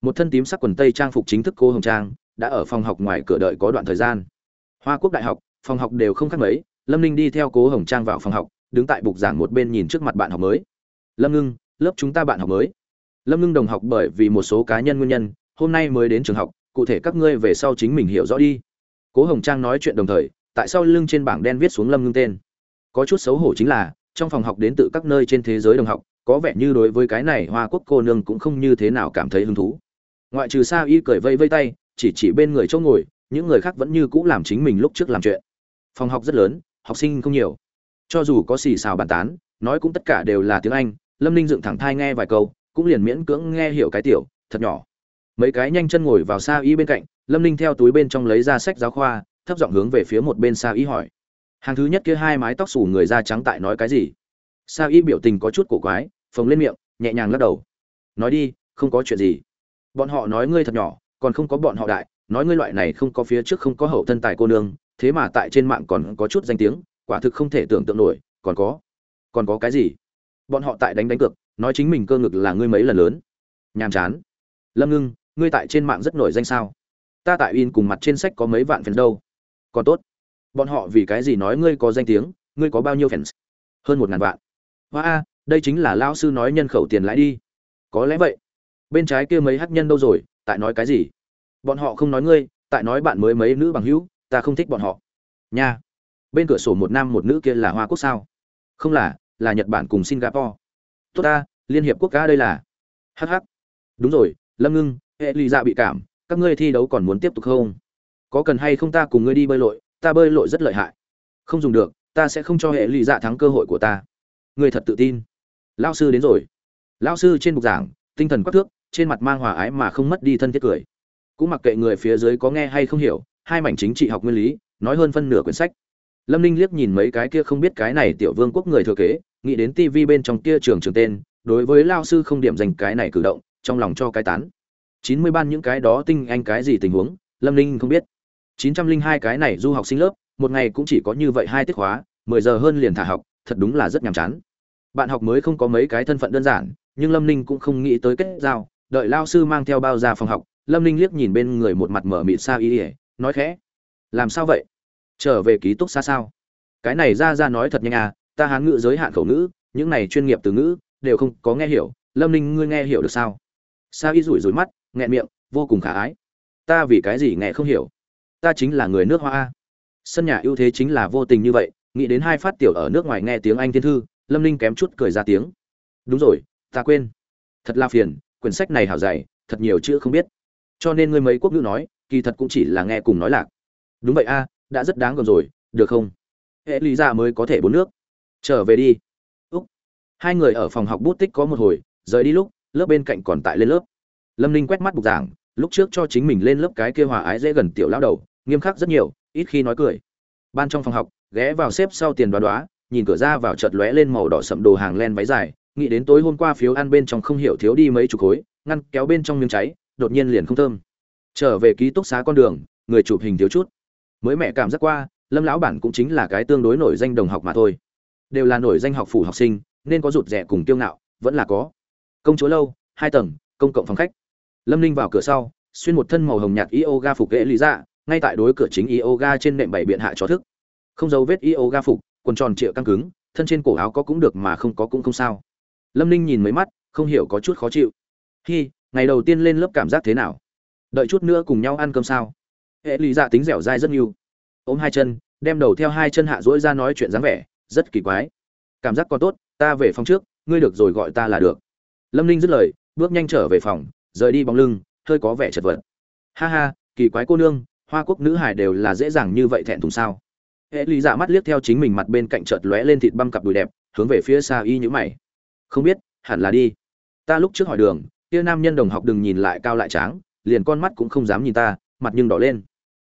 Speaker 1: Một thân tím sắc quần tây trang phục chính thức cô hồng trang, đã ở phòng học ngoài cửa đợi có đoạn thời gian. Hoa quốc đại học, phòng học đều không khác mấy, lâm ninh đi theo cố hồng trang vào phòng học, đứng tại bục giảng một bên nhìn trước mặt bạn học mới. Lâm ngưng, lớp chúng ta bạn học mới. Lâm ngưng đồng học bởi vì một số cá nhân nguyên nhân, hôm nay mới đến trường học cụ thể các ngươi về sau chính mình hiểu rõ đi. Cố hồng trang nói chuyện đồng thời, tại sao lưng trên bảng đen viết xuống lâm ngưng tên. Có chút xấu hổ chính là, trong phòng học đến từ các nơi trên thế giới đồng học, có vẻ như đối với cái này hoa quốc cô nương cũng không như thế nào cảm thấy hứng thú. Ngoại trừ sa y cười vây vây tay, chỉ chỉ bên người chỗ ngồi, những người khác vẫn như cũ làm chính mình lúc trước làm chuyện. Phòng học rất lớn, học sinh không nhiều. Cho dù có xì xào bàn tán, nói cũng tất cả đều là tiếng anh, lâm ninh dựng thẳng thai nghe vài câu, cũng liền miễn cưỡng nghe hiểu cái tiểu, thật nhỏ mấy cái nhanh chân ngồi vào sa y bên cạnh, lâm ninh theo túi bên trong lấy ra sách giáo khoa, thấp giọng hướng về phía một bên sa y hỏi. Hàng thứ nhất kia hai mái tóc xù người da trắng tại nói cái gì? Sa y biểu tình có chút cổ quái, phồng lên miệng, nhẹ nhàng lắc đầu. Nói đi, không có chuyện gì. Bọn họ nói ngươi thật nhỏ, còn không có bọn họ đại, nói ngươi loại này không có phía trước không có hậu thân tài cô nương, thế mà tại trên mạng còn có chút danh tiếng, quả thực không thể tưởng tượng nổi, còn có còn có cái gì? Bọn họ tại đánh đánh cược, nói chính mình cơ ngực là ngươi mấy lần lớn. Nhàm chán. Lâm ngưng ngươi tại trên mạng rất nổi danh sao? Ta tại in cùng mặt trên sách có mấy vạn fans đâu. Còn tốt. Bọn họ vì cái gì nói ngươi có danh tiếng, ngươi có bao nhiêu fans? Hơn một ngàn vạn. Hoa a, đây chính là lão sư nói nhân khẩu tiền lãi đi. Có lẽ vậy. Bên trái kia mấy hát nhân đâu rồi, tại nói cái gì? Bọn họ không nói ngươi, tại nói bạn mới mấy nữ bằng hữu, ta không thích bọn họ. Nha. Bên cửa sổ một nam một nữ kia là hoa quốc sao? Không là là nhật bản cùng singapore. Tốt ta, liên hiệp quốc ca đây là. Hh đúng rồi, lâm ngưng hệ ly dạ bị cảm, các ngươi thi đấu còn muốn tiếp tục không? Có cần hay không ta cùng ngươi đi bơi lội? Ta bơi lội rất lợi hại. Không dùng được, ta sẽ không cho hệ ly dạ thắng cơ hội của ta. Ngươi thật tự tin. Lao sư đến rồi. Lao sư trên bục giảng, tinh thần quắc thước, trên mặt mang hòa ái mà không mất đi thân thiết cười. Cũng mặc kệ người phía dưới có nghe hay không hiểu, hai mảnh chính trị học nguyên lý, nói hơn phân nửa quyển sách. Lâm ninh liếc nhìn mấy cái kia không biết cái này tiểu vương quốc người thừa kế, nghĩ đến tv bên trong kia trường trường tên, đối với lao sư không điểm dành cái này cử động, trong lòng cho cái tán chín mươi ban những cái đó tinh anh cái gì tình huống, lâm ninh không biết. chín trăm linh hai cái này du học sinh lớp, một ngày cũng chỉ có như vậy hai tiết khóa, mười giờ hơn liền thả học, thật đúng là rất nhàm chán. Bạn học mới không có mấy cái thân phận đơn giản, nhưng lâm ninh cũng không nghĩ tới kết giao, đợi lao sư mang theo bao ra phòng học, lâm ninh liếc nhìn bên người một mặt mở mịt xa ý ỉa nói khẽ, làm sao vậy? Trở về ký túc xa sao? Cái này ra ra nói thật nhanh à ta hán ngữ giới hạn khẩu ngữ, những này chuyên nghiệp từ ngữ, đều không có nghe hiểu, lâm ninh ngươi nghe hiểu được sao? Sa y rủi rủi mắt nghẹn miệng, vô cùng khả ái. Ta vì cái gì nghe không hiểu? Ta chính là người nước hoa sân nhà ưu thế chính là vô tình như vậy, nghĩ đến hai phát tiểu ở nước ngoài nghe tiếng anh thiên thư, lâm ninh kém chút cười ra tiếng. Đúng rồi, ta quên. Thật là phiền, quyển sách này hảo dày, thật nhiều chữ không biết. Cho nên ngươi mấy quốc ngữ nói, kỳ thật cũng chỉ là nghe cùng nói lạc. Đúng vậy a, đã rất đáng gần rồi, được không? Hệ lý ra mới có thể bốn nước. Trở về đi. Úc. Hai người ở phòng học bút tích có một hồi, rời đi lúc, lớp bên cạnh còn tại lên lớp lâm ninh quét mắt bục giảng, lúc trước cho chính mình lên lớp cái kia hòa ái dễ gần tiểu lão đầu, nghiêm khắc rất nhiều, ít khi nói cười. Ban trong phòng học, ghé vào xếp sau tiền đoá đoá, nhìn cửa ra vào chợt lóe lên màu đỏ sậm đồ hàng len váy dài, nghĩ đến tối hôm qua phiếu ăn bên trong không hiểu thiếu đi mấy chục khối, ngăn kéo bên trong miếng cháy, đột nhiên liền không thơm. Trở về ký túc xá con đường, người chụp hình thiếu chút. Mới mẹ cảm giác qua, lâm lão bản cũng chính là cái tương đối nổi danh đồng học mà thôi. Đều là nổi danh học phủ học sinh, nên có rụt rẻ cùng tiêu ngạo, vẫn là có. Công chúa lâu, hai tầng, công cộng phòng khách lâm ninh vào cửa sau, xuyên một thân màu hồng nhạt yoga phục ghế lý dạ ngay tại đối cửa chính yoga trên nệm bảy biện hạ cho thức. Không dấu vết yoga phục, quần tròn trịa căng cứng, thân trên cổ áo có cũng được mà không có cũng không sao. Lâm ninh nhìn mấy mắt, không hiểu có chút khó chịu. Hi, ngày đầu tiên lên lớp cảm giác thế nào? Đợi chút nữa cùng nhau ăn cơm sao? Hệ lý dạ tính dẻo dai rất nhiều. Ôm hai chân, đem đầu theo hai chân hạ dỗi ra nói chuyện dáng vẻ, rất kỳ quái. Cảm giác còn tốt, ta về phòng trước, ngươi được rồi gọi ta là được. Lâm ninh dứt lời, bước nhanh trở về phòng rời đi bóng lưng, hơi có vẻ chật vật. Ha ha, kỳ quái cô nương, hoa quốc nữ hải đều là dễ dàng như vậy thẹn thùng sao? Hệ lý dạ mắt liếc theo chính mình mặt bên cạnh chợt lóe lên thịt băm cặp đùi đẹp, hướng về phía xa y nhữ mày. Không biết, hẳn là đi. Ta lúc trước hỏi đường, kia nam nhân đồng học đừng nhìn lại cao lại tráng, liền con mắt cũng không dám nhìn ta, mặt nhưng đỏ lên.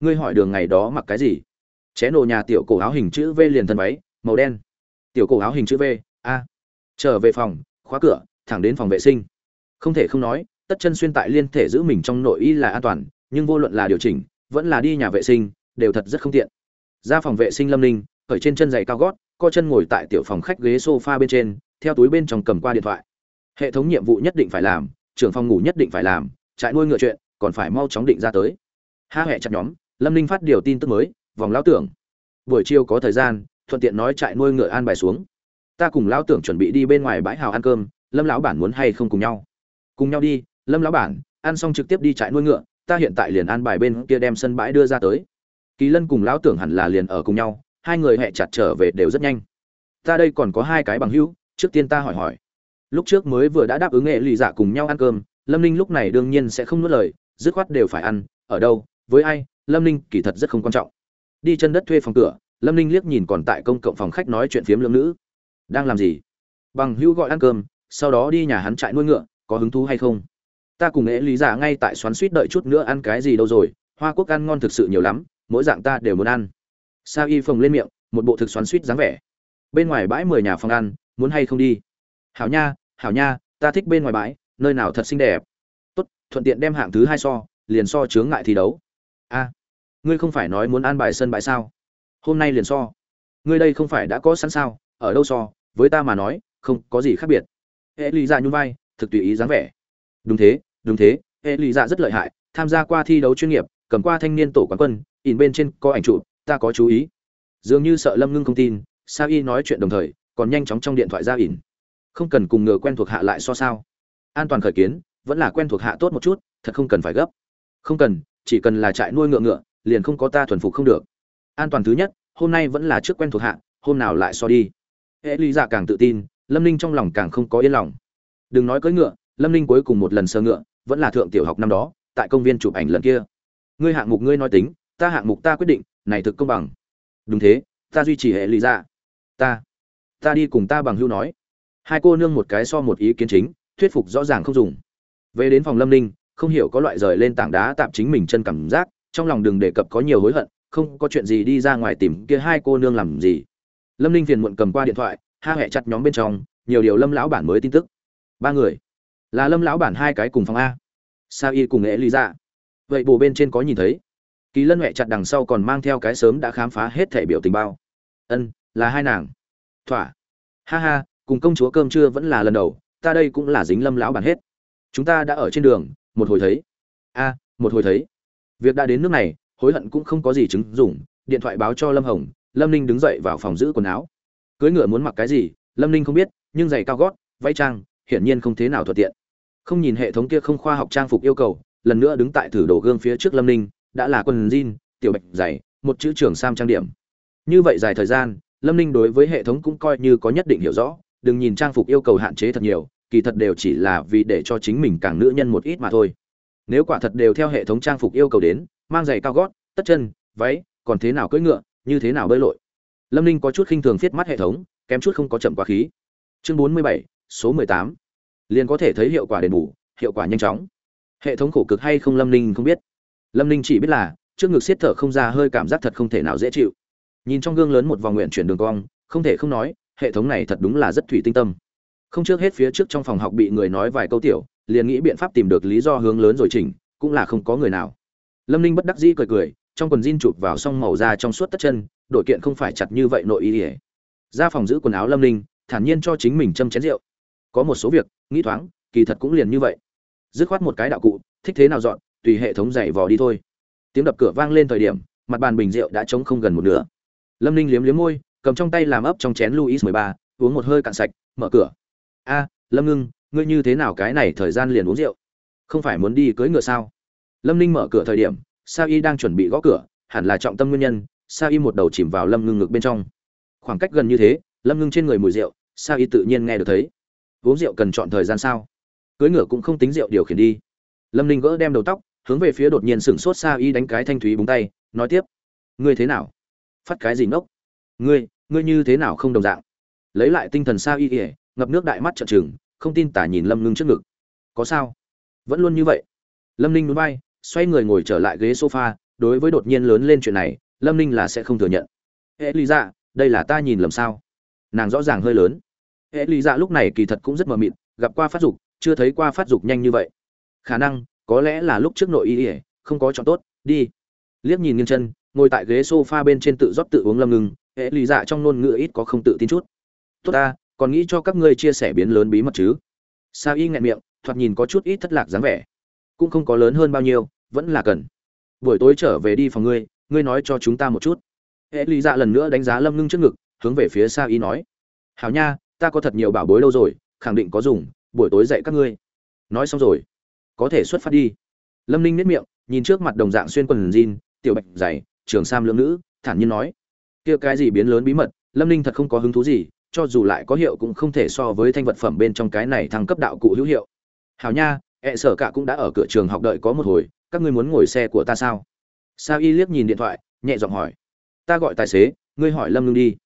Speaker 1: Ngươi hỏi đường ngày đó mặc cái gì? Ché nổ nhà tiểu cổ áo hình chữ v liền thân váy, màu đen. Tiểu cổ áo hình chữ v, a. Trở về phòng, khóa cửa, thẳng đến phòng vệ sinh. Không thể không nói tất chân xuyên tại liên thể giữ mình trong nội y là an toàn, nhưng vô luận là điều chỉnh, vẫn là đi nhà vệ sinh, đều thật rất không tiện. Ra phòng vệ sinh lâm ninh khởi trên chân giày cao gót, co chân ngồi tại tiểu phòng khách ghế sofa bên trên, theo túi bên trong cầm qua điện thoại. Hệ thống nhiệm vụ nhất định phải làm, trưởng phòng ngủ nhất định phải làm, trại nuôi ngựa chuyện, còn phải mau chóng định ra tới. Ha hẹ chặt nhóm, lâm ninh phát điều tin tức mới, vòng lão tưởng. Buổi chiều có thời gian, thuận tiện nói trại nuôi ngựa an bài xuống. Ta cùng lão tưởng chuẩn bị đi bên ngoài bãi hào ăn cơm, lâm lão bản muốn hay không cùng nhau? Cùng nhau đi lâm lão bản, ăn xong trực tiếp đi trại nuôi ngựa, ta hiện tại liền an bài bên kia đem sân bãi đưa ra tới. Kỳ lân cùng lão tưởng hẳn là liền ở cùng nhau, hai người hẹ chặt trở về đều rất nhanh. Ta đây còn có hai cái bằng hữu, trước tiên ta hỏi hỏi. Lúc trước mới vừa đã đáp ứng nghệ lì dạ cùng nhau ăn cơm, lâm ninh lúc này đương nhiên sẽ không nuốt lời, dứt khoát đều phải ăn, ở đâu, với ai, lâm ninh kỳ thật rất không quan trọng. Đi chân đất thuê phòng cửa, lâm ninh liếc nhìn còn tại công cộng phòng khách nói chuyện phiếm lương nữ. Đang làm gì? Bằng hữu gọi ăn cơm, sau đó đi nhà hắn trại nuôi ngựa, có hứng thú hay không? Ta cùng nghệ lý giả ngay tại xoắn suýt đợi chút nữa ăn cái gì đâu rồi, hoa quốc ăn ngon thực sự nhiều lắm, mỗi dạng ta đều muốn ăn. Sa y phồng lên miệng, một bộ thực xoắn suýt dáng vẻ. Bên ngoài bãi mười nhà phòng ăn, muốn hay không đi? Hảo nha hảo nha, ta thích bên ngoài bãi, nơi nào thật xinh đẹp. Tốt, thuận tiện đem hạng thứ hai so, liền so chướng ngại thi đấu. A, ngươi không phải nói muốn ăn bài sân bãi sao? Hôm nay liền so. Ngươi đây không phải đã có sẵn sao, ở đâu so? Với ta mà nói, không có gì khác biệt. Hệ lý ra nhún vai, thực tùy ý dáng vẻ. Đúng thế đúng thế hệ lụy dạ rất lợi hại, tham gia qua thi đấu chuyên nghiệp, cầm qua thanh niên tổ quán quân in bên trên có ảnh chụp, ta có chú ý. Dường như sợ lâm ngưng không tin sa y nói chuyện đồng thời, còn nhanh chóng trong điện thoại ra ỉn. Không cần cùng ngờ quen thuộc hạ lại so sao. An toàn khởi kiến, vẫn là quen thuộc hạ tốt một chút, thật không cần phải gấp. Không cần, chỉ cần là trại nuôi ngựa ngựa, liền không có ta thuần phục không được. An toàn thứ nhất, hôm nay vẫn là trước quen thuộc hạ, hôm nào lại so đi. Hệ lý dạ càng tự tin, lâm ninh trong lòng càng không có yên lòng. Đừng nói cưỡi ngựa, lâm ninh cuối cùng một lần sơ ngựa vẫn là thượng tiểu học năm đó tại công viên chụp ảnh lần kia. Ngươi hạng mục ngươi nói tính ta hạng mục ta quyết định này thực công bằng. Đúng thế ta duy trì hệ lý ra, ta ta đi cùng ta bằng hưu nói. Hai cô nương một cái so một ý kiến chính thuyết phục rõ ràng không dùng. Về đến phòng lâm ninh không hiểu có loại rời lên tảng đá tạm chính mình chân cảm giác trong lòng đừng đề cập có nhiều hối hận không có chuyện gì đi ra ngoài tìm kia hai cô nương làm gì. Lâm ninh phiền muộn cầm qua điện thoại ha hẹ chặt nhóm bên trong nhiều điều lâm lão bản mới tin tức. Ba người là lâm lão bản hai cái cùng phòng a. Sa y cùng nghệ lý ra vậy bồ bên trên có nhìn thấy? Kỳ lân huệ chặt đằng sau còn mang theo cái sớm đã khám phá hết thể biểu tình bao. Ân, là hai nàng. Thỏa. Ha ha, cùng công chúa cơm trưa vẫn là lần đầu, ta đây cũng là dính lâm lão bản hết. Chúng ta đã ở trên đường, một hồi thấy. A, một hồi thấy. Việc đã đến nước này, hối hận cũng không có gì chứng dùng điện thoại báo cho lâm hồng, lâm ninh đứng dậy vào phòng giữ quần áo. Cưới ngựa muốn mặc cái gì, lâm ninh không biết, nhưng giày cao gót, váy trang, hiển nhiên không thế nào thuận tiện không nhìn hệ thống kia không khoa học trang phục yêu cầu, lần nữa đứng tại thử đồ gương phía trước lâm ninh, đã là quần jean, tiểu bạch dày một chữ trường sam trang điểm. Như vậy dài thời gian, lâm ninh đối với hệ thống cũng coi như có nhất định hiểu rõ, đừng nhìn trang phục yêu cầu hạn chế thật nhiều, kỳ thật đều chỉ là vì để cho chính mình càng nữ nhân một ít mà thôi. Nếu quả thật đều theo hệ thống trang phục yêu cầu đến, mang giày cao gót, tất chân, váy, còn thế nào cưỡi ngựa, như thế nào bơi lội. Lâm ninh có chút khinh thường viết mắt hệ thống, kém chút không có chậm quá khí. Chương bốn mươi bảy, số mười tám liền có thể thấy hiệu quả đền bù, hiệu quả nhanh chóng. Hệ thống khổ cực hay không lâm ninh không biết. Lâm ninh chỉ biết là, trước ngực siết thở không ra hơi cảm giác thật không thể nào dễ chịu. Nhìn trong gương lớn một vòng nguyện chuyển đường cong, không thể không nói, hệ thống này thật đúng là rất thủy tinh tâm. Không trước hết phía trước trong phòng học bị người nói vài câu tiểu, liền nghĩ biện pháp tìm được lý do hướng lớn rồi chỉnh, cũng là không có người nào. Lâm ninh bất đắc dĩ cười cười, trong quần jean chụp vào xong màu da trong suốt tất chân, đội kiện không phải chặt như vậy nội ý ỉa ra phòng giữ quần áo lâm ninh, thản nhiên cho chính mình châm chén rượu có một số việc, nghĩ thoáng, kỳ thật cũng liền như vậy. Dứt khoát một cái đạo cụ, thích thế nào dọn, tùy hệ thống dày vò đi thôi. Tiếng đập cửa vang lên thời điểm, mặt bàn bình rượu đã trống không gần một nửa. Lâm ninh liếm liếm môi, cầm trong tay làm ấp trong chén luis mười ba, uống một hơi cạn sạch, mở cửa. A, lâm ngưng, ngươi như thế nào cái này thời gian liền uống rượu? Không phải muốn đi cưới ngựa sao? Lâm ninh mở cửa thời điểm, sa y đang chuẩn bị gõ cửa, hẳn là trọng tâm nguyên nhân, sa y một đầu chìm vào lâm ngưng ngực bên trong. Khoảng cách gần như thế, lâm ngưng trên người mùi rượu, sa y tự nhiên nghe được thấy uống rượu cần chọn thời gian sao? Cưới ngựa cũng không tính rượu điều khiển đi. Lâm ninh gỡ đem đầu tóc, hướng về phía đột nhiên sửng sốt sa y đánh cái thanh thúy búng tay, nói tiếp. Ngươi thế nào? Phát cái gì ngốc? Ngươi ngươi như thế nào không đồng dạng? Lấy lại tinh thần sa y ỉa ngập nước đại mắt trợn trừng, không tin tả nhìn lâm ngưng trước ngực. Có sao? Vẫn luôn như vậy. Lâm ninh núi bay, xoay người ngồi trở lại ghế sofa, đối với đột nhiên lớn lên chuyện này, lâm ninh là sẽ không thừa nhận. Ê lý dạ đây là ta nhìn lầm sao? Nàng rõ ràng hơi lớn hệ lý dạ lúc này kỳ thật cũng rất mờ mịt, gặp qua phát dục, chưa thấy qua phát dục nhanh như vậy. Khả năng, có lẽ là lúc trước nội y ỉa không có chọn tốt, đi. Liếc nhìn nghiêng chân, ngồi tại ghế sofa bên trên tự rót tự uống lâm ngưng, hệ lý dạ trong ngôn ngữ ít có không tự tin chút. Tốt ta, còn nghĩ cho các ngươi chia sẻ biến lớn bí mật chứ. Sa y nghẹn miệng, thoạt nhìn có chút ít thất lạc dáng vẻ. Cũng không có lớn hơn bao nhiêu, vẫn là cần. Buổi tối trở về đi phòng ngươi ngươi nói cho chúng ta một chút. Hệ lý dạ lần nữa đánh giá lâm ngưng trước ngực, hướng về phía sa y nói. Hảo nha ta có thật nhiều bảo bối lâu rồi, khẳng định có dùng, buổi tối dạy các ngươi. Nói xong rồi, có thể xuất phát đi. Lâm ninh nếp miệng, nhìn trước mặt đồng dạng xuyên quần jean, tiểu bạch dày, trường sam lưỡng nữ, thản nhiên nói. Kia cái gì biến lớn bí mật, lâm ninh thật không có hứng thú gì, cho dù lại có hiệu cũng không thể so với thanh vật phẩm bên trong cái này thăng cấp đạo cụ hữu hiệu. Hảo nha, ẹ sở cả cũng đã ở cửa trường học đợi có một hồi, các ngươi muốn ngồi xe của ta sao? Sa y liếc nhìn điện thoại, nhẹ giọng hỏi. Ta gọi tài xế, ngươi hỏi lâm ngưng đi.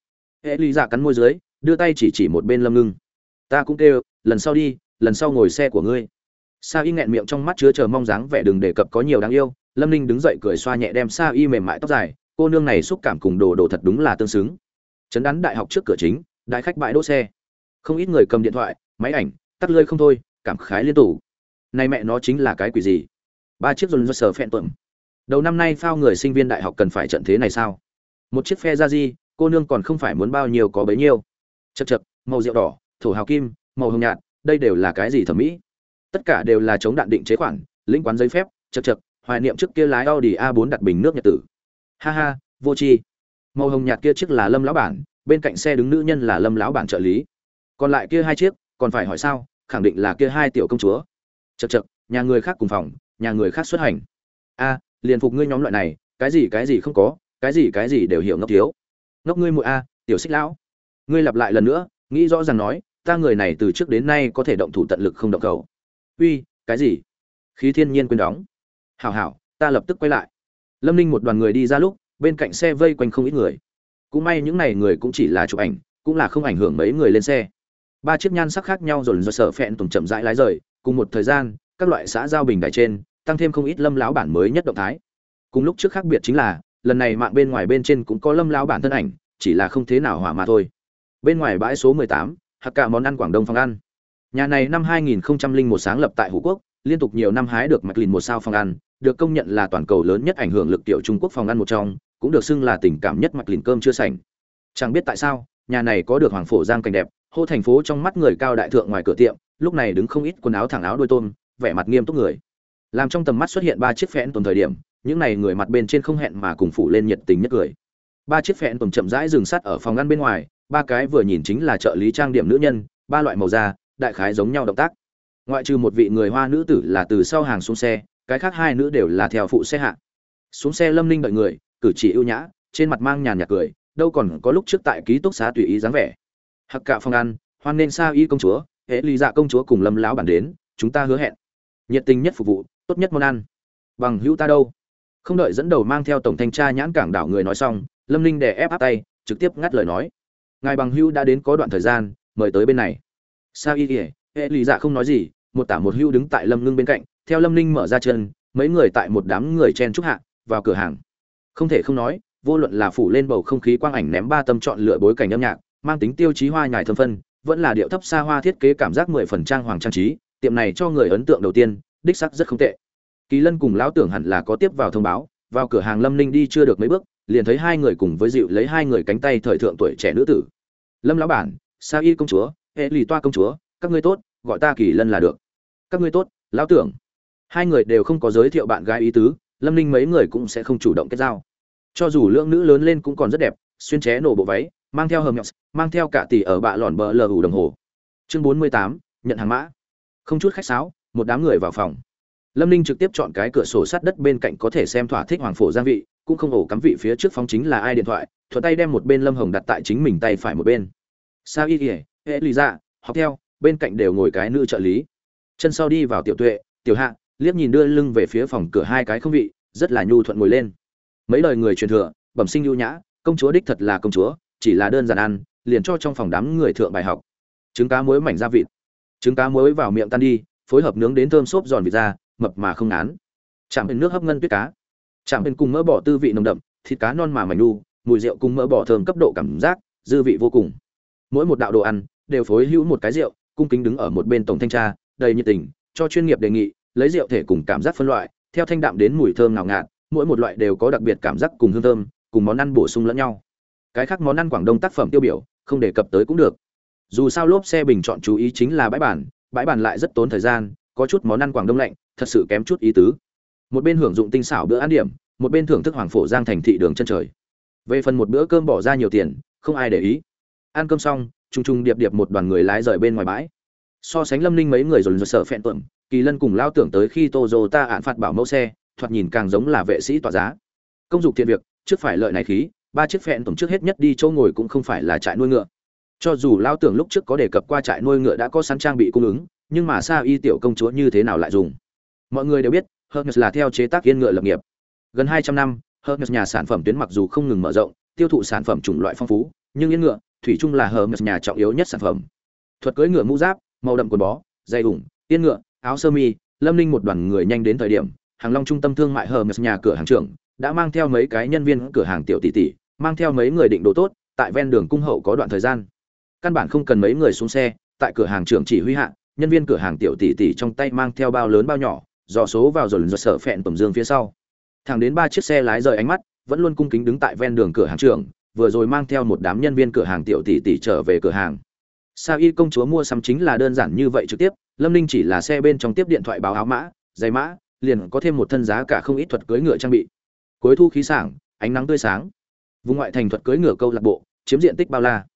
Speaker 1: Hệ lý giả cắn môi dưới đưa tay chỉ chỉ một bên lâm ngưng. Ta cũng kêu, lần sau đi, lần sau ngồi xe của ngươi. Sa y nghẹn miệng trong mắt chứa chờ mong dáng vẻ đừng đề cập có nhiều đáng yêu, lâm ninh đứng dậy cười xoa nhẹ đem sa y mềm mại tóc dài, cô nương này xúc cảm cùng đồ đồ thật đúng là tương xứng. Chấn đắn đại học trước cửa chính, đại khách bãi đỗ xe. Không ít người cầm điện thoại, máy ảnh, tắt lơi không thôi, cảm khái liên tục. Nay mẹ nó chính là cái quỷ gì? Ba chiếc dồn do sờ phẹn tuẩm đầu năm nay phao người sinh viên đại học cần phải trận thế này sao? Một chiếc phe ra di cô nương còn không phải muốn bao nhiêu có bấy nhiêu chật chật màu rượu đỏ, thổ hào kim, màu hồng nhạt, đây đều là cái gì thẩm mỹ? Tất cả đều là chống đạn định chế khoản, lĩnh quán giấy phép chật chật hoài niệm trước kia lái audi a 4 đặt bình nước nhật tử. Ha ha, vô tri. Màu hồng nhạt kia chiếc là lâm lão bản, bên cạnh xe đứng nữ nhân là lâm lão bản trợ lý. Còn lại kia hai chiếc, còn phải hỏi sao, khẳng định là kia hai tiểu công chúa. Chật chật nhà người khác cùng phòng, nhà người khác xuất hành. A, liền phục ngươi nhóm loại này, cái gì cái gì không có, cái gì cái gì đều hiểu ngốc thiếu. Ngốc ngươi muội a, tiểu xích lão ngươi lặp lại lần nữa, nghĩ rõ ràng nói, ta người này từ trước đến nay có thể động thủ tận lực không động cầu uy, cái gì? Khí thiên nhiên quên đóng. Hảo hảo, ta lập tức quay lại. Lâm ninh một đoàn người đi ra lúc, bên cạnh xe vây quanh không ít người. Cũng may những này người cũng chỉ là chụp ảnh, cũng là không ảnh hưởng mấy người lên xe. Ba chiếc nhan sắc khác nhau dồn do sợ phẹn tùng chậm rãi lái rời, cùng một thời gian, các loại xã giao bình đại trên, tăng thêm không ít lâm lão bản mới nhất động thái. Cùng lúc trước khác biệt chính là, lần này mạng bên ngoài bên trên cũng có lâm lão bản thân ảnh, chỉ là không thế nào hỏa mà thôi bên ngoài bãi số 18, hạt cả món ăn quảng đông phòng ăn nhà này năm 2001 sáng lập tại hữu quốc liên tục nhiều năm hái được mạch lìn một sao phòng ăn được công nhận là toàn cầu lớn nhất ảnh hưởng lực tiểu trung quốc phòng ăn một trong cũng được xưng là tình cảm nhất mạch lìn cơm chưa sành. Chẳng biết tại sao nhà này có được hoàng phổ giang cảnh đẹp hô thành phố trong mắt người cao đại thượng ngoài cửa tiệm lúc này đứng không ít quần áo thẳng áo đôi tôm vẻ mặt nghiêm túc người. Làm trong tầm mắt xuất hiện ba chiếc phẽn tồn thời điểm những này người mặt bên trên không hẹn mà cùng phủ lên nhiệt tình nhất cười. Ba chiếc phẽn tồn chậm rãi dừng sát ở phòng ăn bên ngoài ba cái vừa nhìn chính là trợ lý trang điểm nữ nhân, ba loại màu da, đại khái giống nhau động tác. Ngoại trừ một vị người hoa nữ tử là từ sau hàng xuống xe, cái khác hai nữ đều là theo phụ xe hạ. Xuống xe lâm ninh đợi người, cử chỉ ưu nhã, trên mặt mang nhàn nhạt cười, đâu còn có lúc trước tại ký túc xá tùy ý dáng vẻ. Hặc cạ phong ăn hoan nên sa y công chúa hệ ly dạ công chúa cùng lâm lão bản đến, chúng ta hứa hẹn. Nhiệt tình nhất phục vụ, tốt nhất món ăn. Bằng hữu ta đâu? Không đợi dẫn đầu mang theo tổng thanh tra nhãn cảng đảo người nói xong, lâm ninh đè ép áp tay, trực tiếp ngắt lời nói ngài bằng Hưu đã đến có đoạn thời gian, mời tới bên này. Sa y kỉa hệ lì dạ không nói gì, một tả một Hưu đứng tại lâm ngưng bên cạnh, theo lâm ninh mở ra chân, mấy người tại một đám người chen trúc hạ, vào cửa hàng. Không thể không nói, vô luận là phủ lên bầu không khí quang ảnh ném ba tâm chọn lựa bối cảnh âm nhạc, mang tính tiêu chí hoa nhài thâm phân, vẫn là điệu thấp xa hoa thiết kế cảm giác mười phần trang hoàng trang trí, tiệm này cho người ấn tượng đầu tiên, đích sắc rất không tệ. Kỳ lân cùng lão tưởng hẳn là có tiếp vào thông báo, vào cửa hàng lâm ninh đi chưa được mấy bước, liền thấy hai người cùng với dịu lấy hai người cánh tay thời thượng tuổi trẻ nữ tử lâm lão bản, sa y công chúa, hệ lì toa công chúa, các ngươi tốt, gọi ta kỳ lân là được. Các ngươi tốt, lão tưởng. Hai người đều không có giới thiệu bạn gái ý tứ, lâm ninh mấy người cũng sẽ không chủ động kết giao. Cho dù lượng nữ lớn lên cũng còn rất đẹp, xuyên ché nổ bộ váy, mang theo hầm nhọc mang theo cả tỷ ở bạ lòn bờ lờ ủ đồng hồ. Chương bốn mươi tám, nhận hàng mã. Không chút khách sáo, một đám người vào phòng. Lâm ninh trực tiếp chọn cái cửa sổ sát đất bên cạnh có thể xem thỏa thích hoàng phổ gia vị cũng không ổ cắm vị phía trước phóng chính là ai điện thoại, thuận tay đem một bên lâm hồng đặt tại chính mình tay phải một bên. Sao y ỉa hệ lì ra học theo, bên cạnh đều ngồi cái nữ trợ lý. Chân sau đi vào tiểu tuệ, tiểu hạ, liếc nhìn đưa lưng về phía phòng cửa hai cái không vị, rất là nhu thuận ngồi lên. Mấy lời người truyền thừa, bẩm sinh lưu nhã, công chúa đích thật là công chúa, chỉ là đơn giản ăn, liền cho trong phòng đám người thượng bài học. Trứng cá muối mảnh gia vịt. Trứng cá muối vào miệng tan đi, phối hợp nướng đến thơm xốp giòn vịt ra, mập mà không ngán. Chạm đến nước hấp ngân tuyết cá chạm bên cùng mỡ bỏ tư vị nồng đậm, thịt cá non mà mảnh nu mùi rượu cùng mỡ bỏ thơm cấp độ cảm giác, dư vị vô cùng. Mỗi một đạo đồ ăn đều phối hữu một cái rượu, cung kính đứng ở một bên tổng thanh tra, đầy nhiệt tình, cho chuyên nghiệp đề nghị, lấy rượu thể cùng cảm giác phân loại, theo thanh đạm đến mùi thơm ngào ngạt, mỗi một loại đều có đặc biệt cảm giác cùng hương thơm, cùng món ăn bổ sung lẫn nhau. Cái khác món ăn quảng đông tác phẩm tiêu biểu, không đề cập tới cũng được. Dù sao lốp xe bình chọn chú ý chính là bãi bản bãi bản lại rất tốn thời gian, có chút món ăn quảng đông lạnh, thật sự kém chút ý tứ một bên hưởng dụng tinh xảo bữa ăn điểm, một bên thưởng thức hoàng phổ giang thành thị đường chân trời. Về phần một bữa cơm bỏ ra nhiều tiền, không ai để ý. Ăn cơm xong t r u n g t r u n g điệp điệp một đoàn người lái rời bên ngoài bãi. So sánh lâm ninh mấy người rồi rồi sợ phẹn tuẩm kỳ lân cùng lao tưởng tới khi tô dô ta ạn phạt bảo mẫu xe, thoạt nhìn càng giống là vệ sĩ tỏa giá. Công dục thiện việc, trước phải lợi này khí, ba chiếc phẹn tuẩm trước hết nhất đi chỗ ngồi cũng không phải là trại nuôi ngựa. Cho dù lao tưởng lúc trước có đề cập qua trại nuôi ngựa đã có sẵn trang bị cung ứng, nhưng mà sa y tiểu công chúa như thế nào lại dùng? Mọi người đều biết hermes là theo chế tác yên ngựa lập nghiệp. Gần hai trăm năm, hermes nhà sản phẩm tuyến mặc dù không ngừng mở rộng, tiêu thụ sản phẩm chủng loại phong phú, nhưng yên ngựa, thủy chung là hermes nhà trọng yếu nhất sản phẩm. Thuật cưỡi ngựa mũ giáp, màu đậm quần bó dây ủng, yên ngựa, áo sơ mi, lâm ninh một đoàn người nhanh đến thời điểm, hàng long trung tâm thương mại hermes nhà cửa hàng trưởng đã mang theo mấy cái nhân viên cửa hàng tiểu tỷ tỷ, mang theo mấy người định đồ tốt, tại ven đường cung hậu có đoạn thời gian. Căn bản không cần mấy người xuống xe, tại cửa hàng trưởng chỉ huy hạ, nhân viên cửa hàng tiểu tỷ tỷ trong tay mang theo bao lớn bao nhỏ dò số vào rồi lần giật sở phẹn tầm dương phía sau. Thẳng đến ba chiếc xe lái rời ánh mắt, vẫn luôn cung kính đứng tại ven đường cửa hàng trường vừa rồi mang theo một đám nhân viên cửa hàng tiểu tỷ tỷ trở về cửa hàng. Sao y công chúa mua sắm chính là đơn giản như vậy trực tiếp, lâm ninh chỉ là xe bên trong tiếp điện thoại báo áo mã, giày mã, liền có thêm một thân giá cả không ít thuật cưỡi ngựa trang bị. Cuối thu khí sảng, ánh nắng tươi sáng. Vùng ngoại thành thuật cưỡi ngựa câu lạc bộ, chiếm diện tích bao la.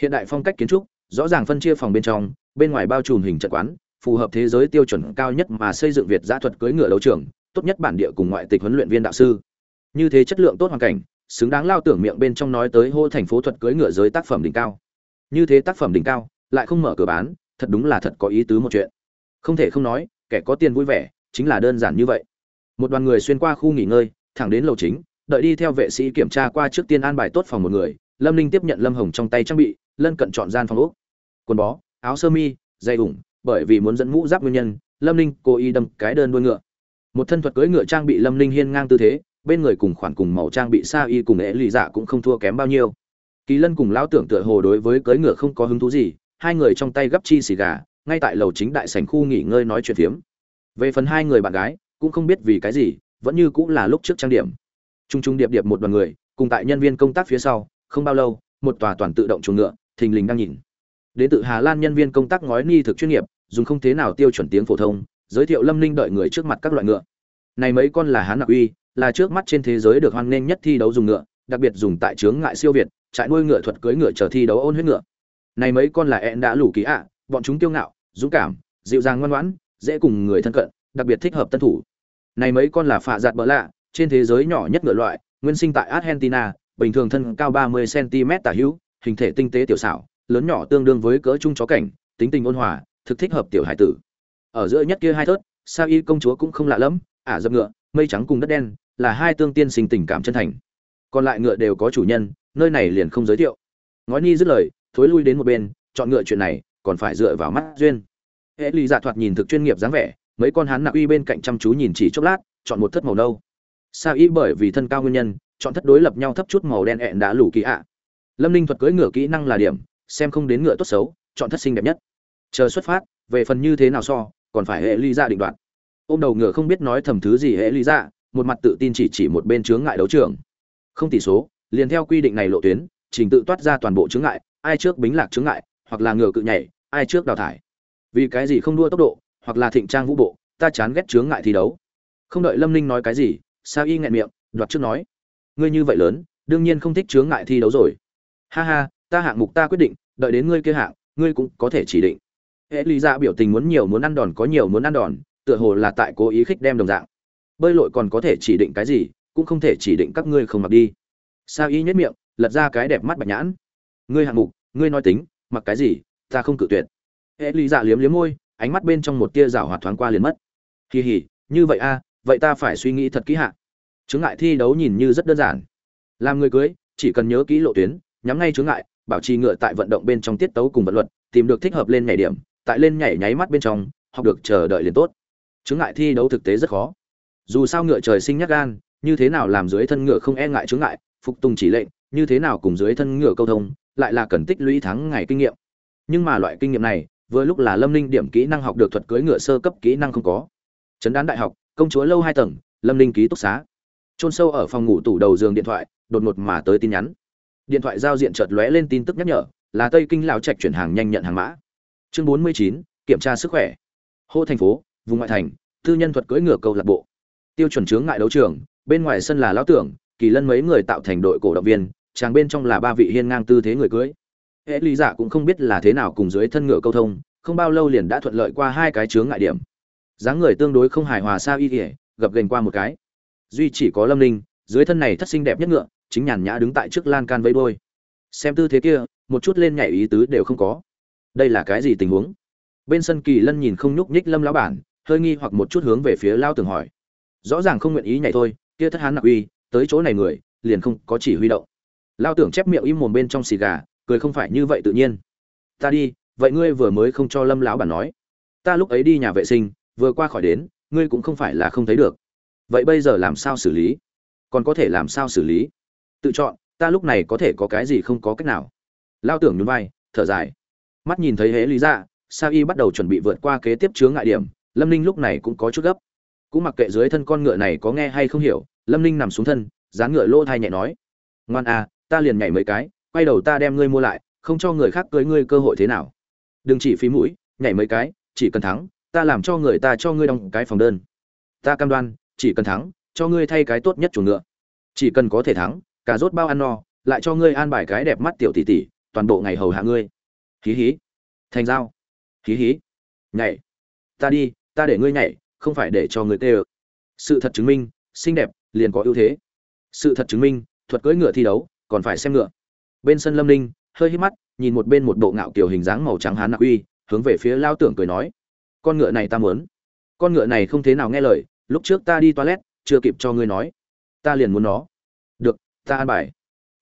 Speaker 1: Hiện đại phong cách kiến trúc, rõ ràng phân chia phòng bên trong, bên ngoài bao trùm hình trận quán phù hợp thế giới tiêu chuẩn cao nhất mà xây dựng Việt giã thuật cưỡi ngựa đấu trường, tốt nhất bản địa cùng ngoại tịch huấn luyện viên đạo sư. Như thế chất lượng tốt hoàn cảnh, xứng đáng lao tưởng miệng bên trong nói tới hô thành phố thuật cưỡi ngựa giới tác phẩm đỉnh cao. Như thế tác phẩm đỉnh cao, lại không mở cửa bán, thật đúng là thật có ý tứ một chuyện. Không thể không nói, kẻ có tiền vui vẻ, chính là đơn giản như vậy. Một đoàn người xuyên qua khu nghỉ ngơi, thẳng đến lầu chính, đợi đi theo vệ sĩ kiểm tra qua trước tiên an bài tốt phòng một người, Lâm Ninh tiếp nhận Lâm Hồng trong tay trang bị, lân cận chọn gian phòng úc Quần bó, áo sơ mi, dây ủng, bởi vì muốn dẫn mũ giáp nguyên nhân, lâm ninh cố ý đâm cái đơn đuôi ngựa. Một thân thuật cưỡi ngựa trang bị lâm ninh hiên ngang tư thế, bên người cùng khoản cùng màu trang bị sa y cùng ế lì dạ cũng không thua kém bao nhiêu. Kỳ lân cùng lão tưởng tựa hồ đối với cưỡi ngựa không có hứng thú gì, hai người trong tay gấp chi xì gà, ngay tại lầu chính đại sảnh khu nghỉ ngơi nói chuyện phiếm. Về phần hai người bạn gái, cũng không biết vì cái gì, vẫn như cũng là lúc trước trang điểm. T r u n g t r u n g điệp điệp một đoàn người, cùng tại nhân viên công tác phía sau, không bao lâu, một tòa toàn tự động chuồng ngựa, thình lình đang nhìn. Đến từ hà lan nhân viên công tác ngói ni thực chuyên nghiệp dùng không thế nào tiêu chuẩn tiếng phổ thông, giới thiệu lâm ninh đợi người trước mặt các loại ngựa. Này mấy con là hán nặc uy, là trước mắt trên thế giới được hoan nghênh nhất thi đấu dùng ngựa, đặc biệt dùng tại chướng ngại siêu việt, trại nuôi ngựa thuật cưỡi ngựa chờ thi đấu ôn huyết ngựa. Này mấy con là ẹn đã lủ ký ạ, bọn chúng kiêu ngạo, dũng cảm, dịu dàng ngoan ngoãn, dễ cùng người thân cận, đặc biệt thích hợp tân thủ. Này mấy con là phạ giạt bỡ lạ, trên thế giới nhỏ nhất ngựa loại, nguyên sinh tại argentina, bình thường thân cao 30 cm tả hữu, hình thể tinh tế tiểu xảo, lớn nhỏ tương đương với cỡ trung chó cảnh, tính tình ôn hòa thực thích hợp tiểu hải tử. Ở giữa nhất kia hai thớt, sa y công chúa cũng không lạ lẫm, ả dập ngựa, mây trắng cùng đất đen, là hai tương tiên sinh tình cảm chân thành. Còn lại ngựa đều có chủ nhân, nơi này liền không giới thiệu. Ngói ni dứt lời, thối lui đến một bên, chọn ngựa chuyện này, còn phải dựa vào mắt duyên. Hệ lì dạ thoạt nhìn thực chuyên nghiệp dáng vẻ, mấy con hắn nặng uy bên cạnh chăm chú nhìn chỉ chốc lát, chọn một thất màu nâu. Sa y bởi vì thân cao nguyên nhân, chọn thất đối lập nhau thấp chút màu đen ẹn đã lủ kỳ ạ. Lâm ninh thuật cưỡi ngựa kỹ năng là điểm, xem không đến ngựa tốt xấu, chọn thất sinh đẹp nhất chờ xuất phát, về phần như thế nào so, còn phải hệ ly ra định đoạt. Ôm đầu ngựa không biết nói thầm thứ gì hệ ly ra một mặt tự tin chỉ chỉ một bên chướng ngại đấu trường. Không tỷ số, liền theo quy định này lộ tuyến, trình tự toát ra toàn bộ chướng ngại, ai trước bính lạc chướng ngại, hoặc là ngựa cự nhảy, ai trước đào thải. Vì cái gì không đua tốc độ, hoặc là thịnh trang vũ bộ, ta chán ghét chướng ngại thi đấu. Không đợi lâm ninh nói cái gì sao y nghẹn miệng, đoạt trước nói. Ngươi như vậy lớn, đương nhiên không thích chướng ngại thi đấu rồi. Ha ha, ta hạng mục ta quyết định, đợi đến ngươi kia hạng, ngươi cũng có thể chỉ định hệ lý ra biểu tình muốn nhiều muốn ăn đòn có nhiều muốn ăn đòn, tựa hồ là tại cố ý khích đem đồng dạng. Bơi lội còn có thể chỉ định cái gì, cũng không thể chỉ định các ngươi không mặc đi. Sao y nhất miệng, lật ra cái đẹp mắt bạch nhãn. Ngươi hạng mục, ngươi nói tính, mặc cái gì, ta không cự tuyệt. Hệ lý dạ liếm liếm môi, ánh mắt bên trong một tia rảo hoạt thoáng qua liền mất. Kỳ hỉ như vậy a, vậy ta phải suy nghĩ thật kỹ hạ. Chứng ngại thi đấu nhìn như rất đơn giản. Làm người cưới, chỉ cần nhớ kỹ lộ tuyến, nhắm ngay chướng ngại, bảo trì ngựa tại vận động bên trong tiết tấu cùng vận luật, tìm được thích hợp lên nhảy điểm tại lên nhảy nháy mắt bên trong, học được chờ đợi liền tốt. Chứng ngại thi đấu thực tế rất khó. Dù sao ngựa trời sinh nhắc gan, như thế nào làm dưới thân ngựa không e ngại chứng ngại, phục tùng chỉ lệnh, như thế nào cùng dưới thân ngựa câu thông, lại là cần tích lũy thắng ngày kinh nghiệm. Nhưng mà loại kinh nghiệm này, vừa lúc là lâm ninh điểm kỹ năng học được thuật cưỡi ngựa sơ cấp kỹ năng không có. Trấn đán đại học, công chúa lâu hai tầng, lâm ninh ký túc xá. Trôn sâu ở phòng ngủ tủ đầu giường điện thoại, đột ngột mà tới tin nhắn. Điện thoại giao diện chợt lóe lên tin tức nhắc nhở, là tây kinh lão trạch chuyển hàng nhanh nhận hàng mã chương bốn mươi chín, kiểm tra sức khỏe. Hô thành phố, vùng ngoại thành, tư nhân thuật cưỡi ngựa câu lạc bộ. Tiêu chuẩn chướng ngại đấu trường, bên ngoài sân là lão tưởng, kỳ lân mấy người tạo thành đội cổ động viên, chàng bên trong là ba vị hiên ngang tư thế người cưới hệ lý giả cũng không biết là thế nào cùng dưới thân ngựa câu thông, không bao lâu liền đã thuận lợi qua hai cái chướng ngại điểm. Dáng người tương đối không hài hòa sao y ỉa gập gành qua một cái. Duy chỉ có lâm ninh, dưới thân này thất sinh đẹp nhất ngựa, chính nhàn nhã đứng tại trước lan can vây đôi xem tư thế kia, một chút lên nhảy ý tứ đều không có đây là cái gì tình huống? Bên sân kỳ lân nhìn không nhúc nhích lâm lão bản, hơi nghi hoặc một chút hướng về phía lao tường hỏi. Rõ ràng không nguyện ý nhảy thôi, kia thất hán nặc uy, tới chỗ này người, liền không có chỉ huy động. Lao tưởng chép miệng im mồm bên trong xì gà, cười không phải như vậy tự nhiên. Ta đi, vậy ngươi vừa mới không cho lâm lão bản nói. Ta lúc ấy đi nhà vệ sinh, vừa qua khỏi đến, ngươi cũng không phải là không thấy được. Vậy bây giờ làm sao xử lý? Còn có thể làm sao xử lý? Tự chọn, ta lúc này có thể có cái gì không có cách nào? Lao tưởng nhún vai, thở dài mắt nhìn thấy hễ lý ra sa y bắt đầu chuẩn bị vượt qua kế tiếp chướng ngại điểm, lâm ninh lúc này cũng có chút gấp. Cũng mặc kệ dưới thân con ngựa này có nghe hay không hiểu, lâm ninh nằm xuống thân, dán ngựa lỗ thai nhẹ nói, ngoan à ta liền nhảy mấy cái, quay đầu ta đem ngươi mua lại, không cho người khác cưới ngươi cơ hội thế nào. Đừng chỉ phí mũi, nhảy mấy cái, chỉ cần thắng, ta làm cho người ta cho ngươi đóng cái phòng đơn. Ta cam đoan, chỉ cần thắng, cho ngươi thay cái tốt nhất chuồng ngựa. Chỉ cần có thể thắng, cả rốt bao ăn no, lại cho ngươi an bài cái đẹp mắt tiểu tỷ tỷ, toàn bộ ngày hầu hạ ngươi hí hí. Thành giao hí hí. Nhảy. Ta đi, ta để ngươi nhảy, không phải để cho người tê ơ. Sự thật chứng minh, xinh đẹp, liền có ưu thế. Sự thật chứng minh, thuật cưỡi ngựa thi đấu, còn phải xem ngựa. Bên sân lâm ninh, hơi hít mắt, nhìn một bên một bộ ngạo kiểu hình dáng màu trắng hán nặc uy, hướng về phía lao tưởng cười nói. Con ngựa này ta muốn. Con ngựa này không thế nào nghe lời, lúc trước ta đi toilet, chưa kịp cho ngươi nói. Ta liền muốn nó. Được, ta an bài.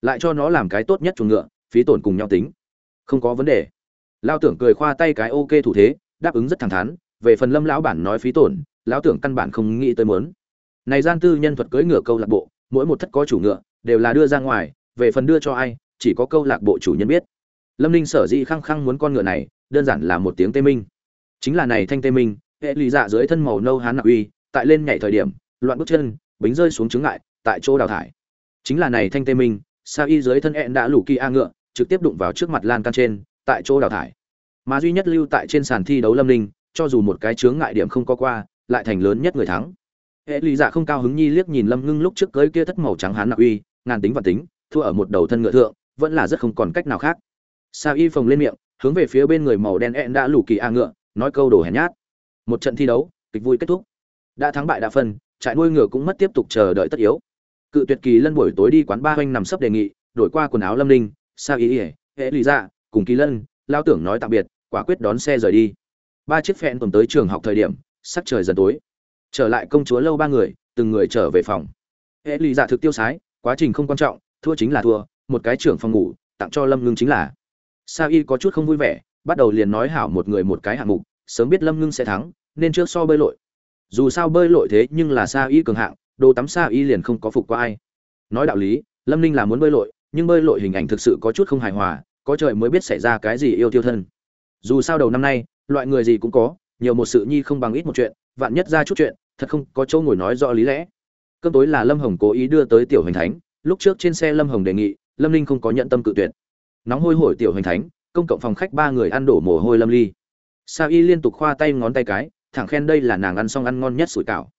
Speaker 1: Lại cho nó làm cái tốt nhất chuồng ngựa, phí tổn cùng nhau tính không có vấn đề. Lao tưởng cười khoa tay cái ok thủ thế, đáp ứng rất thẳng thắn, về phần lâm lão bản nói phí tổn, lão tưởng căn bản không nghĩ tới mớn này gian tư nhân thuật cưỡi ngựa câu lạc bộ, mỗi một thất có chủ ngựa, đều là đưa ra ngoài, về phần đưa cho ai, chỉ có câu lạc bộ chủ nhân biết. Lâm ninh sở dĩ khăng khăng muốn con ngựa này, đơn giản là một tiếng tê minh. Chính là này thanh tê minh, hệ lụy dạ dưới thân màu nâu hán nặc uy, tại lên nhảy thời điểm, loạn bước chân, bính rơi xuống trứng ngại, tại chỗ đào thải. Chính là này thanh tê minh, sa y dưới thân hẹn đã lủ kỳ a ngựa trực tiếp đụng vào trước mặt lan can trên, tại chỗ đào thải. Mà duy nhất lưu tại trên sàn thi đấu lâm ninh, cho dù một cái chướng ngại điểm không có qua, lại thành lớn nhất người thắng. Hệ lý dạ không cao hứng nhi liếc nhìn lâm ngưng lúc trước cưới kia thất màu trắng hán nặc uy, ngàn tính và tính, thua ở một đầu thân ngựa thượng, vẫn là rất không còn cách nào khác. Sa y phồng lên miệng, hướng về phía bên người màu đen ẹn đã lù kỳ a ngựa, nói câu đồ hèn nhát. Một trận thi đấu, kịch vui kết thúc. Đã thắng bại đã phân, trại nuôi ngựa cũng mất tiếp tục chờ đợi tất yếu. Cự tuyệt kỳ lân buổi tối đi quán ba hoanh nằm sấp đề nghị, đổi qua quần áo lâm ninh sa y ỉa hệ lý dạ cùng kỳ lân lao tưởng nói tạm biệt, quả quyết đón xe rời đi. Ba chiếc phẹn tuần tới trường học thời điểm, sắc trời dần tối. Trở lại công chúa lâu ba người, từng người trở về phòng. Hệ lý dạ thực tiêu sái, quá trình không quan trọng, thua chính là thua, một cái trưởng phòng ngủ, tặng cho lâm ngưng chính là. Sa y có chút không vui vẻ, bắt đầu liền nói hảo một người một cái hạng mục, sớm biết lâm ngưng sẽ thắng, nên trước so bơi lội. Dù sao bơi lội thế nhưng là sa y cường hạng, đồ tắm sa y liền không có phục qua ai. Nói đạo lý, lâm ninh là muốn bơi lội nhưng bơi lội hình ảnh thực sự có chút không hài hòa, có trời mới biết xảy ra cái gì yêu tiêu thân. Dù sao đầu năm nay, loại người gì cũng có, nhiều một sự nhi không bằng ít một chuyện, vạn nhất ra chút chuyện, thật không có chỗ ngồi nói rõ lý lẽ. Cơm tối là lâm hồng cố ý đưa tới tiểu hành thánh, lúc trước trên xe lâm hồng đề nghị, lâm ninh không có nhận tâm cự tuyệt. Nóng hôi hổi tiểu hành thánh, công cộng phòng khách ba người ăn đổ mồ hôi lâm ly. Sa y liên tục khoa tay ngón tay cái, thẳng khen đây là nàng ăn xong ăn ngon nhất sủi cảo.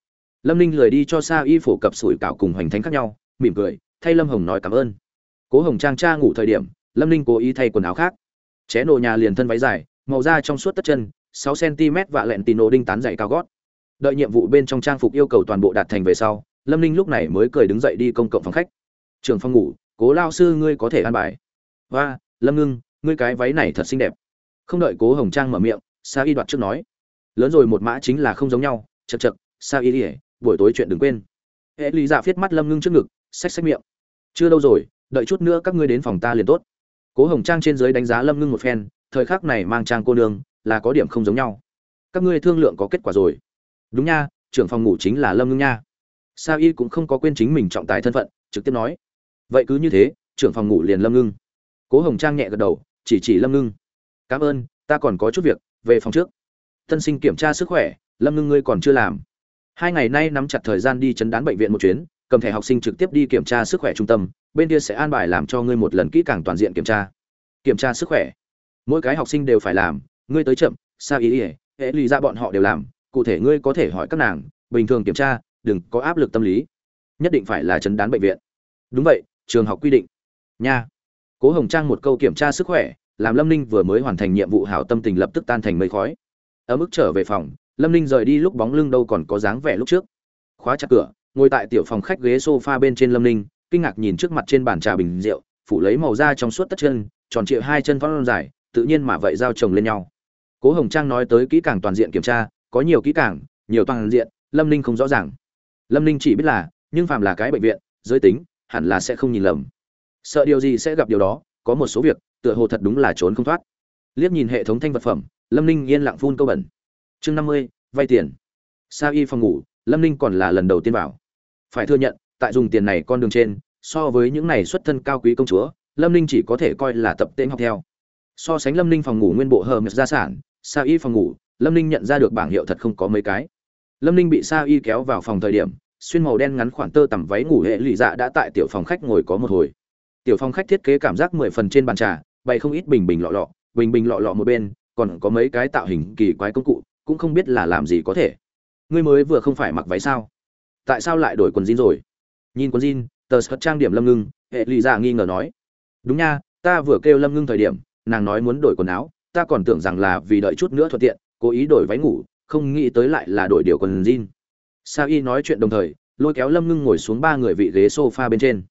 Speaker 1: Lâm ninh lười đi cho sa y phổ cập sủi cảo cùng hoành thánh khác nhau, mỉm cười, thay lâm hồng nói cảm ơn cố hồng trang cha ngủ thời điểm, lâm ninh cố ý thay quần áo khác. Ché nổ nhà liền thân váy dài, màu da trong suốt tất chân, sáu cm và lẹn tì nổ đinh tán dày cao gót. Đợi nhiệm vụ bên trong trang phục yêu cầu toàn bộ đạt thành về sau, lâm ninh lúc này mới cười đứng dậy đi công cộng phòng khách. Trường phòng ngủ, cố lao sư ngươi có thể ăn bài. Và lâm ngưng, ngươi cái váy này thật xinh đẹp. Không đợi cố hồng trang mở miệng, sa y đoạt trước nói. Lớn rồi một mã chính là không giống nhau, chật chật, sa y ỉa buổi tối chuyện đừng quên. Hệ lý dạ viết mắt lâm ngưng trước ngực, xách xách miệng. Chưa đâu rồi đợi chút nữa các ngươi đến phòng ta liền tốt. Cố hồng trang trên dưới đánh giá lâm ngưng một phen, thời khắc này mang trang cô nương, là có điểm không giống nhau. Các ngươi thương lượng có kết quả rồi. Đúng nha, trưởng phòng ngủ chính là lâm ngưng nha. Sa y cũng không có quên chính mình trọng tài thân phận, trực tiếp nói. Vậy cứ như thế, trưởng phòng ngủ liền lâm ngưng. Cố hồng trang nhẹ gật đầu, chỉ chỉ lâm ngưng. Cảm ơn, ta còn có chút việc, về phòng trước. Tân sinh kiểm tra sức khỏe, lâm ngưng ngươi còn chưa làm. Hai ngày nay nắm chặt thời gian đi chấn đán bệnh viện một chuyến cầm thẻ học sinh trực tiếp đi kiểm tra sức khỏe trung tâm, bên kia sẽ an bài làm cho ngươi một lần kỹ càng toàn diện kiểm tra. Kiểm tra sức khỏe. Mỗi cái học sinh đều phải làm, ngươi tới chậm, sao ý ỉa hệ lì ra bọn họ đều làm, cụ thể ngươi có thể hỏi các nàng, bình thường kiểm tra, đừng có áp lực tâm lý. Nhất định phải là chấn đán bệnh viện. Đúng vậy, trường học quy định. Nha. Cố hồng trang một câu kiểm tra sức khỏe, làm lâm ninh vừa mới hoàn thành nhiệm vụ hảo tâm tình lập tức tan thành mây khói. Ở mức trở về phòng, lâm ninh rời đi lúc bóng lưng đâu còn có dáng vẻ lúc trước. Khóa chặt cửa ngồi tại tiểu phòng khách ghế sofa bên trên lâm ninh, kinh ngạc nhìn trước mặt trên bàn trà bình rượu, phủ lấy màu da trong suốt tất chân, tròn trịa hai chân phong dài, tự nhiên mà vậy giao chồng lên nhau. Cố hồng trang nói tới kỹ càng toàn diện kiểm tra, có nhiều kỹ càng, nhiều toàn diện, lâm ninh không rõ ràng. Lâm ninh chỉ biết là, nhưng phàm là cái bệnh viện, giới tính, hẳn là sẽ không nhìn lầm. Sợ điều gì sẽ gặp điều đó, có một số việc, tựa hồ thật đúng là trốn không thoát. Liếc nhìn hệ thống thanh vật phẩm, lâm ninh yên lặng phun câu bẩn. Chương năm mươi, vay tiền. Sa y phòng ngủ, lâm ninh còn là lần đầu tiên vào phải thừa nhận, tại dùng tiền này con đường trên, so với những này xuất thân cao quý công chúa, lâm ninh chỉ có thể coi là tập tên học theo. So sánh lâm ninh phòng ngủ nguyên bộ hờ mật gia sản, sa y phòng ngủ, lâm ninh nhận ra được bảng hiệu thật không có mấy cái. Lâm ninh bị sa y kéo vào phòng thời điểm, xuyên màu đen ngắn khoản tơ tằm váy ngủ hệ lụy dạ đã tại tiểu phòng khách ngồi có một hồi. Tiểu phòng khách thiết kế cảm giác mười phần trên bàn trà, bày không ít bình bình lọ lọ, bình bình lọ lọ một bên, còn có mấy cái tạo hình kỳ quái công cụ, cũng không biết là làm gì có thể. Ngươi mới vừa không phải mặc váy sao? Tại sao lại đổi quần jean rồi? Nhìn quần jean, tờ sợt trang điểm lâm ngưng, hệ lụy dạ nghi ngờ nói. Đúng nha, ta vừa kêu lâm ngưng thời điểm, nàng nói muốn đổi quần áo, ta còn tưởng rằng là vì đợi chút nữa thuận tiện, cố ý đổi váy ngủ, không nghĩ tới lại là đổi điều quần jean. Sa y nói chuyện đồng thời, lôi kéo lâm ngưng ngồi xuống ba người vị ghế sofa bên trên.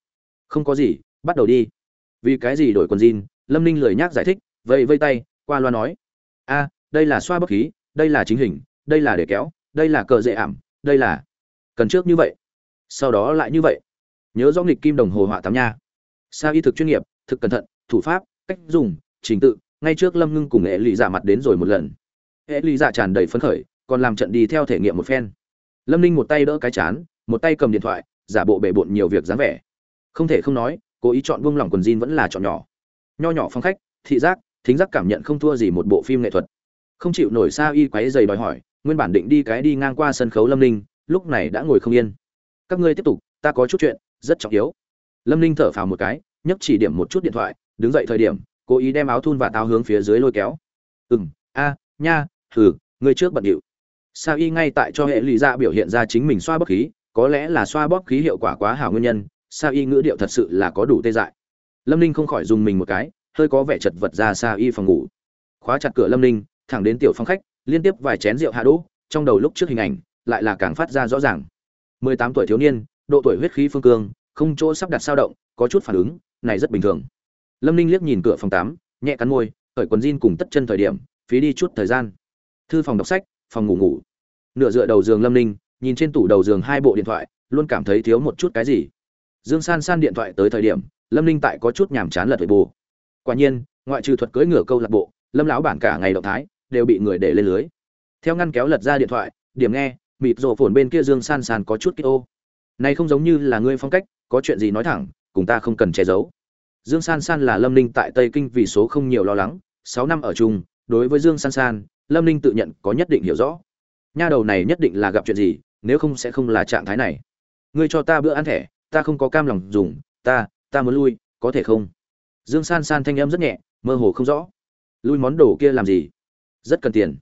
Speaker 1: Không có gì, bắt đầu đi. Vì cái gì đổi quần jean? Lâm ninh lười nhác giải thích vây vây tay, qua loa nói. A, đây là xoa bất khí, đây là chính hình, đây là để kéo, đây là cờ dễ ảm, đây là cần trước như vậy, sau đó lại như vậy. Nhớ rõ nghịch kim đồng hồ họa tám nha. Sa y thực chuyên nghiệp, thực cẩn thận, thủ pháp, cách dùng, trình tự, ngay trước lâm ngưng cùng hệ lụy dạ mặt đến rồi một lần. Hệ lụy dạ tràn đầy phấn khởi, còn làm trận đi theo thể nghiệm một phen. Lâm ninh một tay đỡ cái chán, một tay cầm điện thoại, giả bộ bể bộn nhiều việc dáng vẻ. Không thể không nói, cố ý chọn buông lỏng quần jean vẫn là chọn nhỏ. Nho nhỏ phong khách thị giác, thính giác cảm nhận không thua gì một bộ phim nghệ thuật. Không chịu nổi xa y quáy dày đòi hỏi, nguyên bản định đi cái đi ngang qua sân khấu lâm ninh lúc này đã ngồi không yên. Các ngươi tiếp tục, ta có chút chuyện, rất trọng yếu. Lâm ninh thở phào một cái, nhấc chỉ điểm một chút điện thoại, đứng dậy thời điểm, cố ý đem áo thun và tao hướng phía dưới lôi kéo. Ừm, a, nha thử người trước bận điệu. Sa y ngay tại cho hệ lụy ra biểu hiện ra chính mình xoa bóp khí, có lẽ là xoa bóp khí hiệu quả quá hảo nguyên nhân, sa y ngữ điệu thật sự là có đủ tê dại. Lâm ninh không khỏi dùng mình một cái, hơi có vẻ chật vật ra sa y phòng ngủ. Khóa chặt cửa lâm ninh, thẳng đến tiểu phong khách, liên tiếp vài chén rượu hạ đỗ trong đầu lúc trước hình ảnh lại là càng phát ra rõ ràng. Mười tám tuổi thiếu niên, độ tuổi huyết khí phương cương, không chỗ sắp đặt sao động, có chút phản ứng, này rất bình thường. Lâm ninh liếc nhìn cửa phòng tám, nhẹ cắn môi, cởi quần jean cùng tất chân thời điểm, phí đi chút thời gian. Thư phòng đọc sách, phòng ngủ ngủ. Nửa dựa đầu giường lâm ninh, nhìn trên tủ đầu giường hai bộ điện thoại, luôn cảm thấy thiếu một chút cái gì. Dương san san điện thoại tới thời điểm, lâm ninh tại có chút nhàm chán lật về bù. Quả nhiên, ngoại trừ thuật cưỡi ngựa câu lạc bộ, lâm lão bản cả ngày động thái, đều bị người để lên lưới. Theo ngăn kéo lật ra điện thoại, điểm nghe mịt rộ phồn bên kia dương san san có chút kích ô. Này không giống như là ngươi phong cách, có chuyện gì nói thẳng, cùng ta không cần che giấu. Dương san san là lâm ninh tại tây kinh vì số không nhiều lo lắng, sáu năm ở chung, đối với dương san san, lâm ninh tự nhận có nhất định hiểu rõ. Nha đầu này nhất định là gặp chuyện gì, nếu không sẽ không là trạng thái này. Ngươi cho ta bữa ăn thẻ, ta không có cam lòng dùng, ta ta muốn lui, có thể không? Dương san san thanh âm rất nhẹ, mơ hồ không rõ. Lui món đồ kia làm gì? Rất cần tiền.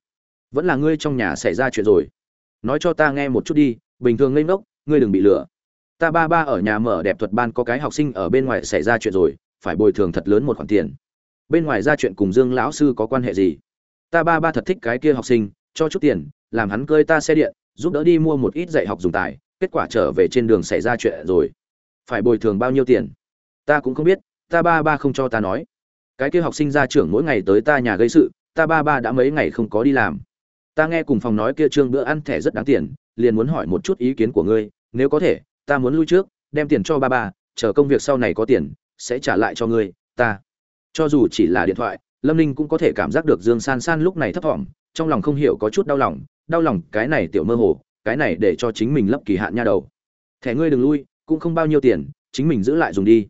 Speaker 1: Vẫn là ngươi trong nhà xảy ra chuyện rồi nói cho ta nghe một chút đi, bình thường lên ngốc, ngươi đừng bị lừa. Ta ba ba ở nhà mở đẹp thuật ban có cái học sinh ở bên ngoài xảy ra chuyện rồi, phải bồi thường thật lớn một khoản tiền. Bên ngoài ra chuyện cùng dương lão sư có quan hệ gì? Ta ba ba thật thích cái kia học sinh, cho chút tiền, làm hắn cơi ta xe điện, giúp đỡ đi mua một ít dạy học dùng tài, kết quả trở về trên đường xảy ra chuyện rồi. Phải bồi thường bao nhiêu tiền? Ta cũng không biết, ta ba ba không cho ta nói. Cái kia học sinh ra trưởng mỗi ngày tới ta nhà gây sự, ta ba ba đã mấy ngày không có đi làm ta nghe cùng phòng nói kia trương bữa ăn thẻ rất đáng tiền, liền muốn hỏi một chút ý kiến của ngươi, nếu có thể, ta muốn lui trước, đem tiền cho ba ba, chờ công việc sau này có tiền, sẽ trả lại cho ngươi, ta. Cho dù chỉ là điện thoại, lâm ninh cũng có thể cảm giác được dương san san lúc này thấp thỏm, trong lòng không hiểu có chút đau lòng đau lòng cái này tiểu mơ hồ, cái này để cho chính mình lấp kỳ hạn nha đầu. Thẻ ngươi đừng lui, cũng không bao nhiêu tiền, chính mình giữ lại dùng đi.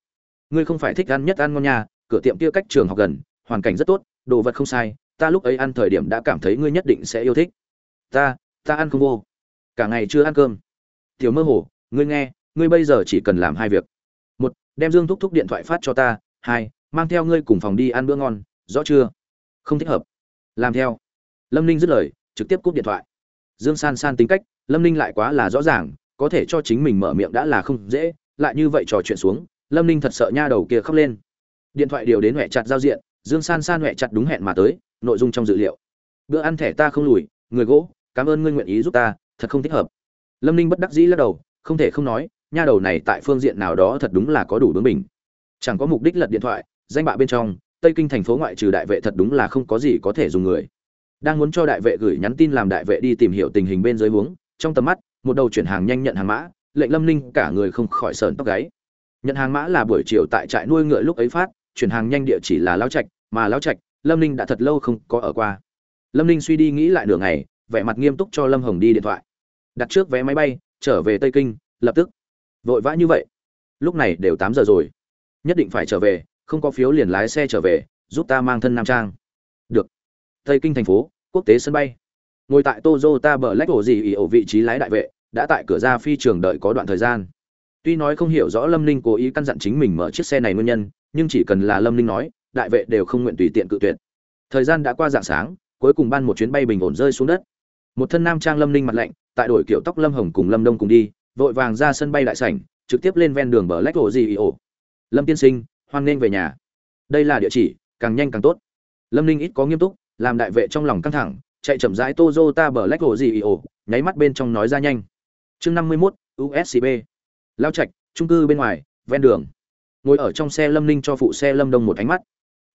Speaker 1: Ngươi không phải thích ăn nhất ăn ngon nha, cửa tiệm kia cách trường học gần, hoàn cảnh rất tốt, đồ vật không sai ta lúc ấy ăn thời điểm đã cảm thấy ngươi nhất định sẽ yêu thích. Ta ta ăn không vô. Cả ngày chưa ăn cơm. Tiểu mơ hồ, ngươi nghe, ngươi bây giờ chỉ cần làm hai việc. Một, đem dương thúc thúc điện thoại phát cho ta. Hai, mang theo ngươi cùng phòng đi ăn bữa ngon. Rõ chưa? Không thích hợp. Làm theo. Lâm ninh dứt lời, trực tiếp cúp điện thoại. Dương san san tính cách, lâm ninh lại quá là rõ ràng, có thể cho chính mình mở miệng đã là không dễ. Lại như vậy trò chuyện xuống, lâm ninh thật sợ nha đầu kia khóc lên. Điện thoại điều đến huệ chặt giao diện dương san san huệ chặt đúng hẹn mà tới, nội dung trong dự liệu. Bữa ăn thẻ ta không lùi, người gỗ, cảm ơn ngươi nguyện ý giúp ta, thật không thích hợp. Lâm ninh bất đắc dĩ lắc đầu, không thể không nói, nha đầu này tại phương diện nào đó thật đúng là có đủ bướng mình chẳng có mục đích lật điện thoại, danh bạ bên trong, tây kinh thành phố ngoại trừ đại vệ thật đúng là không có gì có thể dùng người. Đang muốn cho đại vệ gửi nhắn tin làm đại vệ đi tìm hiểu tình hình bên dưới huống, trong tầm mắt, một đầu chuyển hàng nhanh nhận hàng mã, lệnh lâm ninh cả người không khỏi sờn tóc gáy. Nhận hàng mã là buổi chiều tại trại nuôi ngựa lúc ấy phát, chuyển hàng nhanh địa chỉ là lao trạch mà lão trạch lâm ninh đã thật lâu không có ở qua. Lâm ninh suy đi nghĩ lại nửa ngày vẻ mặt nghiêm túc cho lâm hồng đi điện thoại. Đặt trước vé máy bay trở về tây kinh lập tức. Vội vã như vậy. Lúc này đều tám giờ rồi. Nhất định phải trở về không có phiếu liền lái xe trở về giúp ta mang thân nam trang. Được. Tây kinh thành phố quốc tế sân bay. Ngồi tại tozota bờ lách ổ gì ỉ ổ vị trí lái đại vệ, đã tại cửa ra phi trường đợi có đoạn thời gian. Tuy nói không hiểu rõ Lâm Ninh cố ý căn dặn chính mình mở chiếc xe này nguyên nhân, nhưng chỉ cần là Lâm Ninh nói, đại vệ đều không nguyện tùy tiện cự tuyệt. Thời gian đã qua dạng sáng, cuối cùng ban một chuyến bay bình ổn rơi xuống đất. Một thân nam trang Lâm Ninh mặt lạnh, tại đổi kiểu tóc Lâm Hồng cùng Lâm Đông cùng đi, vội vàng ra sân bay đại sảnh, trực tiếp lên ven đường bờ ổ gì ổ. Lâm tiên sinh, hoan nghênh về nhà. Đây là địa chỉ, càng nhanh càng tốt. Lâm Ninh ít có nghiêm túc, làm đại vệ trong lòng căng thẳng, chạy chậm rãi Toyota Black Lake ồ, nháy mắt bên trong nói ra nhanh. Chương 51, USCB. Lao Trạch, trung cư bên ngoài, ven đường. Ngồi ở trong xe Lâm Ninh cho phụ xe Lâm Đông một ánh mắt.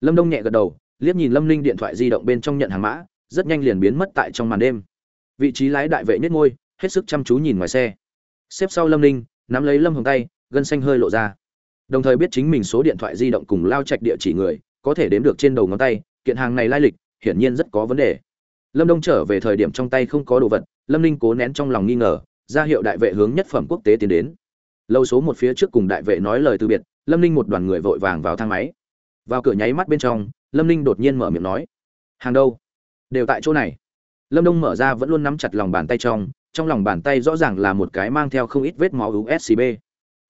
Speaker 1: Lâm Đông nhẹ gật đầu, liếc nhìn Lâm Ninh điện thoại di động bên trong nhận hàng mã, rất nhanh liền biến mất tại trong màn đêm. Vị trí lái đại vệ nhất ngôi, hết sức chăm chú nhìn ngoài xe. Xếp sau Lâm Ninh, nắm lấy Lâm Hồng tay, gân xanh hơi lộ ra. Đồng thời biết chính mình số điện thoại di động cùng Lao Trạch địa chỉ người, có thể đếm được trên đầu ngón tay, kiện hàng này lai lịch, hiển nhiên rất có vấn đề lâm đông trở về thời điểm trong tay không có đồ vật lâm ninh cố nén trong lòng nghi ngờ ra hiệu đại vệ hướng nhất phẩm quốc tế tiến đến lâu số một phía trước cùng đại vệ nói lời từ biệt lâm ninh một đoàn người vội vàng vào thang máy vào cửa nháy mắt bên trong, lâm ninh đột nhiên mở miệng nói, hàng đâu? Đều tại chỗ này. Lâm đông mở ra vẫn luôn nắm chặt lòng bàn tay trong trong lòng bàn tay rõ ràng là một cái mang theo không ít vết máu uscb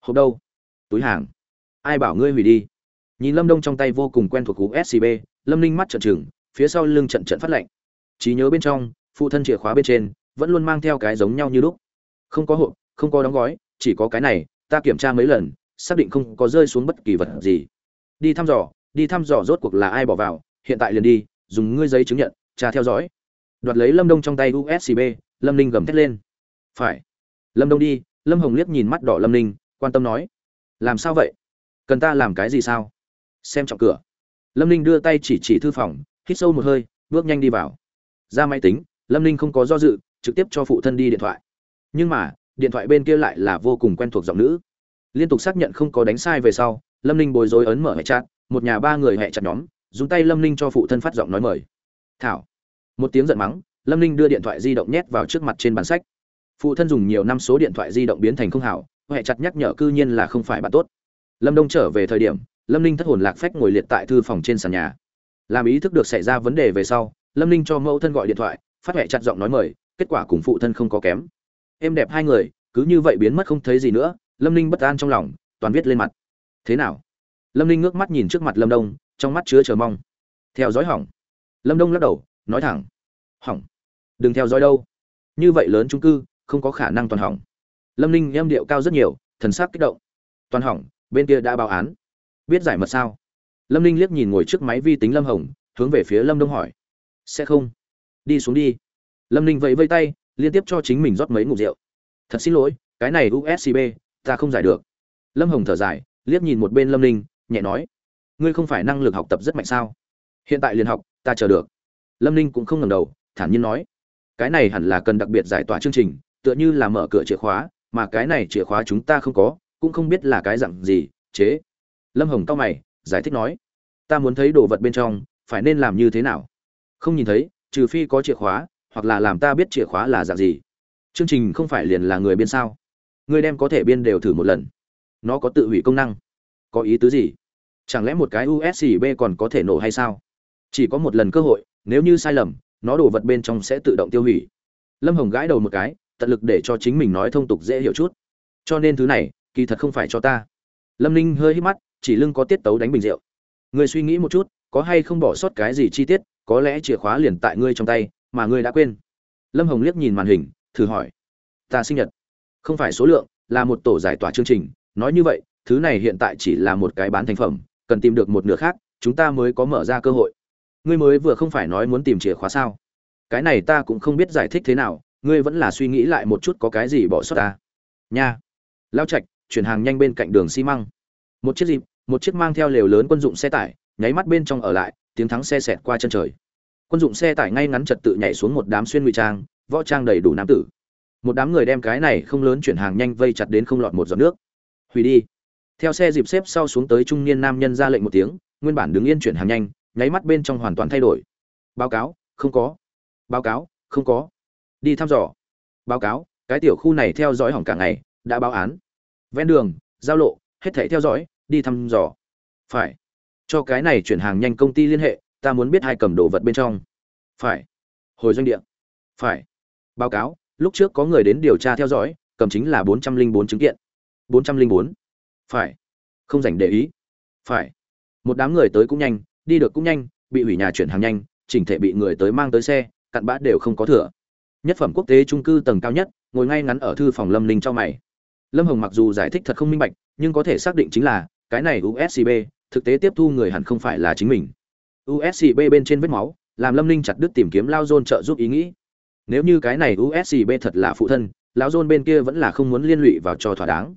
Speaker 1: hộp đâu? Túi hàng. Ai bảo ngươi hủy đi? Nhìn lâm đông trong tay vô cùng quen thuộc uscb lâm ninh mắt trợn trừng, phía sau lưng trận trận phát lạnh. Trí nhớ bên trong, phụ thân chìa khóa bên trên, vẫn luôn mang theo cái giống nhau như lúc. Không có hộp, không có đóng gói, chỉ có cái này, ta kiểm tra mấy lần, xác định không có rơi xuống bất kỳ vật gì. Đi thăm dò đi thăm dò rốt cuộc là ai bỏ vào, hiện tại liền đi, dùng ngươi giấy chứng nhận, tra theo dõi. Đoạt lấy lâm đông trong tay uscb lâm ninh gầm thét lên. Phải. Lâm đông đi, lâm hồng liếc nhìn mắt đỏ lâm ninh, quan tâm nói. Làm sao vậy? Cần ta làm cái gì sao? Xem trọng cửa. Lâm ninh đưa tay chỉ chỉ thư phòng, hít sâu một hơi, bước nhanh đi vào. Ra máy tính, lâm ninh không có do dự, trực tiếp cho phụ thân đi điện thoại. Nhưng mà, điện thoại bên kia lại là vô cùng quen thuộc giọng nữ. Liên tục xác nhận không có đánh sai về sau, lâm ninh bối rối ấn mở hệ chat một nhà ba người hẹ chặt nhóm, dùng tay lâm ninh cho phụ thân phát giọng nói mời. Thảo. Một tiếng giận mắng, lâm ninh đưa điện thoại di động nhét vào trước mặt trên bàn sách. Phụ thân dùng nhiều năm số điện thoại di động biến thành không hảo, hẹ chặt nhắc nhở cư nhiên là không phải bạn tốt. Lâm đông trở về thời điểm, lâm ninh thất hồn lạc phách ngồi liệt tại thư phòng trên sàn nhà. Làm ý thức được xảy ra vấn đề về sau, lâm ninh cho mẫu thân gọi điện thoại, phát hẹ chặt giọng nói mời, kết quả cùng phụ thân không có kém. Êm đẹp hai người, cứ như vậy biến mất không thấy gì nữa. Lâm ninh bất an trong lòng, toàn viết lên mặt. Thế nào? Lâm ninh ngước mắt nhìn trước mặt lâm đông, trong mắt chứa chờ mong. Theo dõi hỏng. Lâm đông lắc đầu, nói thẳng. Hỏng. Đừng theo dõi đâu. Như vậy lớn trung cư, không có khả năng toàn hỏng. Lâm ninh em điệu cao rất nhiều, thần sắc kích động. Toàn hỏng, bên kia đã báo án. Biết giải mật sao? Lâm ninh liếc nhìn ngồi trước máy vi tính lâm hồng, hướng về phía lâm đông hỏi. Sẽ không. Đi xuống đi. Lâm ninh vẫy vây tay, liên tiếp cho chính mình rót mấy ngụm rượu. Thật xin lỗi, cái này uscb ta không giải được. Lâm hồng thở dài, liếc nhìn một bên lâm ninh nhẹ nói, ngươi không phải năng lực học tập rất mạnh sao? Hiện tại liền học, ta chờ được. Lâm ninh cũng không ngầm đầu, thản nhiên nói, cái này hẳn là cần đặc biệt giải tỏa chương trình, tựa như là mở cửa chìa khóa, mà cái này chìa khóa chúng ta không có, cũng không biết là cái dặn gì, chế. Lâm hồng cao mày, giải thích nói, ta muốn thấy đồ vật bên trong, phải nên làm như thế nào? Không nhìn thấy, trừ phi có chìa khóa, hoặc là làm ta biết chìa khóa là dạng gì. Chương trình không phải liền là người biên sao? Người đem có thể biên đều thử một lần. Nó có tự hủy công năng có ý tứ gì? Chẳng lẽ một cái usb còn có thể nổ hay sao? Chỉ có một lần cơ hội, nếu như sai lầm, nó đổ vật bên trong sẽ tự động tiêu hủy. Lâm hồng gãi đầu một cái, tận lực để cho chính mình nói thông tục dễ hiểu chút. Cho nên thứ này, kỳ thật không phải cho ta. Lâm ninh hơi hít mắt, chỉ lưng có tiết tấu đánh bình rượu. Người suy nghĩ một chút, có hay không bỏ sót cái gì chi tiết, có lẽ chìa khóa liền tại ngươi trong tay, mà ngươi đã quên. Lâm hồng liếc nhìn màn hình, thử hỏi. Ta sinh nhật. Không phải số lượng, là một tổ giải tỏa chương trình, nói như vậy thứ này hiện tại chỉ là một cái bán thành phẩm, cần tìm được một nửa khác, chúng ta mới có mở ra cơ hội. Ngươi mới vừa không phải nói muốn tìm chìa khóa sao? Cái này ta cũng không biết giải thích thế nào, ngươi vẫn là suy nghĩ lại một chút có cái gì bỏ sót ta. Nha. Lao trạch, chuyển hàng nhanh bên cạnh đường xi măng. Một chiếc dịp một chiếc mang theo lều lớn quân dụng xe tải, nháy mắt bên trong ở lại, tiếng thắng xe xẹt qua chân trời. Quân dụng xe tải ngay ngắn trật tự nhảy xuống một đám xuyên ngụy trang, võ trang đầy đủ nam tử. Một đám người đem cái này không lớn chuyển hàng nhanh vây chặt đến không lọt một giọt nước. Hủy đi theo xe dịp xếp sau xuống tới trung niên nam nhân ra lệnh một tiếng, nguyên bản đứng yên chuyển hàng nhanh, nháy mắt bên trong hoàn toàn thay đổi. Báo cáo, không có. Báo cáo, không có. Đi thăm dò. Báo cáo, cái tiểu khu này theo dõi hỏng cả ngày, đã báo án. Ven đường, giao lộ, hết thảy theo dõi, đi thăm dò. Phải. Cho cái này chuyển hàng nhanh công ty liên hệ, ta muốn biết hai cầm đồ vật bên trong. Phải. Hồi doanh địa. Phải. Báo cáo, lúc trước có người đến điều tra theo dõi, cầm chính là bốn trăm linh bốn chứng kiện. Bốn trăm linh bốn phải. Không dành để ý. Phải. Một đám người tới cũng nhanh, đi được cũng nhanh, bị hủy nhà chuyển hàng nhanh, chỉnh thể bị người tới mang tới xe, cặn bã đều không có thừa. Nhất phẩm quốc tế trung cư tầng cao nhất, ngồi ngay ngắn ở thư phòng lâm ninh cho mày. Lâm hồng mặc dù giải thích thật không minh bạch, nhưng có thể xác định chính là, cái này uscb thực tế tiếp thu người hẳn không phải là chính mình. Uscb bên trên vết máu, làm lâm ninh chặt đứt tìm kiếm lao dôn trợ giúp ý nghĩ. Nếu như cái này uscb thật là phụ thân lão dôn bên kia vẫn là không muốn liên lụy vào cho thỏa đáng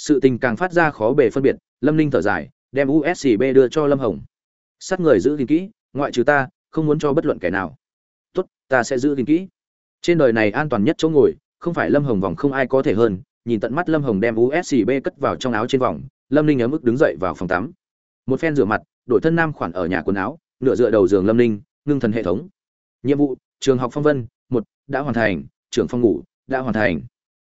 Speaker 1: sự tình càng phát ra khó bề phân biệt, lâm ninh thở dài, đem uscb đưa cho lâm hồng. Sát người giữ gìn kỹ, ngoại trừ ta, không muốn cho bất luận kẻ nào. Tốt, ta sẽ giữ gìn kỹ. Trên đời này an toàn nhất chỗ ngồi, không phải lâm hồng vòng không ai có thể hơn, nhìn tận mắt lâm hồng đem uscb cất vào trong áo trên vòng, lâm ninh ở mức đứng dậy vào phòng tắm. Một phen rửa mặt, đổi thân nam khoản ở nhà quần áo, nửa dựa đầu giường lâm ninh, ngưng thần hệ thống. Nhiệm vụ, trường học phong vân, một, đã hoàn thành trưởng phòng ngủ, đã hoàn thành.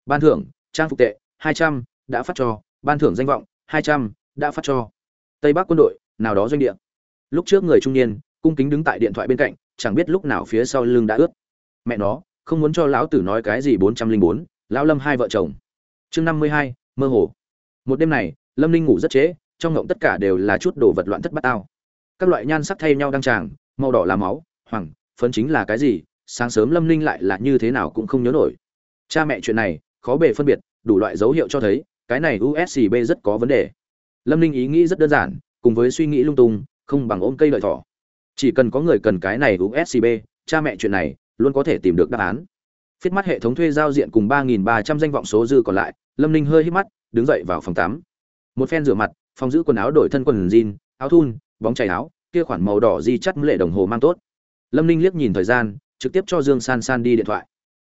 Speaker 1: Ban thưởng, trang phục tệ, hai trăm đã phát cho, ban thưởng danh vọng, hai trăm, đã phát cho. Tây bắc quân đội, nào đó doanh địa. Lúc trước người trung niên, cung kính đứng tại điện thoại bên cạnh, chẳng biết lúc nào phía sau lưng đã ướt. Mẹ nó, không muốn cho lão tử nói cái gì bốn trăm linh bốn, lão lâm hai vợ chồng. Chương năm mươi hai, mơ hồ. Một đêm này, lâm ninh ngủ rất trễ, trong ngộng tất cả đều là chút đồ vật loạn thất bát ao các loại nhan sắc thay nhau đăng tràng, màu đỏ là máu, hoàng, phấn chính là cái gì, sáng sớm lâm ninh lại là như thế nào cũng không nhớ nổi. Cha mẹ chuyện này, khó bề phân biệt, đủ loại dấu hiệu cho thấy cái này uscb rất có vấn đề. Lâm ninh ý nghĩ rất đơn giản, cùng với suy nghĩ lung tung, không bằng ôm cây lợi thỏ. Chỉ cần có người cần cái này uscb cha mẹ chuyện này luôn có thể tìm được đáp án. Phiết mắt hệ thống thuê giao diện cùng ba nghìn ba trăm danh vọng số dư còn lại, lâm ninh hơi hít mắt, đứng dậy vào phòng tắm. Một phen rửa mặt, phòng giữ quần áo đổi thân quần jean, áo thun, bóng chảy áo, kia khoản màu đỏ di chắt lệ đồng hồ mang tốt. Lâm ninh liếc nhìn thời gian, trực tiếp cho dương san san đi điện thoại.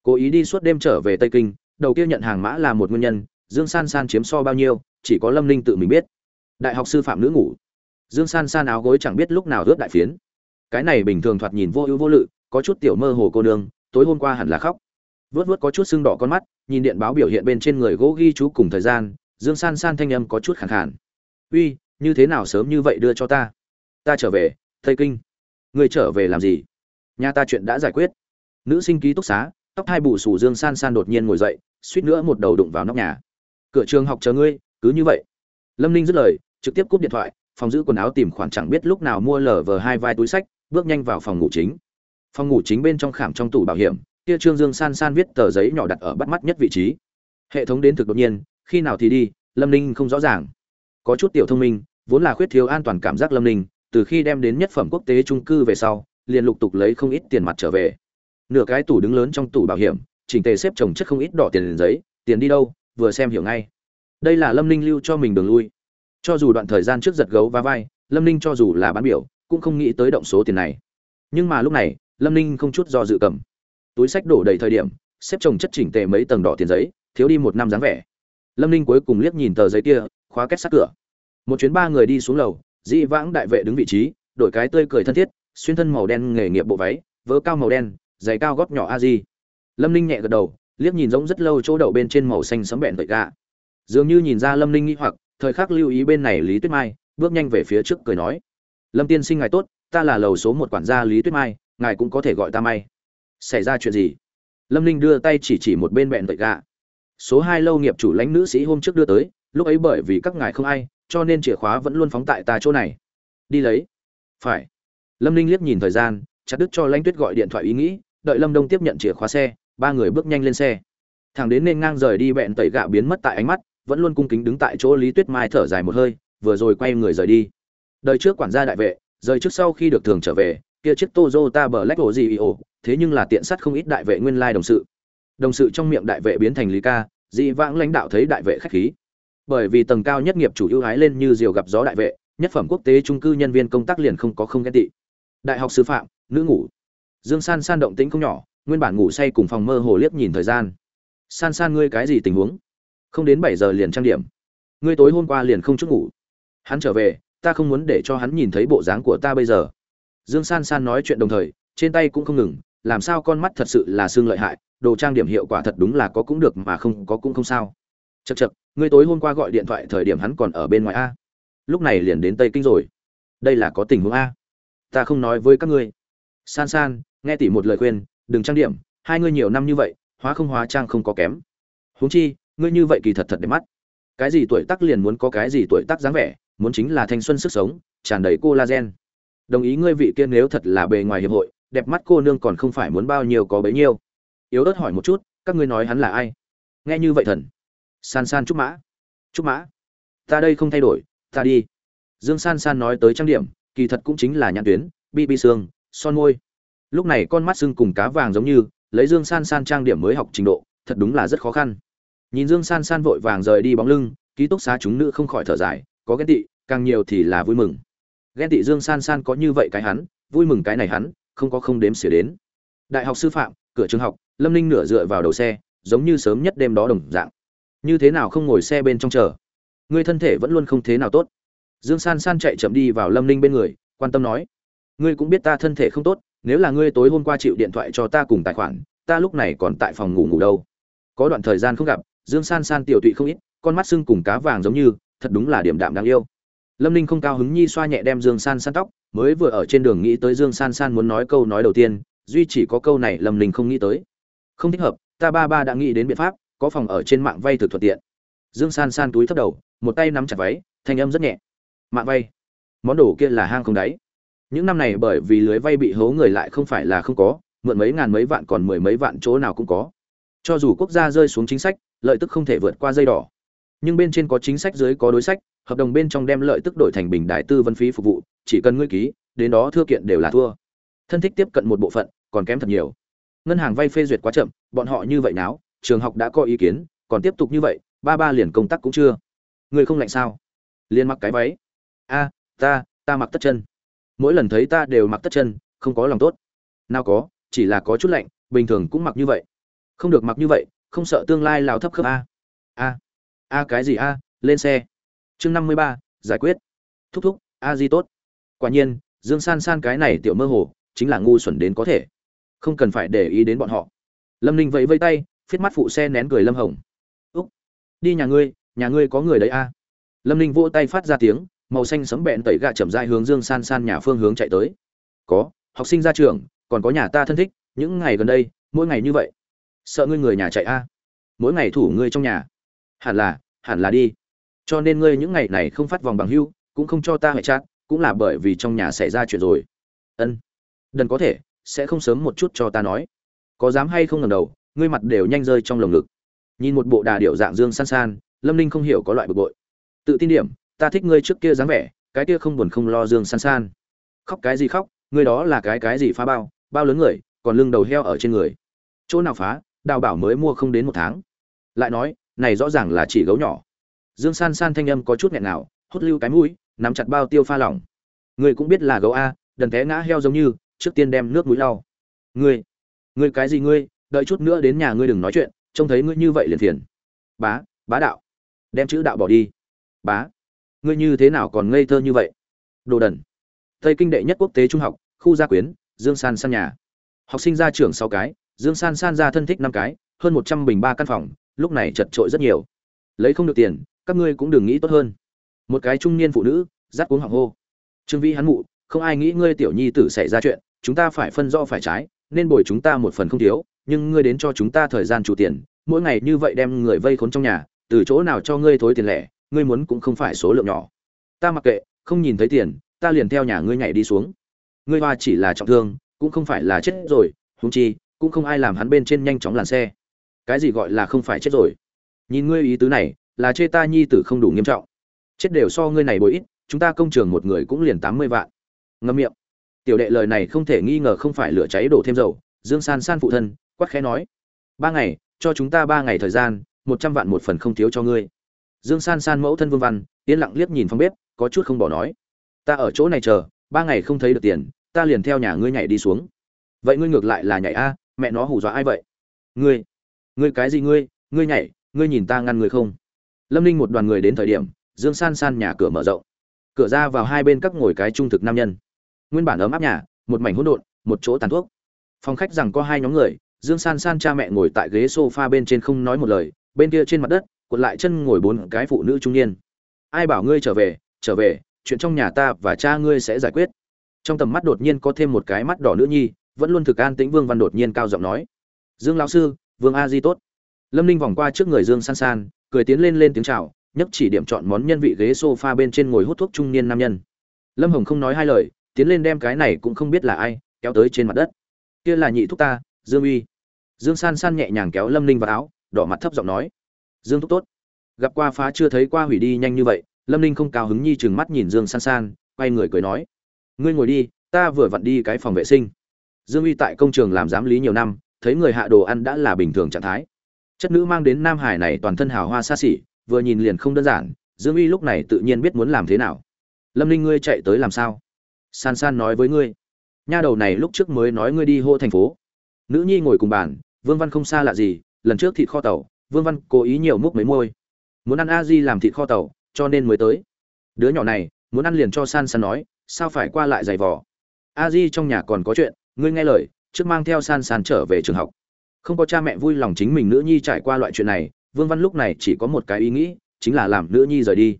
Speaker 1: Cố ý đi suốt đêm trở về tây kinh, đầu kia nhận hàng mã là một nguyên nhân dương san san chiếm so bao nhiêu, chỉ có lâm ninh tự mình biết. Đại học sư phạm nữ ngủ. Dương san san áo gối chẳng biết lúc nào rớt đại phiến. Cái này bình thường thoạt nhìn vô ưu vô lự, có chút tiểu mơ hồ cô nương, tối hôm qua hẳn là khóc. Vớt vớt có chút sưng đỏ con mắt, nhìn điện báo biểu hiện bên trên người gỗ ghi chú cùng thời gian, dương san san thanh âm có chút khẳng khản uy, như thế nào sớm như vậy đưa cho ta? Ta trở về, tây kinh. Người trở về làm gì? Nhà ta chuyện đã giải quyết. Nữ sinh ký túc xá, tóc hai bù sù dương san san đột nhiên ngồi dậy, suýt nữa một đầu đụng vào nóc nhà cửa trường học chờ ngươi, cứ như vậy. Lâm ninh dứt lời, trực tiếp cúp điện thoại, phòng giữ quần áo tìm khoản chẳng biết lúc nào mua lờ vờ hai vai túi sách, bước nhanh vào phòng ngủ chính. Phòng ngủ chính bên trong khảm trong tủ bảo hiểm, kia trương dương san san viết tờ giấy nhỏ đặt ở bắt mắt nhất vị trí. Hệ thống đến thực đột nhiên, khi nào thì đi, lâm ninh không rõ ràng. Có chút tiểu thông minh, vốn là khuyết thiếu an toàn cảm giác lâm ninh, từ khi đem đến nhất phẩm quốc tế trung cư về sau, liền lục tục lấy không ít tiền mặt trở về. Nửa cái tủ đứng lớn trong tủ bảo hiểm, chỉnh tề xếp chồng chất không ít đỏ tiền giấy, tiền đi đâu? Vừa xem hiểu ngay. Đây là lâm ninh lưu cho mình đường lui. Cho dù đoạn thời gian trước giật gấu và vai, lâm ninh cho dù là bán biểu, cũng không nghĩ tới động số tiền này. Nhưng mà lúc này, lâm ninh không chút do dự cầm. Túi sách đổ đầy thời điểm, xếp chồng chất chỉnh tề mấy tầng đỏ tiền giấy, thiếu đi một năm dáng vẻ. Lâm ninh cuối cùng liếc nhìn tờ giấy kia, khóa két sát cửa. Một chuyến ba người đi xuống lầu, dĩ vãng đại vệ đứng vị trí, đổi cái tươi cười thân thiết, xuyên thân màu đen nghề nghiệp bộ váy, vớ cao màu đen, giày cao gót nhỏ a di. Lâm ninh nhẹ gật đầu liếc nhìn giống rất lâu chỗ đậu bên trên màu xanh sấm bẹn vậy gạ dường như nhìn ra lâm ninh nghĩ hoặc, thời khắc lưu ý bên này lý tuyết mai, bước nhanh về phía trước cười nói. Lâm tiên sinh ngài tốt, ta là lầu số một quản gia lý tuyết mai, ngài cũng có thể gọi ta may xảy ra chuyện gì? Lâm ninh đưa tay chỉ chỉ một bên bẹn vậy gạ số hai lâu nghiệp chủ lãnh nữ sĩ hôm trước đưa tới, lúc ấy bởi vì các ngài không ai, cho nên chìa khóa vẫn luôn phóng tại ta chỗ này. Đi lấy. Phải. Lâm ninh liếc nhìn thời gian, chặt đứt cho lãnh tuyết gọi điện thoại ý nghĩ, đợi lâm đông tiếp nhận chìa khóa xe ba người bước nhanh lên xe thằng đến nên ngang rời đi bẹn tẩy gạ biến mất tại ánh mắt vẫn luôn cung kính đứng tại chỗ lý tuyết mai thở dài một hơi vừa rồi quay người rời đi đời trước quản gia đại vệ rời trước sau khi được thường trở về kia chiếc Toyota Black gì ồ, thế nhưng là tiện sắt không ít đại vệ nguyên lai đồng sự. Đồng sự trong miệng đại vệ biến thành Lý Ca, dị vãng lãnh đạo thấy đại vệ khách khí. Bởi vì tầng cao nhất nghiệp chủ ưu ái lên như diều gặp gió đại vệ, nhất phẩm quốc tế trung cư nhân viên công tác liền không có không ghen tị. Đại học sư phạm, nữ ngủ. Dương San San động tĩnh không nhỏ, nguyên bản ngủ say cùng phòng mơ hồ liếc nhìn thời gian. San San ngươi cái gì tình huống? Không đến bảy giờ liền trang điểm. Ngươi tối hôm qua liền không chút ngủ. Hắn trở về, ta không muốn để cho hắn nhìn thấy bộ dáng của ta bây giờ dương san san nói chuyện đồng thời trên tay cũng không ngừng làm sao con mắt thật sự là xương lợi hại đồ trang điểm hiệu quả thật đúng là có cũng được mà không có cũng không sao chật chật ngươi tối hôm qua gọi điện thoại thời điểm hắn còn ở bên ngoài a lúc này liền đến tây kinh rồi đây là có tình huống a ta không nói với các ngươi san san nghe tỉ một lời khuyên đừng trang điểm, hai ngươi nhiều năm như vậy, hóa không hóa trang không có kém. Huống chi, ngươi như vậy kỳ thật thật đẹp mắt. Cái gì tuổi tác liền muốn có cái gì tuổi tác dáng vẻ, muốn chính là thanh xuân sức sống, tràn đầy collagen. Đồng ý ngươi vị kia nếu thật là bề ngoài hiệp hội, đẹp mắt cô nương còn không phải muốn bao nhiêu có bấy nhiêu. Yếu ớt hỏi một chút, các ngươi nói hắn là ai? Nghe như vậy thần. San san trúc mã. Trúc mã. Ta đây không thay đổi, ta đi. Dương san san nói tới trang điểm, kỳ thật cũng chính là nhãn tuyến, bi bi xương, son môi lúc này con mắt xương cùng cá vàng giống như, lấy dương san san trang điểm mới học trình độ, thật đúng là rất khó khăn. Nhìn dương san san vội vàng rời đi bóng lưng, ký túc xá chúng nữ không khỏi thở dài, có ghen tị, càng nhiều thì là vui mừng. Ghen tị dương san san có như vậy cái hắn, vui mừng cái này hắn, không có không đếm xỉa đến. Đại học sư phạm, cửa trường học, lâm ninh nửa dựa vào đầu xe, giống như sớm nhất đêm đó đồng dạng. Như thế nào không ngồi xe bên trong chờ? Ngươi thân thể vẫn luôn không thế nào tốt. Dương san san chạy chậm đi vào lâm ninh bên người, quan tâm nói. Ngươi cũng biết ta thân thể không tốt nếu là ngươi tối hôm qua chịu điện thoại cho ta cùng tài khoản, ta lúc này còn tại phòng ngủ ngủ đâu. Có đoạn thời gian không gặp, dương san san tiểu tụy không ít, con mắt sưng cùng cá vàng giống như, thật đúng là điểm đạm đáng yêu. Lâm ninh không cao hứng nhi xoa nhẹ đem dương san san tóc, mới vừa ở trên đường nghĩ tới dương san san muốn nói câu nói đầu tiên, duy chỉ có câu này lâm ninh không nghĩ tới. Không thích hợp, ta ba ba đã nghĩ đến biện pháp, có phòng ở trên mạng vay thực thuận tiện. Dương san san túi thấp đầu, một tay nắm chặt váy, thanh âm rất nhẹ. Mạng vay. Món đồ kia là hang không đáy những năm này bởi vì lưới vay bị hố người lại không phải là không có, mượn mấy ngàn mấy vạn còn mười mấy vạn chỗ nào cũng có. Cho dù quốc gia rơi xuống chính sách, lợi tức không thể vượt qua dây đỏ. Nhưng bên trên có chính sách, dưới có đối sách, hợp đồng bên trong đem lợi tức đổi thành bình đại tư vấn phí phục vụ, chỉ cần ngươi ký, đến đó thưa kiện đều là thua. Thân thích tiếp cận một bộ phận, còn kém thật nhiều. Ngân hàng vay phê duyệt quá chậm, bọn họ như vậy náo, trường học đã có ý kiến, còn tiếp tục như vậy, ba ba liền công tác cũng chưa. Người không lạnh sao? Liền mặc cái váy. A, ta ta mặc tất chân mỗi lần thấy ta đều mặc tất chân, không có lòng tốt. Nào có, chỉ là có chút lạnh, bình thường cũng mặc như vậy. Không được mặc như vậy, không sợ tương lai lào thấp khớp a. A. A cái gì a, lên xe. Chương năm mươi ba, giải quyết. Thúc thúc, a di tốt. Quả nhiên, dương san san cái này tiểu mơ hồ, chính là ngu xuẩn đến có thể. Không cần phải để ý đến bọn họ. Lâm ninh vẫy vây tay, phiết mắt phụ xe nén cười lâm hồng. Úc, đi nhà ngươi nhà ngươi có người đấy a. Lâm ninh vỗ tay phát ra tiếng màu xanh sấm bẹn tẩy gạ chậm rãi hướng dương san san nhà phương hướng chạy tới. Có, học sinh ra trường, còn có nhà ta thân thích, những ngày gần đây, mỗi ngày như vậy. Sợ ngươi người nhà chạy a. Mỗi ngày thủ ngươi trong nhà. Hẳn là hẳn là đi. Cho nên ngươi những ngày này không phát vòng bằng hưu, cũng không cho ta hỏi chat cũng là bởi vì trong nhà xảy ra chuyện rồi. Ân, đần có thể, sẽ không sớm một chút cho ta nói. Có dám hay không ngẩng đầu, ngươi mặt đều nhanh rơi trong lồng ngực. Nhìn một bộ đà điệu dạng dương san san, lâm ninh không hiểu có loại bực bội. Tự tin điểm ta thích ngươi trước kia dáng vẻ, cái kia không buồn không lo dương san san. Khóc cái gì khóc, ngươi đó là cái cái gì phá bao bao lớn người, còn lưng đầu heo ở trên người. Chỗ nào phá, đào bảo mới mua không đến một tháng. Lại nói, này rõ ràng là chỉ gấu nhỏ. Dương san san thanh âm có chút nghẹn nào hút lưu cái mũi, nắm chặt bao tiêu pha lỏng. Ngươi cũng biết là gấu a, đần té ngã heo giống như, trước tiên đem nước mũi lau. Ngươi ngươi cái gì ngươi, đợi chút nữa đến nhà ngươi đừng nói chuyện, trông thấy ngươi như vậy liền phiền. Bá bá đạo. Đem chữ đạo bỏ đi. Bá ngươi như thế nào còn ngây thơ như vậy? Đồ đần. Tây kinh đệ nhất quốc tế trung học, khu gia quyến, dương san san nhà. Học sinh ra trường sáu cái, dương san san ra thân thích năm cái, hơn một trăm bình ba căn phòng, lúc này chật trội rất nhiều. Lấy không được tiền, các ngươi cũng đừng nghĩ tốt hơn. Một cái trung niên phụ nữ dắt cuống hoàng hô. Trương vĩ hắn mụ, không ai nghĩ ngươi tiểu nhi tử xảy ra chuyện, chúng ta phải phân rõ phải trái, nên bồi chúng ta một phần không thiếu, nhưng ngươi đến cho chúng ta thời gian chủ tiền, mỗi ngày như vậy đem người vây khốn trong nhà, từ chỗ nào cho ngươi thối tiền lẻ ngươi muốn cũng không phải số lượng nhỏ. Ta mặc kệ, không nhìn thấy tiền, ta liền theo nhà ngươi nhảy đi xuống. Ngươi hoa chỉ là trọng thương, cũng không phải là chết rồi húng chi, cũng không ai làm hắn bên trên nhanh chóng làn xe. Cái gì gọi là không phải chết rồi? Nhìn ngươi ý tứ này, là chê ta nhi tử không đủ nghiêm trọng. Chết đều so ngươi này bối ít, chúng ta công trường một người cũng liền tám mươi vạn. Ngâm miệng. Tiểu đệ lời này không thể nghi ngờ không phải lửa cháy đổ thêm dầu, dương san san phụ thân, quát khẽ nói. Ba ngày, cho chúng ta ba ngày thời gian, một trăm vạn một phần không thiếu cho ngươi dương san san mẫu thân vương văn, yên lặng liếc nhìn phòng bếp, có chút không bỏ nói. Ta ở chỗ này chờ, ba ngày không thấy được tiền, ta liền theo nhà ngươi nhảy đi xuống. Vậy ngươi ngược lại là nhảy a, mẹ nó hù dọa ai vậy? Ngươi ngươi cái gì ngươi ngươi nhảy, ngươi nhìn ta ngăn ngươi không? Lâm ninh một đoàn người đến thời điểm, dương san san nhà cửa mở rộng. Cửa ra vào hai bên các ngồi cái trung thực nam nhân. Nguyên bản ấm áp nhà, một mảnh hỗn độn, một chỗ tàn thuốc. Phòng khách rằng có hai nhóm người, dương san san cha mẹ ngồi tại ghế sofa bên trên không nói một lời, bên kia trên mặt đất cuộn lại chân ngồi bốn cái phụ nữ trung niên. Ai bảo ngươi trở về trở về, chuyện trong nhà ta và cha ngươi sẽ giải quyết. Trong tầm mắt đột nhiên có thêm một cái mắt đỏ nữ nhi, vẫn luôn thực an tĩnh vương văn đột nhiên cao giọng nói. Dương lão sư, vương a di tốt. Lâm ninh vòng qua trước người dương san san, cười tiến lên lên tiếng chào, nhấc chỉ điểm chọn món nhân vị ghế sofa bên trên ngồi hút thuốc trung niên nam nhân. Lâm hồng không nói hai lời, tiến lên đem cái này cũng không biết là ai, kéo tới trên mặt đất. Kia là nhị thúc ta, dương uy. Dương san san nhẹ nhàng kéo lâm ninh vào áo, đỏ mặt thấp giọng nói dương thúc tốt. Gặp qua phá chưa thấy qua hủy đi nhanh như vậy, lâm ninh không cao hứng nhi chừng mắt nhìn dương san san, quay người cười nói. Ngươi ngồi đi, ta vừa vặn đi cái phòng vệ sinh. Dương uy tại công trường làm giám lý nhiều năm, thấy người hạ đồ ăn đã là bình thường trạng thái. Chất nữ mang đến nam hải này toàn thân hào hoa xa xỉ, vừa nhìn liền không đơn giản, dương uy lúc này tự nhiên biết muốn làm thế nào. Lâm ninh ngươi chạy tới làm sao? San san nói với ngươi. Nha đầu này lúc trước mới nói ngươi đi hô thành phố. Nữ nhi ngồi cùng bàn, vương văn không xa lạ gì, lần trước thịt kho tàu vương văn cố ý nhiều múc mấy môi. Muốn ăn a di làm thịt kho tàu, cho nên mới tới. Đứa nhỏ này, muốn ăn liền cho san san nói, sao phải qua lại giày vò? A di trong nhà còn có chuyện, ngươi nghe lời, trước mang theo san san trở về trường học. Không có cha mẹ vui lòng chính mình nữ nhi trải qua loại chuyện này, vương văn lúc này chỉ có một cái ý nghĩ, chính là làm nữ nhi rời đi.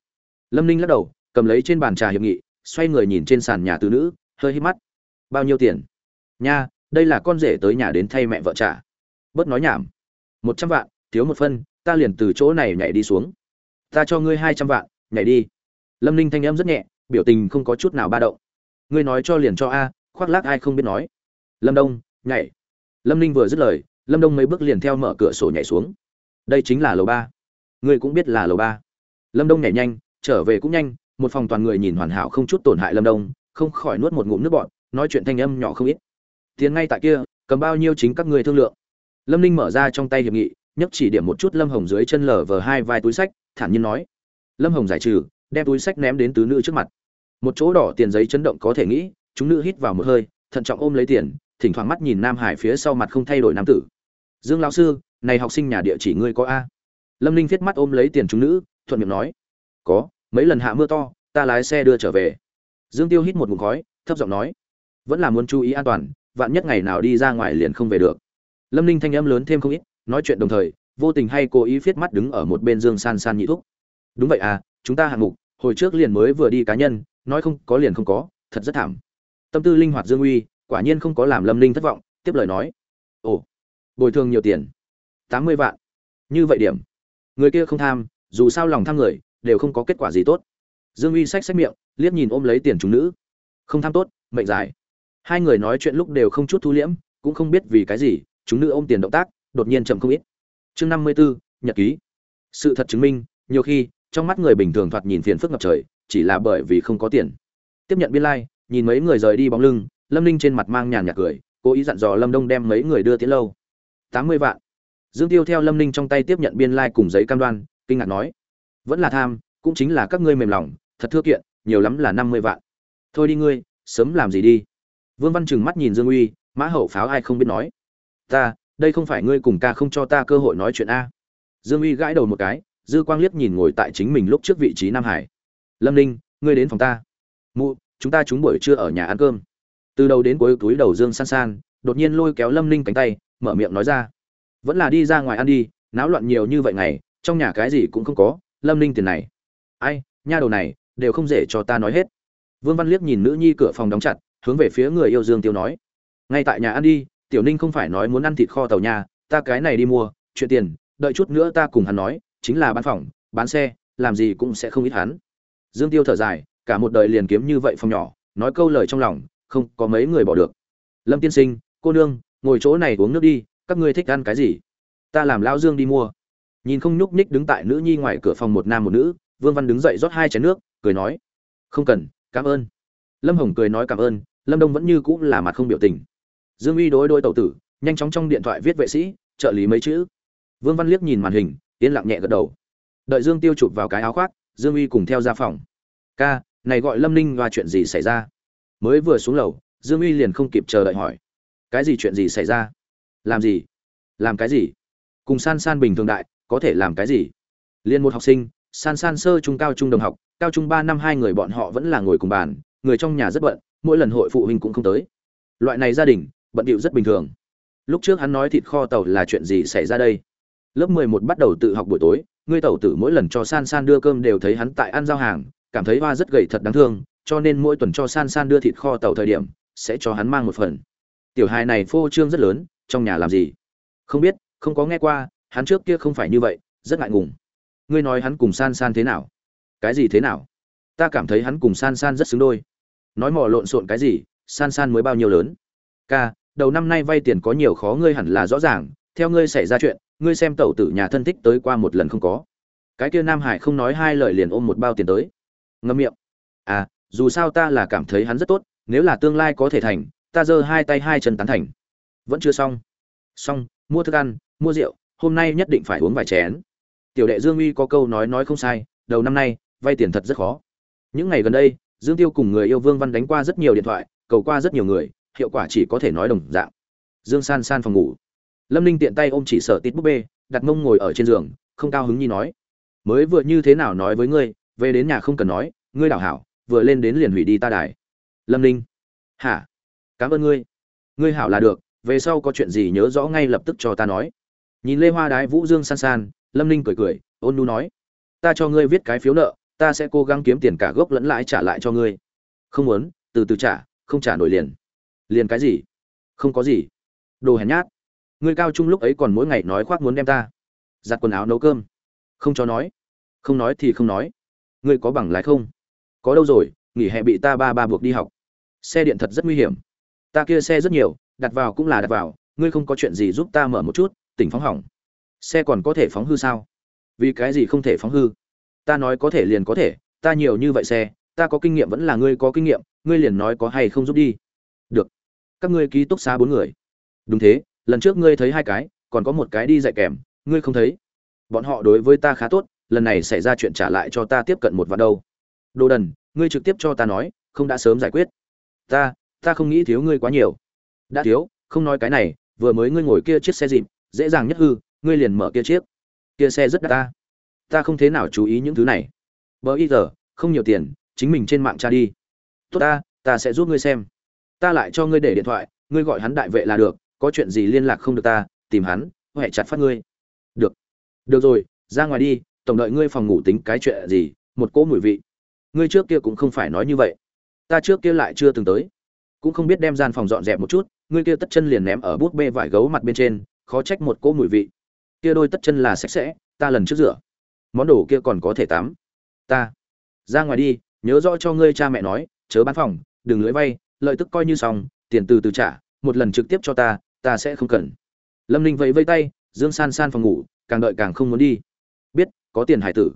Speaker 1: Lâm ninh lắc đầu, cầm lấy trên bàn trà hiệp nghị, xoay người nhìn trên sàn nhà từ nữ, hơi hít mắt. Bao nhiêu tiền? Nha, đây là con rể tới nhà đến thay mẹ vợ trả. Bớt nói nhảm. Một trăm vạn thiếu một phân, ta liền từ chỗ này nhảy đi xuống. Ta cho ngươi hai trăm vạn, nhảy đi. Lâm ninh thanh em rất nhẹ, biểu tình không có chút nào ba động. Ngươi nói cho liền cho a, khoác lác ai không biết nói. Lâm đông, nhảy. Lâm ninh vừa dứt lời, lâm đông mấy bước liền theo mở cửa sổ nhảy xuống. Đây chính là lầu ba. Ngươi cũng biết là lầu ba. Lâm đông nhảy nhanh, trở về cũng nhanh, một phòng toàn người nhìn hoàn hảo không chút tổn hại lâm đông, không khỏi nuốt một ngụm nước bọt, nói chuyện thanh âm nhỏ không ít. Tiền ngay tại kia, cầm bao nhiêu chính các ngươi thương lượng. Lâm ninh mở ra trong tay hiệp nghị nhấc chỉ điểm một chút lâm hồng dưới chân lở vờ hai vai túi sách, thản nhiên nói. Lâm hồng giải trừ, đem túi sách ném đến tứ nữ trước mặt. Một chỗ đỏ tiền giấy chấn động có thể nghĩ, chúng nữ hít vào một hơi, thận trọng ôm lấy tiền, thỉnh thoảng mắt nhìn nam hải phía sau mặt không thay đổi nam tử. Dương lão sư, này học sinh nhà địa chỉ ngươi có a? Lâm ninh viết mắt ôm lấy tiền chúng nữ, thuận miệng nói. Có, mấy lần hạ mưa to, ta lái xe đưa trở về. Dương tiêu hít một ngụm khói, thấp giọng nói. Vẫn là muốn chú ý an toàn, vạn nhất ngày nào đi ra ngoài liền không về được. Lâm ninh thanh âm lớn thêm không ít nói chuyện đồng thời, vô tình hay cố ý viết mắt đứng ở một bên dương san san nhị thúc. Đúng vậy à chúng ta hạng mục, hồi trước liền mới vừa đi cá nhân, nói không có liền không có, thật rất thảm. Tâm tư linh hoạt dương uy, quả nhiên không có làm lâm linh thất vọng, tiếp lời nói. Ồ, bồi thường nhiều tiền. Tám mươi vạn. Như vậy điểm. Người kia không tham, dù sao lòng tham người, đều không có kết quả gì tốt. Dương uy xách xách miệng, liếc nhìn ôm lấy tiền chúng nữ. Không tham tốt, mệnh dài. Hai người nói chuyện lúc đều không chút thu liễm, cũng không biết vì cái gì, chúng nữ ôm tiền động tác đột nhiên chậm không ít. Chương năm mươi 54, nhật ký. Sự thật chứng minh nhiều khi trong mắt người bình thường thoạt nhìn phiền phức ngập trời chỉ là bởi vì không có tiền. Tiếp nhận biên lai、like, nhìn mấy người rời đi bóng lưng lâm ninh trên mặt mang nhàn nhạt cười cố ý dặn dò lâm đông đem mấy người đưa tiến lâu. Tám mươi vạn. Dương tiêu theo lâm ninh trong tay tiếp nhận biên lai cùng giấy cam đoan kinh ngạc nói vẫn là tham cũng chính là các ngươi mềm lòng thật thưa kiện nhiều lắm là năm mươi vạn. Thôi đi ngươi sớm làm gì đi. Vương văn trừng mắt nhìn dương uy mã hậu pháo ai không biết nói ta đây không phải ngươi cùng ca không cho ta cơ hội nói chuyện a? Dương uy gãi đầu một cái, dư quang liếc nhìn ngồi tại chính mình lúc trước vị trí nam hải. Lâm ninh, ngươi đến phòng ta. Mụ, chúng ta chúng buổi trưa ở nhà ăn cơm. Từ đầu đến cuối túi đầu dương san san, đột nhiên lôi kéo lâm ninh cánh tay, mở miệng nói ra. Vẫn là đi ra ngoài ăn đi, náo loạn nhiều như vậy ngày, trong nhà cái gì cũng không có, lâm ninh tiền này. Ai, nha đầu này, đều không dễ cho ta nói hết. Vương văn liếc nhìn nữ nhi cửa phòng đóng chặt, hướng về phía người yêu dương tiêu nói. Ngay tại nhà ăn đi tiểu ninh không phải nói muốn ăn thịt kho tàu nhà ta cái này đi mua, chuyện tiền, đợi chút nữa ta cùng hắn nói, chính là bán phòng, bán xe, làm gì cũng sẽ không ít hắn. Dương tiêu thở dài, cả một đời liền kiếm như vậy phòng nhỏ, nói câu lời trong lòng, không có mấy người bỏ được. Lâm tiên sinh, cô nương, ngồi chỗ này uống nước đi, các ngươi thích ăn cái gì? Ta làm Lão dương đi mua. Nhìn không nhúc nhích đứng tại nữ nhi ngoài cửa phòng một nam một nữ, vương văn đứng dậy rót hai chén nước, cười nói, không cần, cảm ơn. Lâm hồng cười nói cảm ơn, lâm đông vẫn như cũng là mặt không biểu tình dương uy đối đôi tẩu tử, nhanh chóng trong điện thoại viết vệ sĩ, trợ lý mấy chữ. Vương văn liếc nhìn màn hình, yên lặng nhẹ gật đầu. Đợi dương tiêu chụp vào cái áo khoác, dương uy cùng theo ra phòng. Ca, này gọi lâm ninh và chuyện gì xảy ra? Mới vừa xuống lầu, dương uy liền không kịp chờ đợi hỏi. Cái gì chuyện gì xảy ra? Làm gì? Làm cái gì? Cùng san san bình thường đại, có thể làm cái gì? Liên một học sinh, san san sơ trung cao trung đồng học, cao trung ba năm hai người bọn họ vẫn là ngồi cùng bàn, người trong nhà rất bận, mỗi lần hội phụ huynh cũng không tới. Loại này gia đình bận điệu rất bình thường. Lúc trước hắn nói thịt kho tàu là chuyện gì xảy ra đây? Lớp mười một bắt đầu tự học buổi tối, ngươi tẩu tử mỗi lần cho san san đưa cơm đều thấy hắn tại ăn giao hàng, cảm thấy hoa rất gầy thật đáng thương, cho nên mỗi tuần cho san san đưa thịt kho tàu thời điểm, sẽ cho hắn mang một phần. Tiểu hài này phô trương rất lớn, trong nhà làm gì? Không biết, không có nghe qua, hắn trước kia không phải như vậy, rất ngại ngùng. Ngươi nói hắn cùng san san thế nào? Cái gì thế nào? Ta cảm thấy hắn cùng san san rất xứng đôi. Nói mò lộn xộn cái gì, san san mới bao nhiêu lớn? Ca đầu năm nay vay tiền có nhiều khó ngươi hẳn là rõ ràng, theo ngươi xảy ra chuyện, ngươi xem tẩu tử nhà thân thích tới qua một lần không có. Cái kia nam hải không nói hai lời liền ôm một bao tiền tới. Ngâm miệng. À dù sao ta là cảm thấy hắn rất tốt, nếu là tương lai có thể thành, ta giơ hai tay hai chân tán thành. Vẫn chưa xong. Xong, mua thức ăn, mua rượu, hôm nay nhất định phải uống vài chén. Tiểu đệ dương uy có câu nói nói không sai, đầu năm nay, vay tiền thật rất khó. Những ngày gần đây, dương tiêu cùng người yêu vương văn đánh qua rất nhiều điện thoại, cầu qua rất nhiều người hiệu quả chỉ có thể nói đồng dạng. Dương san san phòng ngủ. Lâm ninh tiện tay ôm chỉ sợ tít búp bê, đặt mông ngồi ở trên giường, không cao hứng nhi nói. Mới vừa như thế nào nói với ngươi, về đến nhà không cần nói, ngươi đảo hảo, vừa lên đến liền hủy đi ta đài. Lâm ninh. Hả? Cảm ơn ngươi. Ngươi hảo là được, về sau có chuyện gì nhớ rõ ngay lập tức cho ta nói. Nhìn lê hoa đái vũ dương san san, lâm ninh cười cười, ôn nu nói. Ta cho ngươi viết cái phiếu nợ, ta sẽ cố gắng kiếm tiền cả gốc lẫn lãi trả lại cho ngươi. Không muốn, từ từ trả, không trả nổi liền liền cái gì? Không có gì. Đồ hèn nhát. Ngươi cao trung lúc ấy còn mỗi ngày nói khoác muốn đem ta. Giặt quần áo nấu cơm. Không cho nói. Không nói thì không nói. Ngươi có bằng lái không? Có đâu rồi, nghỉ hè bị ta ba ba buộc đi học. Xe điện thật rất nguy hiểm. Ta kia xe rất nhiều, đặt vào cũng là đặt vào. Ngươi không có chuyện gì giúp ta mở một chút, tỉnh phóng hỏng. Xe còn có thể phóng hư sao? Vì cái gì không thể phóng hư? Ta nói có thể liền có thể, ta nhiều như vậy xe, ta có kinh nghiệm vẫn là ngươi có kinh nghiệm, ngươi liền nói có hay không giúp đi các ngươi ký túc xá bốn người. Đúng thế, lần trước ngươi thấy hai cái, còn có một cái đi dạy kèm, ngươi không thấy. Bọn họ đối với ta khá tốt, lần này xảy ra chuyện trả lại cho ta tiếp cận một vạn đâu. Đồ đần, ngươi trực tiếp cho ta nói, không đã sớm giải quyết. Ta ta không nghĩ thiếu ngươi quá nhiều. Đã thiếu, không nói cái này, vừa mới ngươi ngồi kia chiếc xe dịp, dễ dàng nhất hư, ngươi liền mở kia chiếc. Kia xe rất đắt ta. Ta không thế nào chú ý những thứ này. Bờ y giờ, không nhiều tiền, chính mình trên mạng tra đi. Tốt ta ta sẽ giúp ngươi xem ta lại cho ngươi để điện thoại, ngươi gọi hắn đại vệ là được, có chuyện gì liên lạc không được ta, tìm hắn huệ chặt phát ngươi. Được. Được rồi, ra ngoài đi, tổng đợi ngươi phòng ngủ tính cái chuyện gì, một cỗ mùi vị. Ngươi trước kia cũng không phải nói như vậy. Ta trước kia lại chưa từng tới. Cũng không biết đem gian phòng dọn dẹp một chút, ngươi kia tất chân liền ném ở bút bê vải gấu mặt bên trên, khó trách một cỗ mùi vị. Kia đôi tất chân là sạch sẽ, ta lần trước rửa. Món đồ kia còn có thể tắm. Ta. Ra ngoài đi, nhớ rõ cho ngươi cha mẹ nói, chớ bán phòng, đừng lưỡi vay lợi tức coi như xong, tiền từ từ trả, một lần trực tiếp cho ta ta sẽ không cần. Lâm ninh vẫy vây tay, dương san san phòng ngủ, càng đợi càng không muốn đi. Biết, có tiền hải tử.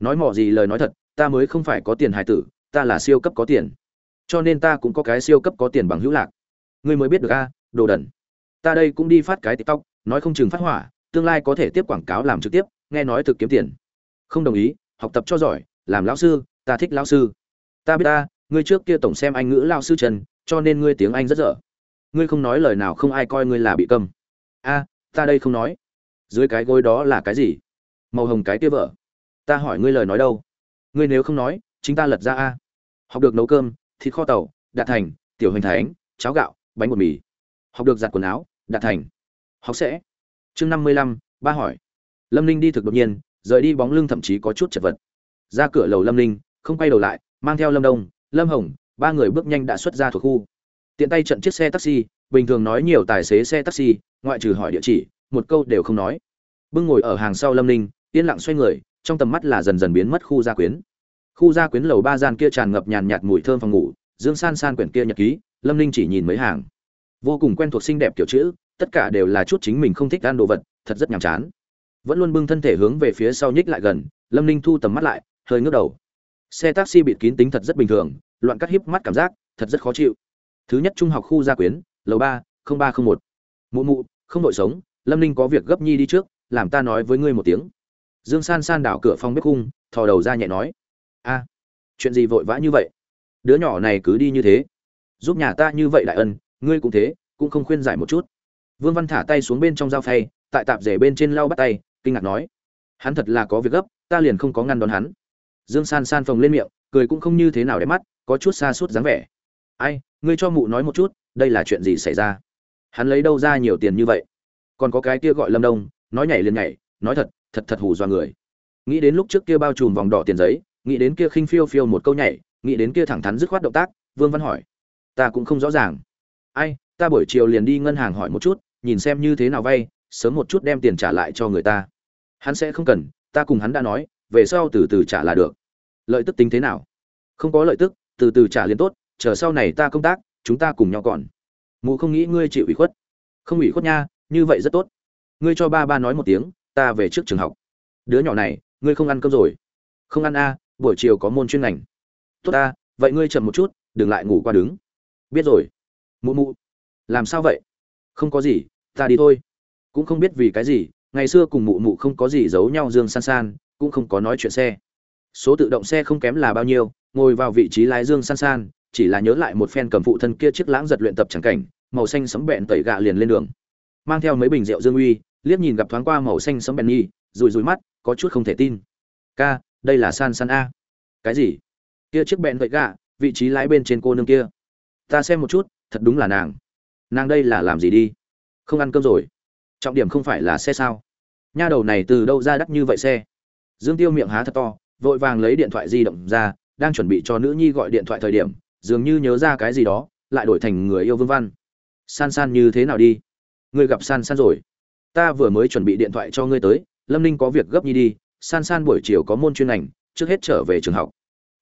Speaker 1: Nói mỏ gì lời nói thật, ta mới không phải có tiền hải tử, ta là siêu cấp có tiền. Cho nên ta cũng có cái siêu cấp có tiền bằng hữu lạc. Ngươi mới biết được a, đồ đần. Ta đây cũng đi phát cái tiktok, nói không chừng phát hỏa, tương lai có thể tiếp quảng cáo làm trực tiếp, nghe nói thực kiếm tiền. Không đồng ý, học tập cho giỏi, làm lão sư, ta thích lão sư. Ta biết ta ngươi trước kia tổng xem anh ngữ lao sư trần cho nên ngươi tiếng anh rất dở. Ngươi không nói lời nào không ai coi ngươi là bị câm. A, ta đây không nói. Dưới cái gối đó là cái gì? Màu hồng cái kia vợ. Ta hỏi ngươi lời nói đâu? Ngươi nếu không nói, chính ta lật ra a. Học được nấu cơm, thịt kho tàu đạt thành, tiểu hình thánh, cháo gạo, bánh bột mì. Học được giặt quần áo đạt thành. Học sẽ. Chương năm mươi lăm, ba hỏi. Lâm ninh đi thực đột nhiên, rời đi bóng lưng thậm chí có chút chật vật. Ra cửa lầu lâm ninh, không quay đầu lại, mang theo lâm đông lâm hồng, ba người bước nhanh đã xuất ra thuộc khu. Tiện tay trận chiếc xe taxi, bình thường nói nhiều tài xế xe taxi, ngoại trừ hỏi địa chỉ, một câu đều không nói. Bưng ngồi ở hàng sau lâm ninh, yên lặng xoay người, trong tầm mắt là dần dần biến mất khu gia quyến. Khu gia quyến lầu ba gian kia tràn ngập nhàn nhạt mùi thơm phòng ngủ, dương san san quyển kia nhật ký, lâm ninh chỉ nhìn mấy hàng. Vô cùng quen thuộc xinh đẹp kiểu chữ, tất cả đều là chút chính mình không thích ăn đồ vật, thật rất nhàm chán. Vẫn luôn bưng thân thể hướng về phía sau nhích lại gần, lâm ninh thu tầm mắt lại, hơi ngước đầu xe taxi bịt kín tính thật rất bình thường, loạn cắt hiếp mắt cảm giác, thật rất khó chịu. Thứ nhất trung học khu gia quyến, lầu ba, không ba, không một. Mụ mụ, không đội sống, lâm ninh có việc gấp nhi đi trước, làm ta nói với ngươi một tiếng. Dương san san đảo cửa phòng bếp khung, thò đầu ra nhẹ nói. A, chuyện gì vội vã như vậy? Đứa nhỏ này cứ đi như thế. Giúp nhà ta như vậy đại ân, ngươi cũng thế, cũng không khuyên giải một chút. Vương văn thả tay xuống bên trong dao phay, tại tạp rể bên trên lau bắt tay, kinh ngạc nói. Hắn thật là có việc gấp, ta liền không có ngăn đón hắn dương san san phồng lên miệng, cười cũng không như thế nào để mắt, có chút xa suốt dáng vẻ. Ai, ngươi cho mụ nói một chút, đây là chuyện gì xảy ra? Hắn lấy đâu ra nhiều tiền như vậy? Còn có cái kia gọi lâm đông, nói nhảy liền nhảy, nói thật thật thật hù do người. Nghĩ đến lúc trước kia bao trùm vòng đỏ tiền giấy, nghĩ đến kia khinh phiêu phiêu một câu nhảy, nghĩ đến kia thẳng thắn dứt khoát động tác, vương văn hỏi, ta cũng không rõ ràng. Ai, ta buổi chiều liền đi ngân hàng hỏi một chút, nhìn xem như thế nào vay, sớm một chút đem tiền trả lại cho người ta. Hắn sẽ không cần, ta cùng hắn đã nói, về sau từ từ trả là được lợi tức tính thế nào? Không có lợi tức, từ từ trả liền tốt, chờ sau này ta công tác, chúng ta cùng nhau còn. Mụ không nghĩ ngươi chịu ủy khuất. Không ủy khuất nha, như vậy rất tốt. Ngươi cho ba ba nói một tiếng, ta về trước trường học. Đứa nhỏ này, ngươi không ăn cơm rồi. Không ăn a buổi chiều có môn chuyên ngành. Tốt ta, vậy ngươi chậm một chút, đừng lại ngủ qua đứng. Biết rồi. Mụ mụ. Làm sao vậy? Không có gì, ta đi thôi. Cũng không biết vì cái gì, ngày xưa cùng mụ mụ không có gì giấu nhau dương san san, cũng không có nói chuyện xe số tự động xe không kém là bao nhiêu, ngồi vào vị trí lái dương san san, chỉ là nhớ lại một phen cầm phụ thân kia chiếc lãng giật luyện tập chẳng cảnh, màu xanh sấm bẹn tẩy gạ liền lên đường. Mang theo mấy bình rượu dương uy, liếc nhìn gặp thoáng qua màu xanh sấm bẹn nhi rùi rùi mắt, có chút không thể tin. Ca, đây là san san a. Cái gì? Kia chiếc bẹn tẩy gạ, vị trí lái bên trên cô nương kia. Ta xem một chút, thật đúng là nàng. Nàng đây là làm gì đi? Không ăn cơm rồi. Trọng điểm không phải là xe sao? Nha đầu này từ đâu ra đắt như vậy xe? Dương tiêu miệng há thật to vội vàng lấy điện thoại di động ra, đang chuẩn bị cho nữ nhi gọi điện thoại thời điểm, dường như nhớ ra cái gì đó, lại đổi thành người yêu vương văn. San san như thế nào đi? Ngươi gặp san san rồi. Ta vừa mới chuẩn bị điện thoại cho ngươi tới, lâm ninh có việc gấp nhi đi, san san buổi chiều có môn chuyên ngành, trước hết trở về trường học.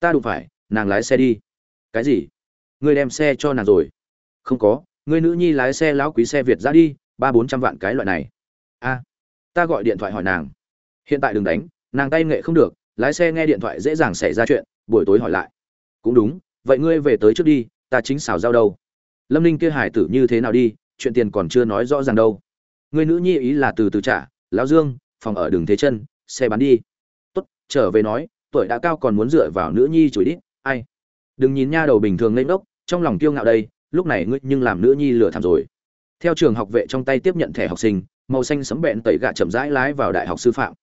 Speaker 1: Ta đụng phải, nàng lái xe đi. Cái gì? Ngươi đem xe cho nàng rồi? Không có, ngươi nữ nhi lái xe lão quý xe việt ra đi, ba bốn trăm vạn cái loại này. A, ta gọi điện thoại hỏi nàng. Hiện tại đừng đánh, nàng tay nghệ không được lái xe nghe điện thoại dễ dàng xảy ra chuyện, buổi tối hỏi lại. Cũng đúng, vậy ngươi về tới trước đi, ta chính xào giao đâu. Lâm ninh kia hải tử như thế nào đi, chuyện tiền còn chưa nói rõ ràng đâu. Người nữ nhi ý là từ từ trả, lão dương, phòng ở đường thế chân, xe bán đi. Tốt, trở về nói, tuổi đã cao còn muốn dựa vào nữ nhi chửi đi. ai? Đừng nhìn nha đầu bình thường lên ngốc, trong lòng kiêu ngạo đây, lúc này ngươi nhưng làm nữ nhi lừa thảm rồi. Theo trường học vệ trong tay tiếp nhận thẻ học sinh, màu xanh sấm bẹn tẩy gạ chậm rãi lái vào đại học sư phạm.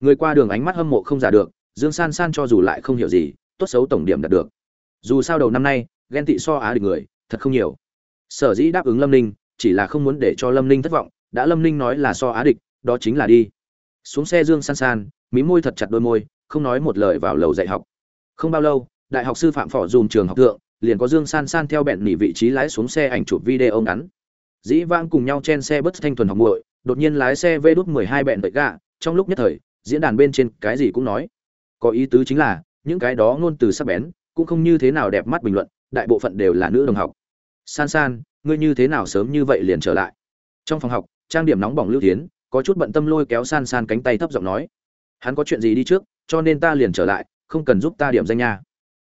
Speaker 1: Người qua đường ánh mắt hâm mộ không giả được dương san san cho dù lại không hiểu gì, tốt xấu tổng điểm đạt được. Dù sao đầu năm nay, ghen tị so á địch người, thật không nhiều. Sở dĩ đáp ứng lâm ninh, chỉ là không muốn để cho lâm ninh thất vọng, đã lâm ninh nói là so á địch, đó chính là đi. Xuống xe dương san san, mí môi thật chặt đôi môi, không nói một lời vào lầu dạy học. Không bao lâu, đại học sư phạm phỏ dùm trường học thượng, liền có dương san san theo bẹn nỉ vị trí lái xuống xe ảnh chụp video ngắn. Dĩ vãng cùng nhau chen xe bất thanh thuần học muội, đột nhiên lái xe vê đút mười hai bẹn vậy gạ, trong lúc nhất thời, diễn đàn bên trên cái gì cũng nói có ý tứ chính là, những cái đó ngôn từ sắc bén, cũng không như thế nào đẹp mắt bình luận, đại bộ phận đều là nữ đồng học. San san, ngươi như thế nào sớm như vậy liền trở lại? Trong phòng học, trang điểm nóng bỏng lưu tiến có chút bận tâm lôi kéo san san cánh tay thấp giọng nói. Hắn có chuyện gì đi trước, cho nên ta liền trở lại, không cần giúp ta điểm danh nha.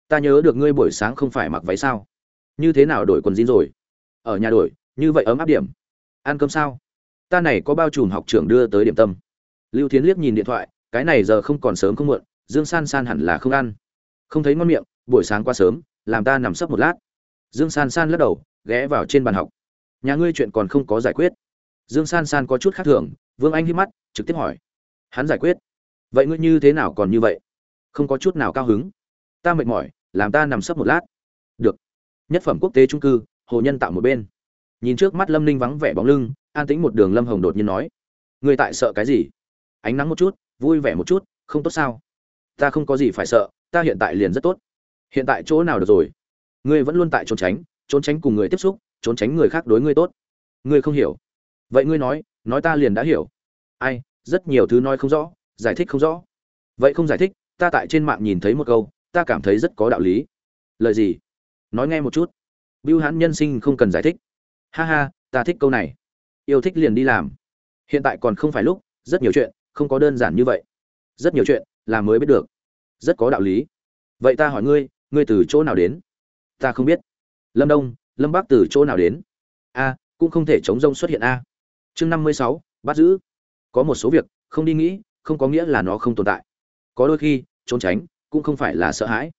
Speaker 1: Ta nhớ được ngươi buổi sáng không phải mặc váy sao? Như thế nào đổi quần jean rồi? Ở nhà đổi, như vậy ấm áp điểm. Ăn cơm sao? Ta này có bao trùm học trưởng đưa tới điểm tâm. Lưu thiến liếc nhìn điện thoại, cái này giờ không còn sớm không muộn dương san san hẳn là không ăn. Không thấy ngon miệng, buổi sáng qua sớm, làm ta nằm sấp một lát. Dương san san lắc đầu, ghé vào trên bàn học. Nhà ngươi chuyện còn không có giải quyết. Dương san san có chút khác thường, vương anh hít mắt, trực tiếp hỏi. Hắn giải quyết. Vậy ngươi như thế nào còn như vậy? Không có chút nào cao hứng. Ta mệt mỏi, làm ta nằm sấp một lát. Được. Nhất phẩm quốc tế trung cư, hồ nhân tạo một bên. Nhìn trước mắt lâm ninh vắng vẻ bóng lưng, an tĩnh một đường lâm hồng đột nhiên nói. Ngươi tại sợ cái gì? Ánh nắng một chút, vui vẻ một chút, không tốt sao? Ta không có gì phải sợ, ta hiện tại liền rất tốt. Hiện tại chỗ nào được rồi? Ngươi vẫn luôn tại trốn tránh trốn tránh cùng người tiếp xúc, trốn tránh người khác đối ngươi tốt. Ngươi không hiểu. Vậy ngươi nói nói ta liền đã hiểu. Ai, rất nhiều thứ nói không rõ, giải thích không rõ. Vậy không giải thích, ta tại trên mạng nhìn thấy một câu, ta cảm thấy rất có đạo lý. Lời gì? Nói nghe một chút. Bưu hãn nhân sinh không cần giải thích. Ha ha, ta thích câu này. Yêu thích liền đi làm. Hiện tại còn không phải lúc, rất nhiều chuyện không có đơn giản như vậy. Rất nhiều chuyện là mới biết được. Rất có đạo lý. Vậy ta hỏi ngươi ngươi từ chỗ nào đến? Ta không biết. Lâm đông, lâm bắc từ chỗ nào đến? A, cũng không thể chống rông xuất hiện a. Chương năm mươi sáu, bắt giữ. Có một số việc, không đi nghĩ, không có nghĩa là nó không tồn tại. Có đôi khi, trốn tránh, cũng không phải là sợ hãi.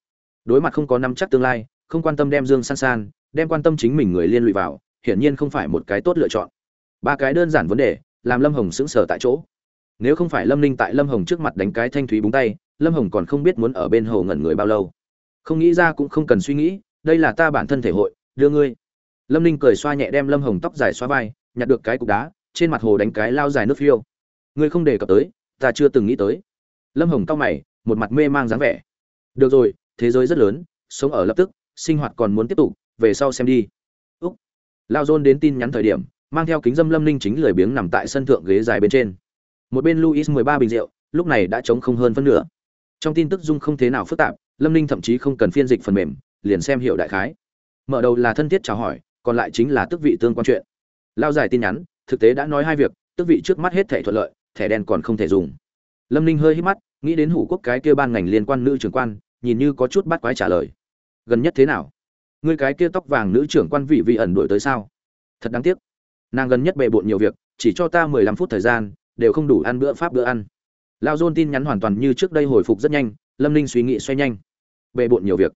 Speaker 1: Đối mặt không có nắm chắc tương lai, không quan tâm đem dương san san, đem quan tâm chính mình người liên lụy vào, hiển nhiên không phải một cái tốt lựa chọn. Ba cái đơn giản vấn đề, làm lâm hồng sững sờ tại chỗ nếu không phải lâm ninh tại lâm hồng trước mặt đánh cái thanh thúy búng tay, lâm hồng còn không biết muốn ở bên hồ ngẩn người bao lâu. Không nghĩ ra cũng không cần suy nghĩ, đây là ta bản thân thể hội, đưa ngươi. Lâm ninh cười xoa nhẹ đem lâm hồng tóc dài xoa vai, nhặt được cái cục đá, trên mặt hồ đánh cái lao dài nước phiêu. Ngươi không đề cập tới, ta chưa từng nghĩ tới. Lâm hồng cau mày, một mặt mê mang dáng vẻ. Được rồi, thế giới rất lớn, sống ở lập tức, sinh hoạt còn muốn tiếp tục, về sau xem đi. Úc. Lao dôn đến tin nhắn thời điểm, mang theo kính dâm lâm ninh chính lười biếng nằm tại sân thượng ghế dài bên trên một bên luis mười ba bình rượu, lúc này đã trống không hơn phân nửa. Trong tin tức dung không thế nào phức tạp, lâm ninh thậm chí không cần phiên dịch phần mềm, liền xem hiểu đại khái. Mở đầu là thân thiết chào hỏi, còn lại chính là tức vị tương quan chuyện. Lao dài tin nhắn, thực tế đã nói hai việc tức vị trước mắt hết thẻ thuận lợi, thẻ đen còn không thể dùng. Lâm ninh hơi hít mắt, nghĩ đến hủ quốc cái kia ban ngành liên quan nữ trưởng quan, nhìn như có chút bắt quái trả lời. Gần nhất thế nào? Ngươi cái kia tóc vàng nữ trưởng quan vị vị ẩn đổi tới sao? Thật đáng tiếc. Nàng gần nhất bề bộn nhiều việc, chỉ cho ta mười lăm phút thời gian đều không đủ ăn bữa pháp bữa ăn. Lao dôn tin nhắn hoàn toàn như trước đây hồi phục rất nhanh, lâm ninh suy nghĩ xoay nhanh. Bề bộn nhiều việc.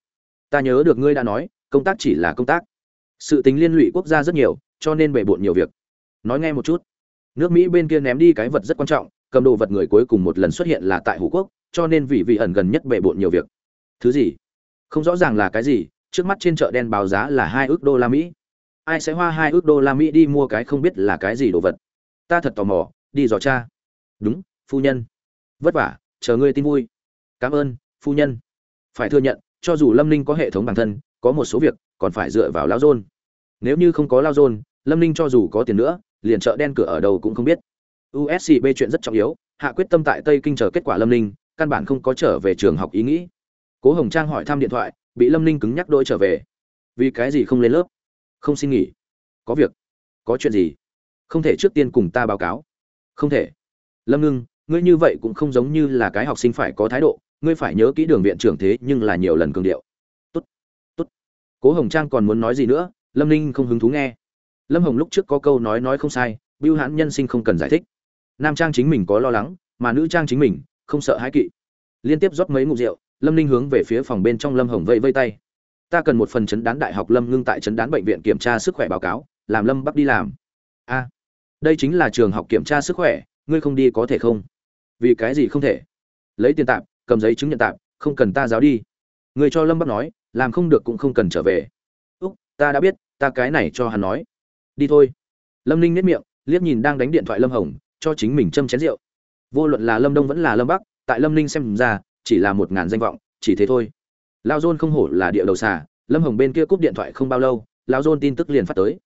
Speaker 1: Ta nhớ được ngươi đã nói, công tác chỉ là công tác. Sự tính liên lụy quốc gia rất nhiều, cho nên bề bộn nhiều việc. Nói nghe một chút. Nước mỹ bên kia ném đi cái vật rất quan trọng, cầm đồ vật người cuối cùng một lần xuất hiện là tại hủ quốc, cho nên vị vị ẩn gần nhất bề bộn nhiều việc. Thứ gì? Không rõ ràng là cái gì, trước mắt trên chợ đen báo giá là hai ước đô la mỹ. Ai sẽ hoa hai ước đô la mỹ đi mua cái không biết là cái gì đồ vật? Ta thật tò mò đi dò cha đúng, phu nhân. Vất vả, chờ ngươi tin vui. Cảm ơn, phu nhân. Phải thừa nhận, cho dù lâm ninh có hệ thống bản thân, có một số việc, còn phải dựa vào lao dôn. Nếu như không có lao dôn, lâm ninh cho dù có tiền nữa, liền chợ đen cửa ở đâu cũng không biết. Uscb chuyện rất trọng yếu, hạ quyết tâm tại tây kinh chờ kết quả lâm ninh, căn bản không có trở về trường học ý nghĩ. Cố hồng trang hỏi thăm điện thoại, bị lâm ninh cứng nhắc đôi trở về. Vì cái gì không lên lớp? Không xin nghỉ. Có việc. Có chuyện gì? Không thể trước tiên cùng ta báo cáo không thể. Lâm ngưng, ngươi như vậy cũng không giống như là cái học sinh phải có thái độ, ngươi phải nhớ kỹ đường viện trưởng thế nhưng là nhiều lần cường điệu. Tốt tốt. Cố hồng trang còn muốn nói gì nữa, lâm ninh không hứng thú nghe. Lâm hồng lúc trước có câu nói nói không sai, bưu hãn nhân sinh không cần giải thích. Nam trang chính mình có lo lắng, mà nữ trang chính mình, không sợ hãi kỵ. Liên tiếp rót mấy ngụm rượu, lâm ninh hướng về phía phòng bên trong lâm hồng vây vây tay. Ta cần một phần chấn đán đại học lâm ngưng tại chấn đán bệnh viện kiểm tra sức khỏe báo cáo, làm lâm bắc đi làm. A đây chính là trường học kiểm tra sức khỏe, ngươi không đi có thể không? Vì cái gì không thể? Lấy tiền tạm cầm giấy chứng nhận tạm không cần ta giáo đi. Người cho lâm bắc nói, làm không được cũng không cần trở về. Úc, ta đã biết, ta cái này cho hắn nói. Đi thôi. Lâm ninh nếp miệng, liếc nhìn đang đánh điện thoại lâm hồng, cho chính mình châm chén rượu. Vô luận là lâm đông vẫn là lâm bắc, tại lâm ninh xem ra, chỉ là một ngàn danh vọng, chỉ thế thôi. Lao dôn không hổ là địa đầu xà, lâm hồng bên kia cúp điện thoại không bao lâu lao dôn tin tức liền phát tới.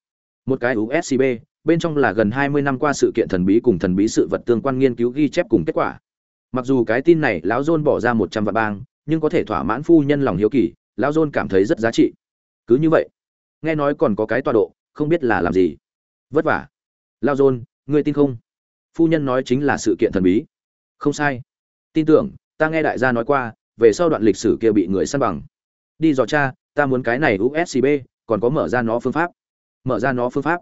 Speaker 1: Một cái uscb bên trong là gần hai mươi năm qua sự kiện thần bí cùng thần bí sự vật tương quan nghiên cứu ghi chép cùng kết quả. Mặc dù cái tin này lão john bỏ ra một trăm vạn bang, nhưng có thể thỏa mãn phu nhân lòng hiếu kỳ, lão john cảm thấy rất giá trị. Cứ như vậy, nghe nói còn có cái tọa độ, không biết là làm gì. Vất vả. Lao john, ngươi tin không? Phu nhân nói chính là sự kiện thần bí. Không sai. Tin tưởng, ta nghe đại gia nói qua, về sau đoạn lịch sử kia bị người săn bằng. Đi dò tra, ta muốn cái này uscb còn có mở ra nó phương pháp. Mở ra nó phương pháp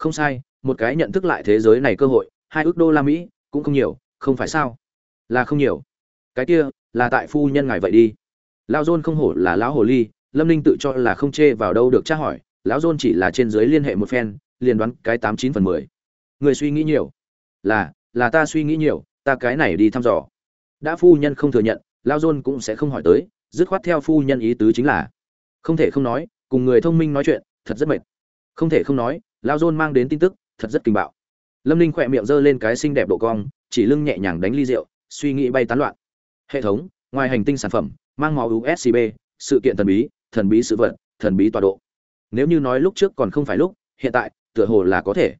Speaker 1: không sai, một cái nhận thức lại thế giới này cơ hội, hai ước đô la mỹ, cũng không nhiều, không phải sao? Là không nhiều. Cái kia, là tại phu nhân ngài vậy đi. Lão dôn không hổ là lão hồ ly, lâm ninh tự cho là không chê vào đâu được tra hỏi, lão dôn chỉ là trên dưới liên hệ một phen, liền đoán cái tám chín phần mười. Người suy nghĩ nhiều. Là là ta suy nghĩ nhiều, ta cái này đi thăm dò. Đã phu nhân không thừa nhận lao dôn cũng sẽ không hỏi tới, dứt khoát theo phu nhân ý tứ chính là. Không thể không nói, cùng người thông minh nói chuyện, thật rất mệt. Không thể không nói lao dôn mang đến tin tức, thật rất kinh bạo. Lâm ninh khỏe miệng giơ lên cái xinh đẹp độ cong, chỉ lưng nhẹ nhàng đánh ly rượu, suy nghĩ bay tán loạn. Hệ thống, ngoài hành tinh sản phẩm, mang máu uscb sự kiện thần bí thần bí sự vật, thần bí tọa độ. Nếu như nói lúc trước còn không phải lúc, hiện tại, tựa hồ là có thể.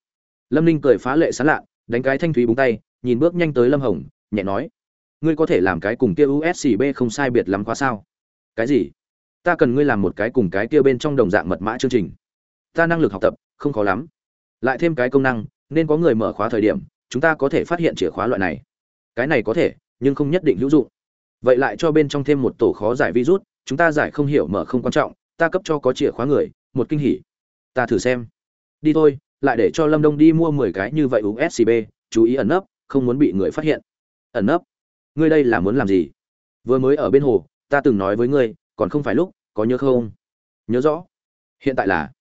Speaker 1: Lâm ninh cười phá lệ sán lạ, đánh cái thanh thúy búng tay, nhìn bước nhanh tới lâm hồng, nhẹ nói, ngươi có thể làm cái cùng kia uscb không sai biệt lắm quá sao? Cái gì? Ta cần ngươi làm một cái cùng cái kia bên trong đồng dạng mật mã chương trình. Ta năng lực học tập không khó lắm. Lại thêm cái công năng, nên có người mở khóa thời điểm, chúng ta có thể phát hiện chìa khóa loại này. Cái này có thể, nhưng không nhất định hữu dụng. Vậy lại cho bên trong thêm một tổ khó giải virus, chúng ta giải không hiểu mở không quan trọng, ta cấp cho có chìa khóa người, một kinh hỉ. Ta thử xem. Đi thôi, lại để cho lâm đông đi mua mười cái như vậy uscb chú ý ẩn nấp, không muốn bị người phát hiện. Ẩn nấp? Ngươi đây là muốn làm gì? Vừa mới ở bên hồ, ta từng nói với ngươi, còn không phải lúc, có nhớ không? Nhớ rõ. Hiện tại là,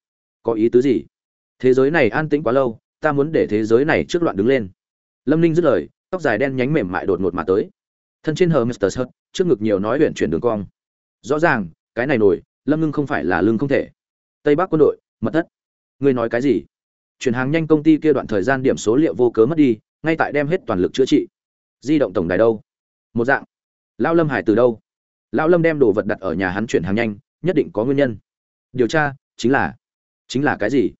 Speaker 1: có ý tứ gì? Thế giới này an tĩnh quá lâu, ta muốn để thế giới này trước loạn đứng lên. Lâm ninh dứt lời, tóc dài đen nhánh mềm mại đột ngột mà tới. Thân trên hờ mr sợt trước ngực nhiều nói huyện chuyển đường cong. Rõ ràng, cái này nổi, lâm ngưng không phải là lưng không thể. Tây bắc quân đội, mật thất. Ngươi nói cái gì? Chuyển hàng nhanh công ty kia đoạn thời gian điểm số liệu vô cớ mất đi, ngay tại đem hết toàn lực chữa trị. Di động tổng đài đâu? Một dạng. Lao lâm hải từ đâu? Lao lâm đem đồ vật đặt ở nhà hắn chuyển hàng nhanh, nhất định có nguyên nhân. Điều tra, chính là chính là cái gì?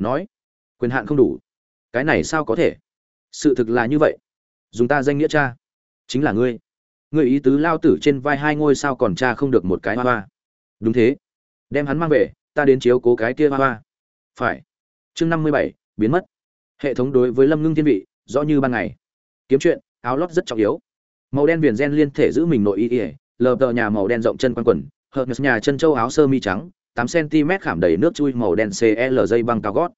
Speaker 1: Nói, quyền hạn không đủ. Cái này sao có thể? Sự thực là như vậy. Dùng ta danh nghĩa cha. Chính là ngươi. Ngươi ý tứ lao tử trên vai hai ngôi sao còn cha không được một cái hoa hoa. Đúng thế. Đem hắn mang về, ta đến chiếu cố cái kia hoa hoa. Phải. Chương năm mươi bảy, biến mất. Hệ thống đối với lâm ngưng thiên vị, rõ như ban ngày. Kiếm chuyện, áo lót rất trọng yếu. Màu đen viền gen liên thể giữ mình nội y ỉa lờ tờ nhà màu đen rộng chân quanh quần, hợp nhà chân châu áo sơ mi trắng tám cm khảm đầy nước chui màu đen cl dây băng cao gót.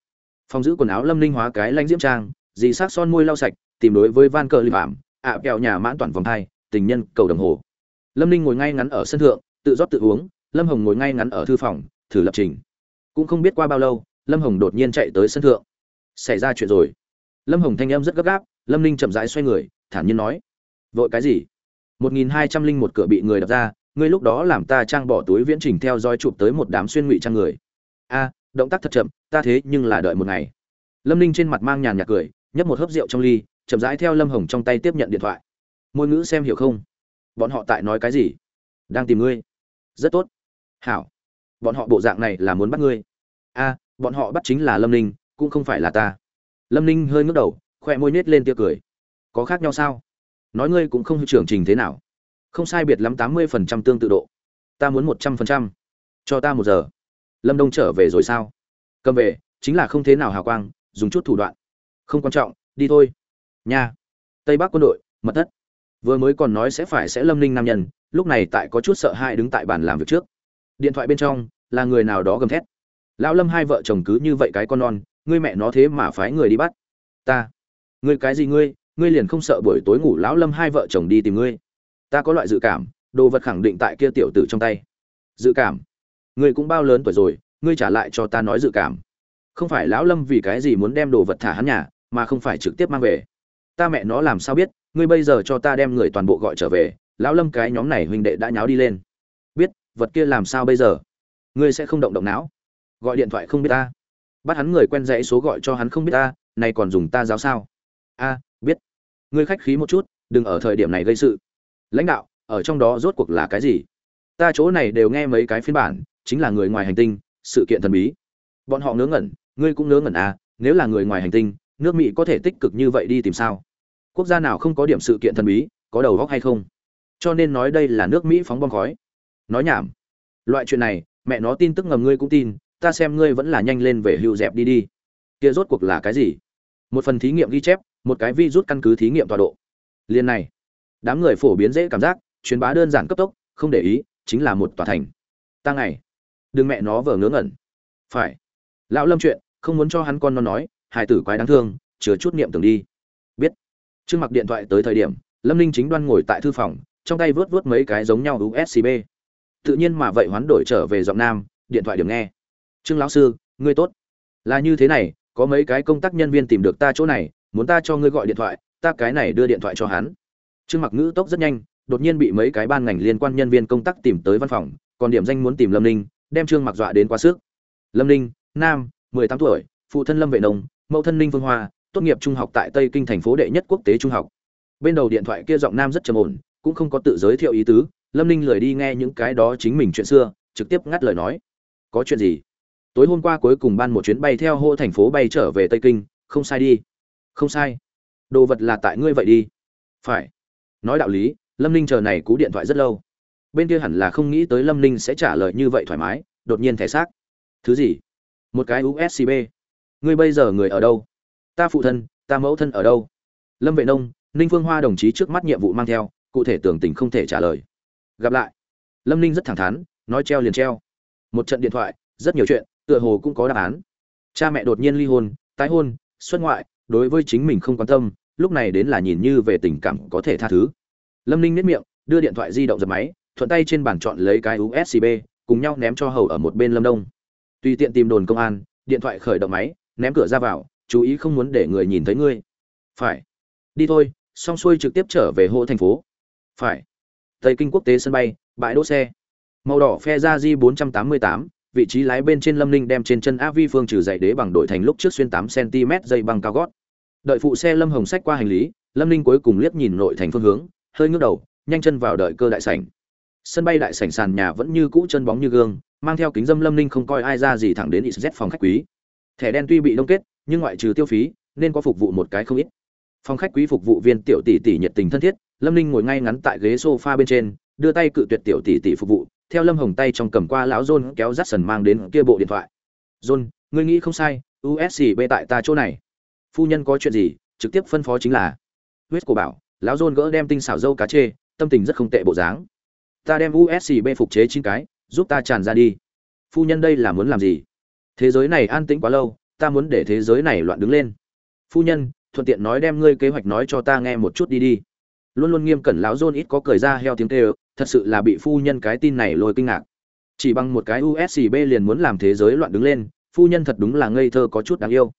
Speaker 1: Phòng giữ quần áo lâm linh hóa cái lanh diễm trang, dì sát son môi lau sạch, tìm đối với van cờ liệm ảm ạ, kẹo nhà mãn toàn vòng thai tình nhân cầu đồng hồ. Lâm linh ngồi ngay ngắn ở sân thượng, tự rót tự uống, lâm hồng ngồi ngay ngắn ở thư phòng, thử lập trình. Cũng không biết qua bao lâu, lâm hồng đột nhiên chạy tới sân thượng. Xảy ra chuyện rồi. Lâm hồng thanh âm rất gấp gáp, lâm linh chậm rãi xoay người, thản nhiên nói, vội cái gì? Một nghìn hai trăm linh một cửa bị người đập ra ngươi lúc đó làm ta trang bỏ túi viễn trình theo dõi chụp tới một đám xuyên ngụy trang người. A, động tác thật chậm, ta thế nhưng là đợi một ngày. Lâm ninh trên mặt mang nhàn nhạt cười, nhấp một hớp rượu trong ly, chậm rãi theo lâm hồng trong tay tiếp nhận điện thoại. Ngôn ngữ xem hiểu không? Bọn họ tại nói cái gì? Đang tìm ngươi. Rất tốt. Hảo. Bọn họ bộ dạng này là muốn bắt ngươi. A, bọn họ bắt chính là lâm ninh, cũng không phải là ta. Lâm ninh hơi ngước đầu, khoe môi nhét lên tia cười. Có khác nhau sao? Nói ngươi cũng không trưởng trình thế nào không sai biệt lắm tám mươi phần trăm tương tự độ. Ta muốn một trăm phần trăm. Cho ta một giờ. Lâm đông trở về rồi sao? Cầm về, chính là không thế nào hào quang, dùng chút thủ đoạn. Không quan trọng, đi thôi. Nha. Tây bắc quân đội, mật thất. Vừa mới còn nói sẽ phải sẽ lâm ninh nam nhân, lúc này tại có chút sợ hãi đứng tại bàn làm việc trước. Điện thoại bên trong, là người nào đó gầm thét. Lão lâm hai vợ chồng cứ như vậy cái con non, ngươi mẹ nó thế mà phái người đi bắt. Ta. Ngươi cái gì ngươi? Ngươi liền không sợ buổi tối ngủ lão lâm hai vợ chồng đi tìm ngươi ta có loại dự cảm, đồ vật khẳng định tại kia tiểu tử trong tay. Dự cảm? Ngươi cũng bao lớn tuổi rồi, ngươi trả lại cho ta nói dự cảm. Không phải lão lâm vì cái gì muốn đem đồ vật thả hắn nhà, mà không phải trực tiếp mang về. Ta mẹ nó làm sao biết, ngươi bây giờ cho ta đem người toàn bộ gọi trở về, lão lâm cái nhóm này huynh đệ đã nháo đi lên. Biết, vật kia làm sao bây giờ? Ngươi sẽ không động động não. Gọi điện thoại không biết ta. Bắt hắn người quen dãy số gọi cho hắn không biết ta, này còn dùng ta giáo sao? A, biết. Ngươi khách khí một chút, đừng ở thời điểm này gây sự lãnh đạo, ở trong đó rốt cuộc là cái gì? Ta chỗ này đều nghe mấy cái phiên bản, chính là người ngoài hành tinh, sự kiện thần bí. Bọn họ ngớ ngẩn, ngươi cũng ngớ ngẩn à nếu là người ngoài hành tinh, nước mỹ có thể tích cực như vậy đi tìm sao? Quốc gia nào không có điểm sự kiện thần bí, có đầu góc hay không? Cho nên nói đây là nước mỹ phóng bom khói. Nói nhảm. Loại chuyện này, mẹ nó tin tức ngầm ngươi cũng tin, ta xem ngươi vẫn là nhanh lên về hưu dẹp đi đi. Kia rốt cuộc là cái gì? Một phần thí nghiệm ghi chép, một cái vi rút căn cứ thí nghiệm tọa độ. Liên này đám người phổ biến dễ cảm giác, truyền bá đơn giản cấp tốc, không để ý, chính là một tòa thành. Ta ngày. Đừng mẹ nó vờ ngớ ngẩn. Phải. Lão lâm chuyện, không muốn cho hắn con nó nói, hài tử quái đáng thương chứa chút niệm tưởng đi. Biết. Trương mặc điện thoại tới thời điểm, lâm ninh chính đoan ngồi tại thư phòng, trong tay vớt vớt mấy cái giống nhau uscb tự nhiên mà vậy hoán đổi trở về giọng nam, điện thoại điểm nghe. Trương lão sư, ngươi tốt. Là như thế này, có mấy cái công tác nhân viên tìm được ta chỗ này, muốn ta cho ngươi gọi điện thoại, ta cái này đưa điện thoại cho hắn trương mặc ngữ tốc rất nhanh, đột nhiên bị mấy cái ban ngành liên quan nhân viên công tác tìm tới văn phòng, còn điểm danh muốn tìm lâm ninh, đem trương mặc dọa đến quá sức. Lâm ninh, nam, mười tám tuổi, phụ thân lâm vệ nông, mẫu thân ninh phương hoa, tốt nghiệp trung học tại tây kinh thành phố đệ nhất quốc tế trung học. Bên đầu điện thoại kia giọng nam rất trầm ổn, cũng không có tự giới thiệu ý tứ, lâm ninh lười đi nghe những cái đó chính mình chuyện xưa, trực tiếp ngắt lời nói. Có chuyện gì? Tối hôm qua cuối cùng ban một chuyến bay theo hô thành phố bay trở về tây kinh, không sai đi. Không sai. Đồ vật là tại ngươi vậy đi. Phải nói đạo lý, lâm ninh chờ này cú điện thoại rất lâu. Bên kia hẳn là không nghĩ tới lâm ninh sẽ trả lời như vậy thoải mái, đột nhiên thẻ xác. Thứ gì? Một cái uscb ngươi bây giờ người ở đâu? Ta phụ thân, ta mẫu thân ở đâu? Lâm vệ nông, ninh phương hoa đồng chí trước mắt nhiệm vụ mang theo, cụ thể tưởng tình không thể trả lời. Gặp lại. Lâm ninh rất thẳng thắn, nói treo liền treo. Một trận điện thoại, rất nhiều chuyện, tựa hồ cũng có đáp án. Cha mẹ đột nhiên ly hôn, tái hôn, xuất ngoại, đối với chính mình không quan tâm lúc này đến là nhìn như về tình cảm có thể tha thứ. Lâm ninh nếp miệng đưa điện thoại di động dập máy thuận tay trên bàn chọn lấy cái usb cùng nhau ném cho hầu ở một bên lâm đông. Tùy tiện tìm đồn công an điện thoại khởi động máy ném cửa ra vào chú ý không muốn để người nhìn thấy ngươi. Phải. Đi thôi xong xuôi trực tiếp trở về hộ thành phố. Phải. Tây kinh quốc tế sân bay bãi đỗ xe. Màu đỏ phe ra di 488, vị trí lái bên trên lâm ninh đem trên chân av phương trừ dạy đế bằng đổi thành lúc trước xuyên 8 cm dây bằng cao gót đợi phụ xe lâm hồng sách qua hành lý, lâm ninh cuối cùng liếc nhìn nội thành phương hướng, hơi ngước đầu, nhanh chân vào đợi cơ đại sảnh. Sân bay đại sảnh sàn nhà vẫn như cũ chân bóng như gương, mang theo kính dâm lâm ninh không coi ai ra gì thẳng đến xz phòng khách quý. Thẻ đen tuy bị đông kết, nhưng ngoại trừ tiêu phí, nên có phục vụ một cái không ít. Phòng khách quý phục vụ viên tiểu tỷ tỷ nhiệt tình thân thiết, lâm ninh ngồi ngay ngắn tại ghế sofa bên trên, đưa tay cự tuyệt tiểu tỷ tỷ phục vụ, theo lâm hồng tay trong cầm qua lão john kéo rắt sần mang đến kia bộ điện thoại. John, ngươi nghĩ không sai uscb tại ta chỗ này phu nhân có chuyện gì, trực tiếp phân phó chính là. Huyết cổ bảo, lão john gỡ đem tinh xảo dâu cá chê, tâm tình rất không tệ bộ dáng. Ta đem uscb phục chế chín cái, giúp ta tràn ra đi. Phu nhân đây là muốn làm gì? Thế giới này an tĩnh quá lâu, ta muốn để thế giới này loạn đứng lên. Phu nhân, thuận tiện nói đem ngươi kế hoạch nói cho ta nghe một chút đi đi. Luôn luôn nghiêm cẩn lão john ít có cười ra heo tiếng kêu, thật sự là bị phu nhân cái tin này lôi kinh ngạc. Chỉ bằng một cái uscb liền muốn làm thế giới loạn đứng lên, phu nhân thật đúng là ngây thơ có chút đáng yêu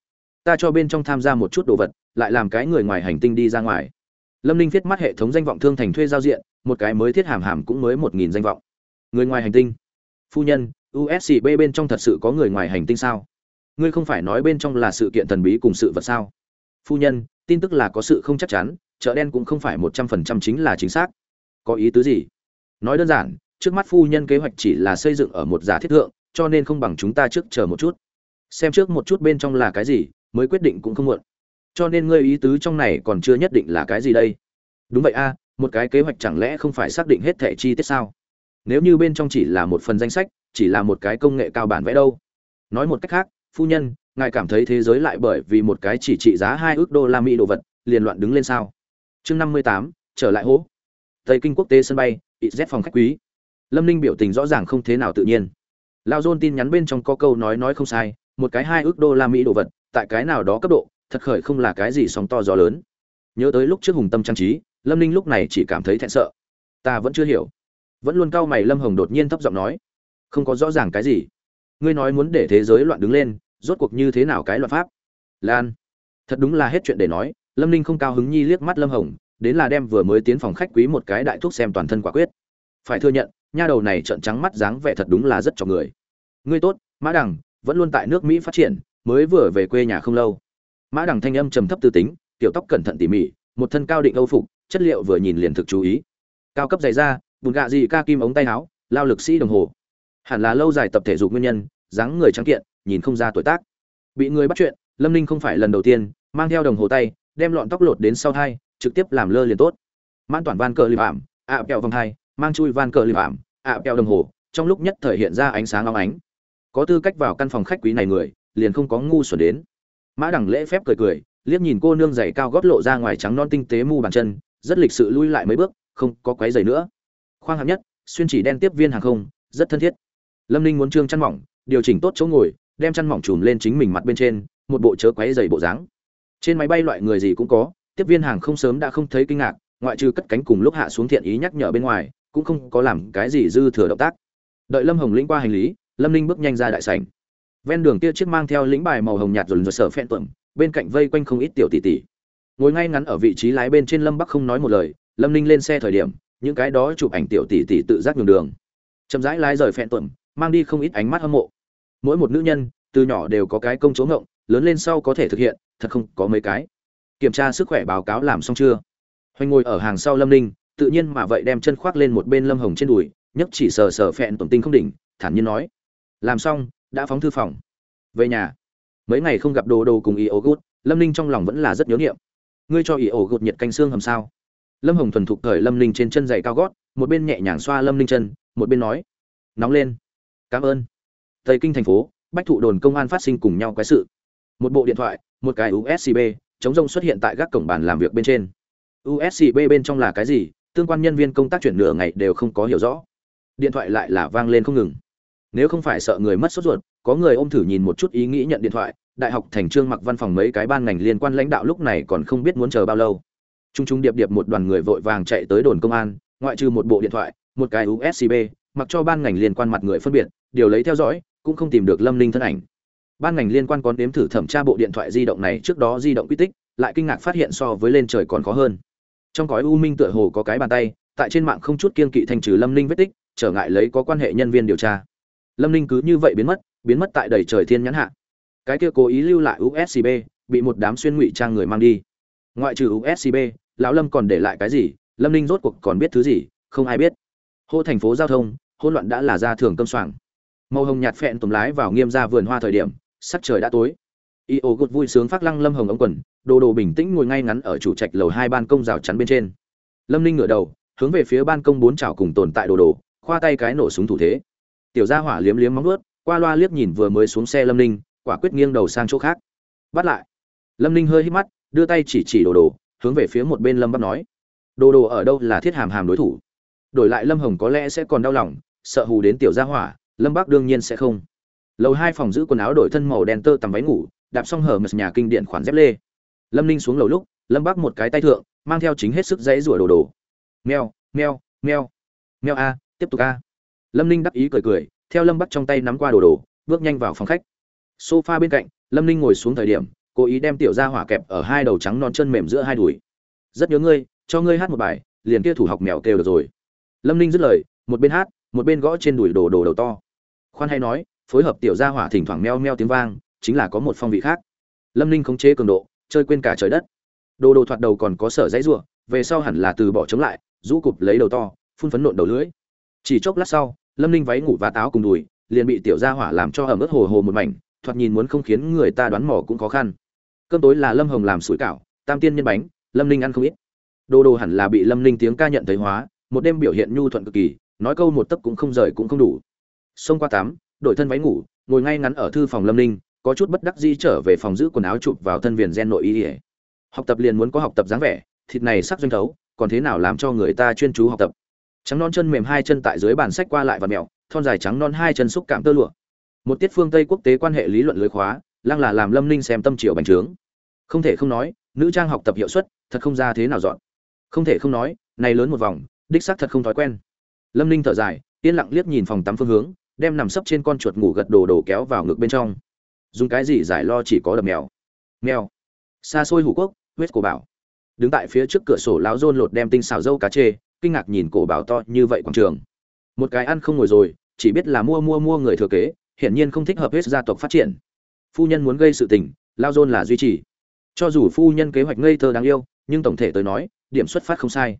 Speaker 1: ta cho bên trong tham gia một chút đồ vật, lại làm cái người ngoài hành tinh đi ra ngoài. Lâm ninh viết mắt hệ thống danh vọng thương thành thuê giao diện, một cái mới thiết hàm hàm cũng mới một nghìn danh vọng. Người ngoài hành tinh. Phu nhân uscb bên trong thật sự có người ngoài hành tinh sao? Ngươi không phải nói bên trong là sự kiện thần bí cùng sự vật sao? Phu nhân, tin tức là có sự không chắc chắn, chợ đen cũng không phải một trăm phần trăm chính là chính xác. Có ý tứ gì? Nói đơn giản, trước mắt phu nhân kế hoạch chỉ là xây dựng ở một giả thiết thượng, cho nên không bằng chúng ta trước chờ một chút. Xem trước một chút bên trong là cái gì mới quyết định cũng không muộn. Cho nên ngươi ý tứ trong này còn chưa nhất định là cái gì đây? Đúng vậy a, một cái kế hoạch chẳng lẽ không phải xác định hết thẻ chi tiết sao? Nếu như bên trong chỉ là một phần danh sách, chỉ là một cái công nghệ cao bản vẽ đâu? Nói một cách khác, phu nhân, ngài cảm thấy thế giới lại bởi vì một cái chỉ trị giá hai ước đô la mỹ đồ vật, liền loạn đứng lên sao? Chương năm mươi tám, trở lại hố. Tây kinh quốc tế sân bay z phòng khách quý. Lâm ninh biểu tình rõ ràng không thế nào tự nhiên. Lao dôn tin nhắn bên trong có câu nói nói không sai, một cái hai ước đô la mỹ đồ vật tại cái nào đó cấp độ, thật khởi không là cái gì sóng to gió lớn. Nhớ tới lúc trước hùng tâm trang trí, lâm ninh lúc này chỉ cảm thấy thẹn sợ. Ta vẫn chưa hiểu. Vẫn luôn cau mày lâm hồng đột nhiên thấp giọng nói. Không có rõ ràng cái gì. Ngươi nói muốn để thế giới loạn đứng lên, rốt cuộc như thế nào cái loạn pháp? Lan. Thật đúng là hết chuyện để nói, lâm ninh không cao hứng nhi liếc mắt lâm hồng, đến là đem vừa mới tiến phòng khách quý một cái đại thuốc xem toàn thân quả quyết. Phải thừa nhận, nha đầu này trợn trắng mắt dáng vẻ thật đúng là rất cho người. Ngươi tốt, mã đằng, vẫn luôn tại nước mỹ phát triển mới vừa về quê nhà không lâu. Mã đằng thanh âm trầm thấp tư tính tiểu tóc cẩn thận tỉ mỉ một thân cao định âu phục chất liệu vừa nhìn liền thực chú ý. Cao cấp dày da bùn gạ gì ca kim ống tay áo lao lực sĩ đồng hồ. Hẳn là lâu dài tập thể dục nguyên nhân dáng người trắng kiện nhìn không ra tuổi tác. Bị người bắt chuyện lâm ninh không phải lần đầu tiên mang theo đồng hồ tay đem lọn tóc lột đến sau tai, trực tiếp làm lơ liền tốt. Mãn toàn van cờ lip ảm ạ kẹo vòng hai mang chui van cờ lip ảm ạ kẹo đồng hồ trong lúc nhất thời hiện ra ánh sáng long ánh. Có tư cách vào căn phòng khách quý này người liền không có ngu xuẩn đến. Mã đẳng lễ phép cười cười, liếc nhìn cô nương giày cao gót lộ ra ngoài trắng non tinh tế mu bàn chân, rất lịch sự lui lại mấy bước, không có quấy giày nữa. Khoang hạng nhất, xuyên chỉ đen tiếp viên hàng không, rất thân thiết. Lâm ninh muốn trương chăn mỏng, điều chỉnh tốt chỗ ngồi, đem chăn mỏng chùm lên chính mình mặt bên trên, một bộ chớ quấy giày bộ dáng. Trên máy bay loại người gì cũng có, tiếp viên hàng không sớm đã không thấy kinh ngạc, ngoại trừ cất cánh cùng lúc hạ xuống thiện ý nhắc nhở bên ngoài, cũng không có làm cái gì dư thừa động tác. Đợi lâm hồng lĩnh qua hành lý, lâm ninh bước nhanh ra đại sảnh ven đường kia chiếc mang theo lĩnh bài màu hồng nhạt rồi rồi sở phen tuẩm, bên cạnh vây quanh không ít tiểu tỷ tỷ. Ngồi ngay ngắn ở vị trí lái bên trên lâm bắc không nói một lời, lâm ninh lên xe thời điểm, những cái đó chụp ảnh tiểu tỷ tỷ tự giác nhường đường. Chậm rãi lái rời phen tuẩm, mang đi không ít ánh mắt hâm mộ. Mỗi một nữ nhân, từ nhỏ đều có cái công chỗ ngộng, lớn lên sau có thể thực hiện, thật không có mấy cái. Kiểm tra sức khỏe báo cáo làm xong chưa? Hoành ngồi ở hàng sau lâm ninh, tự nhiên mà vậy đem chân khoác lên một bên lâm hồng trên đùi, nhấc chỉ sờ sờ phẹn tổng tinh không đỉnh, thản nhiên nói. Làm xong đã phóng thư phòng. Về nhà. Mấy ngày không gặp đồ đồ cùng ý ố gút, lâm ninh trong lòng vẫn là rất nhớ niệm. Ngươi cho ý ổ gút nhiệt canh xương hầm sao? Lâm hồng thuần thục thời lâm ninh trên chân giày cao gót, một bên nhẹ nhàng xoa lâm ninh chân, một bên nói. Nóng lên. Cảm ơn. Tây kinh thành phố, bách thụ đồn công an phát sinh cùng nhau quái sự. Một bộ điện thoại, một cái uscb chống rông xuất hiện tại các cổng bàn làm việc bên trên. Uscb bên trong là cái gì? Tương quan nhân viên công tác chuyển nửa ngày đều không có hiểu rõ. Điện thoại lại là vang lên không ngừng nếu không phải sợ người mất sốt ruột có người ôm thử nhìn một chút ý nghĩ nhận điện thoại đại học thành trương mặc văn phòng mấy cái ban ngành liên quan lãnh đạo lúc này còn không biết muốn chờ bao lâu Trung trung điệp điệp một đoàn người vội vàng chạy tới đồn công an, ngoại trừ một bộ điện thoại, một cái USB, mặc cho ban ngành liên quan mặt người phân biệt, điều lấy theo dõi, cũng không tìm được Lâm Ninh thân ảnh. Ban ngành liên quan còn đếm thử thẩm tra bộ điện thoại di động này trước đó di động quy tích, lại kinh ngạc phát hiện so với lên trời còn khó hơn. Trong cõi u minh tựa hồ có cái bàn tay, tại trên mạng không chút kiên kỵ thành trừ Lâm Ninh vết tích, trở ngại lấy có quan hệ nhân viên điều tra. Lâm Ninh cứ như vậy biến mất, biến mất tại đầy trời thiên nhãn hạ. Cái kia cố ý lưu lại USB, bị một đám xuyên ngụy trang người mang đi. Ngoại trừ USB, lão Lâm còn để lại cái gì? Lâm Ninh rốt cuộc còn biết thứ gì? Không ai biết. Hô thành phố giao thông, hỗn loạn đã là ra thường cơm soảng màu hồng nhạt phẹn tùm lái vào nghiêm ra vườn hoa thời điểm sắc trời đã tối y ô gột vui sướng phát lăng lâm hồng ống quần đồ đồ bình tĩnh ngồi ngay ngắn ở chủ trạch lầu hai ban công rào chắn bên trên lâm ninh ngửa đầu hướng về phía ban công bốn chảo cùng tồn tại đồ đồ khoa tay cái nổ súng thủ thế tiểu gia hỏa liếm liếm móng ướt qua loa liếc nhìn vừa mới xuống xe lâm ninh, quả quyết nghiêng đầu sang chỗ khác. Bắt lại. Lâm ninh hơi hít mắt, đưa tay chỉ chỉ đồ đồ, hướng về phía một bên lâm bắt nói. Đồ đồ ở đâu là thiết hàm hàm đối thủ? Đổi lại lâm hồng có lẽ sẽ còn đau lòng, sợ hù đến tiểu gia hỏa, lâm bắc đương nhiên sẽ không. Lầu hai phòng giữ quần áo đổi thân màu đen tơ tằm váy ngủ, đạp xong hở mật nhà kinh điện khoản dép lê. Lâm ninh xuống lầu lúc, lâm bắc một cái tay thượng, mang theo chính hết sức dãy rủa đồ đồ. Meo meo meo meo a, tiếp tục a lâm ninh đắc ý cười cười, theo lâm bắc trong tay nắm qua đồ đồ, bước nhanh vào phòng khách. Sofa bên cạnh, lâm ninh ngồi xuống thời điểm, cố ý đem tiểu ra hỏa kẹp ở hai đầu trắng non chân mềm giữa hai đùi. Rất nhớ ngươi, cho ngươi hát một bài, liền kia thủ học mèo kêu được rồi. Lâm ninh dứt lời, một bên hát, một bên gõ trên đùi đồ đồ đầu to. Khoan hay nói, phối hợp tiểu gia hỏa thỉnh thoảng meo meo tiếng vang, chính là có một phong vị khác. Lâm ninh khống chế cường độ, chơi quên cả trời đất. Đồ đồ thoạt đầu còn có sở dãy r về sau hẳn là từ bỏ chống lại, rũ cụp lấy đầu to, phun phấn nộn đầu lưỡi. Chỉ chốc lát sau lâm ninh váy ngủ và táo cùng đùi, liền bị tiểu gia hỏa làm cho ẩm ướt hồ hồ một mảnh, thoạt nhìn muốn không khiến người ta đoán mò cũng khó khăn. Cơm tối là lâm hồng làm sủi cảo, tam tiên nhân bánh, lâm ninh ăn không ít. Đồ đồ hẳn là bị lâm ninh tiếng ca nhận thấy hóa, một đêm biểu hiện nhu thuận cực kỳ, nói câu một tấc cũng không rời cũng không đủ. Xông qua tắm đổi thân váy ngủ, ngồi ngay ngắn ở thư phòng lâm ninh, có chút bất đắc di trở về phòng giữ quần áo chụp vào thân viền gen nội y ỉa học tập liền muốn có học tập dáng vẻ, thịt này sắc doanh thấu, còn thế nào làm cho người ta chuyên chú học tập? Trắng non chân mềm hai chân tại dưới bàn sách qua lại và mèo, thon dài trắng non hai chân xúc cảm tơ lụa. Một tiết phương tây quốc tế quan hệ lý luận lưới khóa lăng là làm lâm ninh xem tâm triều bành trướng. Không thể không nói nữ trang học tập hiệu suất thật không ra thế nào dọn. Không thể không nói này lớn một vòng đích xác thật không thói quen. Lâm ninh thở dài yên lặng liếc nhìn phòng tắm phương hướng đem nằm sấp trên con chuột ngủ gật đồ đồ kéo vào ngực bên trong. Dùng cái gì giải lo chỉ có đầm mèo. Mèo. Xa xôi hủ quốc huyết cổ bảo. Đứng tại phía trước cửa sổ lão rôn lột đem tinh xào dâu cá chê kinh ngạc nhìn cổ bảo to như vậy quảng trường. Một cái ăn không ngồi rồi, chỉ biết là mua mua mua người thừa kế, hiển nhiên không thích hợp hết gia tộc phát triển. Phu nhân muốn gây sự tình, lao rôn là duy trì. Cho dù phu nhân kế hoạch ngây thơ đáng yêu, nhưng tổng thể tới nói, điểm xuất phát không sai.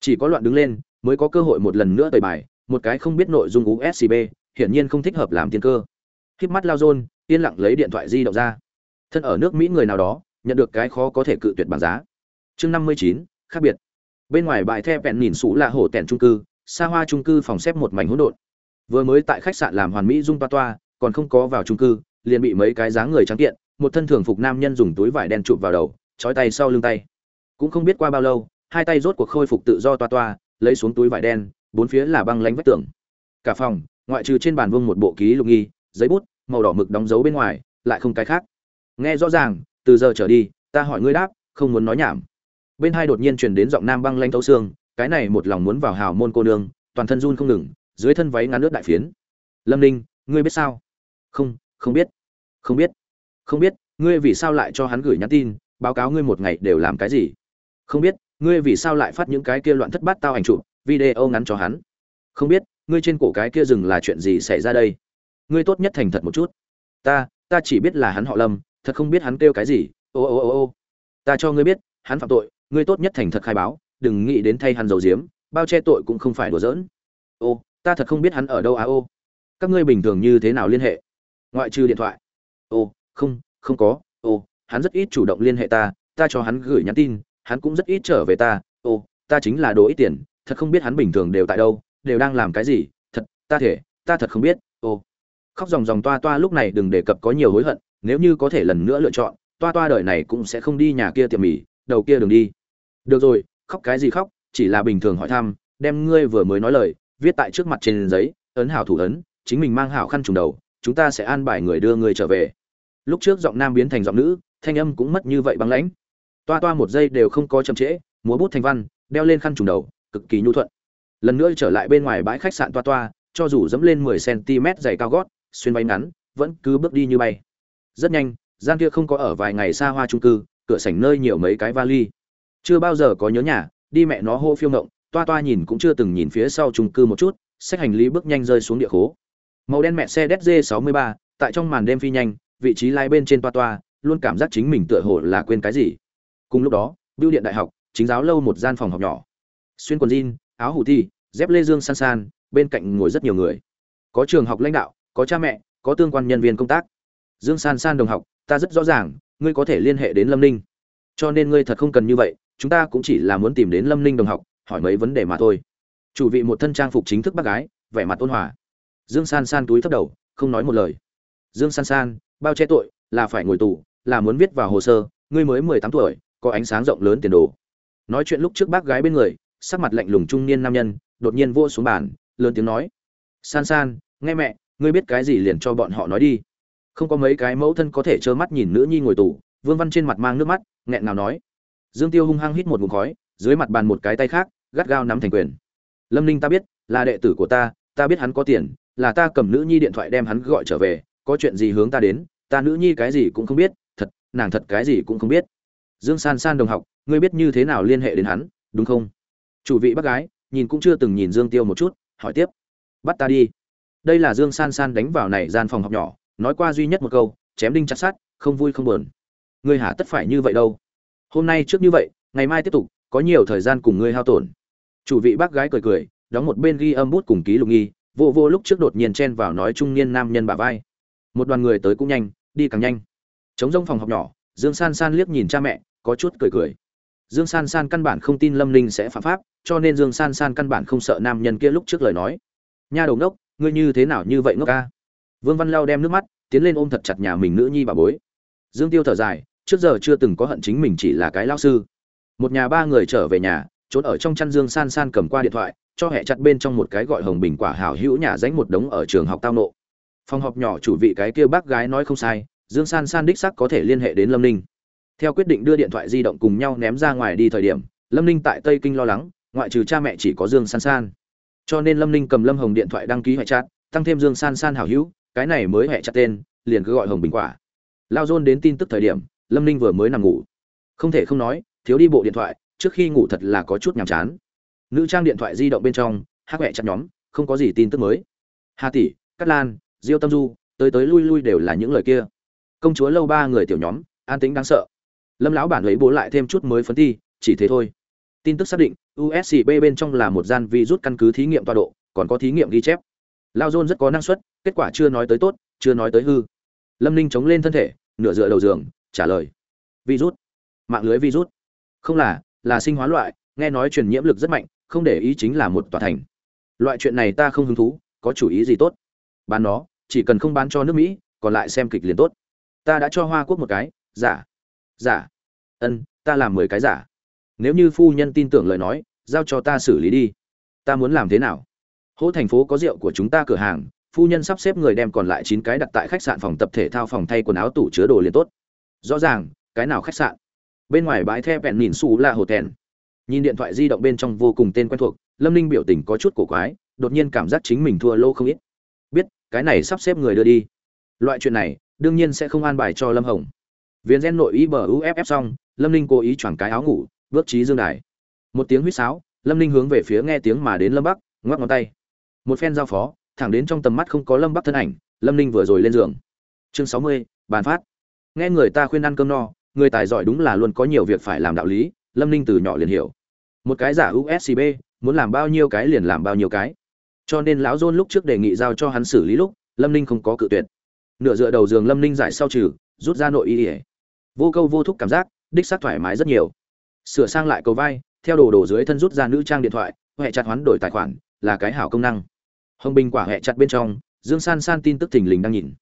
Speaker 1: Chỉ có loạn đứng lên, mới có cơ hội một lần nữa tẩy bài, một cái không biết nội dung uscb hiển nhiên không thích hợp làm tiên cơ. Khiếp mắt lao rôn yên lặng lấy điện thoại di động ra. Thân ở nước mỹ người nào đó, nhận được cái khó có thể cự tuyệt bằng giá. Chương năm mươi chín, khác biệt bên ngoài bãi the vẹn nhìn sủ là hổ tẻn trung cư, xa hoa trung cư phòng xếp một mảnh hỗn độn. Vừa mới tại khách sạn làm hoàn mỹ dung toa toa, còn không có vào trung cư, liền bị mấy cái dáng người trắng kiện, một thân thường phục nam nhân dùng túi vải đen chụp vào đầu, trói tay sau lưng tay. Cũng không biết qua bao lâu, hai tay rốt cuộc khôi phục tự do toa toa, lấy xuống túi vải đen, bốn phía là băng lánh vách tường. Cả phòng, ngoại trừ trên bàn vương một bộ ký lục nghi, giấy bút, màu đỏ mực đóng dấu bên ngoài, lại không cái khác. Nghe rõ ràng, từ giờ trở đi, ta hỏi ngươi đáp, không muốn nói nhảm bên hai đột nhiên truyền đến giọng nam băng lanh thấu xương, cái này một lòng muốn vào hào môn cô nương, toàn thân run không ngừng, dưới thân váy ngắn nước đại phiến. Lâm ninh, ngươi biết sao? Không không biết. Không biết. Không biết, ngươi vì sao lại cho hắn gửi nhắn tin, báo cáo ngươi một ngày đều làm cái gì? Không biết, ngươi vì sao lại phát những cái kia loạn thất bát tao ảnh chụp, video ngắn cho hắn? Không biết, ngươi trên cổ cái kia rừng là chuyện gì xảy ra đây? Ngươi tốt nhất thành thật một chút. Ta ta chỉ biết là hắn họ lâm, thật không biết hắn kêu cái gì. Ô ô ô ô. Ta cho ngươi biết, hắn phạm tội ngươi tốt nhất thành thật khai báo, đừng nghĩ đến thay hắn dầu diếm bao che tội cũng không phải đùa giỡn. Ô, ta thật không biết hắn ở đâu à ô. Các ngươi bình thường như thế nào liên hệ? Ngoại trừ điện thoại. Ô, không không có. Ô, hắn rất ít chủ động liên hệ ta ta cho hắn gửi nhắn tin, hắn cũng rất ít trở về ta. Ô, ta chính là đồ ít tiền, thật không biết hắn bình thường đều tại đâu, đều đang làm cái gì, thật, ta thể, ta thật không biết. Ô, khóc dòng dòng toa toa lúc này đừng đề cập có nhiều hối hận, nếu như có thể lần nữa lựa chọn, toa toa đời này cũng sẽ không đi nhà kia tiệm mì, đầu kia đừng đi được rồi, khóc cái gì khóc, chỉ là bình thường hỏi thăm, đem ngươi vừa mới nói lời, viết tại trước mặt trên giấy, ấn hảo thủ ấn, chính mình mang hảo khăn trùng đầu, chúng ta sẽ an bài người đưa ngươi trở về. Lúc trước giọng nam biến thành giọng nữ, thanh âm cũng mất như vậy băng lãnh. Toa toa một giây đều không có chậm trễ, múa bút thành văn, đeo lên khăn trùng đầu, cực kỳ nhu thuận. Lần nữa trở lại bên ngoài bãi khách sạn toa toa, cho dù dẫm lên mười cm dày cao gót, xuyên váy ngắn, vẫn cứ bước đi như bay. Rất nhanh, gian kia không có ở vài ngày xa hoa trung cư, cửa sảnh nơi nhiều mấy cái vali chưa bao giờ có nhớ nhà, đi mẹ nó hô phiêu ngộng, toa toa nhìn cũng chưa từng nhìn phía sau trung cư một chút, xách hành lý bước nhanh rơi xuống địa khố. Màu đen mẹ xe dz 63 tại trong màn đêm phi nhanh, vị trí lái bên trên toa toa, luôn cảm giác chính mình tựa hồ là quên cái gì. Cùng lúc đó, bưu điện đại học, chính giáo lâu một gian phòng học nhỏ. Xuyên quần jean, áo hủ thi dép lê dương san san, bên cạnh ngồi rất nhiều người. Có trường học lãnh đạo, có cha mẹ, có tương quan nhân viên công tác. Dương san san đồng học, ta rất rõ ràng, ngươi có thể liên hệ đến lâm ninh. Cho nên ngươi thật không cần như vậy chúng ta cũng chỉ là muốn tìm đến lâm ninh đồng học, hỏi mấy vấn đề mà thôi. Chủ vị một thân trang phục chính thức bác gái, vẻ mặt ôn hòa. Dương san san túi thấp đầu, không nói một lời. Dương san san, bao che tội, là phải ngồi tù, là muốn viết vào hồ sơ, ngươi mới mười tám tuổi, có ánh sáng rộng lớn tiền đồ. Nói chuyện lúc trước bác gái bên người, sắc mặt lạnh lùng trung niên nam nhân, đột nhiên vô xuống bàn, lớn tiếng nói. San san, nghe mẹ, ngươi biết cái gì liền cho bọn họ nói đi. Không có mấy cái mẫu thân có thể trơ mắt nhìn nữ nhi ngồi tù, vương văn trên mặt mang nước mắt, nghẹn ngào nói dương tiêu hung hăng hít một ngụm khói, dưới mặt bàn một cái tay khác, gắt gao nắm thành quyền. Lâm ninh ta biết, là đệ tử của ta ta biết hắn có tiền, là ta cầm nữ nhi điện thoại đem hắn gọi trở về, có chuyện gì hướng ta đến, ta nữ nhi cái gì cũng không biết, thật, nàng thật cái gì cũng không biết. Dương san san đồng học, ngươi biết như thế nào liên hệ đến hắn, đúng không? Chủ vị bác gái, nhìn cũng chưa từng nhìn dương tiêu một chút, hỏi tiếp. Bắt ta đi. Đây là dương san san đánh vào này gian phòng học nhỏ, nói qua duy nhất một câu, chém đinh chặt sát không vui không buồn. Ngươi hả tất phải như vậy đâu? Hôm nay trước như vậy, ngày mai tiếp tục, có nhiều thời gian cùng ngươi hao tổn. Chủ vị bác gái cười cười, đóng một bên ghi âm bút cùng ký lục nghi, vô vô lúc trước đột nhiên chen vào nói trung niên nam nhân bà vai. Một đoàn người tới cũng nhanh, đi càng nhanh. Chống rông phòng học nhỏ, dương san san liếc nhìn cha mẹ, có chút cười cười. Dương san san căn bản không tin lâm ninh sẽ phạm pháp, cho nên dương san san căn bản không sợ nam nhân kia lúc trước lời nói. Nha đầu ngốc, ngươi như thế nào như vậy ngốc ca? Vương văn lao đem nước mắt, tiến lên ôm thật chặt nhà mình nữ nhi bà bối. Dương tiêu thở dài trước giờ chưa từng có hận chính mình chỉ là cái lao sư. Một nhà ba người trở về nhà, trốn ở trong chăn dương san san cầm qua điện thoại, cho hẹ chặt bên trong một cái gọi hồng bình quả hảo hữu nhà dánh một đống ở trường học tao nộ. Phòng họp nhỏ chủ vị cái kia bác gái nói không sai, dương san san đích sắc có thể liên hệ đến lâm ninh. Theo quyết định đưa điện thoại di động cùng nhau ném ra ngoài đi thời điểm, lâm ninh tại tây kinh lo lắng, ngoại trừ cha mẹ chỉ có dương san san. Cho nên lâm ninh cầm lâm hồng điện thoại đăng ký hệ chặt, tăng thêm dương san san hảo hữu, cái này mới hệ chặt tên, liền cứ gọi hồng bình quả. Lao dôn đến tin tức thời điểm lâm ninh vừa mới nằm ngủ. Không thể không nói, thiếu đi bộ điện thoại, trước khi ngủ thật là có chút nhàm chán. Nữ trang điện thoại di động bên trong, hắc huệ chặt nhóm, không có gì tin tức mới. Hà tỷ, cát lan, diêu tâm du, tới tới lui lui đều là những lời kia. Công chúa lâu ba người tiểu nhóm, an tĩnh đáng sợ. Lâm lão bản ấy bố lại thêm chút mới phấn thi, chỉ thế thôi. Tin tức xác định uscb bên trong là một gian virus căn cứ thí nghiệm tọa độ, còn có thí nghiệm ghi chép. Lao dôn rất có năng suất, kết quả chưa nói tới tốt, chưa nói tới hư. Lâm ninh chống lên thân thể, nửa dựa đầu giường trả lời. Virus. Mạng lưới virus. Không là là sinh hóa loại, nghe nói truyền nhiễm lực rất mạnh, không để ý chính là một tòa thành. Loại chuyện này ta không hứng thú, có chủ ý gì tốt? Bán nó, chỉ cần không bán cho nước mỹ, còn lại xem kịch liền tốt. Ta đã cho hoa quốc một cái, giả. Giả. Ân, ta làm mười cái giả. Nếu như phu nhân tin tưởng lời nói, giao cho ta xử lý đi. Ta muốn làm thế nào? Hỗ thành phố có rượu của chúng ta cửa hàng, phu nhân sắp xếp người đem còn lại chín cái đặt tại khách sạn phòng tập thể thao phòng thay quần áo tủ chứa đồ liền tốt rõ ràng, cái nào khách sạn? Bên ngoài bãi the vẹn nhìn xù là hồ tèn. Nhìn điện thoại di động bên trong vô cùng tên quen thuộc, lâm ninh biểu tình có chút cổ quái, đột nhiên cảm giác chính mình thua lô không ít. Biết, cái này sắp xếp người đưa đi. Loại chuyện này, đương nhiên sẽ không an bài cho lâm hồng. Viên gen nội y bờ uff xong, lâm ninh cố ý choàng cái áo ngủ, bước trí dương đài. Một tiếng huýt sáo, lâm ninh hướng về phía nghe tiếng mà đến lâm bắc, ngoắc ngón tay. Một phen giao phó, thẳng đến trong tầm mắt không có lâm bắc thân ảnh, lâm ninh vừa rồi lên giường. Chương sáu mươi, bàn phát nghe người ta khuyên ăn cơm no, người tài giỏi đúng là luôn có nhiều việc phải làm đạo lý, lâm ninh từ nhỏ liền hiểu. Một cái giả uscb muốn làm bao nhiêu cái liền làm bao nhiêu cái. Cho nên lão dôn lúc trước đề nghị giao cho hắn xử lý lúc, lâm ninh không có cự tuyệt. Nửa dựa đầu giường lâm ninh giải sau trừ, rút ra nội y ỉa vô câu vô thúc cảm giác, đích xác thoải mái rất nhiều. Sửa sang lại cầu vai, theo đồ đồ dưới thân rút ra nữ trang điện thoại huệ chặt hoán đổi tài khoản, là cái hảo công năng. Hồng bình quả huệ chặt bên trong, dương san san tin tức thình lình đang nhìn.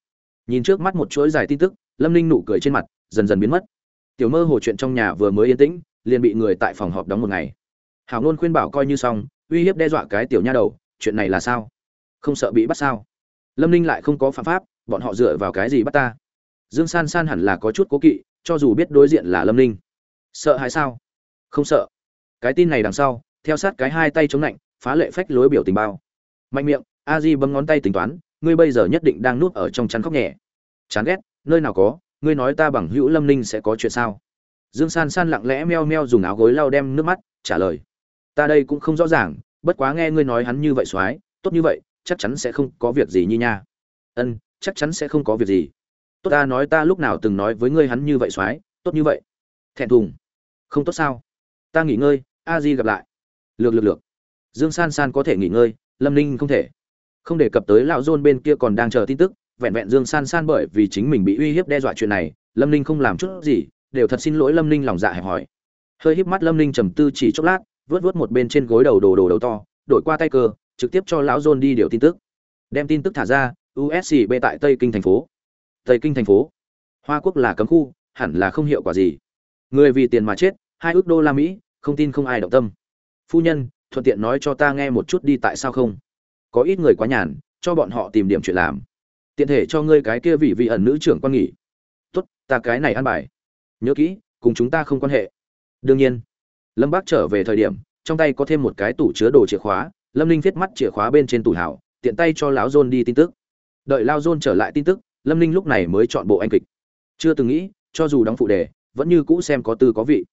Speaker 1: Nhìn trước mắt một chuỗi dài tin tức lâm ninh nụ cười trên mặt, dần dần biến mất. Tiểu mơ hồ chuyện trong nhà vừa mới yên tĩnh, liền bị người tại phòng họp đóng một ngày. Hảo ngôn khuyên bảo coi như xong, uy hiếp đe dọa cái tiểu nha đầu, chuyện này là sao? Không sợ bị bắt sao? Lâm ninh lại không có phạm pháp, bọn họ dựa vào cái gì bắt ta? Dương san san hẳn là có chút cố kỵ, cho dù biết đối diện là lâm ninh. Sợ hay sao? Không sợ. Cái tin này đằng sau, theo sát cái hai tay chống lạnh phá lệ phách lối biểu tình bao. Mạnh miệng, a di bấm ngón tay tính toán, ngươi bây giờ nhất định đang nuốt ở trong chăn khóc nhẹ. Chán ghét nơi nào có, ngươi nói ta bằng hữu lâm ninh sẽ có chuyện sao? Dương san san lặng lẽ meo meo dùng áo gối lau đem nước mắt, trả lời. Ta đây cũng không rõ ràng, bất quá nghe ngươi nói hắn như vậy soái, tốt như vậy, chắc chắn sẽ không có việc gì như nha. Ân, chắc chắn sẽ không có việc gì. Tốt ta nói ta lúc nào từng nói với ngươi hắn như vậy soái, tốt như vậy. Thẹn thùng. Không tốt sao? Ta nghỉ ngơi, a di gặp lại. Lược lược lược. Dương san san có thể nghỉ ngơi, lâm ninh không thể. Không đề cập tới lão dôn bên kia còn đang chờ tin tức vẹn vẹn dương san san bởi vì chính mình bị uy hiếp đe dọa chuyện này, lâm ninh không làm chút gì, đều thật xin lỗi lâm ninh lòng dạ hẹp hỏi hơi híp mắt lâm ninh trầm tư chỉ chốc lát, vớt vớt một bên trên gối đầu đồ đồ đầu to, đổi qua tay cơ, trực tiếp cho lão john đi điều tin tức. Đem tin tức thả ra uscb tại tây kinh thành phố. Tây kinh thành phố. Hoa quốc là cấm khu, hẳn là không hiệu quả gì. Người vì tiền mà chết, hai ước đô la mỹ, không tin không ai động tâm. Phu nhân, thuận tiện nói cho ta nghe một chút đi tại sao không? Có ít người quá nhàn, cho bọn họ tìm điểm chuyện làm tiện thể cho ngươi cái kia vị vị ẩn nữ trưởng quan nghỉ. Tốt, ta cái này ăn bài. Nhớ kỹ, cùng chúng ta không quan hệ. Đương nhiên, lâm bác trở về thời điểm, trong tay có thêm một cái tủ chứa đồ chìa khóa, lâm ninh viết mắt chìa khóa bên trên tủ hảo, tiện tay cho lão dôn đi tin tức. Đợi lao dôn trở lại tin tức, lâm ninh lúc này mới chọn bộ anh kịch. Chưa từng nghĩ, cho dù đóng phụ đề, vẫn như cũ xem có tư có vị.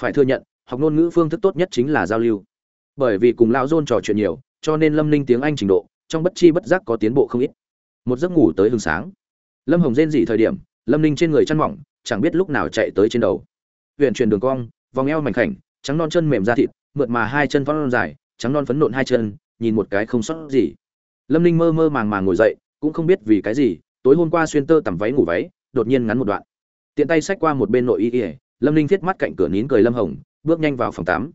Speaker 1: Phải thừa nhận, học ngôn ngữ phương thức tốt nhất chính là giao lưu. Bởi vì cùng lão dôn trò chuyện nhiều, cho nên lâm ninh tiếng anh trình độ, trong bất chi bất giác có tiến bộ không ít một giấc ngủ tới hừng sáng. Lâm hồng rên dỉ thời điểm lâm ninh trên người chăn mỏng chẳng biết lúc nào chạy tới trên đầu. Huyện chuyển đường cong vòng eo mảnh khảnh trắng non chân mềm da thịt mượt mà hai chân phong non dài trắng non phấn nộn hai chân nhìn một cái không sót gì. Lâm ninh mơ mơ màng màng ngồi dậy cũng không biết vì cái gì tối hôm qua xuyên tơ tằm váy ngủ váy đột nhiên ngắn một đoạn. Tiện tay xách qua một bên nội y ỉa lâm ninh thiết mắt cạnh cửa nín cười lâm hồng bước nhanh vào phòng tắm.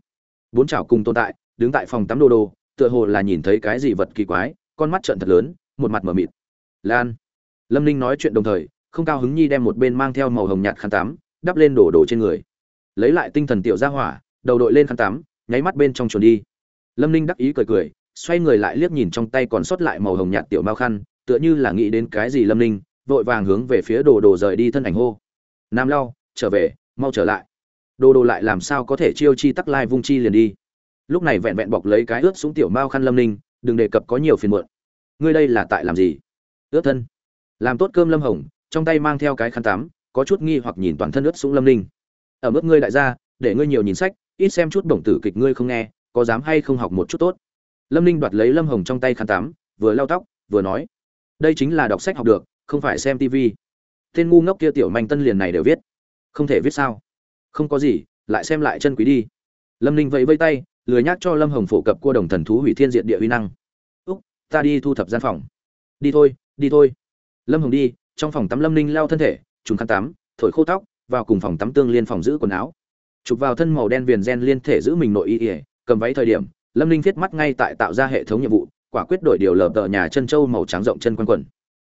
Speaker 1: Bốn chảo cùng tồn tại đứng tại phòng tắm đô đô, tựa hồ là nhìn thấy cái gì vật kỳ quái con mắt trợn thật lớn một mặt mở mịt lan. Lâm ninh nói chuyện đồng thời, không cao hứng nhi đem một bên mang theo màu hồng nhạt khăn tắm, đắp lên đổ đổ trên người. Lấy lại tinh thần tiểu ra hỏa, đầu đội lên khăn tắm, nháy mắt bên trong chuồn đi. Lâm ninh đắc ý cười cười, xoay người lại liếc nhìn trong tay còn sót lại màu hồng nhạt tiểu mao khăn, tựa như là nghĩ đến cái gì lâm ninh, vội vàng hướng về phía đồ đồ rời đi thân ảnh hô. Nam lau trở về, mau trở lại. Đồ đồ lại làm sao có thể chiêu chi tắc lai vung chi liền đi. Lúc này vẹn vẹn bọc lấy cái ướt xuống tiểu mao khăn lâm ninh, đừng đề cập có nhiều phiền muộn. Ngươi đây là tại làm gì? Ướt thân. Làm tốt cơm lâm hồng, trong tay mang theo cái khăn tắm, có chút nghi hoặc nhìn toàn thân ướt sũng lâm ninh. Ở mức ngươi đại gia, để ngươi nhiều nhìn sách, ít xem chút bổng tử kịch ngươi không nghe, có dám hay không học một chút tốt? Lâm ninh đoạt lấy lâm hồng trong tay khăn tắm, vừa lau tóc, vừa nói, đây chính là đọc sách học được, không phải xem tv tên ngu ngốc kia tiểu manh tân liền này đều viết. Không thể viết sao? Không có gì, lại xem lại chân quý đi. Lâm ninh vẫy vây tay, lười nhắc cho lâm hồng phổ cập cua đồng thần thú hủy thiên diện địa uy năng. Úc, ta đi thu thập gian phòng. Đi thôi đi thôi. Lâm hồng đi, trong phòng tắm lâm ninh lao thân thể, trùng khăn tắm, thổi khô tóc, vào cùng phòng tắm tương liên phòng giữ quần áo. Chụp vào thân màu đen viền gen liên thể giữ mình nội y ỉa cầm váy thời điểm, lâm ninh viết mắt ngay tại tạo ra hệ thống nhiệm vụ, quả quyết đổi điều lờ tờ nhà chân trâu màu trắng rộng chân quanh quần.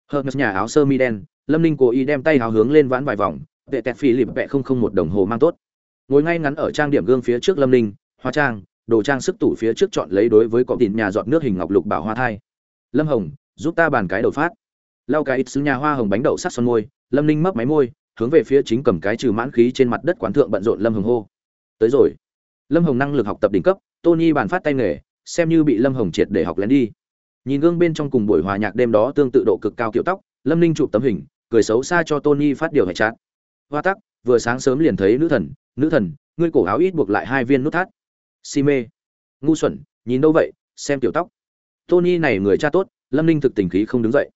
Speaker 1: Hơn nhà áo sơ mi đen, lâm ninh cố ý đem tay áo hướng lên vãn vài vòng vệ tẹt phi lịp vẹ không không một đồng hồ mang tốt. Ngồi ngay ngắn ở trang điểm gương phía trước lâm ninh hoa trang, đồ trang sức tủ phía trước chọn lấy đối với cọ tìm nhà dọn nước hình ngọc lục bảo hoa thai. Lâm hồng giúp ta bàn cái đầu phát. Lau cái ít xứ nhà hoa hồng bánh đậu sắt son môi, lâm ninh mấp máy môi, hướng về phía chính cầm cái trừ mãn khí trên mặt đất quán thượng bận rộn lâm hồng hô. Tới rồi. Lâm hồng năng lực học tập đỉnh cấp, tony bàn phát tay nghề, xem như bị lâm hồng triệt để học lén đi. Nhìn gương bên trong cùng buổi hòa nhạc đêm đó tương tự độ cực cao kiểu tóc, lâm ninh chụp tấm hình, cười xấu xa cho tony phát điều hệ chát. Hoa tắc, vừa sáng sớm liền thấy nữ thần nữ thần, ngươi cổ áo ít buộc lại hai viên nút thắt. Si mê. Ngu xuẩn, nhìn đâu vậy, xem tiểu tóc. Tony này người cha tốt lâm ninh thực tình khí không đứng dậy.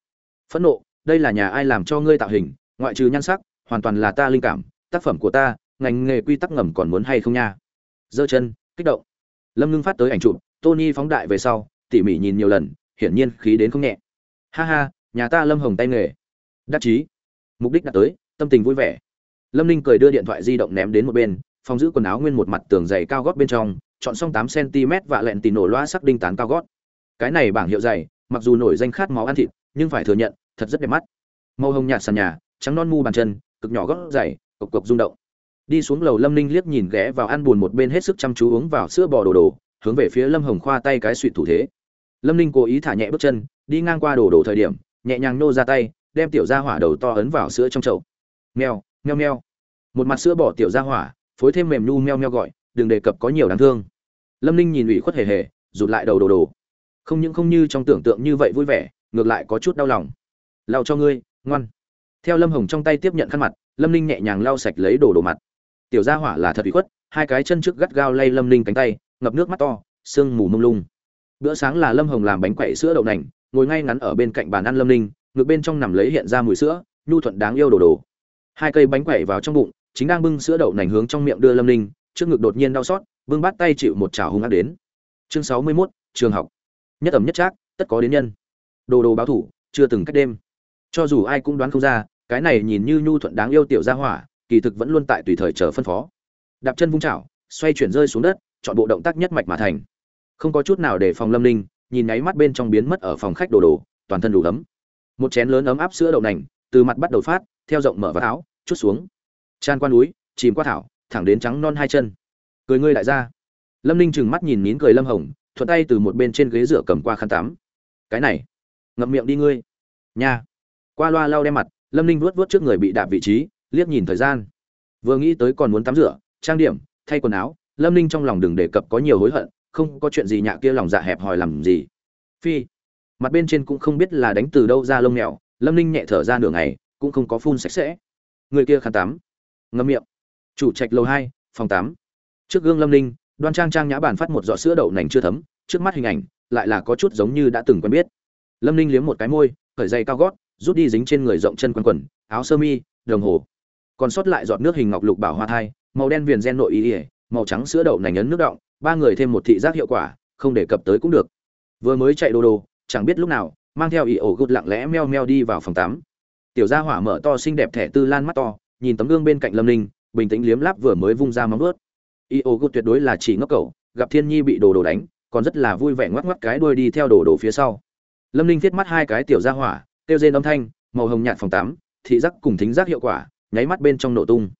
Speaker 1: Phẫn nộ, đây là nhà ai làm cho ngươi tạo hình, ngoại trừ nhan sắc, hoàn toàn là ta linh cảm, tác phẩm của ta, ngành nghề quy tắc ngầm còn muốn hay không nha? Giơ chân, kích động. Lâm ngưng phát tới ảnh chụp, tony phóng đại về sau, tỉ mỉ nhìn nhiều lần, hiển nhiên khí đến không nhẹ. Ha ha, nhà ta lâm hồng tay nghề. Đắc chí. Mục đích đã tới, tâm tình vui vẻ. Lâm ninh cười đưa điện thoại di động ném đến một bên, phòng giữ quần áo nguyên một mặt tường dày cao gót bên trong, chọn xong tám cm và lẹn tì nổ loa sắc đinh tán cao gót. Cái này bảng hiệu dày mặc dù nổi danh khát máu ăn thịt, nhưng phải thừa nhận, thật rất đẹp mắt. Màu hồng nhạt sàn nhà, trắng non mu bàn chân, cực nhỏ gót dày, cộc cộc rung động. Đi xuống lầu lâm ninh liếc nhìn ghé vào ăn buồn một bên hết sức chăm chú uống vào sữa bò đồ đồ, hướng về phía lâm hồng khoa tay cái suy thủ thế. Lâm ninh cố ý thả nhẹ bước chân, đi ngang qua đồ đồ thời điểm, nhẹ nhàng nô ra tay, đem tiểu ra hỏa đầu to ấn vào sữa trong chậu. Meo meo meo. Một mặt sữa bỏ tiểu ra hỏa, phối thêm mềm nhu meo meo gọi, đừng đề cập có nhiều đáng thương. Lâm ninh nhìn ủy khuất hề hề, rụt lại đầu đồ đồ không những không như trong tưởng tượng như vậy vui vẻ ngược lại có chút đau lòng. Lau cho ngươi ngoan. Theo lâm hồng trong tay tiếp nhận khăn mặt lâm ninh nhẹ nhàng lau sạch lấy đồ đồ mặt. Tiểu gia hỏa là thật ủy khuất hai cái chân trước gắt gao lay lâm ninh cánh tay ngập nước mắt to sương mù mông lung. Bữa sáng là lâm hồng làm bánh quậy sữa đậu nành ngồi ngay ngắn ở bên cạnh bàn ăn lâm ninh ngược bên trong nằm lấy hiện ra mùi sữa nhu thuận đáng yêu đồ đồ. Hai cây bánh quậy vào trong bụng chính đang bưng sữa đậu nành hướng trong miệng đưa lâm ninh trước ngực đột nhiên đau xót bưng bát tay chịu một chảo hung ác đến. Chương sáu mươi 61, trường học nhất ẩm nhất trác, tất có đến nhân. Đồ đồ báo thủ, chưa từng cách đêm. Cho dù ai cũng đoán không ra, cái này nhìn như nhu thuận đáng yêu tiểu gia hỏa, kỳ thực vẫn luôn tại tùy thời chờ phân phó. Đạp chân vung chảo, xoay chuyển rơi xuống đất, chọn bộ động tác nhất mạch mà thành. Không có chút nào để phòng lâm ninh, nhìn nháy mắt bên trong biến mất ở phòng khách đồ đồ, toàn thân đủ ấm. Một chén lớn ấm áp sữa đậu nành, từ mặt bắt đầu phát, theo rộng mở vào áo chút xuống. Tràn qua núi, chìm qua thảo, thẳng đến trắng non hai chân. Cười ngươi đại gia. Lâm ninh trừng mắt nhìn nín cười lâm hồng thuận tay từ một bên trên ghế rửa cầm qua khăn tắm. Cái này, ngậm miệng đi ngươi. Nha. Qua loa lau đem mặt, lâm ninh vuốt vuốt trước người bị đạp vị trí, liếc nhìn thời gian. Vừa nghĩ tới còn muốn tắm rửa, trang điểm, thay quần áo, lâm ninh trong lòng đừng đề cập có nhiều hối hận, không có chuyện gì nhạ kia lòng dạ hẹp hòi làm gì. Phi, mặt bên trên cũng không biết là đánh từ đâu ra lông mèo, lâm ninh nhẹ thở ra nửa ngày, cũng không có phun sạch sẽ. Người kia khăn tắm ngâm miệng. Chủ trạch lầu hai, phòng tắm. trước gương lâm ninh đoan trang trang nhã bản phát một giọt sữa đậu nành chưa thấm, trước mắt hình ảnh lại là có chút giống như đã từng quen biết. Lâm ninh liếm một cái môi khởi dây cao gót, rút đi dính trên người rộng chân quần quần, áo sơ mi, đồng hồ. Còn sót lại giọt nước hình ngọc lục bảo hoa thai, màu đen viền gen nội ý ỉa màu trắng sữa đậu nành ấn nước động ba người thêm một thị giác hiệu quả, không đề cập tới cũng được. Vừa mới chạy đồ đồ, chẳng biết lúc nào, mang theo ỉ ổ gút lặng lẽ meo meo đi vào phòng tắm. Tiểu gia hỏa mở to xinh đẹp thẻ tư lan mắt to, nhìn tấm gương bên cạnh lâm ninh, bình tĩnh liếm láp vừa mới vung ra móng ướt ỉ gút tuyệt đối là chỉ ngốc cầu gặp thiên nhi bị đồ đồ đánh, còn rất là vui vẻ ngoắc ngoắc cái đuôi đi theo đồ đồ phía sau. Lâm ninh viết mắt hai cái tiểu ra hỏa, kêu rên âm thanh, màu hồng nhạt phòng tắm, thị giác cùng thính giác hiệu quả, nháy mắt bên trong nổ tung.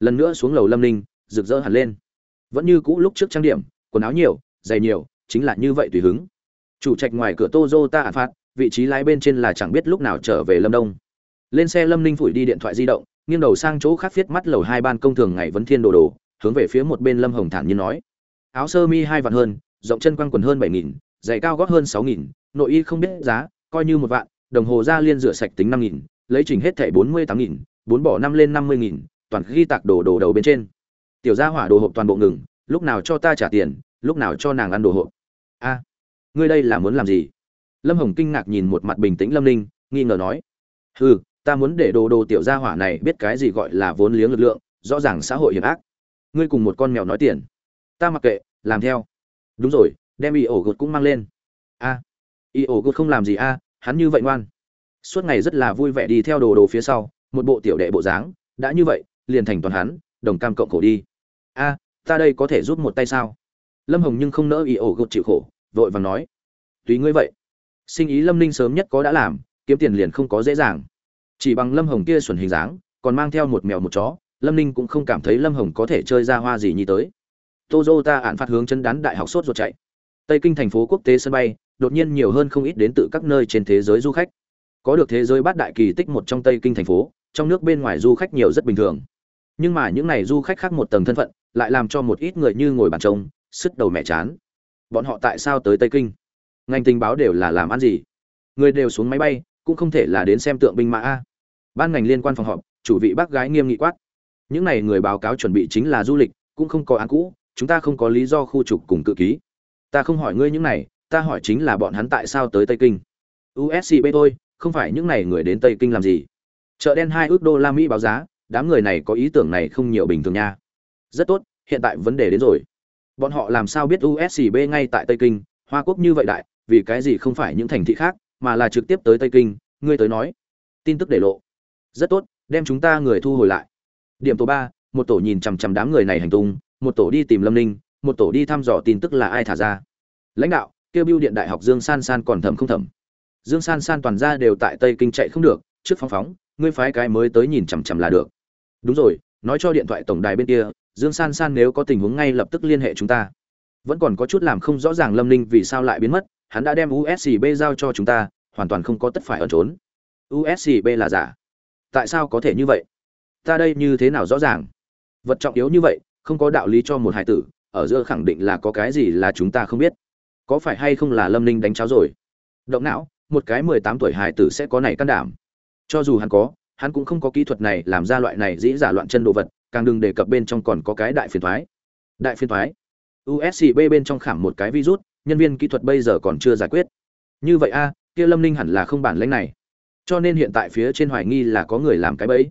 Speaker 1: Lần nữa xuống lầu lâm ninh, rực rỡ hẳn lên. Vẫn như cũ lúc trước trang điểm, quần áo nhiều, giày nhiều, chính là như vậy tùy hứng. Chủ trạch ngoài cửa Toyota ản phát vị trí lái bên trên là chẳng biết lúc nào trở về lâm đông. Lên xe lâm ninh phủi đi điện thoại di động, nghiêng đầu sang chỗ khác viết mắt lầu hai ban công thường ngày vấn thiên đồ đồ hướng về phía một bên lâm hồng thản nhiên nói. Áo sơ mi hai vạn hơn, rộng chân quăng quần hơn bảy nghìn, giày cao gót hơn sáu nghìn, nội y không biết giá, coi như một vạn, đồng hồ da liên rửa sạch tính năm nghìn, lấy chỉnh hết thẻ bốn mươi tám nghìn, bốn bỏ năm lên năm mươi nghìn, toàn ghi tạc đồ đồ đầu bên trên. Tiểu gia hỏa đồ hộp toàn bộ ngừng, lúc nào cho ta trả tiền, lúc nào cho nàng ăn đồ hộp. A, ngươi đây là muốn làm gì? Lâm hồng kinh ngạc nhìn một mặt bình tĩnh lâm ninh, nghi ngờ nói. Hừ, ta muốn để đồ đồ tiểu gia hỏa này biết cái gì gọi là vốn liếng lực lượng, rõ ràng xã hội hiểm ác ngươi cùng một con mèo nói tiền. Ta mặc kệ, làm theo. Đúng rồi, đem y ổ gột cũng mang lên. A. Y ổ gột không làm gì a, hắn như vậy ngoan. Suốt ngày rất là vui vẻ đi theo đồ đồ phía sau, một bộ tiểu đệ bộ dáng, đã như vậy, liền thành toàn hắn, đồng cam cộng khổ đi. A, ta đây có thể giúp một tay sao? Lâm hồng nhưng không nỡ y ổ gột chịu khổ, vội vàng nói. Tùy ngươi vậy. Sinh ý lâm ninh sớm nhất có đã làm, kiếm tiền liền không có dễ dàng. Chỉ bằng lâm hồng kia xuẩn hình dáng, còn mang theo một mèo một chó lâm ninh cũng không cảm thấy lâm hồng có thể chơi ra hoa gì như tới Toyota ạn phát hướng chân đán đại học sốt ruột chạy. Tây Kinh thành phố quốc tế sân bay, đột nhiên nhiều hơn không ít đến từ các nơi trên thế giới du khách. Có được thế giới bát đại kỳ tích một trong Tây Kinh thành phố, trong nước bên ngoài du khách nhiều rất bình thường. Nhưng mà những này du khách khác một tầng thân phận, lại làm cho một ít người như ngồi bàn trông, sứt đầu mẹ chán. Bọn họ tại sao tới Tây Kinh? Ngành tình báo đều là làm ăn gì? Người đều xuống máy bay, cũng không thể là đến xem tượng binh mã a. Ban ngành liên quan phòng họp, chủ vị bác gái nghiêm nghị quát. Những này người báo cáo chuẩn bị chính là du lịch, cũng không có án cũ, chúng ta không có lý do khu trục cùng cự ký. Ta không hỏi ngươi những này ta hỏi chính là bọn hắn tại sao tới tây kinh. Uscb thôi không phải những này người đến tây kinh làm gì? Chợ đen hai ước đô la mỹ báo giá đám người này có ý tưởng này không nhiều bình thường nha. Rất tốt hiện tại vấn đề đến rồi. Bọn họ làm sao biết uscb ngay tại tây kinh hoa quốc như vậy đại vì cái gì không phải những thành thị khác mà là trực tiếp tới tây kinh ngươi tới nói. Tin tức để lộ. Rất tốt đem chúng ta người thu hồi lại điểm tổ ba, một tổ nhìn chằm chằm đám người này hành tung, một tổ đi tìm lâm ninh, một tổ đi thăm dò tin tức là ai thả ra. Lãnh đạo, kêu biêu điện đại học dương san san còn thầm không thầm. Dương san san toàn ra đều tại tây kinh chạy không được, trước phóng phóng, ngươi phái cái mới tới nhìn chằm chằm là được. Đúng rồi, nói cho điện thoại tổng đài bên kia, dương san san nếu có tình huống ngay lập tức liên hệ chúng ta. Vẫn còn có chút làm không rõ ràng lâm ninh vì sao lại biến mất, hắn đã đem uscb giao cho chúng ta, hoàn toàn không có tất phải ẩn trốn. Uscb là giả. Tại sao có thể như vậy? Ta đây như thế nào rõ ràng? Vật trọng yếu như vậy, không có đạo lý cho một hải tử, ở giữa khẳng định là có cái gì là chúng ta không biết. Có phải hay không là lâm ninh đánh cháo rồi? Động não, một cái mười tám tuổi hải tử sẽ có này can đảm. Cho dù hắn có, hắn cũng không có kỹ thuật này làm ra loại này dĩ giả loạn chân đồ vật, càng đừng đề cập bên trong còn có cái đại phiền thoái. Đại phiền thoái? Uscb bên trong khảm một cái virus, nhân viên kỹ thuật bây giờ còn chưa giải quyết. Như vậy a, kia lâm ninh hẳn là không bản lãnh này. Cho nên hiện tại phía trên hoài nghi là có người làm cái bẫy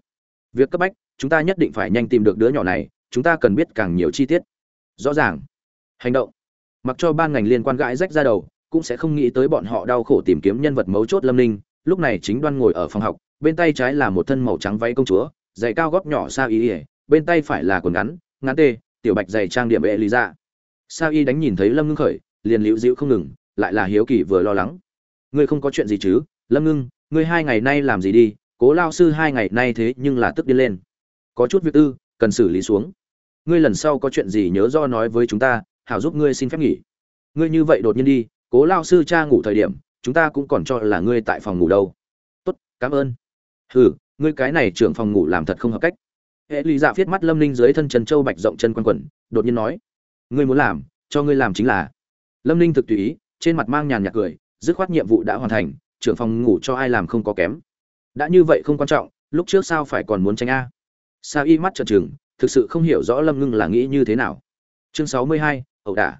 Speaker 1: việc cấp bách, chúng ta nhất định phải nhanh tìm được đứa nhỏ này, chúng ta cần biết càng nhiều chi tiết. Rõ ràng. Hành động. Mặc cho ban ngành liên quan gãi rách ra đầu, cũng sẽ không nghĩ tới bọn họ đau khổ tìm kiếm nhân vật mấu chốt lâm ninh. Lúc này chính đoan ngồi ở phòng học, bên tay trái là một thân màu trắng váy công chúa, giày cao góp nhỏ sa y ỉa bên tay phải là quần ngắn ngắn tê, tiểu bạch giày trang điểm e ra. sa y đánh nhìn thấy lâm ngưng khởi, liền liễu dịu không ngừng, lại là hiếu kỳ vừa lo lắng. Ngươi không có chuyện gì chứ? Lâm ngưng, ngươi hai ngày nay làm gì đi? Cố lao sư hai ngày nay thế nhưng là tức đi lên. Có chút việc tư, cần xử lý xuống. Ngươi lần sau có chuyện gì nhớ do nói với chúng ta, hảo giúp ngươi xin phép nghỉ. Ngươi như vậy đột nhiên đi, cố lao sư cha ngủ thời điểm, chúng ta cũng còn cho là ngươi tại phòng ngủ đâu. Tốt, cảm ơn. Hừ, ngươi cái này trưởng phòng ngủ làm thật không hợp cách. Hệ lý dạ viết mắt lâm ninh dưới thân trần châu bạch rộng chân quanh quẩn, đột nhiên nói. Ngươi muốn làm, cho ngươi làm chính là. Lâm ninh thực tùy ý, trên mặt mang nhàn nhạt cười, dứt khoát nhiệm vụ đã hoàn thành, trưởng phòng ngủ cho ai làm không có kém đã như vậy không quan trọng, lúc trước sao phải còn muốn tránh a? Sa y mắt trợn trừng, thực sự không hiểu rõ lâm ngưng là nghĩ như thế nào. Chương sáu mươi hai, ẩu đả.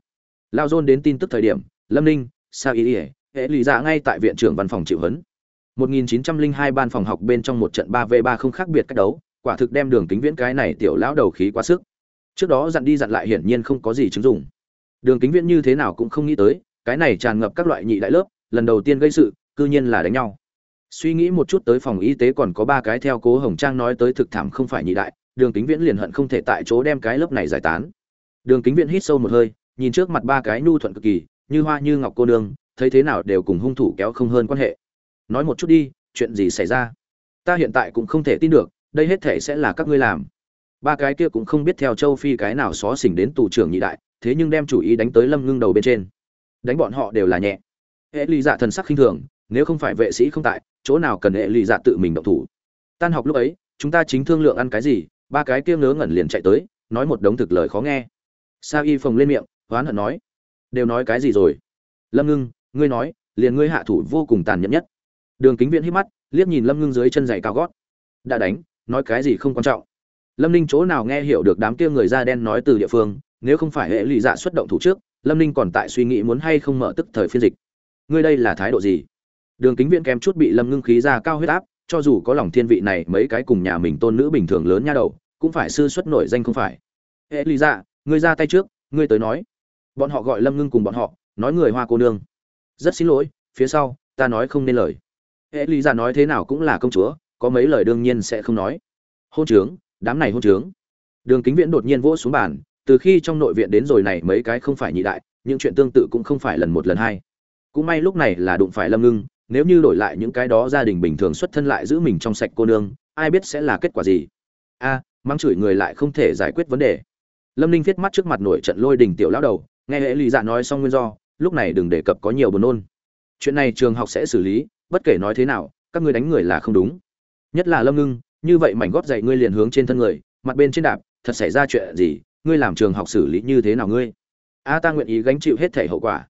Speaker 1: Lao dôn đến tin tức thời điểm, lâm ninh sa y ỉa hệ lụy dạ ngay tại viện trưởng văn phòng chịu huấn 1902 ban phòng học bên trong một trận 3v3 không khác biệt cách đấu, quả thực đem đường kính viễn cái này tiểu lão đầu khí quá sức. Trước đó dặn đi dặn lại hiển nhiên không có gì chứng dụng. Đường kính viễn như thế nào cũng không nghĩ tới, cái này tràn ngập các loại nhị đại lớp, lần đầu tiên gây sự, cư nhiên là đánh nhau suy nghĩ một chút tới phòng y tế còn có ba cái theo cố hồng trang nói tới thực thảm không phải nhị đại, đường kính viễn liền hận không thể tại chỗ đem cái lớp này giải tán. Đường kính viễn hít sâu một hơi, nhìn trước mặt ba cái nhu thuận cực kỳ, như hoa như ngọc cô nương, thấy thế nào đều cùng hung thủ kéo không hơn quan hệ. Nói một chút đi, chuyện gì xảy ra? Ta hiện tại cũng không thể tin được, đây hết thể sẽ là các ngươi làm. Ba cái kia cũng không biết theo châu phi cái nào xó xỉnh đến tù trưởng nhị đại, thế nhưng đem chủ ý đánh tới lâm ngưng đầu bên trên. Đánh bọn họ đều là nhẹ. Hệ lụy dạ thần sắc khinh thường nếu không phải vệ sĩ không tại, chỗ nào cần hệ lụy dạ tự mình động thủ? Tan học lúc ấy, chúng ta chính thương lượng ăn cái gì, ba cái kia ngớ ngẩn liền chạy tới, nói một đống thực lời khó nghe. Sa y phồng lên miệng, hoán hận nói, đều nói cái gì rồi? Lâm ngưng, ngươi nói, liền ngươi hạ thủ vô cùng tàn nhẫn nhất. Đường kính viễn hít mắt, liếc nhìn lâm ngưng dưới chân giày cao gót. Đã đánh, nói cái gì không quan trọng. Lâm ninh chỗ nào nghe hiểu được đám kia người da đen nói từ địa phương, nếu không phải hệ lụy dạ xuất động thủ trước, lâm ninh còn tại suy nghĩ muốn hay không mở tức thời phiên dịch. Ngươi đây là thái độ gì? Đường kính viễn kém chút bị lâm ngưng khí ra cao huyết áp, cho dù có lòng thiên vị này mấy cái cùng nhà mình tôn nữ bình thường lớn nha đầu, cũng phải sư xuất nổi danh không phải. Ê, lý dạ ngươi ra tay trước, ngươi tới nói. Bọn họ gọi lâm ngưng cùng bọn họ, nói người hoa cô nương. Rất xin lỗi, phía sau, ta nói không nên lời. Ê, lý dạ nói thế nào cũng là công chúa, có mấy lời đương nhiên sẽ không nói. Hôn trướng, đám này hôn trướng. Đường kính viễn đột nhiên vỗ xuống bàn, từ khi trong nội viện đến rồi này mấy cái không phải nhị đại, những chuyện tương tự cũng không phải lần một lần hai. Cũng may lúc này là đụng phải lâm ngưng nếu như đổi lại những cái đó gia đình bình thường xuất thân lại giữ mình trong sạch cô nương ai biết sẽ là kết quả gì? A à, mắng chửi người lại không thể giải quyết vấn đề. Lâm ninh viết mắt trước mặt nổi trận lôi đình tiểu lão đầu nghe hệ lì dạ nói xong nguyên do lúc này đừng đề cập có nhiều buồn nôn. Chuyện này trường học sẽ xử lý bất kể nói thế nào các ngươi đánh người là không đúng. Nhất là lâm ngưng như vậy mảnh gót dậy ngươi liền hướng trên thân người mặt bên trên đạp thật xảy ra chuyện gì ngươi làm trường học xử lý như thế nào ngươi? A ta nguyện ý gánh chịu hết thể hậu quả.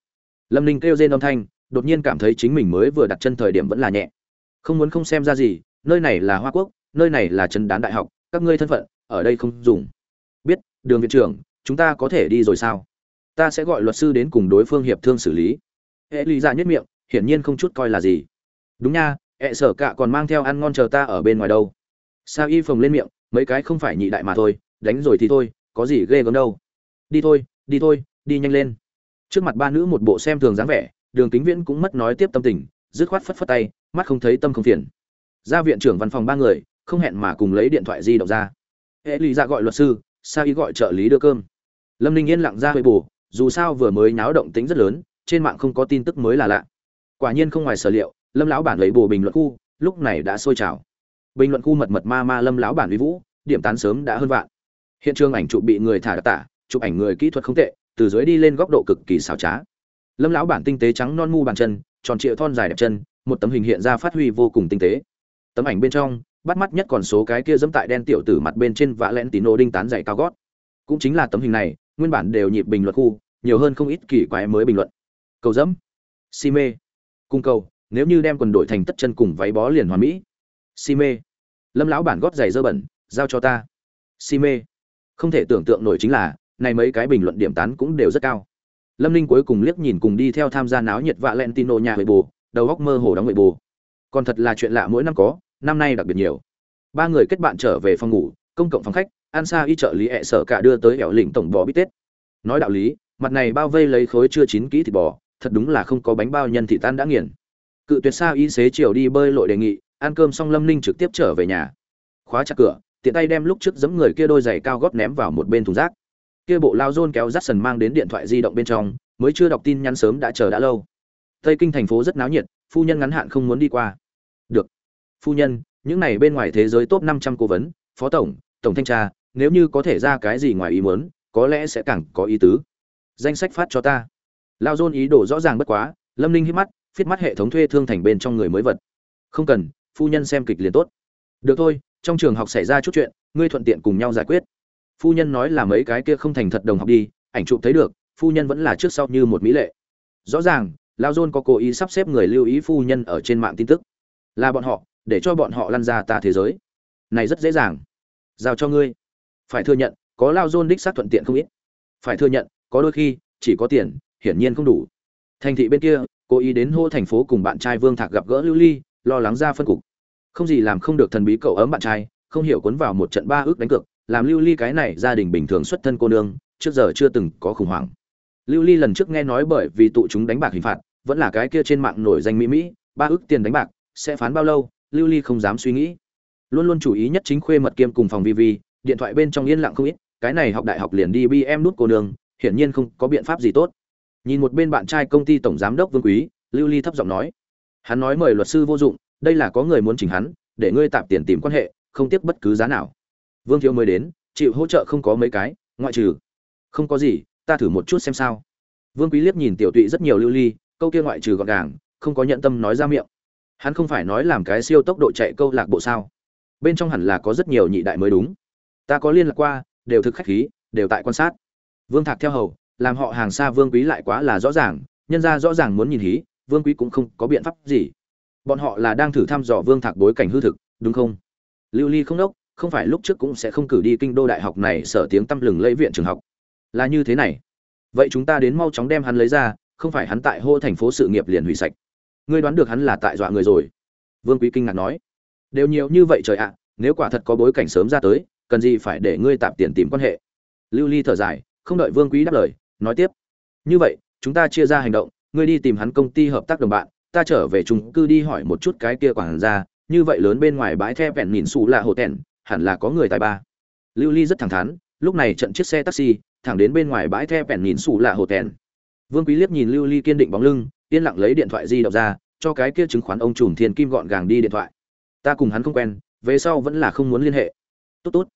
Speaker 1: Lâm ninh kêu rên âm thanh đột nhiên cảm thấy chính mình mới vừa đặt chân thời điểm vẫn là nhẹ. Không muốn không xem ra gì, nơi này là hoa quốc, nơi này là trấn đán đại học, các ngươi thân phận, ở đây không dùng. Biết, đường viện trưởng, chúng ta có thể đi rồi sao? Ta sẽ gọi luật sư đến cùng đối phương hiệp thương xử lý. Hệ lý ra nhất miệng, hiển nhiên không chút coi là gì. Đúng nha e hệ sở cạ còn mang theo ăn ngon chờ ta ở bên ngoài đâu. Sa y phồng lên miệng, mấy cái không phải nhị đại mà thôi, đánh rồi thì thôi, có gì ghê gớm đâu. Đi thôi đi thôi, đi nhanh lên. Trước mặt ba nữ một bộ xem thường dáng vẻ đường kính viễn cũng mất nói tiếp tâm tình, dứt khoát phất phất tay, mắt không thấy tâm không phiền. Ra viện trưởng văn phòng ba người, không hẹn mà cùng lấy điện thoại di động ra. Hệ lý ra dạ gọi luật sư sa ý gọi trợ lý đưa cơm. Lâm ninh yên lặng ra hơi bù, dù sao vừa mới náo động tính rất lớn, trên mạng không có tin tức mới là lạ. Quả nhiên không ngoài sở liệu, lâm lão bản lấy bù bình luận khu, lúc này đã sôi trào. Bình luận khu mật mật ma ma lâm lão bản uy vũ, điểm tán sớm đã hơn vạn. Hiện trường ảnh chụp bị người thả đặc tả, chụp ảnh người kỹ thuật không tệ, từ dưới đi lên góc độ cực kỳ xảo trá lâm lão bản tinh tế trắng non mu bàn chân, tròn trịa thon dài đẹp chân, một tấm hình hiện ra phát huy vô cùng tinh tế. Tấm ảnh bên trong, bắt mắt nhất còn số cái kia dẫm tại đen tiểu tử mặt bên trên vạ lẹn tín nô đinh tán dày cao gót. Cũng chính là tấm hình này, nguyên bản đều nhịp bình luận khu, nhiều hơn không ít kỳ quái mới bình luận. Cầu dẫm. Si mê. Cung cầu, nếu như đem quần đội thành tất chân cùng váy bó liền hoàn mỹ. Si mê. Lâm lão bản gót giày dơ bẩn, giao cho ta. Si mê. Không thể tưởng tượng nổi chính là, này mấy cái bình luận điểm tán cũng đều rất cao lâm ninh cuối cùng liếc nhìn cùng đi theo tham gia náo nhiệt vạ len tino nhà huệ bồ, đầu góc mơ hồ đóng huệ bồ. Còn thật là chuyện lạ mỗi năm có, năm nay đặc biệt nhiều. Ba người kết bạn trở về phòng ngủ, công cộng phòng khách an xa y trợ lý ẹ sở cả đưa tới ẻo lĩnh tổng bò bít tết. Nói đạo lý, mặt này bao vây lấy khối chưa chín kỹ thịt bò, thật đúng là không có bánh bao nhân thị tan đã nghiền. Cự tuyệt Sa y xế chiều đi bơi lội đề nghị, ăn cơm xong lâm ninh trực tiếp trở về nhà. Khóa chặt cửa, tiện tay đem lúc trước giấm người kia đôi giày cao gót ném vào một bên thùng rác kia bộ lao dôn kéo rắt sần mang đến điện thoại di động bên trong, mới chưa đọc tin nhắn sớm đã chờ đã lâu. Tây kinh thành phố rất náo nhiệt, phu nhân ngắn hạn không muốn đi qua. Được. Phu nhân, những này bên ngoài thế giới top năm trăm cố vấn, phó tổng tổng thanh tra, nếu như có thể ra cái gì ngoài ý muốn, có lẽ sẽ càng có ý tứ. Danh sách phát cho ta. Lao dôn ý đồ rõ ràng bất quá, lâm ninh hít mắt, phiết mắt hệ thống thuê thương thành bên trong người mới vật. Không cần, phu nhân xem kịch liền tốt. Được thôi, trong trường học xảy ra chút chuyện, ngươi thuận tiện cùng nhau giải quyết phu nhân nói là mấy cái kia không thành thật đồng học đi, ảnh chụp thấy được, phu nhân vẫn là trước sau như một mỹ lệ. Rõ ràng, lao dôn có cố ý sắp xếp người lưu ý phu nhân ở trên mạng tin tức. Là bọn họ, để cho bọn họ lăn ra ta thế giới. Này rất dễ dàng. Giao cho ngươi. Phải thừa nhận, có lao dôn đích xác thuận tiện không ít. Phải thừa nhận, có đôi khi, chỉ có tiền, hiển nhiên không đủ. Thành thị bên kia, cố ý đến hô thành phố cùng bạn trai vương thạc gặp gỡ lưu ly, lo lắng ra phân cục. Không gì làm không được thần bí cậu ấm bạn trai, không hiểu cuốn vào một trận ba ước đánh cược làm lưu ly cái này gia đình bình thường xuất thân cô nương, trước giờ chưa từng có khủng hoảng. Lưu ly lần trước nghe nói bởi vì tụ chúng đánh bạc hình phạt, vẫn là cái kia trên mạng nổi danh mỹ mỹ, ba ước tiền đánh bạc, sẽ phán bao lâu, lưu ly không dám suy nghĩ. Luôn luôn chủ ý nhất chính khuê mật kiêm cùng phòng vi vi, điện thoại bên trong yên lặng không ít, cái này học đại học liền đi bi em nút cô nương, hiển nhiên không có biện pháp gì tốt. Nhìn một bên bạn trai công ty tổng giám đốc vương quý, lưu ly thấp giọng nói, hắn nói mời luật sư vô dụng, đây là có người muốn chỉnh hắn, để ngươi tạm tiền tìm quan hệ, không tiếc bất cứ giá nào vương thiếu mới đến, chịu hỗ trợ không có mấy cái, ngoại trừ, không có gì, ta thử một chút xem sao. Vương quý liếc nhìn tiểu tụy rất nhiều lưu ly, câu kia ngoại trừ gọn gàng, không có nhận tâm nói ra miệng. Hắn không phải nói làm cái siêu tốc độ chạy câu lạc bộ sao? Bên trong hẳn là có rất nhiều nhị đại mới đúng. Ta có liên lạc qua, đều thực khách khí, đều tại quan sát. Vương thạc theo hầu, làm họ hàng xa vương quý lại quá là rõ ràng, nhân ra rõ ràng muốn nhìn hí, vương quý cũng không có biện pháp gì. Bọn họ là đang thử thăm dò vương thạc bối cảnh hư thực, đúng không? Lưu ly không đốc không phải lúc trước cũng sẽ không cử đi kinh đô đại học này sở tiếng tăm lừng lẫy viện trường học. Là như thế này. Vậy chúng ta đến mau chóng đem hắn lấy ra, không phải hắn tại hô thành phố sự nghiệp liền hủy sạch. Ngươi đoán được hắn là tại dọa người rồi. Vương quý kinh ngạc nói. Đều nhiều như vậy trời ạ, nếu quả thật có bối cảnh sớm ra tới, cần gì phải để ngươi tạm tiền tìm quan hệ? Lưu ly thở dài, không đợi vương quý đáp lời, nói tiếp. Như vậy, chúng ta chia ra hành động, ngươi đi tìm hắn công ty hợp tác đồng bạn, ta trở về chung cư đi hỏi một chút cái kia quản ra như vậy lớn bên ngoài bãi the vẹn nhìn xù là hồ tèn hẳn là có người tài ba. Lưu ly rất thẳng thắn, lúc này trận chiếc xe taxi, thẳng đến bên ngoài bãi the vẹn nhìn xù là hồ tèn. Vương quý liếc nhìn lưu ly kiên định bóng lưng, yên lặng lấy điện thoại di động ra, cho cái kia chứng khoán ông trùm thiên kim gọn gàng đi điện thoại. Ta cùng hắn không quen, về sau vẫn là không muốn liên hệ. Tốt tốt.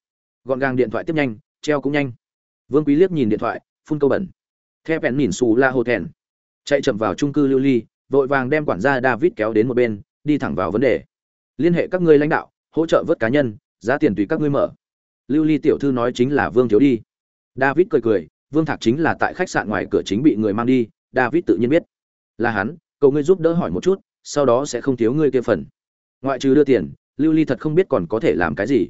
Speaker 1: Gọn gàng điện thoại tiếp nhanh, treo cũng nhanh. Vương quý liếc nhìn điện thoại, phun câu bẩn. The bèn nhìn xù la hồ thèn chạy chậm vào trung cư lưu ly, vội vàng đem quản gia david kéo đến một bên, đi thẳng vào vấn đề. Liên hệ các ngươi lãnh đạo, hỗ trợ vớt cá nhân giá tiền tùy các ngươi mở. Lưu ly tiểu thư nói chính là vương thiếu đi. David cười cười, vương thạc chính là tại khách sạn ngoài cửa chính bị người mang đi, david tự nhiên biết. Là hắn, cầu ngươi giúp đỡ hỏi một chút, sau đó sẽ không thiếu ngươi kia phần. Ngoại trừ đưa tiền, lưu ly thật không biết còn có thể làm cái gì.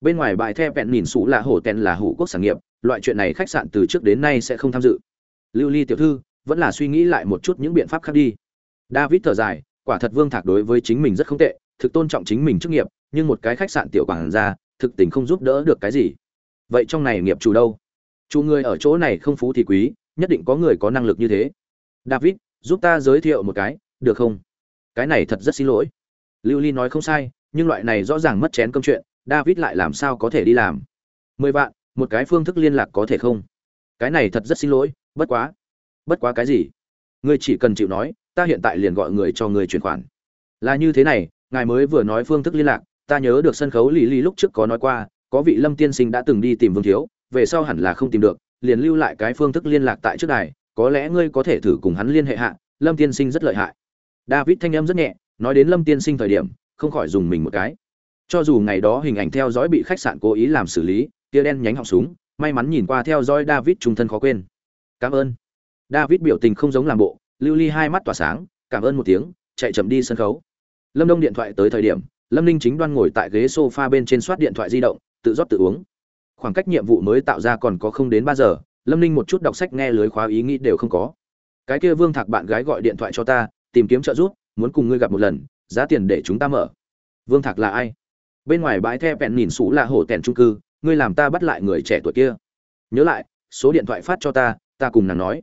Speaker 1: Bên ngoài bài the vẹn nhìn sủ là hổ tèn là hủ quốc sản nghiệp, loại chuyện này khách sạn từ trước đến nay sẽ không tham dự. Lưu ly tiểu thư, vẫn là suy nghĩ lại một chút những biện pháp khác đi. David thở dài, quả thật vương thạc đối với chính mình rất không tệ, thực tôn trọng chính mình chức nghiệp nhưng một cái khách sạn tiểu quảng ra, thực tình không giúp đỡ được cái gì. Vậy trong này nghiệp chủ đâu? Chủ người ở chỗ này không phú thì quý, nhất định có người có năng lực như thế. David, giúp ta giới thiệu một cái, được không? Cái này thật rất xin lỗi. Lưu ly nói không sai, nhưng loại này rõ ràng mất chén cơm chuyện, david lại làm sao có thể đi làm? Mười vạn, một cái phương thức liên lạc có thể không? Cái này thật rất xin lỗi, bất quá. Bất quá cái gì? Ngươi chỉ cần chịu nói, ta hiện tại liền gọi người cho người chuyển khoản. Là như thế này, ngài mới vừa nói phương thức liên lạc ta nhớ được sân khấu lì lì lúc trước có nói qua, có vị lâm tiên sinh đã từng đi tìm vương thiếu, về sau hẳn là không tìm được, liền lưu lại cái phương thức liên lạc tại trước đài, có lẽ ngươi có thể thử cùng hắn liên hệ hạ, lâm tiên sinh rất lợi hại. David thanh âm rất nhẹ, nói đến lâm tiên sinh thời điểm, không khỏi dùng mình một cái. Cho dù ngày đó hình ảnh theo dõi bị khách sạn cố ý làm xử lý, tia đen nhánh họng súng, may mắn nhìn qua theo dõi david trung thân khó quên. Cảm ơn. David biểu tình không giống làm bộ, lưu ly hai mắt tỏa sáng, cảm ơn một tiếng, chạy chậm đi sân khấu. Lâm đông điện thoại tới thời điểm lâm ninh chính đoan ngồi tại ghế sofa bên trên soát điện thoại di động, tự rót tự uống. Khoảng cách nhiệm vụ mới tạo ra còn có không đến ba giờ, lâm ninh một chút đọc sách nghe lưới khóa ý nghĩ đều không có. Cái kia vương thạc bạn gái gọi điện thoại cho ta, tìm kiếm trợ giúp, muốn cùng ngươi gặp một lần, giá tiền để chúng ta mở. Vương thạc là ai? Bên ngoài bãi the vẹn nhìn xú là hổ tèn trung cư, ngươi làm ta bắt lại người trẻ tuổi kia. Nhớ lại, số điện thoại phát cho ta ta cùng nàng nói.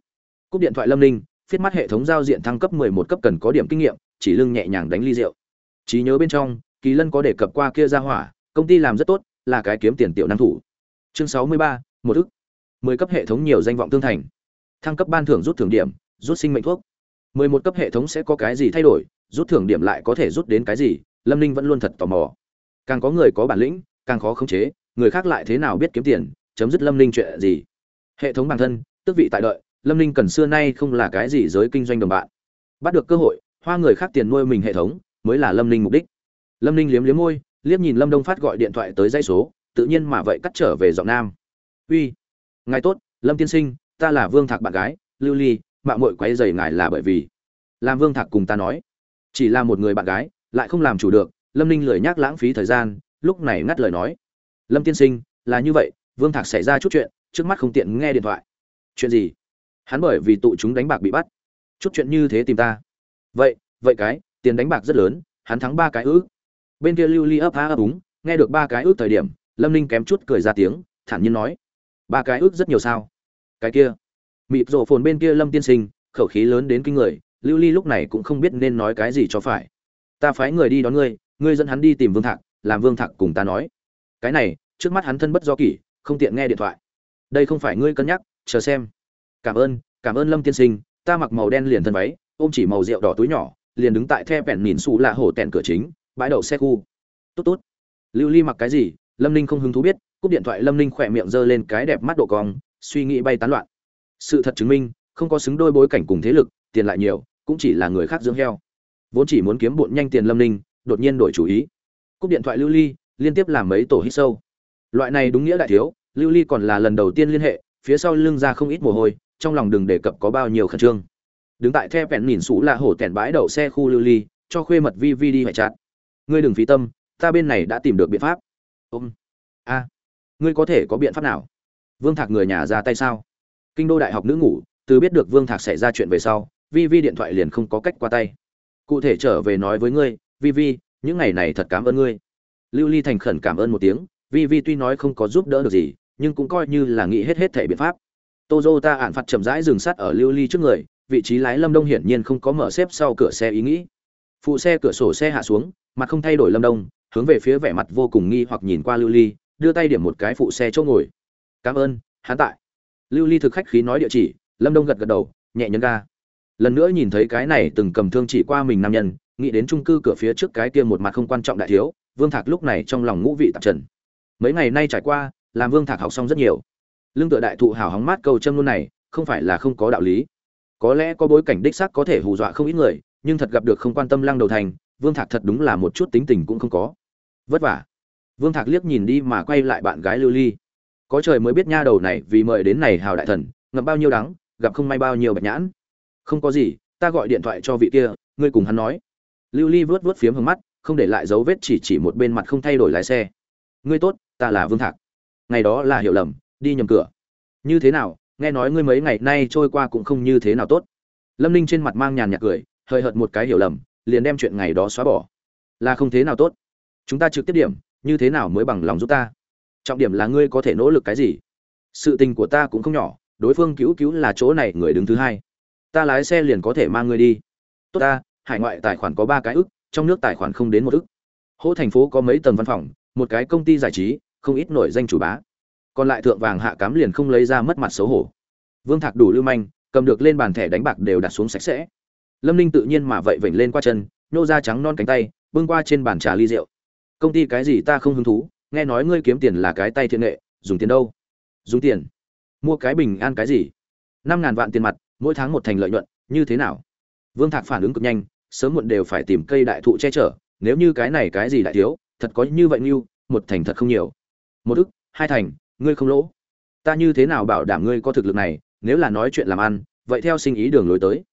Speaker 1: Cúp điện thoại lâm ninh, phiết mắt hệ thống giao diện thăng cấp mười một cấp cần có điểm kinh nghiệm, chỉ lưng nhẹ nhàng đánh ly rượu. Trí nhớ bên trong kỳ lân có đề cập qua kia ra hỏa, công ty làm rất tốt, là cái kiếm tiền tiểu năng thủ. Chương sáu mươi ba, một ức. mười cấp hệ thống nhiều danh vọng tương thành. Thăng cấp ban thưởng rút thưởng điểm, rút sinh mệnh thuốc. mười một cấp hệ thống sẽ có cái gì thay đổi, rút thưởng điểm lại có thể rút đến cái gì, lâm ninh vẫn luôn thật tò mò. Càng có người có bản lĩnh, càng khó khống chế, người khác lại thế nào biết kiếm tiền, chấm dứt lâm ninh chuyện gì. Hệ thống bản thân, tước vị tại đợi, lâm ninh cần xưa nay không là cái gì giới kinh doanh đồng bạn. Bắt được cơ hội, hoa người khác tiền nuôi mình hệ thống, mới là lâm ninh mục đích lâm ninh liếm liếm môi, liếc nhìn lâm đông phát gọi điện thoại tới dây số, tự nhiên mà vậy cắt trở về giọng nam. Uy, ngài tốt, lâm tiên sinh, ta là vương thạc bạn gái, lưu ly, mạng mội quấy dày ngài là bởi vì làm vương thạc cùng ta nói. Chỉ là một người bạn gái, lại không làm chủ được. Lâm ninh lười nhác lãng phí thời gian, lúc này ngắt lời nói. Lâm tiên sinh, là như vậy, vương thạc xảy ra chút chuyện, trước mắt không tiện nghe điện thoại. Chuyện gì? Hắn bởi vì tụ chúng đánh bạc bị bắt. Chút chuyện như thế tìm ta. Vậy vậy cái, tiền đánh bạc rất lớn, hắn thắng ba cái ư? Bên kia lưu ly ấp há ấp úng, nghe được ba cái ước thời điểm, lâm ninh kém chút cười ra tiếng, thản nhiên nói, ba cái ước rất nhiều sao? Cái kia. Mịp rộ phồn bên kia lâm tiên sinh, khẩu khí lớn đến kinh người, lưu ly lúc này cũng không biết nên nói cái gì cho phải. Ta phái người đi đón ngươi ngươi dẫn hắn đi tìm vương thạc, làm vương thạc cùng ta nói. Cái này, trước mắt hắn thân bất do kỷ, không tiện nghe điện thoại. Đây không phải ngươi cân nhắc, chờ xem. Cảm ơn cảm ơn lâm tiên sinh, ta mặc màu đen liền thân váy, ôm chỉ màu rượu đỏ túi nhỏ, liền đứng tại the vẹn nhìn xù là hổ tẹn cửa chính bãi đậu xe khu. Tốt tốt. Lưu ly mặc cái gì? Lâm ninh không hứng thú biết, cúp điện thoại lâm ninh khỏe miệng giơ lên cái đẹp mắt độ cong, suy nghĩ bay tán loạn. Sự thật chứng minh, không có xứng đôi bối cảnh cùng thế lực, tiền lại nhiều, cũng chỉ là người khác dưỡng heo. Vốn chỉ muốn kiếm bộn nhanh tiền lâm ninh, đột nhiên đổi chủ ý. Cúp điện thoại lưu ly, liên tiếp làm mấy tổ hít sâu loại này đúng nghĩa đại thiếu, lưu ly còn là lần đầu tiên liên hệ, phía sau lưng ra không ít mồ hôi, trong lòng đừng đề cập có bao nhiêu khẩn trương. Đứng tại the vẹn nhìn xú là hổ tẻn bãi đậu xe khu lưu ly, cho khuê mật vi vi đi hoại chặt ngươi đừng phí tâm, ta bên này đã tìm được biện pháp. Ôm. A. Ngươi có thể có biện pháp nào? Vương thạc người nhà ra tay sao? Kinh đô đại học nữ ngủ, từ biết được vương thạc xảy ra chuyện về sau, vi vi điện thoại liền không có cách qua tay. Cụ thể trở về nói với ngươi, vi vi, những ngày này thật cảm ơn ngươi. Lưu ly thành khẩn cảm ơn một tiếng, vi vi tuy nói không có giúp đỡ được gì, nhưng cũng coi như là nghĩ hết hết thể biện pháp. Toyota ạn phạt chậm rãi dừng sắt ở lưu ly trước người, vị trí lái lâm đông hiển nhiên không có mở xếp sau cửa xe ý nghĩ. Phụ xe cửa sổ xe hạ xuống mặt không thay đổi lâm đông, hướng về phía vẻ mặt vô cùng nghi hoặc nhìn qua lưu ly, đưa tay điểm một cái phụ xe chỗ ngồi. Cảm ơn, hắn tại. Lưu ly thực khách khí nói địa chỉ, lâm đông gật gật đầu, nhẹ nhấn ga. Lần nữa nhìn thấy cái này từng cầm thương chỉ qua mình nam nhân, nghĩ đến trung cư cửa phía trước cái kia một mặt không quan trọng đại thiếu, vương thạc lúc này trong lòng ngũ vị tạp trần. Mấy ngày nay trải qua, làm vương thạc học xong rất nhiều. Lương tựa đại thụ hào hóng mát câu châm luôn này, không phải là không có đạo lý. Có lẽ có bối cảnh đích xác có thể hù dọa không ít người, nhưng thật gặp được không quan tâm lăng đầu thành vương thạc thật đúng là một chút tính tình cũng không có. Vất vả. Vương thạc liếc nhìn đi mà quay lại bạn gái lưu ly. Có trời mới biết nha đầu này vì mời đến này hào đại thần, ngậm bao nhiêu đắng, gặp không may bao nhiêu bạch nhãn. Không có gì, ta gọi điện thoại cho vị kia, ngươi cùng hắn nói. Lưu ly vớt vớt phiếm hướng mắt, không để lại dấu vết chỉ chỉ một bên mặt không thay đổi lái xe. Ngươi tốt, ta là vương thạc. Ngày đó là hiểu lầm, đi nhầm cửa. Như thế nào, nghe nói ngươi mấy ngày nay trôi qua cũng không như thế nào tốt. Lâm ninh trên mặt mang nhàn nhạt cười, hơi hợt một cái hiểu lầm liền đem chuyện ngày đó xóa bỏ. Là không thế nào tốt. Chúng ta trực tiếp điểm, như thế nào mới bằng lòng giúp ta? Trọng điểm là ngươi có thể nỗ lực cái gì? Sự tình của ta cũng không nhỏ, đối phương cứu cứu là chỗ này người đứng thứ hai. Ta lái xe liền có thể mang ngươi đi. Tốt ta, hải ngoại tài khoản có ba cái ức, trong nước tài khoản không đến một ức. Hỗ thành phố có mấy tầng văn phòng, một cái công ty giải trí, không ít nổi danh chủ bá. Còn lại thượng vàng hạ cám liền không lấy ra mất mặt xấu hổ. Vương thạc đủ lưu manh, cầm được lên bàn thẻ đánh bạc đều đặt xuống sạch sẽ lâm ninh tự nhiên mà vậy vểnh lên qua chân nhô ra trắng non cánh tay, bưng qua trên bàn trà ly rượu. Công ty cái gì ta không hứng thú, nghe nói ngươi kiếm tiền là cái tay thiện nghệ, dùng tiền đâu? Dùng tiền? Mua cái bình an cái gì? Năm ngàn vạn tiền mặt, mỗi tháng một thành lợi nhuận, như thế nào? Vương thạc phản ứng cực nhanh, sớm muộn đều phải tìm cây đại thụ che chở, nếu như cái này cái gì đại thiếu, thật có như vậy mưu một thành thật không nhiều. Một ức, hai thành, ngươi không lỗ. Ta như thế nào bảo đảm ngươi có thực lực này, nếu là nói chuyện làm ăn, vậy theo sinh ý đường lối tới?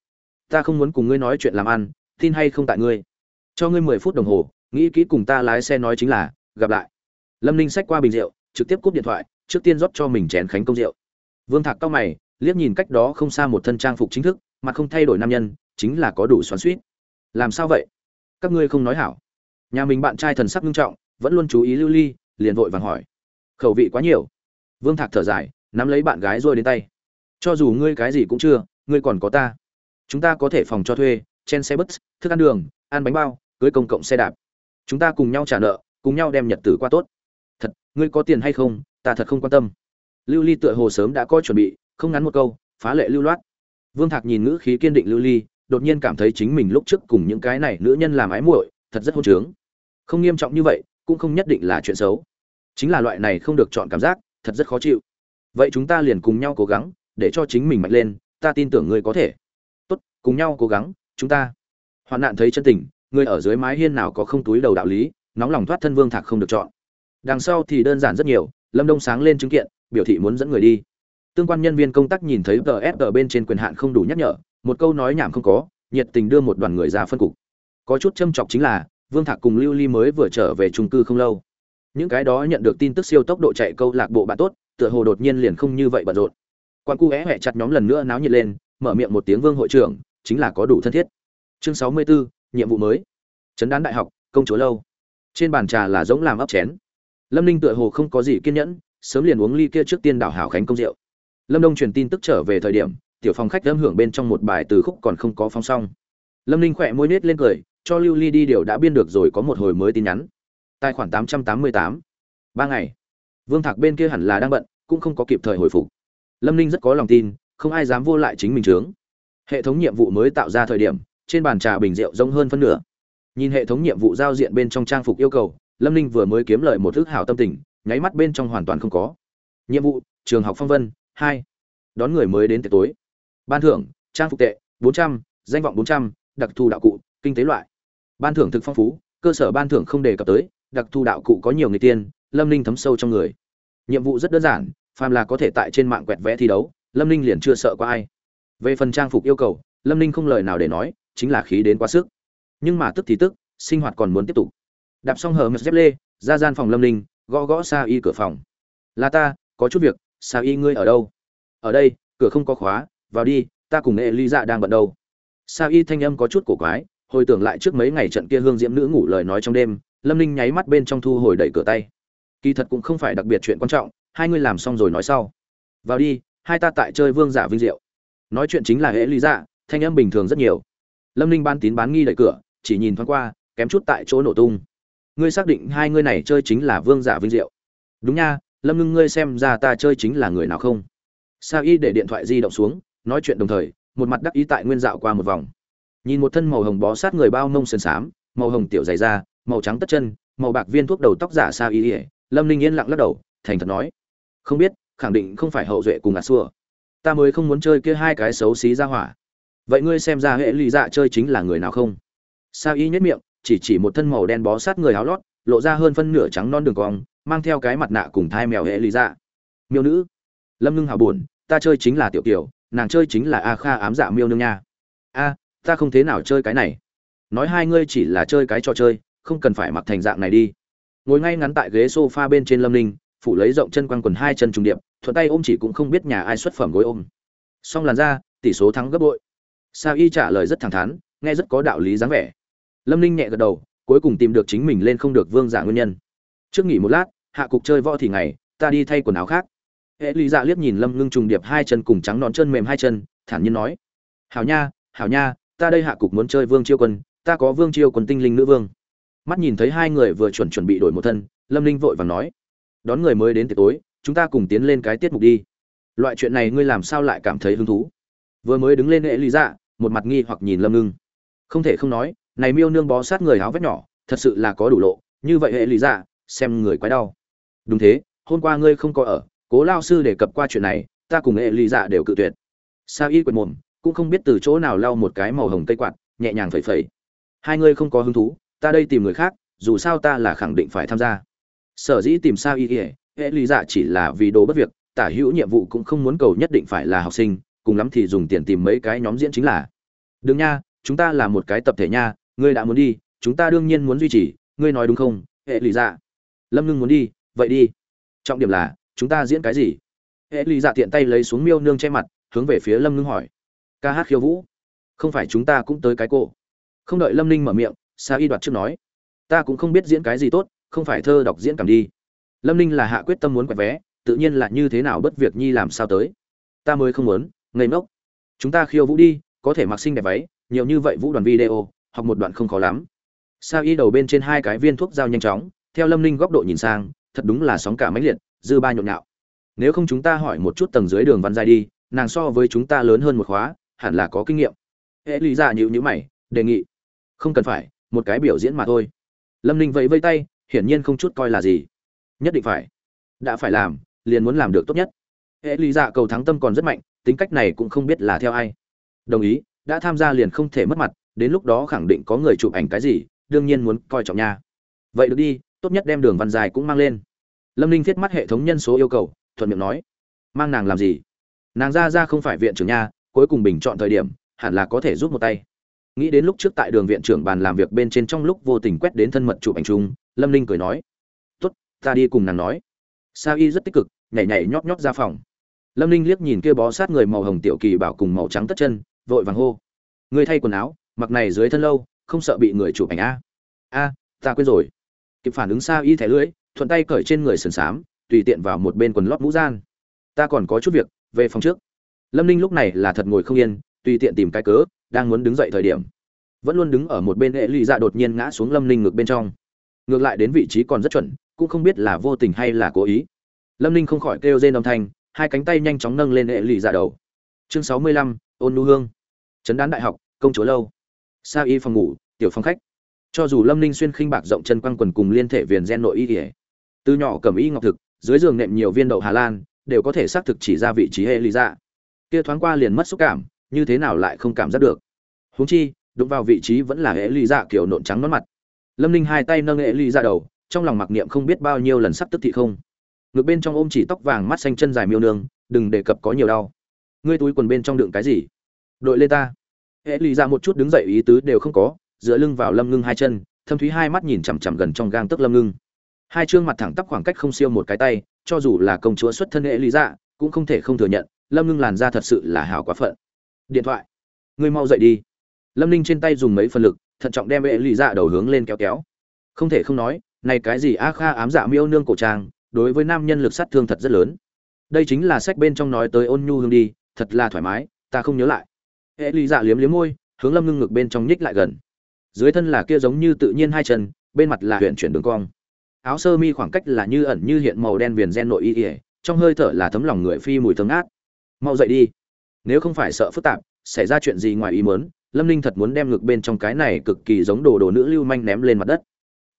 Speaker 1: Ta không muốn cùng ngươi nói chuyện làm ăn, tin hay không tại ngươi. Cho ngươi mười phút đồng hồ, nghĩ kỹ cùng ta lái xe nói chính là, gặp lại. Lâm ninh xách qua bình rượu, trực tiếp cúp điện thoại, trước tiên rót cho mình chén khánh công rượu. Vương thạc cao mày, liếc nhìn cách đó không xa một thân trang phục chính thức mà không thay đổi nam nhân, chính là có đủ xoắn suýt làm sao vậy? Các ngươi không nói hảo. Nhà mình bạn trai thần sắc nghiêm trọng, vẫn luôn chú ý lưu ly, liền vội vàng hỏi. Khẩu vị quá nhiều. Vương thạc thở dài, nắm lấy bạn gái rồi đến tay. Cho dù ngươi cái gì cũng chưa, ngươi còn có ta chúng ta có thể phòng cho thuê, chen xe bus, thức ăn đường, ăn bánh bao, cưới công cộng xe đạp. Chúng ta cùng nhau trả nợ, cùng nhau đem nhật tử qua tốt. Thật, ngươi có tiền hay không, ta thật không quan tâm. Lưu ly tựa hồ sớm đã có chuẩn bị, không ngắn một câu, phá lệ lưu loát. Vương thạc nhìn ngữ khí kiên định lưu ly, đột nhiên cảm thấy chính mình lúc trước cùng những cái này nữ nhân làm ái muội, thật rất hôn trướng. Không nghiêm trọng như vậy, cũng không nhất định là chuyện xấu. Chính là loại này không được chọn cảm giác, thật rất khó chịu. Vậy chúng ta liền cùng nhau cố gắng, để cho chính mình mạnh lên, ta tin tưởng ngươi có thể cùng nhau cố gắng, chúng ta. Hoạn nạn thấy chân tình, người ở dưới mái hiên nào có không túi đầu đạo lý, nóng lòng thoát thân vương thạc không được chọn. Đằng sau thì đơn giản rất nhiều, lâm đông sáng lên chứng kiện, biểu thị muốn dẫn người đi. Tương quan nhân viên công tác nhìn thấy ts bên trên quyền hạn không đủ nhắc nhở, một câu nói nhảm không có, nhiệt tình đưa một đoàn người ra phân cục. Có chút châm chọc chính là, vương thạc cùng lưu ly mới vừa trở về trung cư không lâu. Những cái đó nhận được tin tức siêu tốc độ chạy câu lạc bộ bạn tốt, tựa hồ đột nhiên liền không như vậy bận rộn. Quan cu é hẹ chặt nhóm lần nữa náo nhiệt lên, mở miệng một tiếng vương hội trưởng chính là có đủ thân thiết. Chương sáu mươi 64, nhiệm vụ mới. Chấn đán đại học công chúa lâu. Trên bàn trà là giống làm ấp chén. Lâm ninh tựa hồ không có gì kiên nhẫn sớm liền uống ly kia trước tiên đảo hảo khánh công rượu. Lâm đông truyền tin tức trở về thời điểm tiểu phòng khách âm hưởng bên trong một bài từ khúc còn không có phong xong. Lâm ninh khỏe môi nết lên cười cho lưu ly đi điều đã biên được rồi có một hồi mới tin nhắn. Tài khoản tám trăm tám mươi tám. Ba ngày. Vương thạc bên kia hẳn là đang bận cũng không có kịp thời hồi phục. Lâm ninh rất có lòng tin không ai dám vô lại chính mình trướng hệ thống nhiệm vụ mới tạo ra thời điểm, trên bàn trà bình rượu rông hơn phân nửa. Nhìn hệ thống nhiệm vụ giao diện bên trong trang phục yêu cầu, lâm ninh vừa mới kiếm lợi một thức hảo tâm tình, nháy mắt bên trong hoàn toàn không có. Nhiệm vụ, trường học phong vân, hai. Đón người mới đến tiệc tối. Ban thưởng, trang phục tệ, bốn trăm, danh vọng bốn trăm, đặc thù đạo cụ, kinh tế loại. Ban thưởng thực phong phú, cơ sở ban thưởng không đề cập tới, đặc thù đạo cụ có nhiều người tiên, lâm ninh thấm sâu trong người. Nhiệm vụ rất đơn giản, phàm là có thể tại trên mạng quẹt vẽ thi đấu, lâm ninh liền chưa sợ có ai về phần trang phục yêu cầu, lâm ninh không lời nào để nói, chính là khí đến quá sức. Nhưng mà tức thì tức, sinh hoạt còn muốn tiếp tục. Đạp xong hờ ngực dép lê, ra gian phòng lâm ninh, gõ gõ xa y cửa phòng. Là ta, có chút việc xa y ngươi ở đâu? Ở đây, cửa không có khóa, vào đi, ta cùng nghệ ly dạ đang bận đâu. Sa y thanh âm có chút cổ quái, hồi tưởng lại trước mấy ngày trận kia hương diễm nữ ngủ lời nói trong đêm, lâm ninh nháy mắt bên trong thu hồi đẩy cửa tay. Kỳ thật cũng không phải đặc biệt chuyện quan trọng, hai ngươi làm xong rồi nói sau. Vào đi, hai ta tại chơi vương giả vinh diệu nói chuyện chính là hệ lý dạ thanh âm bình thường rất nhiều. Lâm ninh ban tín bán nghi đẩy cửa, chỉ nhìn thoáng qua, kém chút tại chỗ nổ tung. Ngươi xác định hai ngươi này chơi chính là vương giả vinh diệu. Đúng nha, lâm ngưng ngươi xem ra ta chơi chính là người nào không? Sa y để điện thoại di động xuống, nói chuyện đồng thời, một mặt đắc ý tại nguyên dạo qua một vòng. Nhìn một thân màu hồng bó sát người bao nông sườn xám màu hồng tiểu dày da, màu trắng tất chân, màu bạc viên thuốc đầu tóc giả sa y ỉa lâm ninh yên lặng lắc đầu, thành thật nói. Không biết, khẳng định không phải hậu duệ cùng ạt xua ta mới không muốn chơi kia hai cái xấu xí ra hỏa. Vậy ngươi xem ra hệ lụy dạ chơi chính là người nào không? Sa y nhất miệng, chỉ chỉ một thân màu đen bó sát người áo lót, lộ ra hơn phân nửa trắng non đường cong, mang theo cái mặt nạ cùng thai mèo hệ lụy dạ. Miêu nữ, lâm ngưng hào buồn, ta chơi chính là tiểu kiểu, nàng chơi chính là a kha ám dạ miêu nương nha. A, ta không thế nào chơi cái này. Nói hai ngươi chỉ là chơi cái trò chơi, không cần phải mặc thành dạng này đi. Ngồi ngay ngắn tại ghế sofa bên trên lâm ninh phủ lấy rộng chân quăng quần hai chân trùng điệp, thuận tay ôm chỉ cũng không biết nhà ai xuất phẩm gối ôm. Xong làn ra tỷ số thắng gấp bội. Sa y trả lời rất thẳng thắn, nghe rất có đạo lý dáng vẻ. Lâm ninh nhẹ gật đầu, cuối cùng tìm được chính mình lên không được vương giả nguyên nhân. Trước nghỉ một lát, hạ cục chơi võ thì ngày, ta đi thay quần áo khác. Hệ lý dạ liếc nhìn lâm ngưng trùng điệp hai chân cùng trắng nón chân mềm hai chân, thản nhiên nói. Hảo nha hảo nha, ta đây hạ cục muốn chơi vương chiêu quân, ta có vương chiêu quân tinh linh nữ vương. Mắt nhìn thấy hai người vừa chuẩn chuẩn bị đổi một thân, lâm linh vội vàng nói đón người mới đến tiệc tối, chúng ta cùng tiến lên cái tiết mục đi. Loại chuyện này ngươi làm sao lại cảm thấy hứng thú? Vừa mới đứng lên hệ lý dạ một mặt nghi hoặc nhìn lâm ngưng. Không thể không nói, này miêu nương bó sát người áo vét nhỏ, thật sự là có đủ lộ, như vậy hệ lý dạ xem người quái đau. Đúng thế, hôm qua ngươi không có ở, cố lao sư đề cập qua chuyện này, ta cùng hệ lý dạ đều cự tuyệt. Sa y quệt mồm, cũng không biết từ chỗ nào lau một cái màu hồng cây quạt, nhẹ nhàng phẩy phẩy. Hai ngươi không có hứng thú, ta đây tìm người khác, dù sao ta là khẳng định phải tham gia sở dĩ tìm sao y ỉa hệ lý dạ chỉ là vì đồ bất việc, tả hữu nhiệm vụ cũng không muốn cầu nhất định phải là học sinh, cùng lắm thì dùng tiền tìm mấy cái nhóm diễn chính là. Đừng nha, chúng ta là một cái tập thể nha, ngươi đã muốn đi, chúng ta đương nhiên muốn duy trì, ngươi nói đúng không, hệ lý dạ? Lâm ngưng muốn đi, vậy đi. Trọng điểm là, chúng ta diễn cái gì? Hệ lý dạ tiện tay lấy xuống miêu nương che mặt, hướng về phía lâm ngưng hỏi. Ca hát khiêu vũ. Không phải chúng ta cũng tới cái cổ không đợi lâm ninh mở miệng, sa y đoạt trước nói. Ta cũng không biết diễn cái gì tốt không phải thơ đọc diễn cảm đi. Lâm ninh là hạ quyết tâm muốn quẹt vé, tự nhiên là như thế nào bất việc nhi làm sao tới. Ta mới không muốn, ngây ngốc. Chúng ta khiêu vũ đi, có thể mặc xinh đẹp váy, nhiều như vậy vũ đoàn video, học một đoạn không khó lắm. Sa y đầu bên trên hai cái viên thuốc dao nhanh chóng, theo lâm ninh góc độ nhìn sang, thật đúng là sóng cả máy liệt, dư ba nhộn nhạo. Nếu không chúng ta hỏi một chút tầng dưới đường văn giai đi, nàng so với chúng ta lớn hơn một khóa, hẳn là có kinh nghiệm. Hệ lý giả nhịu nhữ mày, đề nghị. Không cần phải, một cái biểu diễn mà thôi. Lâm ninh vẫy vây tay hiển nhiên không chút coi là gì. Nhất định phải. Đã phải làm, liền muốn làm được tốt nhất. Hệ lý Dạ cầu thắng tâm còn rất mạnh, tính cách này cũng không biết là theo ai. Đồng ý, đã tham gia liền không thể mất mặt, đến lúc đó khẳng định có người chụp ảnh cái gì, đương nhiên muốn coi trọng nha. Vậy được đi, tốt nhất đem đường văn dài cũng mang lên. Lâm ninh thiết mắt hệ thống nhân số yêu cầu, thuận miệng nói. Mang nàng làm gì? Nàng ra ra không phải viện trưởng nha, cuối cùng bình chọn thời điểm, hẳn là có thể giúp một tay nghĩ đến lúc trước tại đường viện trưởng bàn làm việc bên trên trong lúc vô tình quét đến thân mật chụp ảnh chung, lâm ninh cười nói, tốt, ta đi cùng nàng nói. Sa y rất tích cực, nhảy nhảy nhót nhót ra phòng. Lâm ninh liếc nhìn kia bó sát người màu hồng tiểu kỳ bảo cùng màu trắng tất chân, vội vàng hô, người thay quần áo, mặc này dưới thân lâu, không sợ bị người chụp ảnh a. A, ta quên rồi. Kịp phản ứng sa y thẻ lưỡi, thuận tay cởi trên người sườn xám, tùy tiện vào một bên quần lót mũ gian. Ta còn có chút việc, về phòng trước. Lâm ninh lúc này là thật ngồi không yên, tùy tiện tìm cái cớ đang muốn đứng dậy thời điểm, vẫn luôn đứng ở một bên hệ lụy dạ đột nhiên ngã xuống lâm ninh ngược bên trong. Ngược lại đến vị trí còn rất chuẩn, cũng không biết là vô tình hay là cố ý. Lâm ninh không khỏi kêu rên âm thanh, hai cánh tay nhanh chóng nâng lên hệ lụy dạ đầu. Chương sáu mươi lăm, ôn nu hương. Trấn đán đại học, công chúa lâu. Sa y phòng ngủ, tiểu phòng khách. Cho dù lâm ninh xuyên khinh bạc rộng chân quăng quần cùng liên thể viền gen nội y ỉa từ nhỏ cầm y ngọc thực, dưới giường nệm nhiều viên đậu hà lan, đều có thể xác thực chỉ ra vị trí hệ lý dạ. Kia thoáng qua liền mất xúc cảm, như thế nào lại không cảm giác được? Huống chi, đụng vào vị trí vẫn là hệ ly dạ kiểu nộn trắng nón mặt. Lâm ninh hai tay nâng hệ ly ra dạ đầu, trong lòng mặc niệm không biết bao nhiêu lần sắp tức thị không. Ngược bên trong ôm chỉ tóc vàng mắt xanh chân dài miêu nương, đừng đề cập có nhiều đau. Ngươi túi quần bên trong đựng cái gì? Đội lên ta. Hệ lý ra dạ một chút đứng dậy ý tứ đều không có, dựa lưng vào lâm ngưng hai chân, thâm thúy hai mắt nhìn chằm chằm gần trong gang tức lâm ngưng. Hai chương mặt thẳng tắp khoảng cách không siêu một cái tay, cho dù là công chúa xuất thân hệ lý dạ cũng không thể không thừa nhận, lâm ngưng làn ra thật sự là hảo quá phận. Điện thoại. Ngươi mau dậy đi lâm ninh trên tay dùng mấy phần lực, thận trọng đem vệ lý dạ đầu hướng lên kéo kéo. Không thể không nói, này cái gì a kha ám dạ miêu nương cổ trang, đối với nam nhân lực sát thương thật rất lớn. Đây chính là sách bên trong nói tới ôn nhu hương đi, thật là thoải mái, ta không nhớ lại. Hệ lý dạ liếm liếm môi, hướng lâm ngưng ngực bên trong nhích lại gần. Dưới thân là kia giống như tự nhiên hai chân, bên mặt là huyện chuyển đường cong. Áo sơ mi khoảng cách là như ẩn như hiện màu đen viền gen nội y ỉa trong hơi thở là thấm lòng người phi mùi thơm ngát. Mau dậy đi. Nếu không phải sợ phức tạp, xảy ra chuyện gì ngoài ý mớn lâm ninh thật muốn đem ngực bên trong cái này cực kỳ giống đồ đồ nữ lưu manh ném lên mặt đất.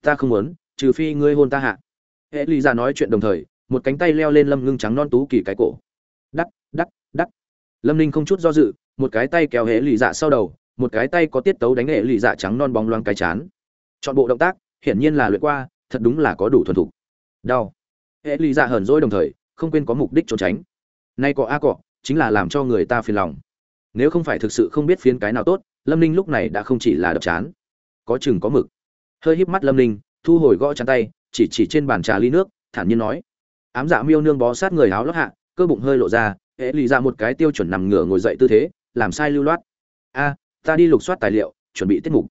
Speaker 1: Ta không muốn, trừ phi ngươi hôn ta hạ. Hệ lý ra nói chuyện đồng thời, một cánh tay leo lên lâm ngưng trắng non tú kỳ cái cổ. Đắt đắt đắt lâm ninh không chút do dự, một cái tay kéo hệ lì dạ sau đầu, một cái tay có tiết tấu đánh hệ lì dạ trắng non bóng loang cái chán. Chọn bộ động tác, hiển nhiên là luyện qua, thật đúng là có đủ thuần thục. Đau. Hệ lì dạ hờn dỗi đồng thời, không quên có mục đích trốn tránh. Nay cọ a cọ, chính là làm cho người ta phiền lòng nếu không phải thực sự không biết phiến cái nào tốt, lâm ninh lúc này đã không chỉ là đập chán, có chừng có mực. Hơi híp mắt lâm ninh, thu hồi gõ chắn tay, chỉ chỉ trên bàn trà ly nước, thản nhiên nói, ám dạ miêu nương bó sát người áo lót hạ, cơ bụng hơi lộ ra hệ lì ra một cái tiêu chuẩn nằm ngửa ngồi dậy tư thế, làm sai lưu loát. A, ta đi lục soát tài liệu, chuẩn bị tiết mục.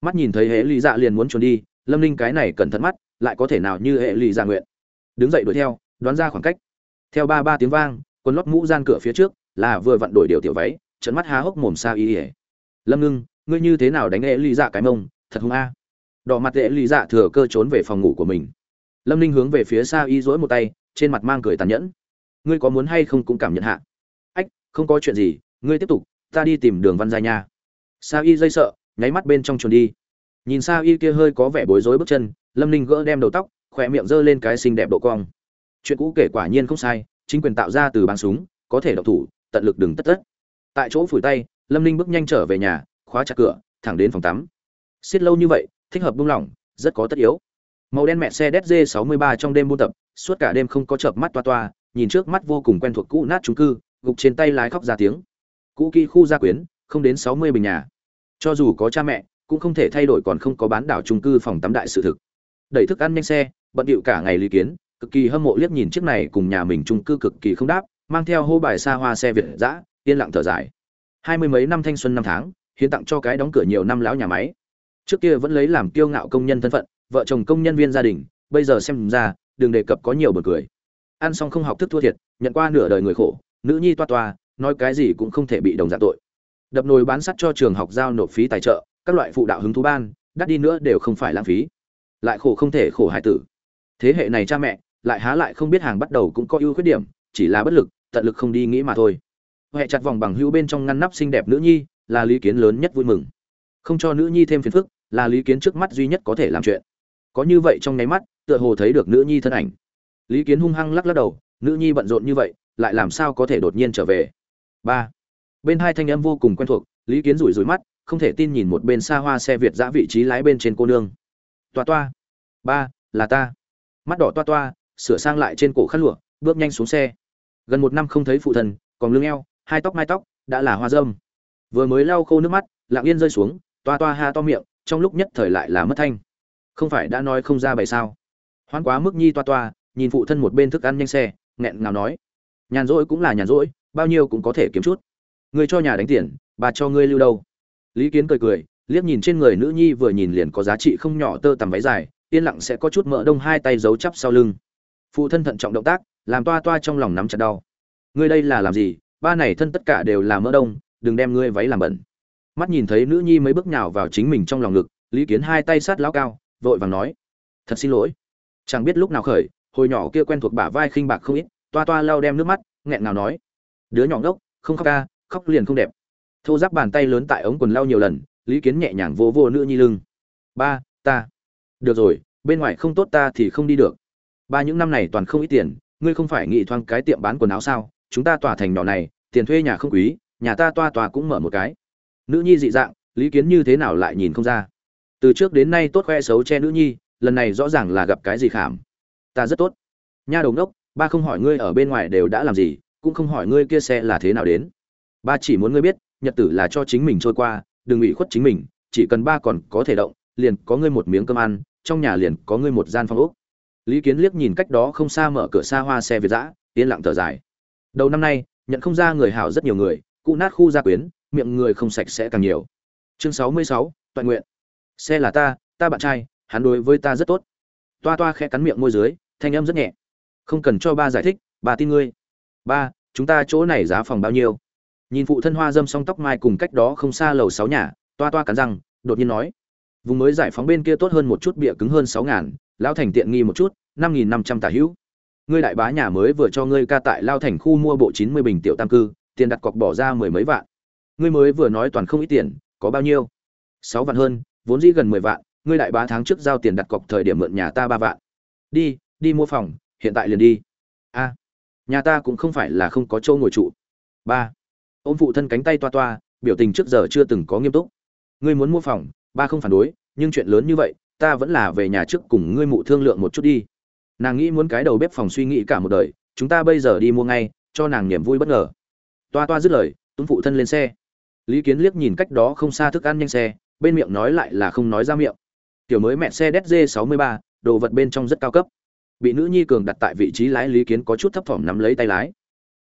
Speaker 1: Mắt nhìn thấy hệ lì dạ liền muốn trốn đi, lâm ninh cái này cẩn thận mắt, lại có thể nào như hệ lì dạ nguyện. Đứng dậy đuổi theo, đoán ra khoảng cách. Theo ba ba tiếng vang quần lót mũ gian cửa phía trước, là vừa vặn đổi điều tiểu váy trận mắt há hốc mồm xa y ỉa. Lâm ngưng, ngươi như thế nào đánh hệ Ly dạ cái mông, thật hung a. Đỏ mặt hệ Ly dạ thừa cơ trốn về phòng ngủ của mình. Lâm ninh hướng về phía xa y dỗi một tay, trên mặt mang cười tàn nhẫn. Ngươi có muốn hay không cũng cảm nhận hạ. Ách, không có chuyện gì, ngươi tiếp tục, ta đi tìm đường văn gia nha. Sa y dây sợ, nháy mắt bên trong chuồn đi. Nhìn sa y kia hơi có vẻ bối rối bước chân, lâm ninh gỡ đem đầu tóc, khỏe miệng giơ lên cái xinh đẹp độ cong. Chuyện cũ kể quả nhiên không sai, chính quyền tạo ra từ băng súng, có thể độc thủ, tận lực đừng tất tất tại chỗ phủi tay, lâm ninh bước nhanh trở về nhà, khóa chặt cửa, thẳng đến phòng tắm. Xiết lâu như vậy, thích hợp buông lỏng, rất có tất yếu. Màu đen mẹ xe dz 63 trong đêm buôn tập, suốt cả đêm không có chợp mắt toa toa, nhìn trước mắt vô cùng quen thuộc cũ nát trung cư, gục trên tay lái khóc ra tiếng. Cũ kỹ khu gia quyến, không đến 60 bình nhà. Cho dù có cha mẹ, cũng không thể thay đổi còn không có bán đảo trung cư phòng tắm đại sự thực. Đẩy thức ăn nhanh xe, bận điệu cả ngày lý kiến, cực kỳ hâm mộ liếc nhìn chiếc này cùng nhà mình trung cư cực kỳ không đáp, mang theo hô bài xa hoa xe việt dã yên lặng thở dài. Hai mươi mấy năm thanh xuân năm tháng, hiến tặng cho cái đóng cửa nhiều năm lão nhà máy. Trước kia vẫn lấy làm kiêu ngạo công nhân thân phận, vợ chồng công nhân viên gia đình, bây giờ xem ra, đừng đề cập có nhiều bật cười. Ăn xong không học thức thua thiệt, nhận qua nửa đời người khổ, nữ nhi toa toa, nói cái gì cũng không thể bị đồng dạng tội. Đập nồi bán sắt cho trường học giao nộp phí tài trợ, các loại phụ đạo hứng thú ban, đắt đi nữa đều không phải lãng phí. Lại khổ không thể khổ hải tử. Thế hệ này cha mẹ, lại há lại không biết hàng bắt đầu cũng có ưu khuyết điểm, chỉ là bất lực, tận lực không đi nghĩ mà thôi huệ chặt vòng bằng hữu bên trong ngăn nắp xinh đẹp nữ nhi, là lý kiến lớn nhất vui mừng. Không cho nữ nhi thêm phiền phức, là lý kiến trước mắt duy nhất có thể làm chuyện. Có như vậy trong nháy mắt, tựa hồ thấy được nữ nhi thân ảnh. Lý kiến hung hăng lắc lắc đầu, nữ nhi bận rộn như vậy, lại làm sao có thể đột nhiên trở về? Ba. Bên hai thanh âm vô cùng quen thuộc, lý kiến rủi rủi mắt, không thể tin nhìn một bên xa hoa xe việt giã vị trí lái bên trên cô nương. Toa toa. Ba, là ta. Mắt đỏ toa toa, sửa sang lại trên cổ khăn lụa, bước nhanh xuống xe. Gần một năm không thấy phụ thân, còn lưng eo hai tóc mai tóc, đã là hoa dâm. Vừa mới lau khô nước mắt, lặng yên rơi xuống, toa toa ha to miệng, trong lúc nhất thời lại là mất thanh. Không phải đã nói không ra bày sao? Hoan quá mức nhi toa toa, nhìn phụ thân một bên thức ăn nhanh xe, nghẹn ngào nói. Nhàn rỗi cũng là nhàn rỗi, bao nhiêu cũng có thể kiếm chút. Người cho nhà đánh tiền, bà cho ngươi lưu đâu? Lý kiến cười cười, liếc nhìn trên người nữ nhi vừa nhìn liền có giá trị không nhỏ tơ tằm váy dài, yên lặng sẽ có chút mỡ đông hai tay giấu chắp sau lưng. Phụ thân thận trọng động tác, làm toa toa trong lòng nắm chặt đau. Ngươi đây là làm gì ba này thân tất cả đều là mỡ đông, đừng đem ngươi váy làm bẩn. Mắt nhìn thấy nữ nhi mấy bước nhào vào chính mình trong lòng ngực, lý kiến hai tay sát lão cao, vội vàng nói, thật xin lỗi. Chẳng biết lúc nào khởi, hồi nhỏ kia quen thuộc bả vai khinh bạc không ít, toa toa lau đem nước mắt, nghẹn ngào nói, đứa nhỏ ngốc, không khóc ca, khóc liền không đẹp. Thô giáp bàn tay lớn tại ống quần lau nhiều lần, lý kiến nhẹ nhàng vô vô nữ nhi lưng. Ba, ta. Được rồi, bên ngoài không tốt ta thì không đi được. Ba những năm này toàn không ít tiền, ngươi không phải nghĩ thoang cái tiệm bán quần áo sao? Chúng ta tỏa thành nhỏ này, tiền thuê nhà không quý, nhà ta toa tòa cũng mở một cái. Nữ nhi dị dạng, lý kiến như thế nào lại nhìn không ra. Từ trước đến nay tốt khoe xấu che nữ nhi, lần này rõ ràng là gặp cái gì khảm. Ta rất tốt. Nha đầu ngốc, ba không hỏi ngươi ở bên ngoài đều đã làm gì, cũng không hỏi ngươi kia xe là thế nào đến. Ba chỉ muốn ngươi biết, nhật tử là cho chính mình trôi qua, đừng ủy khuất chính mình, chỉ cần ba còn có thể động, liền có ngươi một miếng cơm ăn, trong nhà liền có ngươi một gian phòng úc lý kiến liếc nhìn cách đó không xa mở cửa xa hoa xe việt giã yên lặng thở dài đầu năm nay, nhận không ra người hảo rất nhiều người, cụ nát khu gia quyến, miệng người không sạch sẽ càng nhiều. Chương sáu mươi sáu toàn nguyện. Xe là ta ta bạn trai, hắn đối với ta rất tốt. Toa toa khẽ cắn miệng môi dưới, thanh âm rất nhẹ. Không cần cho ba giải thích, ba tin ngươi. Ba, chúng ta chỗ này giá phòng bao nhiêu? Nhìn phụ thân hoa dâm song tóc mai cùng cách đó không xa lầu sáu nhà, toa toa cắn răng, đột nhiên nói. Vùng mới giải phóng bên kia tốt hơn một chút bịa cứng hơn sáu ngàn, lão thành tiện nghi một chút, năm nghìn năm trăm tả hữu ngươi đại bá nhà mới vừa cho ngươi ca tại lao thành khu mua bộ chín mươi bình tiểu tam cư, tiền đặt cọc bỏ ra mười mấy vạn. Ngươi mới vừa nói toàn không ít tiền, có bao nhiêu? Sáu vạn hơn, vốn dĩ gần mười vạn, ngươi đại bá tháng trước giao tiền đặt cọc thời điểm mượn nhà ta ba vạn. Đi đi mua phòng, hiện tại liền đi. A, nhà ta cũng không phải là không có chỗ ngồi trụ. Ba, ôm phụ thân cánh tay toa toa, biểu tình trước giờ chưa từng có nghiêm túc. Ngươi muốn mua phòng, ba không phản đối, nhưng chuyện lớn như vậy, ta vẫn là về nhà trước cùng ngươi mụ thương lượng một chút đi nàng nghĩ muốn cái đầu bếp phòng suy nghĩ cả một đời, chúng ta bây giờ đi mua ngay, cho nàng niềm vui bất ngờ. Toa toa dứt lời tuấn phụ thân lên xe. Lý kiến liếc nhìn cách đó không xa thức ăn nhanh xe, bên miệng nói lại là không nói ra miệng. Tiểu mới mẹ xe dz 63 đồ vật bên trong rất cao cấp. Bị nữ nhi cường đặt tại vị trí lái, lý kiến có chút thấp thỏm nắm lấy tay lái.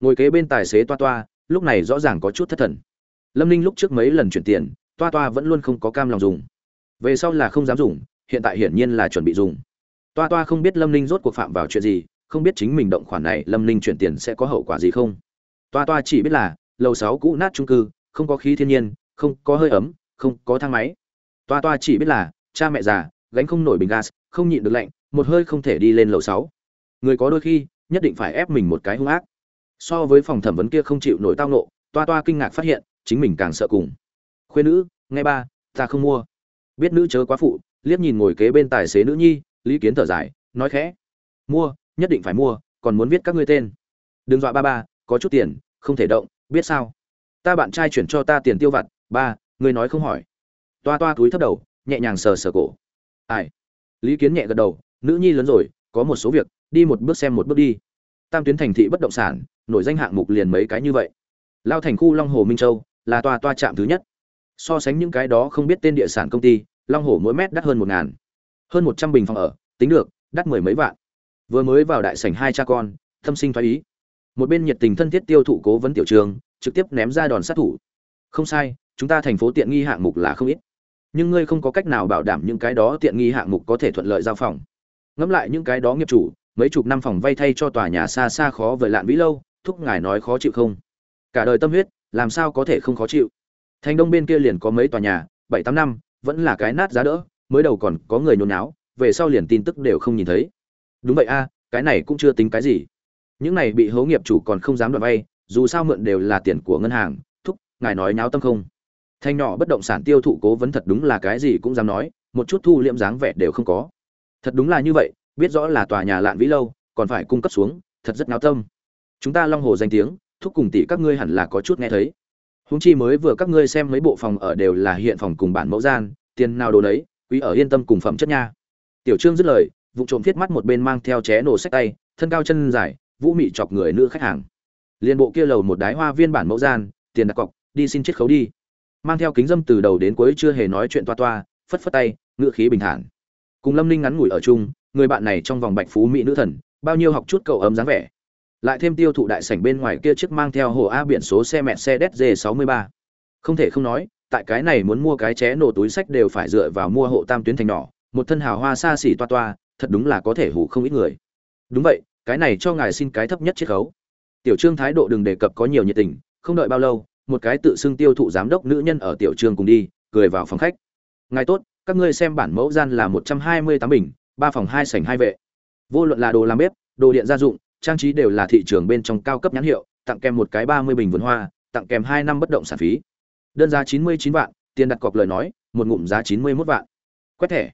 Speaker 1: Ngồi kế bên tài xế toa toa, lúc này rõ ràng có chút thất thần. Lâm ninh lúc trước mấy lần chuyển tiền, toa toa vẫn luôn không có cam lòng dùng. Về sau là không dám dùng, hiện tại hiển nhiên là chuẩn bị dùng toa toa không biết lâm ninh rốt cuộc phạm vào chuyện gì, không biết chính mình động khoản này lâm ninh chuyển tiền sẽ có hậu quả gì không. Toa toa chỉ biết là, lầu sáu cũ nát trung cư, không có khí thiên nhiên, không có hơi ấm, không có thang máy. Toa toa chỉ biết là, cha mẹ già, gánh không nổi bình gas, không nhịn được lạnh, một hơi không thể đi lên lầu sáu. Người có đôi khi, nhất định phải ép mình một cái hung ác. So với phòng thẩm vấn kia không chịu nổi tao nộ toa toa kinh ngạc phát hiện, chính mình càng sợ cùng. Khuyên nữ, nghe ba, ta không mua. Biết nữ chớ quá phụ, liếc nhìn ngồi kế bên tài xế nữ nhi lý kiến thở dài, nói khẽ, mua, nhất định phải mua, còn muốn viết các ngươi tên. Đừng dọa ba ba, có chút tiền, không thể động, biết sao? Ta bạn trai chuyển cho ta tiền tiêu vặt, ba, ngươi nói không hỏi. Toa toa túi thấp đầu, nhẹ nhàng sờ sờ cổ. Ai? Lý kiến nhẹ gật đầu, nữ nhi lớn rồi, có một số việc, đi một bước xem một bước đi. Tam tuyến thành thị bất động sản, nổi danh hạng mục liền mấy cái như vậy. Lao thành khu long hồ minh châu là toa toa trạm thứ nhất. So sánh những cái đó không biết tên địa sản công ty, long hồ mỗi mét đắt hơn một ngàn hơn một trăm bình phòng ở, tính được, đắt mười mấy vạn. Vừa mới vào đại sảnh hai cha con, thâm sinh thoái ý. Một bên nhiệt tình thân thiết tiêu thụ cố vấn tiểu trường, trực tiếp ném ra đòn sát thủ. Không sai, chúng ta thành phố tiện nghi hạng mục là không ít. Nhưng ngươi không có cách nào bảo đảm những cái đó tiện nghi hạng mục có thể thuận lợi giao phòng. Ngẫm lại những cái đó nghiệp chủ, mấy chục năm phòng vay thay cho tòa nhà xa xa khó vời lạn vĩ lâu, thúc ngài nói khó chịu không? Cả đời tâm huyết, làm sao có thể không khó chịu? Thành đông bên kia liền có mấy tòa nhà, bảy tám năm, vẫn là cái nát giá đỡ mới đầu còn có người nhốn náo về sau liền tin tức đều không nhìn thấy. Đúng vậy a, cái này cũng chưa tính cái gì. Những này bị hố nghiệp chủ còn không dám đoạt vay, dù sao mượn đều là tiền của ngân hàng, thúc, ngài nói nháo tâm không? Thanh nhỏ bất động sản tiêu thụ cố vấn thật đúng là cái gì cũng dám nói, một chút thu liễm dáng vẻ đều không có. Thật đúng là như vậy, biết rõ là tòa nhà lạn vĩ lâu, còn phải cung cấp xuống, thật rất náo tâm. Chúng ta long hồ danh tiếng, thúc cùng tỷ các ngươi hẳn là có chút nghe thấy. Húng chi mới vừa các ngươi xem mấy bộ phòng ở đều là hiện phòng cùng bản mẫu gian, tiền nào đồ đấy quý ở yên tâm cùng phẩm chất nha. Tiểu trương dứt lời vụ trộm thiết mắt một bên mang theo ché nổ sách tay, thân cao chân dài, vũ mị chọc người nữ khách hàng. Liên bộ kia lầu một đái hoa viên bản mẫu gian, tiền đặt cọc, đi xin chiết khấu đi. Mang theo kính dâm từ đầu đến cuối chưa hề nói chuyện toa toa, phất phất tay ngựa khí bình thản. Cùng lâm ninh ngắn ngủi ở chung, người bạn này trong vòng bạch phú mỹ nữ thần, bao nhiêu học chút cậu ấm dáng vẻ. Lại thêm tiêu thụ đại sảnh bên ngoài kia chiếc mang theo hồ a biển số xe mẹ xe dz 63 không thể không nói tại cái này muốn mua cái ché nổ túi sách đều phải dựa vào mua hộ tam tuyến thành nhỏ, một thân hào hoa xa xỉ toa toa, thật đúng là có thể hủ không ít người. Đúng vậy, cái này cho ngài xin cái thấp nhất chiết khấu. Tiểu trương thái độ đừng đề cập có nhiều nhiệt tình, không đợi bao lâu, một cái tự xưng tiêu thụ giám đốc nữ nhân ở tiểu trương cùng đi, cười vào phòng khách. Ngài tốt, các ngươi xem bản mẫu gian là một trăm hai mươi tám bình, ba phòng hai sảnh hai vệ. Vô luận là đồ làm bếp, đồ điện gia dụng, trang trí đều là thị trường bên trong cao cấp nhãn hiệu, tặng kèm một cái ba mươi bình vườn hoa, tặng kèm hai năm bất động sản phí đơn giá chín mươi chín vạn, tiền đặt cọc lời nói, một ngụm giá chín mươi mốt vạn. Quét thẻ.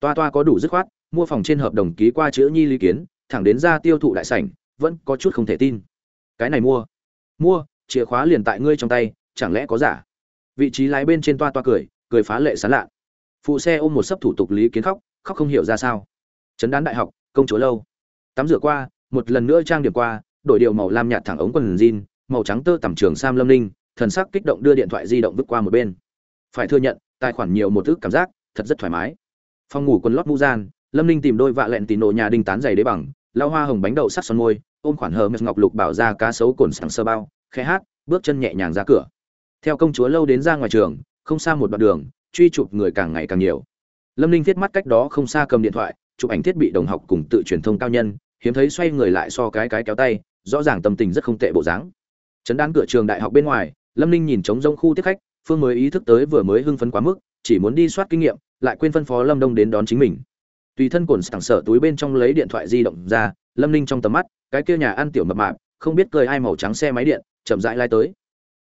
Speaker 1: Toa toa có đủ dứt khoát, mua phòng trên hợp đồng ký qua chữ nhi lý kiến, thẳng đến ra tiêu thụ đại sảnh, vẫn có chút không thể tin. Cái này mua. Mua, chìa khóa liền tại ngươi trong tay, chẳng lẽ có giả? Vị trí lái bên trên toa toa cười cười phá lệ sán lạ. Phụ xe ôm một sấp thủ tục lý kiến khóc khóc không hiểu ra sao. Chấn đán đại học, công chúa lâu. Tắm rửa qua, một lần nữa trang điểm qua, đổi điều màu lam nhạt thẳng ống quần jean, màu trắng tơ tằm trường sam lâm linh thần sắc kích động đưa điện thoại di động vứt qua một bên. Phải thừa nhận, tài khoản nhiều một thứ cảm giác, thật rất thoải mái. Phòng ngủ quần lót mũ gian, lâm linh tìm đôi vạ lẹn tì nổ nhà đinh tán giày đế bằng lao hoa hồng bánh đậu sắc son môi, ôm khoản hờ mệt ngọc lục bảo ra cá sấu cồn sẵn sơ bao, khẽ hát, bước chân nhẹ nhàng ra cửa. Theo công chúa lâu đến ra ngoài trường, không xa một đoạn đường, truy chụp người càng ngày càng nhiều. Lâm linh thiết mắt cách đó không xa cầm điện thoại, chụp ảnh thiết bị đồng học cùng tự truyền thông cao nhân, hiếm thấy xoay người lại so cái cái kéo tay, rõ ràng tâm tình rất không tệ bộ dáng. Chấn đán cửa trường đại học bên ngoài lâm ninh nhìn trống rông khu tiếp khách, phương mới ý thức tới vừa mới hưng phấn quá mức, chỉ muốn đi soát kinh nghiệm, lại quên phân phó lâm đông đến đón chính mình. Tùy thân cồn sảng sở túi bên trong lấy điện thoại di động ra, lâm ninh trong tầm mắt, cái kia nhà ăn tiểu mập mạp, không biết cười ai màu trắng xe máy điện, chậm rãi lai tới.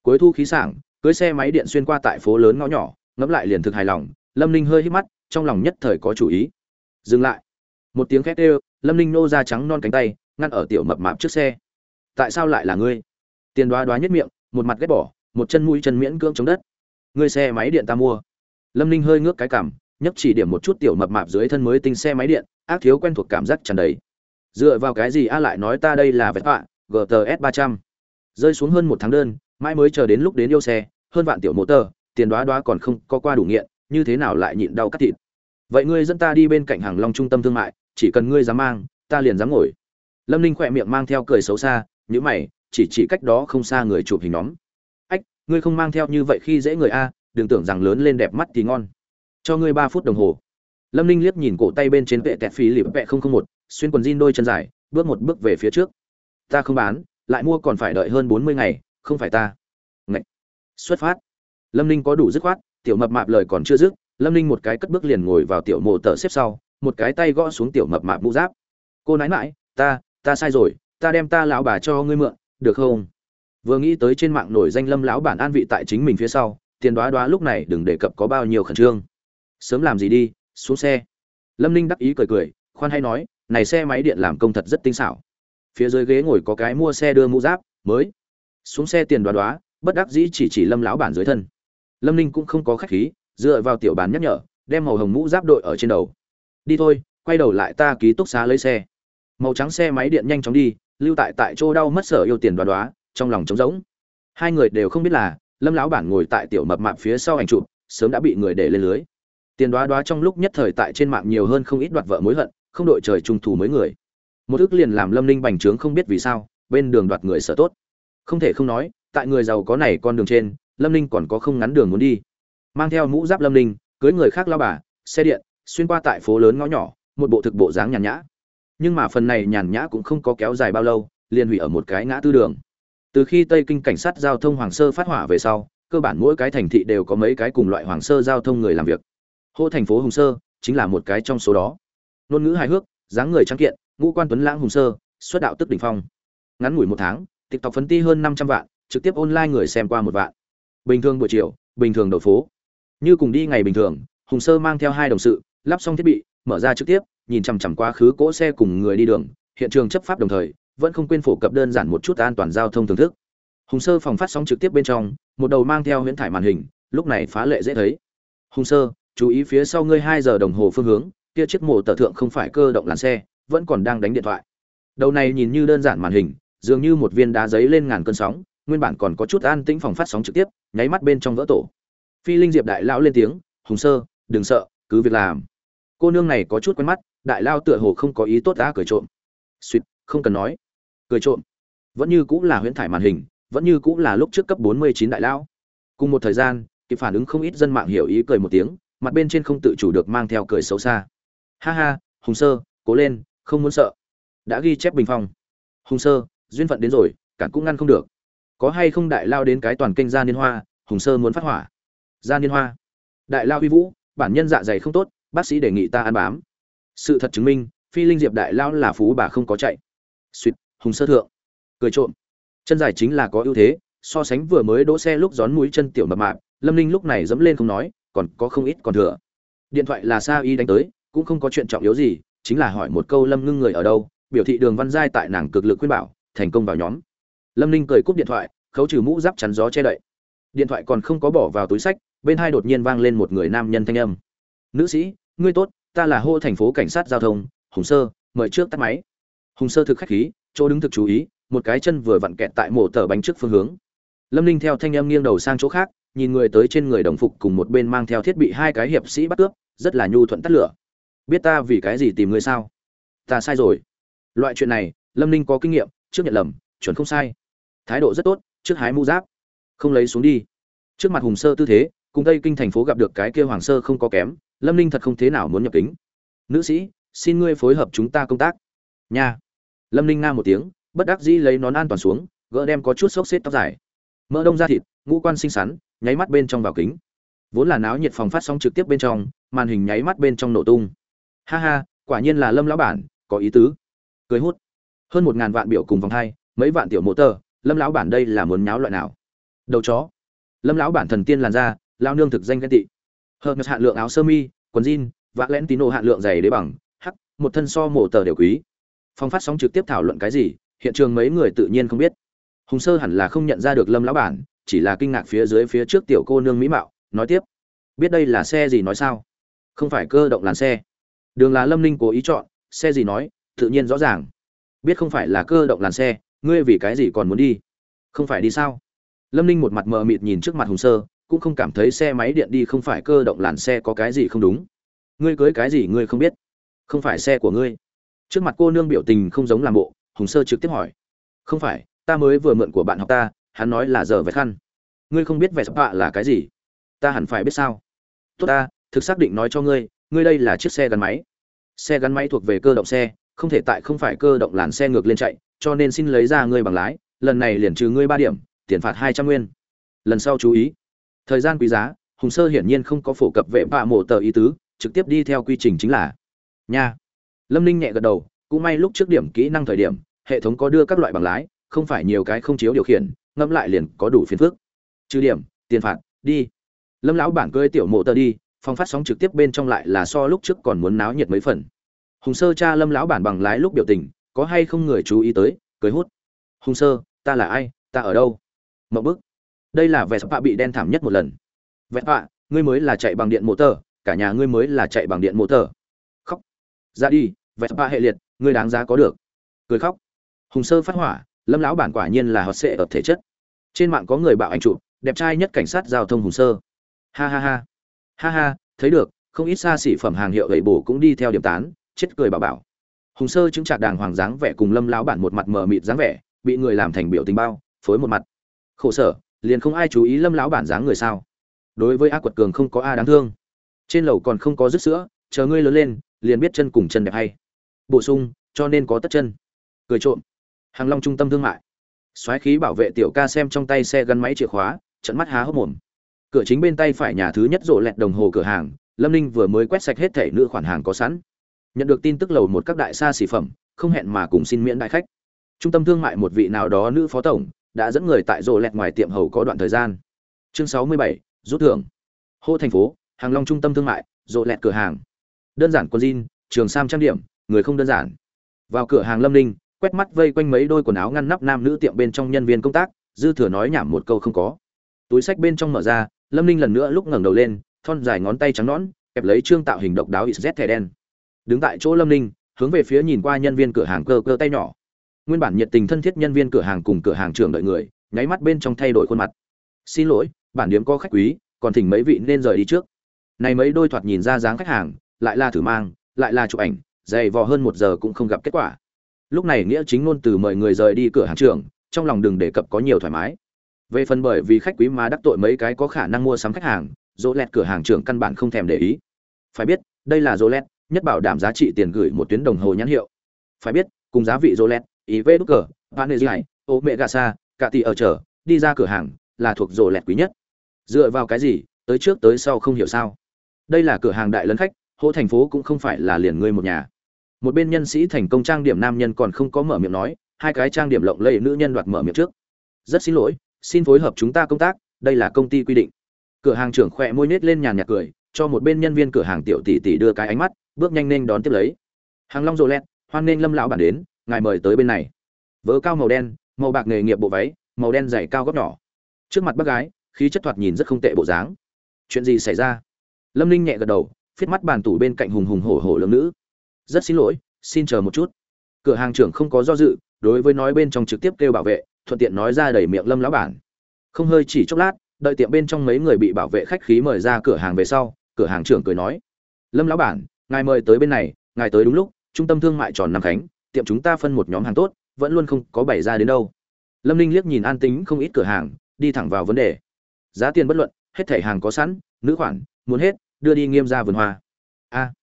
Speaker 1: Cuối thu khí sảng, cưới xe máy điện xuyên qua tại phố lớn ngõ nhỏ, ngẫm lại liền thực hài lòng, lâm ninh hơi hít mắt, trong lòng nhất thời có chủ ý. Dừng lại. Một tiếng khét ê lâm ninh nô ra trắng non cánh tay, ngăn ở tiểu mập mạp trước xe. Tại sao lại là ngươi? Tiền đoá đoá nhất miệng, một mặt ghét bỏ một chân mũi chân miễn cưỡng chống đất. Ngươi xe máy điện ta mua. Lâm ninh hơi ngước cái cảm nhấp chỉ điểm một chút tiểu mập mạp dưới thân mới tinh xe máy điện, ác thiếu quen thuộc cảm giác tràn đầy. Dựa vào cái gì a lại nói ta đây là vẹt họa gts ba trăm. Rơi xuống hơn một tháng đơn, mãi mới chờ đến lúc đến yêu xe, hơn vạn tiểu mô tờ, tiền đoá đoá còn không có qua đủ nghiện, như thế nào lại nhịn đau cắt thịt. Vậy ngươi dẫn ta đi bên cạnh hàng long trung tâm thương mại, chỉ cần ngươi dám mang, ta liền dám ngồi. Lâm ninh khỏe miệng mang theo cười xấu xa nhữ mày, chỉ chỉ cách đó không xa người chụp hình nhóm ngươi không mang theo như vậy khi dễ người a, đừng tưởng rằng lớn lên đẹp mắt thì ngon. Cho ngươi ba phút đồng hồ. Lâm ninh liếc nhìn cổ tay bên trên vệ tẹt phí lịp vệ không không một, xuyên quần jean đôi chân dài, bước một bước về phía trước. Ta không bán, lại mua còn phải đợi hơn bốn mươi ngày, không phải ta. Ngậy. xuất phát. Lâm ninh có đủ dứt khoát, tiểu mập mạp lời còn chưa dứt, lâm ninh một cái cất bước liền ngồi vào tiểu mộ tờ xếp sau, một cái tay gõ xuống tiểu mập mạp mũ giáp. Cô nãi mãi ta ta sai rồi, ta đem ta lão bà cho ngươi mượn, được không? Vừa nghĩ tới trên mạng nổi danh lâm lão bản an vị tại chính mình phía sau, tiền đoá đoá lúc này đừng đề cập có bao nhiêu khẩn trương. Sớm làm gì đi, xuống xe. Lâm ninh đắc ý cười cười, khoan hay nói, này xe máy điện làm công thật rất tinh xảo. Phía dưới ghế ngồi có cái mua xe đưa mũ giáp, mới. Xuống xe tiền đoá đoá, bất đắc dĩ chỉ chỉ lâm lão bản dưới thân. Lâm ninh cũng không có khách khí, dựa vào tiểu bán nhắc nhở, đem màu hồng mũ giáp đội ở trên đầu. Đi thôi, quay đầu lại ta ký túc xá lấy xe. Màu trắng xe máy điện nhanh chóng đi, lưu tại tại chỗ đau mất sở yêu tiền đoá đoá trong lòng trống rỗng. Hai người đều không biết là, lâm lão bản ngồi tại tiểu mập mạp phía sau ảnh chụp, sớm đã bị người để lên lưới. Tiền đoá đoá trong lúc nhất thời tại trên mạng nhiều hơn không ít đoạt vợ mối hận, không đội trời trung thủ mới người. Một ước liền làm lâm ninh bành trướng không biết vì sao, bên đường đoạt người sợ tốt. Không thể không nói, tại người giàu có này con đường trên, lâm ninh còn có không ngắn đường muốn đi. Mang theo mũ giáp lâm ninh, cưới người khác lao bà, xe điện, xuyên qua tại phố lớn ngõ nhỏ, một bộ thực bộ dáng nhàn nhã. Nhưng mà phần này nhàn nhã cũng không có kéo dài bao lâu, liền hủy ở một cái ngã tư đường từ khi tây kinh cảnh sát giao thông hoàng sơ phát hỏa về sau, cơ bản mỗi cái thành thị đều có mấy cái cùng loại hoàng sơ giao thông người làm việc. Hô thành phố hùng sơ chính là một cái trong số đó. Ngôn ngữ hài hước, dáng người trắng kiện, ngũ quan tuấn lãng hùng sơ, xuất đạo tức đỉnh phong. Ngắn ngủi một tháng, tiktok phấn ti hơn năm trăm vạn, trực tiếp online người xem qua một vạn. Bình thường buổi chiều, bình thường đầu phố. Như cùng đi ngày bình thường, hùng sơ mang theo hai đồng sự, lắp xong thiết bị, mở ra trực tiếp, nhìn chằm chằm quá khứ cỗ xe cùng người đi đường, hiện trường chấp pháp đồng thời vẫn không quên phổ cập đơn giản một chút an toàn giao thông thưởng thức. Hùng sơ phòng phát sóng trực tiếp bên trong, một đầu mang theo huyễn thải màn hình, lúc này phá lệ dễ thấy. Hùng sơ, chú ý phía sau ngươi hai giờ đồng hồ phương hướng, kia chiếc mộ tờ thượng không phải cơ động làn xe, vẫn còn đang đánh điện thoại. Đầu này nhìn như đơn giản màn hình, dường như một viên đá giấy lên ngàn cơn sóng, nguyên bản còn có chút an tĩnh phòng phát sóng trực tiếp, nháy mắt bên trong vỡ tổ. Phi linh diệp đại lão lên tiếng, hùng sơ, đừng sợ, cứ việc làm. Cô nương này có chút quen mắt, đại lao tựa hồ không có ý tốt đã cười trộm. Suýt không cần nói cười trộm. Vẫn như cũng là huyễn thải màn hình, vẫn như cũng là lúc trước cấp 49 đại lão. Cùng một thời gian, kịp phản ứng không ít dân mạng hiểu ý cười một tiếng, mặt bên trên không tự chủ được mang theo cười xấu xa. Ha ha, hùng sơ, cố lên, không muốn sợ. Đã ghi chép bình phong. Hùng sơ, duyên phận đến rồi, cản cũng ngăn không được. Có hay không đại lao đến cái toàn kênh gia niên hoa, hùng sơ muốn phát hỏa. Gia niên hoa. Đại lao huy vũ, bản nhân dạ dày không tốt, bác sĩ đề nghị ta ăn bám. Sự thật chứng minh, phi linh diệp đại lao là phú bà không có chạy. Suýt hùng sơ thượng. Cười trộm. Chân dài chính là có ưu thế, so sánh vừa mới đỗ xe lúc gión mũi chân tiểu mập mạp, lâm ninh lúc này dẫm lên không nói, còn có không ít còn thừa. Điện thoại là sa y đánh tới, cũng không có chuyện trọng yếu gì, chính là hỏi một câu lâm ngưng người ở đâu, biểu thị đường văn giai tại nàng cực lực khuyên bảo, thành công vào nhóm. Lâm ninh cười cúp điện thoại, khấu trừ mũ giáp chắn gió che đậy. Điện thoại còn không có bỏ vào túi sách, bên hai đột nhiên vang lên một người nam nhân thanh âm. Nữ sĩ, ngươi tốt, ta là hô thành phố cảnh sát giao thông, hùng sơ, mời trước tắt máy. Hùng sơ thực khách khí chỗ đứng thực chú ý, một cái chân vừa vặn kẹt tại mổ tờ bánh trước phương hướng. Lâm ninh theo thanh em nghiêng đầu sang chỗ khác, nhìn người tới trên người đồng phục cùng một bên mang theo thiết bị hai cái hiệp sĩ bắt cướp, rất là nhu thuận tắt lửa. Biết ta vì cái gì tìm người sao? Ta sai rồi. Loại chuyện này, lâm ninh có kinh nghiệm, trước nhận lầm, chuẩn không sai. Thái độ rất tốt, trước hái mũ giáp. Không lấy xuống đi. Trước mặt hùng sơ tư thế, cùng tây kinh thành phố gặp được cái kia hoàng sơ không có kém, lâm ninh thật không thế nào muốn nhập kính. Nữ sĩ, xin ngươi phối hợp chúng ta công tác. Nha lâm ninh nga một tiếng, bất đắc dĩ lấy nón an toàn xuống, gỡ đem có chút xốc xếp tóc dài. Mỡ đông da thịt, ngũ quan xinh xắn, nháy mắt bên trong vào kính. Vốn là náo nhiệt phòng phát sóng trực tiếp bên trong, màn hình nháy mắt bên trong nổ tung. Ha ha, quả nhiên là lâm lão bản, có ý tứ. Cười hút. Hơn một ngàn vạn biểu cùng vòng hai, mấy vạn tiểu mộ tờ, lâm lão bản đây là muốn nháo loại nào? Đầu chó. Lâm lão bản thần tiên làn da lao nương thực danh ghen tị. Hợp hạn lượng áo sơ mi, quần jean, vạ lén tín đồ hạn lượng dày đế bằng, hắc, một thân so mổ tờ đều quý phong phát sóng trực tiếp thảo luận cái gì, hiện trường mấy người tự nhiên không biết. Hùng sơ hẳn là không nhận ra được lâm lão bản, chỉ là kinh ngạc phía dưới phía trước tiểu cô nương mỹ mạo, nói tiếp. Biết đây là xe gì nói sao? Không phải cơ động làn xe. Đường là lâm ninh cố ý chọn, xe gì nói, tự nhiên rõ ràng. Biết không phải là cơ động làn xe, ngươi vì cái gì còn muốn đi? Không phải đi sao? Lâm ninh một mặt mờ mịt nhìn trước mặt hùng sơ, cũng không cảm thấy xe máy điện đi không phải cơ động làn xe có cái gì không đúng. Ngươi cưới cái gì ngươi không biết? Không phải xe của ngươi trước mặt cô nương biểu tình không giống làm bộ, hùng sơ trực tiếp hỏi. Không phải, ta mới vừa mượn của bạn học ta, hắn nói là giờ vẹt khăn. Ngươi không biết vẻ sập là cái gì? Ta hẳn phải biết sao? Tốt ta, thực xác định nói cho ngươi ngươi đây là chiếc xe gắn máy. Xe gắn máy thuộc về cơ động xe, không thể tại không phải cơ động làn xe ngược lên chạy, cho nên xin lấy ra ngươi bằng lái, lần này liền trừ ngươi ba điểm, tiền phạt hai trăm nguyên. Lần sau chú ý. Thời gian quý giá, hùng sơ hiển nhiên không có phổ cập vệ bạ mộ tờ ý tứ, trực tiếp đi theo quy trình chính là, nha lâm ninh nhẹ gật đầu, cũng may lúc trước điểm kỹ năng thời điểm, hệ thống có đưa các loại bằng lái, không phải nhiều cái không chiếu điều khiển, ngẫm lại liền có đủ phiền phức. Trừ điểm, tiền phạt, đi. Lâm lão bản cưới tiểu mộ tờ đi phong phát sóng trực tiếp bên trong lại là so lúc trước còn muốn náo nhiệt mấy phần. Hùng sơ cha lâm lão bản bằng lái lúc biểu tình, có hay không người chú ý tới, cười hút. Hùng sơ, ta là ai, ta ở đâu? Mậu bức. Đây là vẻ spa bị đen thảm nhất một lần. Vẻ spa ngươi mới là chạy bằng điện motor cả nhà ngươi mới là chạy bằng điện mô tờ ra đi vẹt ba hệ liệt, ngươi đáng giá có được. Cười khóc. Hùng sơ phát hỏa, lâm lão bản quả nhiên là hot sệ ở thể chất. Trên mạng có người bạo ảnh chụp, đẹp trai nhất cảnh sát giao thông hùng sơ. Ha ha ha. Ha ha, thấy được, không ít xa xỉ phẩm hàng hiệu gậy bổ cũng đi theo điểm tán, chết cười bảo bảo. Hùng sơ chứng trạc đàng hoàng dáng vẻ cùng lâm lão bản một mặt mờ mịt dáng vẻ, bị người làm thành biểu tình bao, phối một mặt. Khổ sở, liền không ai chú ý lâm lão bản dáng người sao? Đối với a quật cường không có a đáng thương. Trên lầu còn không có dứt sữa, chờ ngươi lớn lên liền biết chân cùng chân đẹp hay. Bổ sung, cho nên có tất chân. Cười trộm. Hàng long trung tâm thương mại. Xoáy khí bảo vệ tiểu ca xem trong tay xe gắn máy chìa khóa, trận mắt há hốc mồm. Cửa chính bên tay phải nhà thứ nhất rộ lẹt đồng hồ cửa hàng, lâm ninh vừa mới quét sạch hết thẻ nữ khoản hàng có sẵn. Nhận được tin tức lầu một các đại xa xỉ phẩm, không hẹn mà cùng xin miễn đại khách. Trung tâm thương mại một vị nào đó nữ phó tổng, đã dẫn người tại rộ lẹt ngoài tiệm hầu có đoạn thời gian. Chương sáu mươi bảy, rút thưởng. Hô thành phố, hàng long trung tâm thương mại, rộ lẹt cửa hàng đơn giản con jean, trường sam trang điểm, người không đơn giản. Vào cửa hàng lâm ninh, quét mắt vây quanh mấy đôi quần áo ngăn nắp nam nữ tiệm bên trong nhân viên công tác, dư thừa nói nhảm một câu không có. Túi sách bên trong mở ra, lâm ninh lần nữa lúc ngẩng đầu lên, thon dài ngón tay trắng nõn, kẹp lấy trương tạo hình độc đáo xz thẻ đen. Đứng tại chỗ lâm ninh, hướng về phía nhìn qua nhân viên cửa hàng cơ cơ tay nhỏ. Nguyên bản nhiệt tình thân thiết nhân viên cửa hàng cùng cửa hàng trưởng đợi người, nháy mắt bên trong thay đổi khuôn mặt. Xin lỗi, bản điếm có khách quý, còn thỉnh mấy vị nên rời đi trước. Này mấy đôi thoạt nhìn ra dáng khách hàng lại là thử mang, lại là chụp ảnh, dày vò hơn một giờ cũng không gặp kết quả. Lúc này nghĩa chính ngôn từ mời người rời đi cửa hàng trưởng trong lòng đừng đề cập có nhiều thoải mái. Về phần bởi vì khách quý mà đắc tội mấy cái có khả năng mua sắm khách hàng dỗ lẹt cửa hàng trưởng căn bản không thèm để ý. Phải biết, đây là dỗ lẹt nhất bảo đảm giá trị tiền gửi một tuyến đồng hồ nhãn hiệu. Phải biết, cùng giá vị dỗ lẹt ý vê đúc cờ panezai ô mẹ gà sa cả tỷ ở chợ, đi ra cửa hàng, là thuộc dỗ lẹt quý nhất. Dựa vào cái gì, tới trước tới sau không hiểu sao. Đây là cửa hàng đại lấn khách hộ thành phố cũng không phải là liền ngươi một nhà. Một bên nhân sĩ thành công trang điểm nam nhân còn không có mở miệng nói, hai cái trang điểm lộng lẫy nữ nhân đoạt mở miệng trước. Rất xin lỗi, xin phối hợp chúng ta công tác, đây là công ty quy định. Cửa hàng trưởng khỏe môi nết lên nhàn nhạt cười, cho một bên nhân viên cửa hàng tiểu tỷ tỷ đưa cái ánh mắt, bước nhanh nên đón tiếp lấy. Hàng long rộ lẹt, hoan nên lâm lão bản đến, ngài mời tới bên này. Vớ cao màu đen, màu bạc nghề nghiệp bộ váy, màu đen dày cao góc nhỏ. Trước mặt bác gái, khí chất thoạt nhìn rất không tệ bộ dáng. Chuyện gì xảy ra? Lâm ninh nhẹ gật đầu phiết mắt bàn tủ bên cạnh hùng hùng hổ hổ lương nữ. Rất xin lỗi, xin chờ một chút. Cửa hàng trưởng không có do dự, đối với nói bên trong trực tiếp kêu bảo vệ, thuận tiện nói ra đẩy miệng lâm lão bản. Không hơi chỉ chốc lát, đợi tiệm bên trong mấy người bị bảo vệ khách khí mời ra cửa hàng về sau, cửa hàng trưởng cười nói, lâm lão bản, ngài mời tới bên này, ngài tới đúng lúc, trung tâm thương mại tròn nam khánh tiệm chúng ta phân một nhóm hàng tốt, vẫn luôn không có bày ra đến đâu. Lâm ninh liếc nhìn an tính không ít cửa hàng, đi thẳng vào vấn đề. Giá tiền bất luận, hết thẻ hàng có sẵn, nữ khoản, muốn hết đưa đi nghiêm ra vườn hoa. A,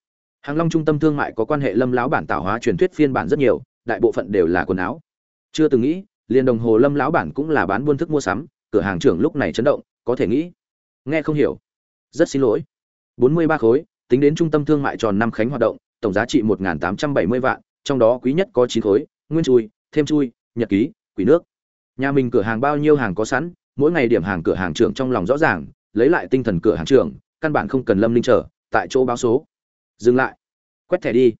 Speaker 1: hàng long trung tâm thương mại có quan hệ lâm lão bản tạo hóa truyền thuyết phiên bản rất nhiều, đại bộ phận đều là quần áo. Chưa từng nghĩ, liền đồng hồ lâm lão bản cũng là bán buôn thức mua sắm, cửa hàng trưởng lúc này chấn động, có thể nghĩ. Nghe không hiểu. Rất xin lỗi. Bốn mươi ba khối, tính đến trung tâm thương mại tròn năm khánh hoạt động, tổng giá trị một tám trăm bảy mươi vạn, trong đó quý nhất có chín khối, nguyên chui, thêm chui, nhật ký, quỷ nước. Nhà mình cửa hàng bao nhiêu hàng có sẵn, mỗi ngày điểm hàng cửa hàng trưởng trong lòng rõ ràng, lấy lại tinh thần cửa hàng trưởng căn bản không cần lâm ninh chờ, tại chỗ báo số. Dừng lại. Quét thẻ đi.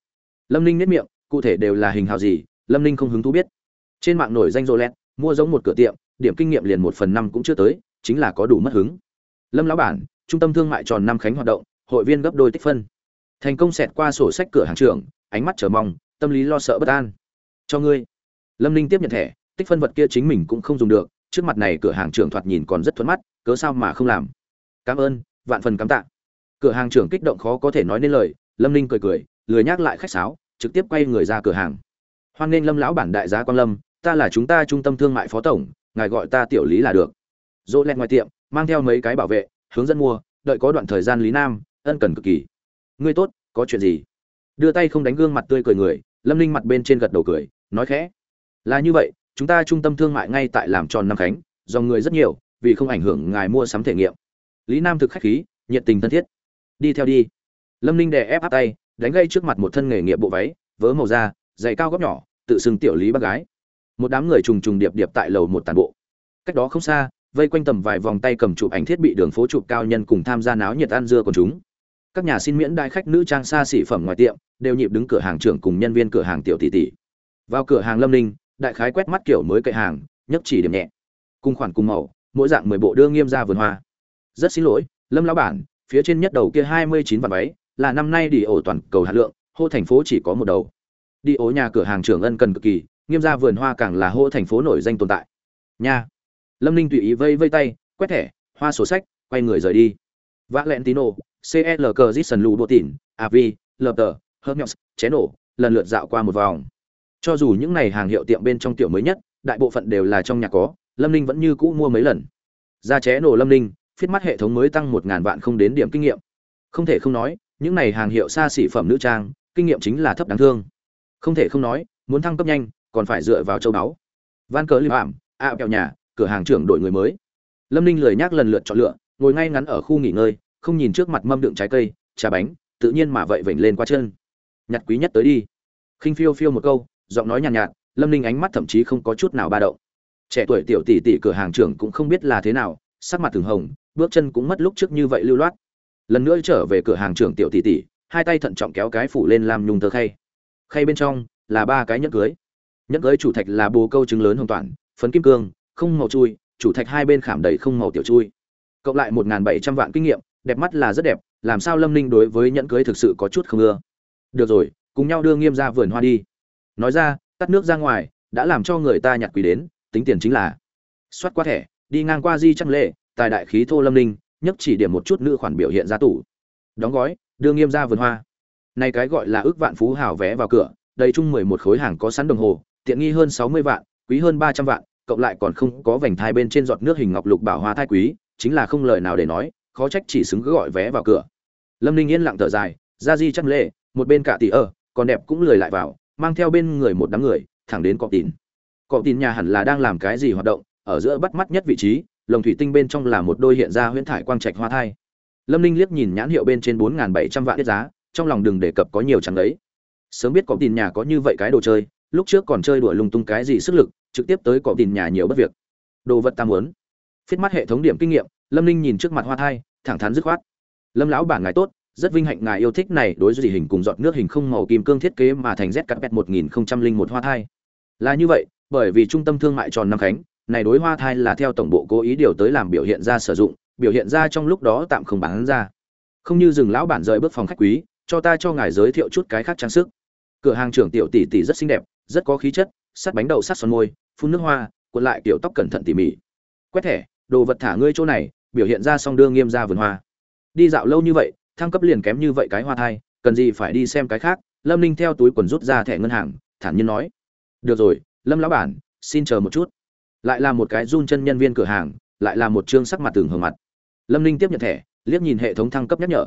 Speaker 1: Lâm ninh nếp miệng, cụ thể đều là hình hào gì, lâm ninh không hứng thú biết. Trên mạng nổi danh rô lét mua giống một cửa tiệm, điểm kinh nghiệm liền một phần năm cũng chưa tới, chính là có đủ mất hứng. Lâm lão bản, trung tâm thương mại tròn năm khánh hoạt động, hội viên gấp đôi tích phân. Thành công xẹt qua sổ sách cửa hàng trưởng, ánh mắt chờ mong, tâm lý lo sợ bất an. Cho ngươi. Lâm ninh tiếp nhận thẻ, tích phân vật kia chính mình cũng không dùng được, trước mặt này cửa hàng trưởng thoạt nhìn còn rất thuận mắt, cớ sao mà không làm. Cảm ơn vạn phần cảm tạ. Cửa hàng trưởng kích động khó có thể nói nên lời, lâm ninh cười cười, lười nhắc lại khách sáo, trực tiếp quay người ra cửa hàng. Hoan nghênh lâm lão bản đại giá quan lâm, ta là chúng ta trung tâm thương mại phó tổng, ngài gọi ta tiểu lý là được. Dỗ lẹt ngoài tiệm, mang theo mấy cái bảo vệ, hướng dẫn mua, đợi có đoạn thời gian lý nam, ân cần cực kỳ. Ngươi tốt, có chuyện gì? Đưa tay không đánh gương mặt tươi cười người, lâm ninh mặt bên trên gật đầu cười, nói khẽ. Là như vậy, chúng ta trung tâm thương mại ngay tại làm tròn năm khánh, dòng người rất nhiều, vì không ảnh hưởng ngài mua sắm thể nghiệm lý nam thực khách khí, nhiệt tình thân thiết. Đi theo đi. Lâm ninh đè ép áp tay, đánh gây trước mặt một thân nghề nghiệp bộ váy, vớ màu da dày cao góc nhỏ, tự xưng tiểu lý bác gái. Một đám người trùng trùng điệp điệp tại lầu một tàn bộ. Cách đó không xa, vây quanh tầm vài vòng tay cầm chụp ảnh thiết bị đường phố chụp cao nhân cùng tham gia náo nhiệt ăn dưa của chúng. Các nhà xin miễn đại khách nữ trang xa xỉ phẩm ngoài tiệm, đều nhịp đứng cửa hàng trưởng cùng nhân viên cửa hàng tiểu tỷ tỷ. Vào cửa hàng lâm ninh, đại khái quét mắt kiểu mới cậy hàng nhấp chỉ điểm nhẹ. Cùng khoản cùng màu, mỗi dạng mười bộ đưa nghiêm ra vườn hoa rất xin lỗi, lâm lão bản, phía trên nhất đầu kia hai mươi chín vạn váy là năm nay đi ổ toàn cầu hạt lượng, hô thành phố chỉ có một đầu. Đi ổ nhà cửa hàng trưởng ân cần cực kỳ, nghiêm gia vườn hoa càng là hô thành phố nổi danh tồn tại. Nha. Lâm ninh tùy ý vây vây tay, quét thẻ, hoa sổ sách, quay người rời đi. Vã lẹn tino clg jason lù bộ tỉn av lờ tờ hớp nhọc ché nổ, lần lượt dạo qua một vòng. Cho dù những này hàng hiệu tiệm bên trong tiểu mới nhất, đại bộ phận đều là trong nhà có, lâm ninh vẫn như cũ mua mấy lần. Ra ché nổ lâm ninh phiết mắt hệ thống mới tăng một ngàn vạn không đến điểm kinh nghiệm. Không thể không nói những này hàng hiệu xa xỉ phẩm nữ trang kinh nghiệm chính là thấp đáng thương. Không thể không nói muốn thăng cấp nhanh còn phải dựa vào châu báu. Van cờ liêm ảm ạ kẹo nhà cửa hàng trưởng đội người mới. Lâm ninh lười nhác lần lượt chọn lựa ngồi ngay ngắn ở khu nghỉ ngơi không nhìn trước mặt mâm đựng trái cây trà bánh tự nhiên mà vậy vểnh lên qua chân. Nhặt quý nhất tới đi. Khinh phiêu phiêu một câu giọng nói nhàn nhạt, nhạt lâm ninh ánh mắt thậm chí không có chút nào ba động. Trẻ tuổi tiểu tỷ tỷ cửa hàng trưởng cũng không biết là thế nào sắc mặt thường hồng bước chân cũng mất lúc trước như vậy lưu loát. Lần nữa trở về cửa hàng trưởng tiểu tỷ tỷ, hai tay thận trọng kéo cái phủ lên làm nhung tờ khay. Khay bên trong là ba cái nhẫn cưới. Nhẫn cưới chủ thạch là bồ câu trứng lớn hoàn toàn, phấn kim cương, không màu chui, chủ thạch hai bên khảm đầy không màu tiểu chui. Cộng lại một bảy trăm vạn kinh nghiệm, đẹp mắt là rất đẹp, làm sao lâm ninh đối với nhẫn cưới thực sự có chút không ưa. Được rồi, cùng nhau đưa nghiêm ra vườn hoa đi. Nói ra, tắt nước ra ngoài, đã làm cho người ta nhặt quỷ đến, tính tiền chính là. Soát qua thẻ, đi ngang qua di trăng lệ tài đại khí thô lâm ninh nhấp chỉ điểm một chút nữ khoản biểu hiện ra tủ. Đóng gói, đưa nghiêm ra vườn hoa. Nay cái gọi là ước vạn phú hào vé vào cửa, đầy chung mười một khối hàng có sẵn đồng hồ, tiện nghi hơn sáu mươi vạn, quý hơn ba trăm vạn, cộng lại còn không có vành thai bên trên giọt nước hình ngọc lục bảo hoa thai quý, chính là không lời nào để nói, khó trách chỉ xứng cứ gọi vé vào cửa. Lâm ninh yên lặng thở dài, ra di chăm lệ một bên cả tỷ ở, còn đẹp cũng lười lại vào, mang theo bên người một đám người, thẳng đến cọp tín Cọp tín nhà hẳn là đang làm cái gì hoạt động, ở giữa bắt mắt nhất vị trí lồng thủy tinh bên trong là một đôi hiện ra huyễn thải quang trạch hoa thai. Lâm ninh liếc nhìn nhãn hiệu bên trên bốn bảy trăm vạn tiết giá, trong lòng đừng đề cập có nhiều chẳng đấy. Sớm biết có tín nhà có như vậy cái đồ chơi, lúc trước còn chơi đùa lung tung cái gì sức lực, trực tiếp tới có tín nhà nhiều bất việc. Đồ vật ta muốn. Phiết mắt hệ thống điểm kinh nghiệm, lâm ninh nhìn trước mặt hoa thai, thẳng thắn dứt khoát. Lâm lão bản ngài tốt, rất vinh hạnh ngài yêu thích này, đối với hình cùng giọt nước hình không màu kim cương thiết kế mà thành z cắt một nghìn một hoa thai. Là như vậy, bởi vì trung tâm thương mại tròn năm khánh này đối hoa thai là theo tổng bộ cố ý điều tới làm biểu hiện ra sử dụng, biểu hiện ra trong lúc đó tạm không bán ra. Không như dừng lão bản rời bước phòng khách quý, cho ta cho ngài giới thiệu chút cái khác trang sức. Cửa hàng trưởng tiểu tỷ tỷ rất xinh đẹp, rất có khí chất, sắt bánh đậu, sắt son môi, phun nước hoa, cuộn lại kiểu tóc cẩn thận tỉ mỉ. Quét thẻ, đồ vật thả ngươi chỗ này, biểu hiện ra song đương nghiêm ra vườn hoa. Đi dạo lâu như vậy, thăng cấp liền kém như vậy cái hoa thai, cần gì phải đi xem cái khác? Lâm ninh theo túi quần rút ra thẻ ngân hàng, thản nhiên nói. Được rồi, lâm lão bản, xin chờ một chút lại là một cái run chân nhân viên cửa hàng, lại là một chương sắc mặt tường hưởng mặt. Lâm ninh tiếp nhận thẻ, liếc nhìn hệ thống thăng cấp nhắc nhở.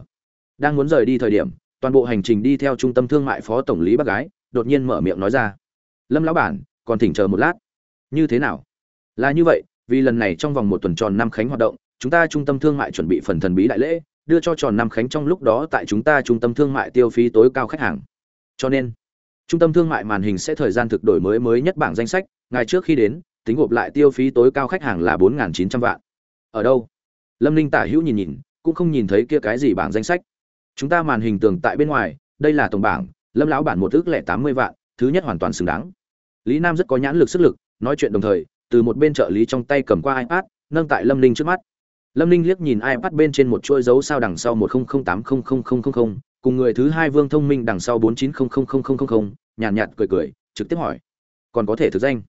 Speaker 1: Đang muốn rời đi thời điểm, toàn bộ hành trình đi theo trung tâm thương mại phó tổng lý bác gái, đột nhiên mở miệng nói ra. Lâm lão bản, còn thỉnh chờ một lát. Như thế nào? Là như vậy, vì lần này trong vòng một tuần tròn năm khánh hoạt động, chúng ta trung tâm thương mại chuẩn bị phần thần bí đại lễ, đưa cho tròn năm khánh trong lúc đó tại chúng ta trung tâm thương mại tiêu phí tối cao khách hàng. Cho nên, trung tâm thương mại màn hình sẽ thời gian thực đổi mới mới nhất bảng danh sách, ngày trước khi đến tính gộp lại tiêu phí tối cao khách hàng là bốn chín trăm vạn. Ở đâu? Lâm ninh tả hữu nhìn nhìn, cũng không nhìn thấy kia cái gì bảng danh sách. Chúng ta màn hình tường tại bên ngoài, đây là tổng bảng, lâm lão bản một ước lẻ tám mươi vạn, thứ nhất hoàn toàn xứng đáng. Lý nam rất có nhãn lực sức lực, nói chuyện đồng thời, từ một bên trợ lý trong tay cầm qua ipad, nâng tại lâm ninh trước mắt. Lâm ninh liếc nhìn ipad bên trên một chuỗi dấu sao đằng sau một nghìn tám nghìn cùng người thứ hai vương thông minh đằng sau bốn chín nghìn nhàn nhạt cười cười, trực tiếp hỏi, còn có thể thực danh?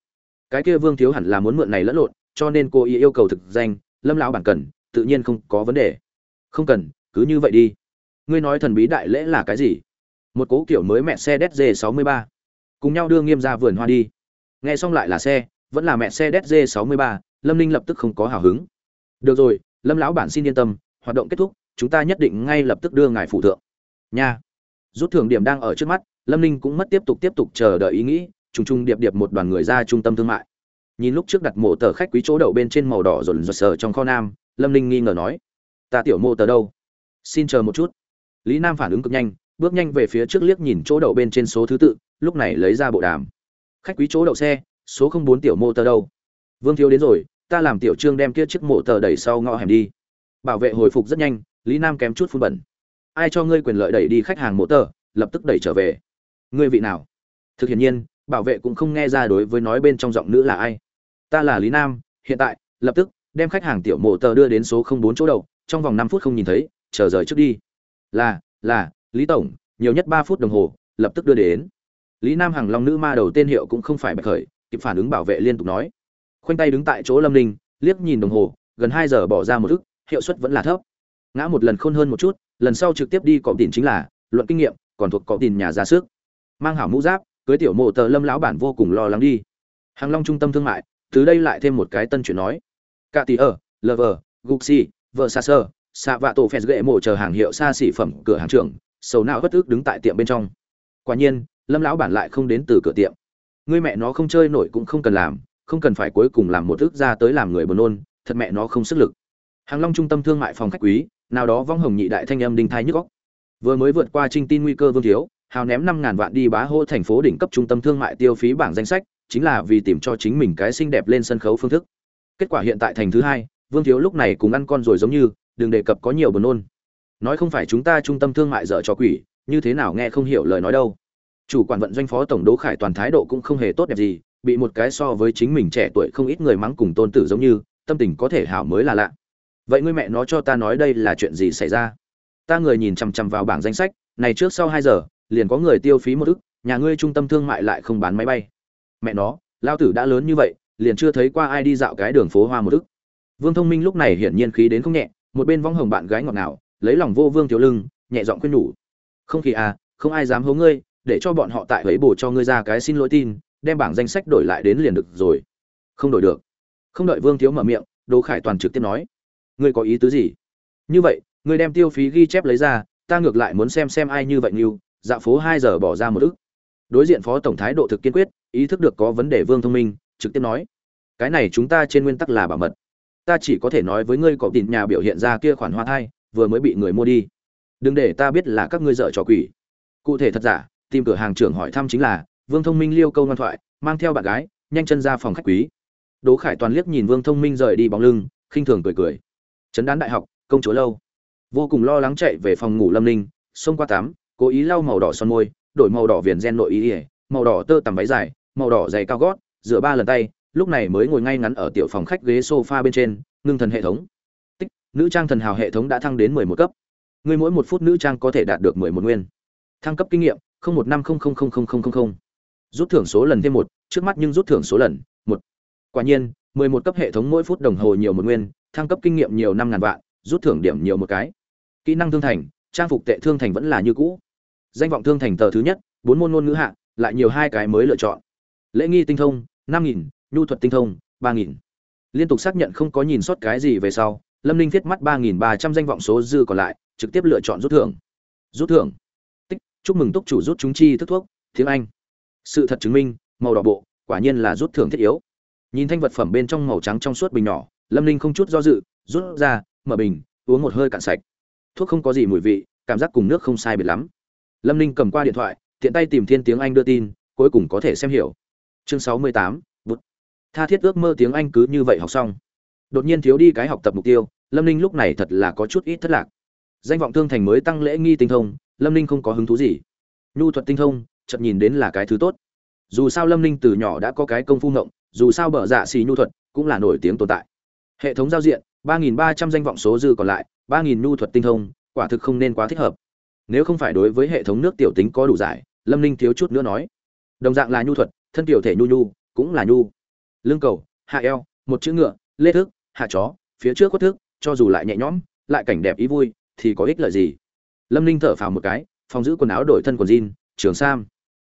Speaker 1: Cái kia vương thiếu hẳn là muốn mượn này lẫn lộn, cho nên cô ý yêu cầu thực danh, lâm lão bản cần, tự nhiên không có vấn đề. Không cần, cứ như vậy đi. Ngươi nói thần bí đại lễ là cái gì? Một cố kiểu mới mẹ xe dz 63 cùng nhau đưa nghiêm ra vườn hoa đi. Nghe xong lại là xe, vẫn là mẹ xe dz 63 lâm ninh lập tức không có hào hứng. Được rồi, lâm lão bản xin yên tâm, hoạt động kết thúc, chúng ta nhất định ngay lập tức đưa ngài phụ thượng. Nha. Rút thưởng điểm đang ở trước mắt, lâm ninh cũng mất tiếp tục tiếp tục chờ đợi ý nghĩ trùng trùng điệp điệp một đoàn người ra trung tâm thương mại. Nhìn lúc trước đặt mộ tờ khách quý chỗ đậu bên trên màu đỏ rộn rộn sờ trong kho nam, lâm ninh nghi ngờ nói, ta tiểu mộ tờ đâu? Xin chờ một chút. Lý nam phản ứng cực nhanh, bước nhanh về phía trước liếc nhìn chỗ đậu bên trên số thứ tự, lúc này lấy ra bộ đàm. Khách quý chỗ đậu xe, số không bốn tiểu mộ tờ đâu? Vương thiếu đến rồi, ta làm tiểu trương đem kia chiếc mộ tờ đẩy sau ngõ hẻm đi. Bảo vệ hồi phục rất nhanh, lý nam kém chút phun bẩn. Ai cho ngươi quyền lợi đẩy đi khách hàng mộ tờ, lập tức đẩy trở về. Ngươi vị nào? Thực hiện nhiên bảo vệ cũng không nghe ra đối với nói bên trong giọng nữ là ai. Ta là lý nam, hiện tại, lập tức, đem khách hàng tiểu mộ tờ đưa đến số không bốn chỗ đầu, trong vòng năm phút không nhìn thấy, chờ rời trước đi. Là là, lý tổng, nhiều nhất ba phút đồng hồ, lập tức đưa đến. Lý nam hàng long nữ ma đầu tên hiệu cũng không phải bạch khởi, kịp phản ứng bảo vệ liên tục nói. Khoanh tay đứng tại chỗ lâm ninh, liếc nhìn đồng hồ, gần hai giờ bỏ ra một ức hiệu suất vẫn là thấp. Ngã một lần khôn hơn một chút, lần sau trực tiếp đi cọ tiền chính là, luận kinh nghiệm, còn thuộc cọ tiền nhà ra sức. Mang hảo mũ giáp cưới tiểu mộ tờ lâm lão bản vô cùng lo lắng đi. Hàng long trung tâm thương mại, từ đây lại thêm một cái tân chuyện nói. Cả tỷ ở lover guxi vợ xa sơ xạ vạ tổ phèn ghệ mộ chờ hàng hiệu xa xỉ phẩm cửa hàng trưởng, sầu não bất ức đứng tại tiệm bên trong. Quả nhiên, lâm lão bản lại không đến từ cửa tiệm. Người mẹ nó không chơi nổi cũng không cần làm, không cần phải cuối cùng làm một thức ra tới làm người buồn nôn, thật mẹ nó không sức lực. Hàng long trung tâm thương mại phòng khách quý, nào đó vong hồng nhị đại thanh âm đinh thai nhức góc vừa mới vượt qua trinh tin nguy cơ vương thiếu hào ném năm ngàn vạn đi bá hô thành phố đỉnh cấp trung tâm thương mại tiêu phí bảng danh sách, chính là vì tìm cho chính mình cái xinh đẹp lên sân khấu phương thức. Kết quả hiện tại thành thứ hai, vương thiếu lúc này cùng ăn con rồi giống như, đừng đề cập có nhiều buồn nôn. Nói không phải chúng ta trung tâm thương mại dở cho quỷ, như thế nào nghe không hiểu lời nói đâu. Chủ quản vận doanh phó tổng đỗ khải toàn thái độ cũng không hề tốt đẹp gì, bị một cái so với chính mình trẻ tuổi không ít người mắng cùng tôn tử giống như, tâm tình có thể hảo mới là lạ. Vậy ngươi mẹ nó cho ta nói đây là chuyện gì xảy ra? Ta người nhìn chằm chằm vào bảng danh sách, này trước sau hai giờ liền có người tiêu phí một ức, nhà ngươi trung tâm thương mại lại không bán máy bay. Mẹ nó, lao tử đã lớn như vậy, liền chưa thấy qua ai đi dạo cái đường phố hoa một ức. Vương thông minh lúc này hiển nhiên khí đến không nhẹ, một bên vong hồng bạn gái ngọt ngào, lấy lòng vô vương thiếu lưng, nhẹ giọng khuyên nhủ. Không khí à không ai dám hố ngươi, để cho bọn họ tại ấy bổ cho ngươi ra cái xin lỗi tin, đem bảng danh sách đổi lại đến liền được rồi. Không đổi được. Không đợi vương thiếu mở miệng, đỗ khải toàn trực tiếp nói. Ngươi có ý tứ gì? Như vậy, ngươi đem tiêu phí ghi chép lấy ra, ta ngược lại muốn xem xem ai như vậy như dạo phố hai giờ bỏ ra một ức. Đối diện phó tổng thái độ thực kiên quyết, ý thức được có vấn đề vương thông minh, trực tiếp nói, cái này chúng ta trên nguyên tắc là bảo mật. Ta chỉ có thể nói với ngươi có tin nhà biểu hiện ra kia khoản hoa thai, vừa mới bị người mua đi. Đừng để ta biết là các ngươi dợ trò quỷ. Cụ thể thật giả, tìm cửa hàng trưởng hỏi thăm chính là, vương thông minh liêu câu ngoan thoại, mang theo bạn gái, nhanh chân ra phòng khách quý. Đỗ khải toàn liếc nhìn vương thông minh rời đi bóng lưng, khinh thường cười cười. Trấn đán đại học, công chúa lâu. Vô cùng lo lắng chạy về phòng ngủ lâm ninh, xông qua tắm cố ý lau màu đỏ son môi, đổi màu đỏ viền gen nội ý ỉa màu đỏ tơ tằm váy dài, màu đỏ dày cao gót, rửa ba lần tay, lúc này mới ngồi ngay ngắn ở tiểu phòng khách ghế sofa bên trên, ngưng thần hệ thống. Tích, nữ trang thần hào hệ thống đã thăng đến mười một cấp. Người mỗi một phút nữ trang có thể đạt được mười một nguyên. Thăng cấp kinh nghiệm một năm không không không không không không. Rút thưởng số lần thêm một, trước mắt nhưng rút thưởng số lần, một. Quả nhiên, mười một cấp hệ thống mỗi phút đồng hồ nhiều một nguyên, thăng cấp kinh nghiệm nhiều năm ngàn vạn, rút thưởng điểm nhiều một cái. Kỹ năng thương thành, trang phục tệ thương thành vẫn là như cũ danh vọng thương thành tờ thứ nhất, bốn môn ngôn ngữ hạ, lại nhiều hai cái mới lựa chọn. Lễ nghi tinh thông, năm nghìn, nhu thuật tinh thông, ba nghìn. Liên tục xác nhận không có nhìn sót cái gì về sau, lâm ninh thiết mắt ba nghìn ba trăm danh vọng số dư còn lại, trực tiếp lựa chọn rút thưởng. Rút thưởng. Tích, chúc mừng túc chủ rút chúng chi thức thuốc, tiếng anh. Sự thật chứng minh, màu đỏ bộ, quả nhiên là rút thưởng thiết yếu. Nhìn thanh vật phẩm bên trong màu trắng trong suốt bình nhỏ, lâm ninh không chút do dự, rút ra, mở bình, uống một hơi cạn sạch. Thuốc không có gì mùi vị, cảm giác cùng nước không sai biệt lắm lâm ninh cầm qua điện thoại, tiện tay tìm thiên tiếng anh đưa tin, cuối cùng có thể xem hiểu. Chương sáu mươi tám, bút. Tha thiết ước mơ tiếng anh cứ như vậy học xong. Đột nhiên thiếu đi cái học tập mục tiêu, lâm ninh lúc này thật là có chút ít thất lạc. Danh vọng thương thành mới tăng lễ nghi tinh thông, lâm ninh không có hứng thú gì. Nhu thuật tinh thông chậm nhìn đến là cái thứ tốt. Dù sao lâm ninh từ nhỏ đã có cái công phu ngộng, dù sao bở dạ xì nhu thuật cũng là nổi tiếng tồn tại. Hệ thống giao diện, ba nghìn ba trăm danh vọng số dư còn lại, ba nghìn nhu thuật tinh thông, quả thực không nên quá thích hợp nếu không phải đối với hệ thống nước tiểu tính có đủ giải, lâm ninh thiếu chút nữa nói. Đồng dạng là nhu thuật, thân tiểu thể nhu nhu, cũng là nhu. Lương cầu, hạ eo, một chữ ngựa, lê thức hạ chó, phía trước quất thức cho dù lại nhẹ nhõm, lại cảnh đẹp ý vui, thì có ích lợi gì? Lâm ninh thở phào một cái, phòng giữ quần áo đổi thân quần jean, trường sam.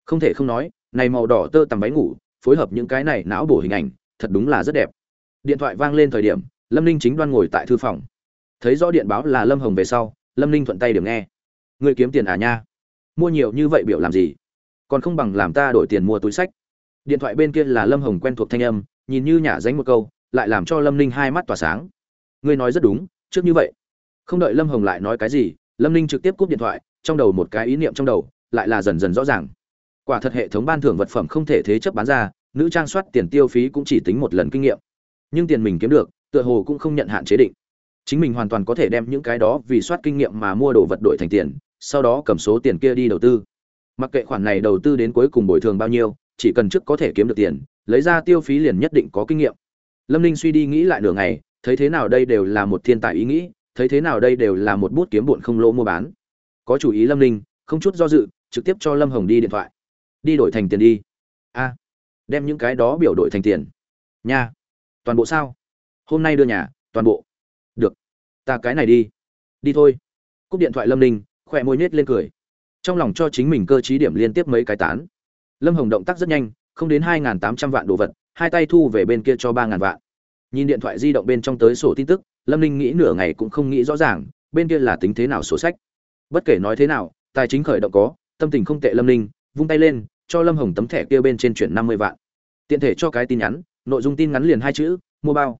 Speaker 1: Không thể không nói, này màu đỏ tơ tằm váy ngủ, phối hợp những cái này não bổ hình ảnh, thật đúng là rất đẹp. Điện thoại vang lên thời điểm, lâm ninh chính đoan ngồi tại thư phòng. Thấy rõ điện báo là lâm hồng về sau, lâm ninh thuận tay điểm nghe người kiếm tiền à nha? Mua nhiều như vậy biểu làm gì? Còn không bằng làm ta đổi tiền mua túi sách. Điện thoại bên kia là lâm hồng quen thuộc thanh âm, nhìn như nhả dánh một câu, lại làm cho lâm ninh hai mắt tỏa sáng. Ngươi nói rất đúng, trước như vậy. Không đợi lâm hồng lại nói cái gì, lâm ninh trực tiếp cúp điện thoại, trong đầu một cái ý niệm trong đầu, lại là dần dần rõ ràng. Quả thật hệ thống ban thưởng vật phẩm không thể thế chấp bán ra, nữ trang soát tiền tiêu phí cũng chỉ tính một lần kinh nghiệm. Nhưng tiền mình kiếm được, tựa hồ cũng không nhận hạn chế định. Chính mình hoàn toàn có thể đem những cái đó vì soát kinh nghiệm mà mua đồ vật đổi thành tiền sau đó cầm số tiền kia đi đầu tư. Mặc kệ khoản này đầu tư đến cuối cùng bồi thường bao nhiêu, chỉ cần trước có thể kiếm được tiền, lấy ra tiêu phí liền nhất định có kinh nghiệm. Lâm ninh suy đi nghĩ lại nửa ngày, thấy thế nào đây đều là một thiên tài ý nghĩ, thấy thế nào đây đều là một bút kiếm bụn không lỗ mua bán. Có chủ ý lâm ninh, không chút do dự, trực tiếp cho lâm hồng đi điện thoại. Đi đổi thành tiền đi. A, đem những cái đó biểu đổi thành tiền. Nha, toàn bộ sao? Hôm nay đưa nhà, toàn bộ. Được, ta cái này đi. Đi thôi. Cúp điện thoại lâm ninh khỏe môi nết lên cười. Trong lòng cho chính mình cơ t điểm liên tiếp mấy cái tán. Lâm hồng động tác rất nhanh, không đến hai tám trăm vạn đồ vật, hai tay thu về bên kia cho ba ngàn vạn. Nhìn điện thoại di động bên trong tới sổ tin tức, lâm ninh nghĩ nửa ngày cũng không nghĩ rõ ràng, bên kia là tính thế nào sổ sách. Bất kể nói thế nào, tài chính khởi động có, tâm tình không tệ lâm ninh, vung tay lên, cho lâm hồng tấm thẻ kia bên trên chuyển năm mươi vạn. Tiện thể cho cái tin nhắn, nội dung tin ngắn liền hai chữ, mua bao.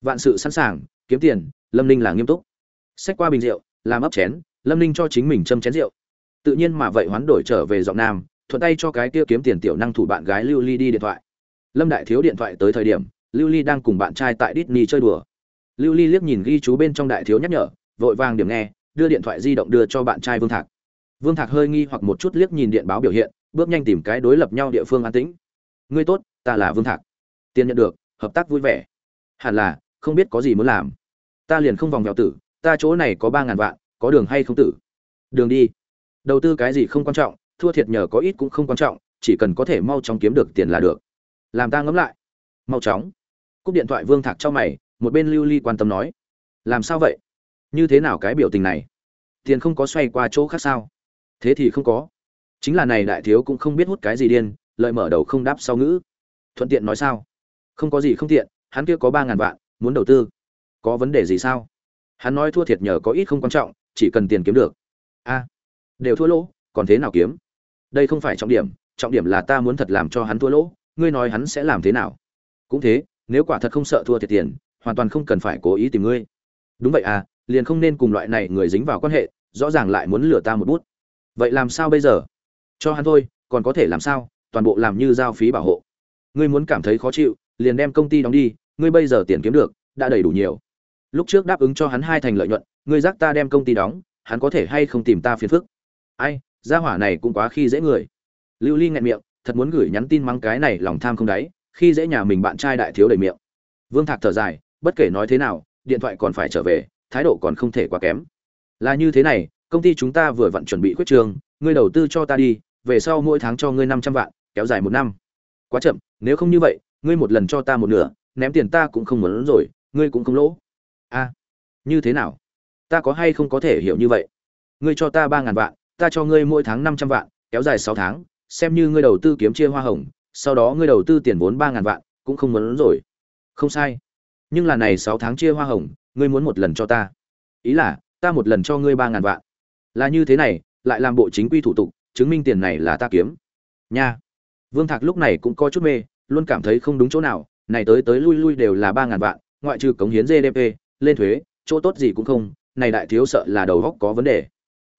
Speaker 1: Vạn sự sẵn sàng, kiếm tiền, lâm ninh là nghiêm túc. Xách qua bình rượu, làm ấp chén lâm ninh cho chính mình châm chén rượu. Tự nhiên mà vậy hoán đổi trở về giọng nam, thuận tay cho cái kia kiếm tiền tiểu năng thủ bạn gái lưu ly đi điện thoại. Lâm đại thiếu điện thoại tới thời điểm, lưu ly đang cùng bạn trai tại Disney chơi đùa. Lưu ly liếc nhìn ghi chú bên trong đại thiếu nhắc nhở, vội vàng điểm nghe, đưa điện thoại di động đưa cho bạn trai vương thạc. Vương thạc hơi nghi hoặc một chút liếc nhìn điện báo biểu hiện, bước nhanh tìm cái đối lập nhau địa phương an tĩnh. Ngươi tốt, ta là vương thạc. Tiền nhận được, hợp tác vui vẻ. Hẳn là, không biết có gì muốn làm. Ta liền không vòng vèo tử, ta chỗ này có ba ngàn vạn có đường hay không tử? Đường đi. Đầu tư cái gì không quan trọng, thua thiệt nhờ có ít cũng không quan trọng, chỉ cần có thể mau chóng kiếm được tiền là được. Làm ta ngẫm lại. Mau chóng. Cúp điện thoại vương thạc cho mày, một bên lưu ly quan tâm nói. Làm sao vậy? Như thế nào cái biểu tình này? Tiền không có xoay qua chỗ khác sao? Thế thì không có. Chính là này đại thiếu cũng không biết hút cái gì điên, lợi mở đầu không đáp sau ngữ. Thuận tiện nói sao? Không có gì không tiện, hắn kia có ba ngàn vạn, muốn đầu tư. Có vấn đề gì sao? Hắn nói thua thiệt nhờ có ít không quan trọng chỉ cần tiền kiếm được. A, đều thua lỗ, còn thế nào kiếm? Đây không phải trọng điểm trọng điểm là ta muốn thật làm cho hắn thua lỗ, ngươi nói hắn sẽ làm thế nào? Cũng thế, nếu quả thật không sợ thua thiệt tiền, hoàn toàn không cần phải cố ý tìm ngươi. Đúng vậy à liền không nên cùng loại này người dính vào quan hệ, rõ ràng lại muốn lừa ta một bút. Vậy làm sao bây giờ? Cho hắn thôi, còn có thể làm sao? Toàn bộ làm như giao phí bảo hộ. Ngươi muốn cảm thấy khó chịu, liền đem công ty đóng đi, ngươi bây giờ tiền kiếm được, đã đầy đủ nhiều. Lúc trước đáp ứng cho hắn hai thành lợi nhuận ngươi giác ta đem công ty đóng, hắn có thể hay không tìm ta phiền phức? Ai, gia hỏa này cũng quá khi dễ người. Lưu ly nghẹn miệng, thật muốn gửi nhắn tin mắng cái này lòng tham không đáy, khi dễ nhà mình bạn trai đại thiếu đầy miệng. Vương thạc thở dài, bất kể nói thế nào, điện thoại còn phải trở về, thái độ còn không thể quá kém. Là như thế này, công ty chúng ta vừa vặn chuẩn bị quyết trường, ngươi đầu tư cho ta đi, về sau mỗi tháng cho ngươi năm trăm vạn, kéo dài một năm. Quá chậm, nếu không như vậy, ngươi một lần cho ta một nửa, ném tiền ta cũng không muốn rồi, ngươi cũng không lỗ. A như thế nào? Ta có hay không có thể hiểu như vậy? Ngươi cho ta ba ngàn vạn, ta cho ngươi mỗi tháng năm trăm vạn, kéo dài sáu tháng, xem như ngươi đầu tư kiếm chia hoa hồng, sau đó ngươi đầu tư tiền vốn ba ngàn vạn, cũng không muốn rồi. Không sai. Nhưng là này sáu tháng chia hoa hồng, ngươi muốn một lần cho ta. Ý là, ta một lần cho ngươi ba ngàn vạn. Là như thế này, lại làm bộ chính quy thủ tục, chứng minh tiền này là ta kiếm. Nha. Vương thạc lúc này cũng có chút mê, luôn cảm thấy không đúng chỗ nào, này tới tới lui lui đều là ba ngàn vạn, ngoại trừ cống hiến gdp lên thuế, chỗ tốt gì cũng không này đại thiếu sợ là đầu góc có vấn đề.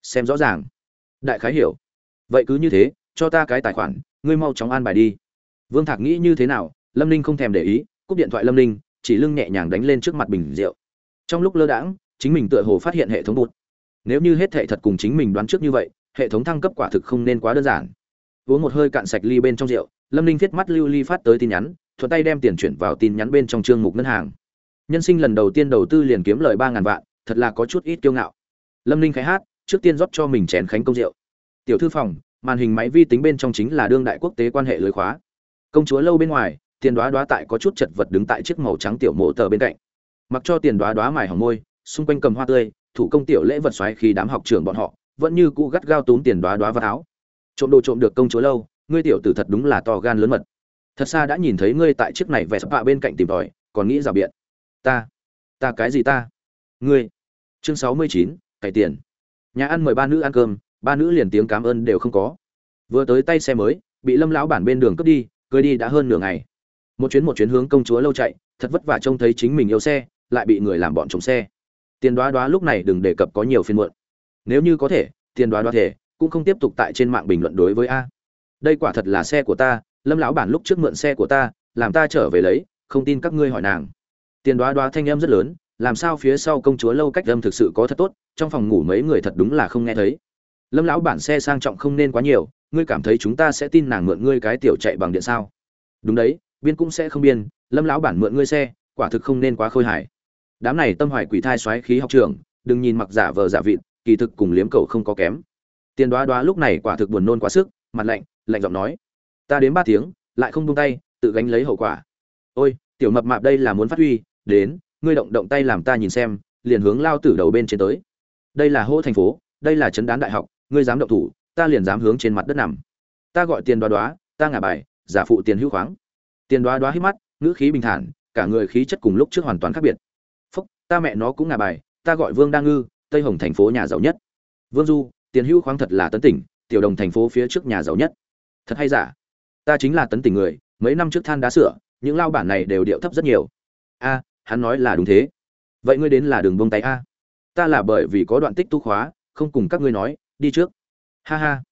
Speaker 1: Xem rõ ràng. Đại khái hiểu. Vậy cứ như thế, cho ta cái tài khoản, ngươi mau chóng an bài đi. Vương thạc nghĩ như thế nào, lâm ninh không thèm để ý, cúp điện thoại lâm ninh, chỉ lưng nhẹ nhàng đánh lên trước mặt bình rượu. Trong lúc lơ đãng, chính mình tựa hồ phát hiện hệ thống bụt. Nếu như hết thệ thật cùng chính mình đoán trước như vậy, hệ thống thăng cấp quả thực không nên quá đơn giản. Uống một hơi cạn sạch ly bên trong rượu, lâm ninh viết mắt lưu ly phát tới tin nhắn, thuận tay đem tiền chuyển vào tin nhắn bên trong chương mục ngân hàng. Nhân sinh lần đầu tiên đầu tư liền kiếm lời ba ngàn vạn thật là có chút ít kiêu ngạo. Lâm ninh khai hát, trước tiên rót cho mình chén khánh công rượu. Tiểu thư phòng, màn hình máy vi tính bên trong chính là đương đại quốc tế quan hệ lưới khóa. Công chúa lâu bên ngoài, tiền đoá đoá tại có chút chật vật đứng tại chiếc màu trắng tiểu mộ tờ bên cạnh. Mặc cho tiền đoá đoá mài hỏng môi, xung quanh cầm hoa tươi, thủ công tiểu lễ vật xoáy khi đám học trường bọn họ, vẫn như cũ gắt gao túm tiền đoá đoá vào áo. Trộm đồ trộm được công chúa lâu, ngươi tiểu tử thật đúng là to gan lớn mật. Thật xa đã nhìn thấy ngươi tại chiếc này vẻ spa bên cạnh tìm tòi, còn nghĩ rào biện. Ta ta cái gì ta? Ngươi. Chương sáu mươi chín cải tiền. Nhà ăn mời ba nữ ăn cơm, ba nữ liền tiếng cảm ơn đều không có. Vừa tới tay xe mới, bị lâm lão bản bên đường cướp đi cưới đi đã hơn nửa ngày. Một chuyến một chuyến hướng công chúa lâu chạy, thật vất vả trông thấy chính mình yêu xe, lại bị người làm bọn trộm xe. Tiền đoá đoá lúc này đừng đề cập có nhiều phiên muộn. Nếu như có thể, tiền đoá đoá thể, cũng không tiếp tục tại trên mạng bình luận đối với a. Đây quả thật là xe của ta, lâm lão bản lúc trước mượn xe của ta, làm ta trở về lấy, không tin các ngươi hỏi nàng. Tiền đoá đoá thanh em rất lớn làm sao phía sau công chúa lâu cách âm thực sự có thật tốt, trong phòng ngủ mấy người thật đúng là không nghe thấy. Lâm lão bản xe sang trọng không nên quá nhiều, ngươi cảm thấy chúng ta sẽ tin nàng mượn ngươi cái tiểu chạy bằng điện sao? Đúng đấy, biên cũng sẽ không biên, lâm lão bản mượn ngươi xe, quả thực không nên quá khôi hài. Đám này tâm hoài quỷ thai xoáy khí học trường đừng nhìn mặc giả vờ giả vịt, kỳ thực cùng liếm cầu không có kém. Tiền đoá đoá lúc này quả thực buồn nôn quá sức, mặt lạnh lạnh giọng nói. Ta đến ba tiếng, lại không buông tay, tự gánh lấy hậu quả. Ôi, tiểu mập mạp đây là muốn phát huy, đến ngươi động động tay làm ta nhìn xem, liền hướng lao tử đầu bên trên tới. Đây là hô thành phố, đây là trấn đán đại học, ngươi dám động thủ, ta liền dám hướng trên mặt đất nằm. Ta gọi tiền đoá đoá, ta ngả bài, giả phụ tiền hữu khoáng. Tiền đoá đoá hít mắt, ngữ khí bình thản, cả người khí chất cùng lúc trước hoàn toàn khác biệt. Phúc, ta mẹ nó cũng ngả bài, ta gọi vương đa ngư, tây hồng thành phố nhà giàu nhất. Vương du, tiền hữu khoáng thật là tấn tỉnh, tiểu đồng thành phố phía trước nhà giàu nhất. Thật hay giả? Ta chính là tấn tỉnh người, mấy năm trước than đá sửa, những lao bản này đều điệu thấp rất nhiều. A hắn nói là đúng thế. Vậy ngươi đến là đường bông tay a. Ta là bởi vì có đoạn tích tu khóa, không cùng các ngươi nói, đi trước. Ha ha.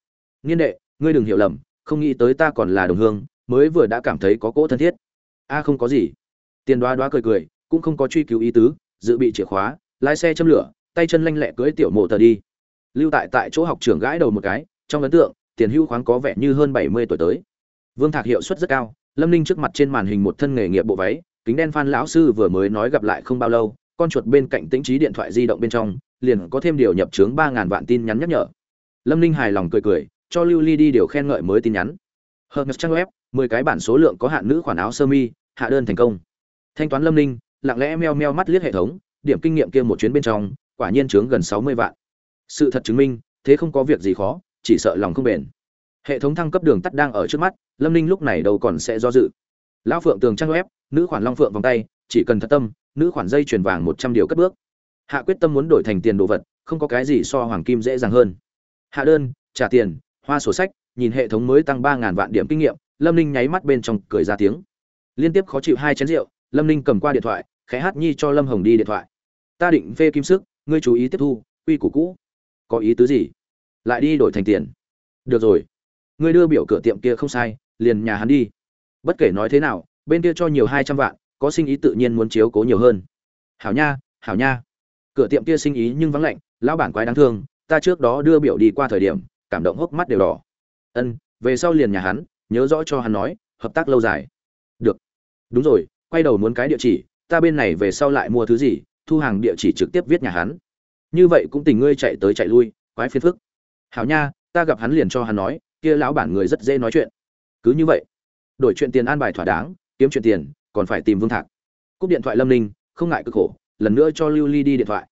Speaker 1: Niên đệ, ngươi đừng hiểu lầm, không nghĩ tới ta còn là đồng hương, mới vừa đã cảm thấy có cỗ thân thiết. A không có gì. Tiền đoá đoá cười cười, cũng không có truy cứu ý tứ, dự bị chìa khóa, lái xe châm lửa, tay chân lanh lẹ cưỡi tiểu mộ tờ đi. Lưu tại tại chỗ học trưởng gãi đầu một cái, trong ấn tượng, tiền hưu khoáng có vẻ như hơn bảy mươi tuổi tới. Vương thạc hiệu suất rất cao, lâm ninh trước mặt trên màn hình một thân nghề nghiệp bộ váy kính đen phan lão sư vừa mới nói gặp lại không bao lâu, con chuột bên cạnh tĩnh trí điện thoại di động bên trong, liền có thêm điều nhập chướng ba ngàn vạn tin nhắn nhắc nhở. Lâm ninh hài lòng cười cười, cho lưu ly đi điều khen ngợi mới tin nhắn. Hợp nhất trang web, mười cái bản số lượng có hạn nữ khoản áo sơ mi, hạ đơn thành công. Thanh toán lâm ninh, lặng lẽ meo meo mắt liếc hệ thống, điểm kinh nghiệm kia một chuyến bên trong, quả nhiên chướng gần sáu mươi vạn. Sự thật chứng minh, thế không có việc gì khó, chỉ sợ lòng không bền. Hệ thống thăng cấp đường tắt đang ở trước mắt, lâm ninh lúc này đâu còn sẽ do dự lão phượng tường trang web, nữ khoản long phượng vòng tay, chỉ cần thật tâm, nữ khoản dây chuyền vàng một trăm điều cất bước. Hạ quyết tâm muốn đổi thành tiền đồ vật, không có cái gì so hoàng kim dễ dàng hơn. Hạ đơn, trả tiền, hoa sổ sách, nhìn hệ thống mới tăng ba ngàn vạn điểm kinh nghiệm, lâm ninh nháy mắt bên trong cười ra tiếng. Liên tiếp khó chịu hai chén rượu, lâm ninh cầm qua điện thoại, khẽ hát nhi cho lâm hồng đi điện thoại. Ta định phê kim sức, ngươi chú ý tiếp thu, quy củ cũ. Có ý tứ gì? Lại đi đổi thành tiền. Được rồi. Ngươi đưa biểu cửa tiệm kia không sai, liền nhà hắn đi bất kể nói thế nào, bên kia cho nhiều hai trăm vạn, có sinh ý tự nhiên muốn chiếu cố nhiều hơn. Hảo nha hảo nha. Cửa tiệm kia sinh ý nhưng vắng lạnh, lão bản quái đáng thương, ta trước đó đưa biểu đi qua thời điểm, cảm động hốc mắt đều đỏ. Ân, về sau liền nhà hắn, nhớ rõ cho hắn nói, hợp tác lâu dài. Được. Đúng rồi, quay đầu muốn cái địa chỉ, ta bên này về sau lại mua thứ gì, thu hàng địa chỉ trực tiếp viết nhà hắn. Như vậy cũng tình ngươi chạy tới chạy lui, quái phiền phức. Hảo nha, ta gặp hắn liền cho hắn nói, kia lão bản người rất dễ nói chuyện. Cứ như vậy đổi chuyện tiền an bài thỏa đáng, kiếm chuyện tiền, còn phải tìm vương thạc. Cúp điện thoại lâm ninh, không ngại cực khổ, lần nữa cho lưu ly đi điện thoại.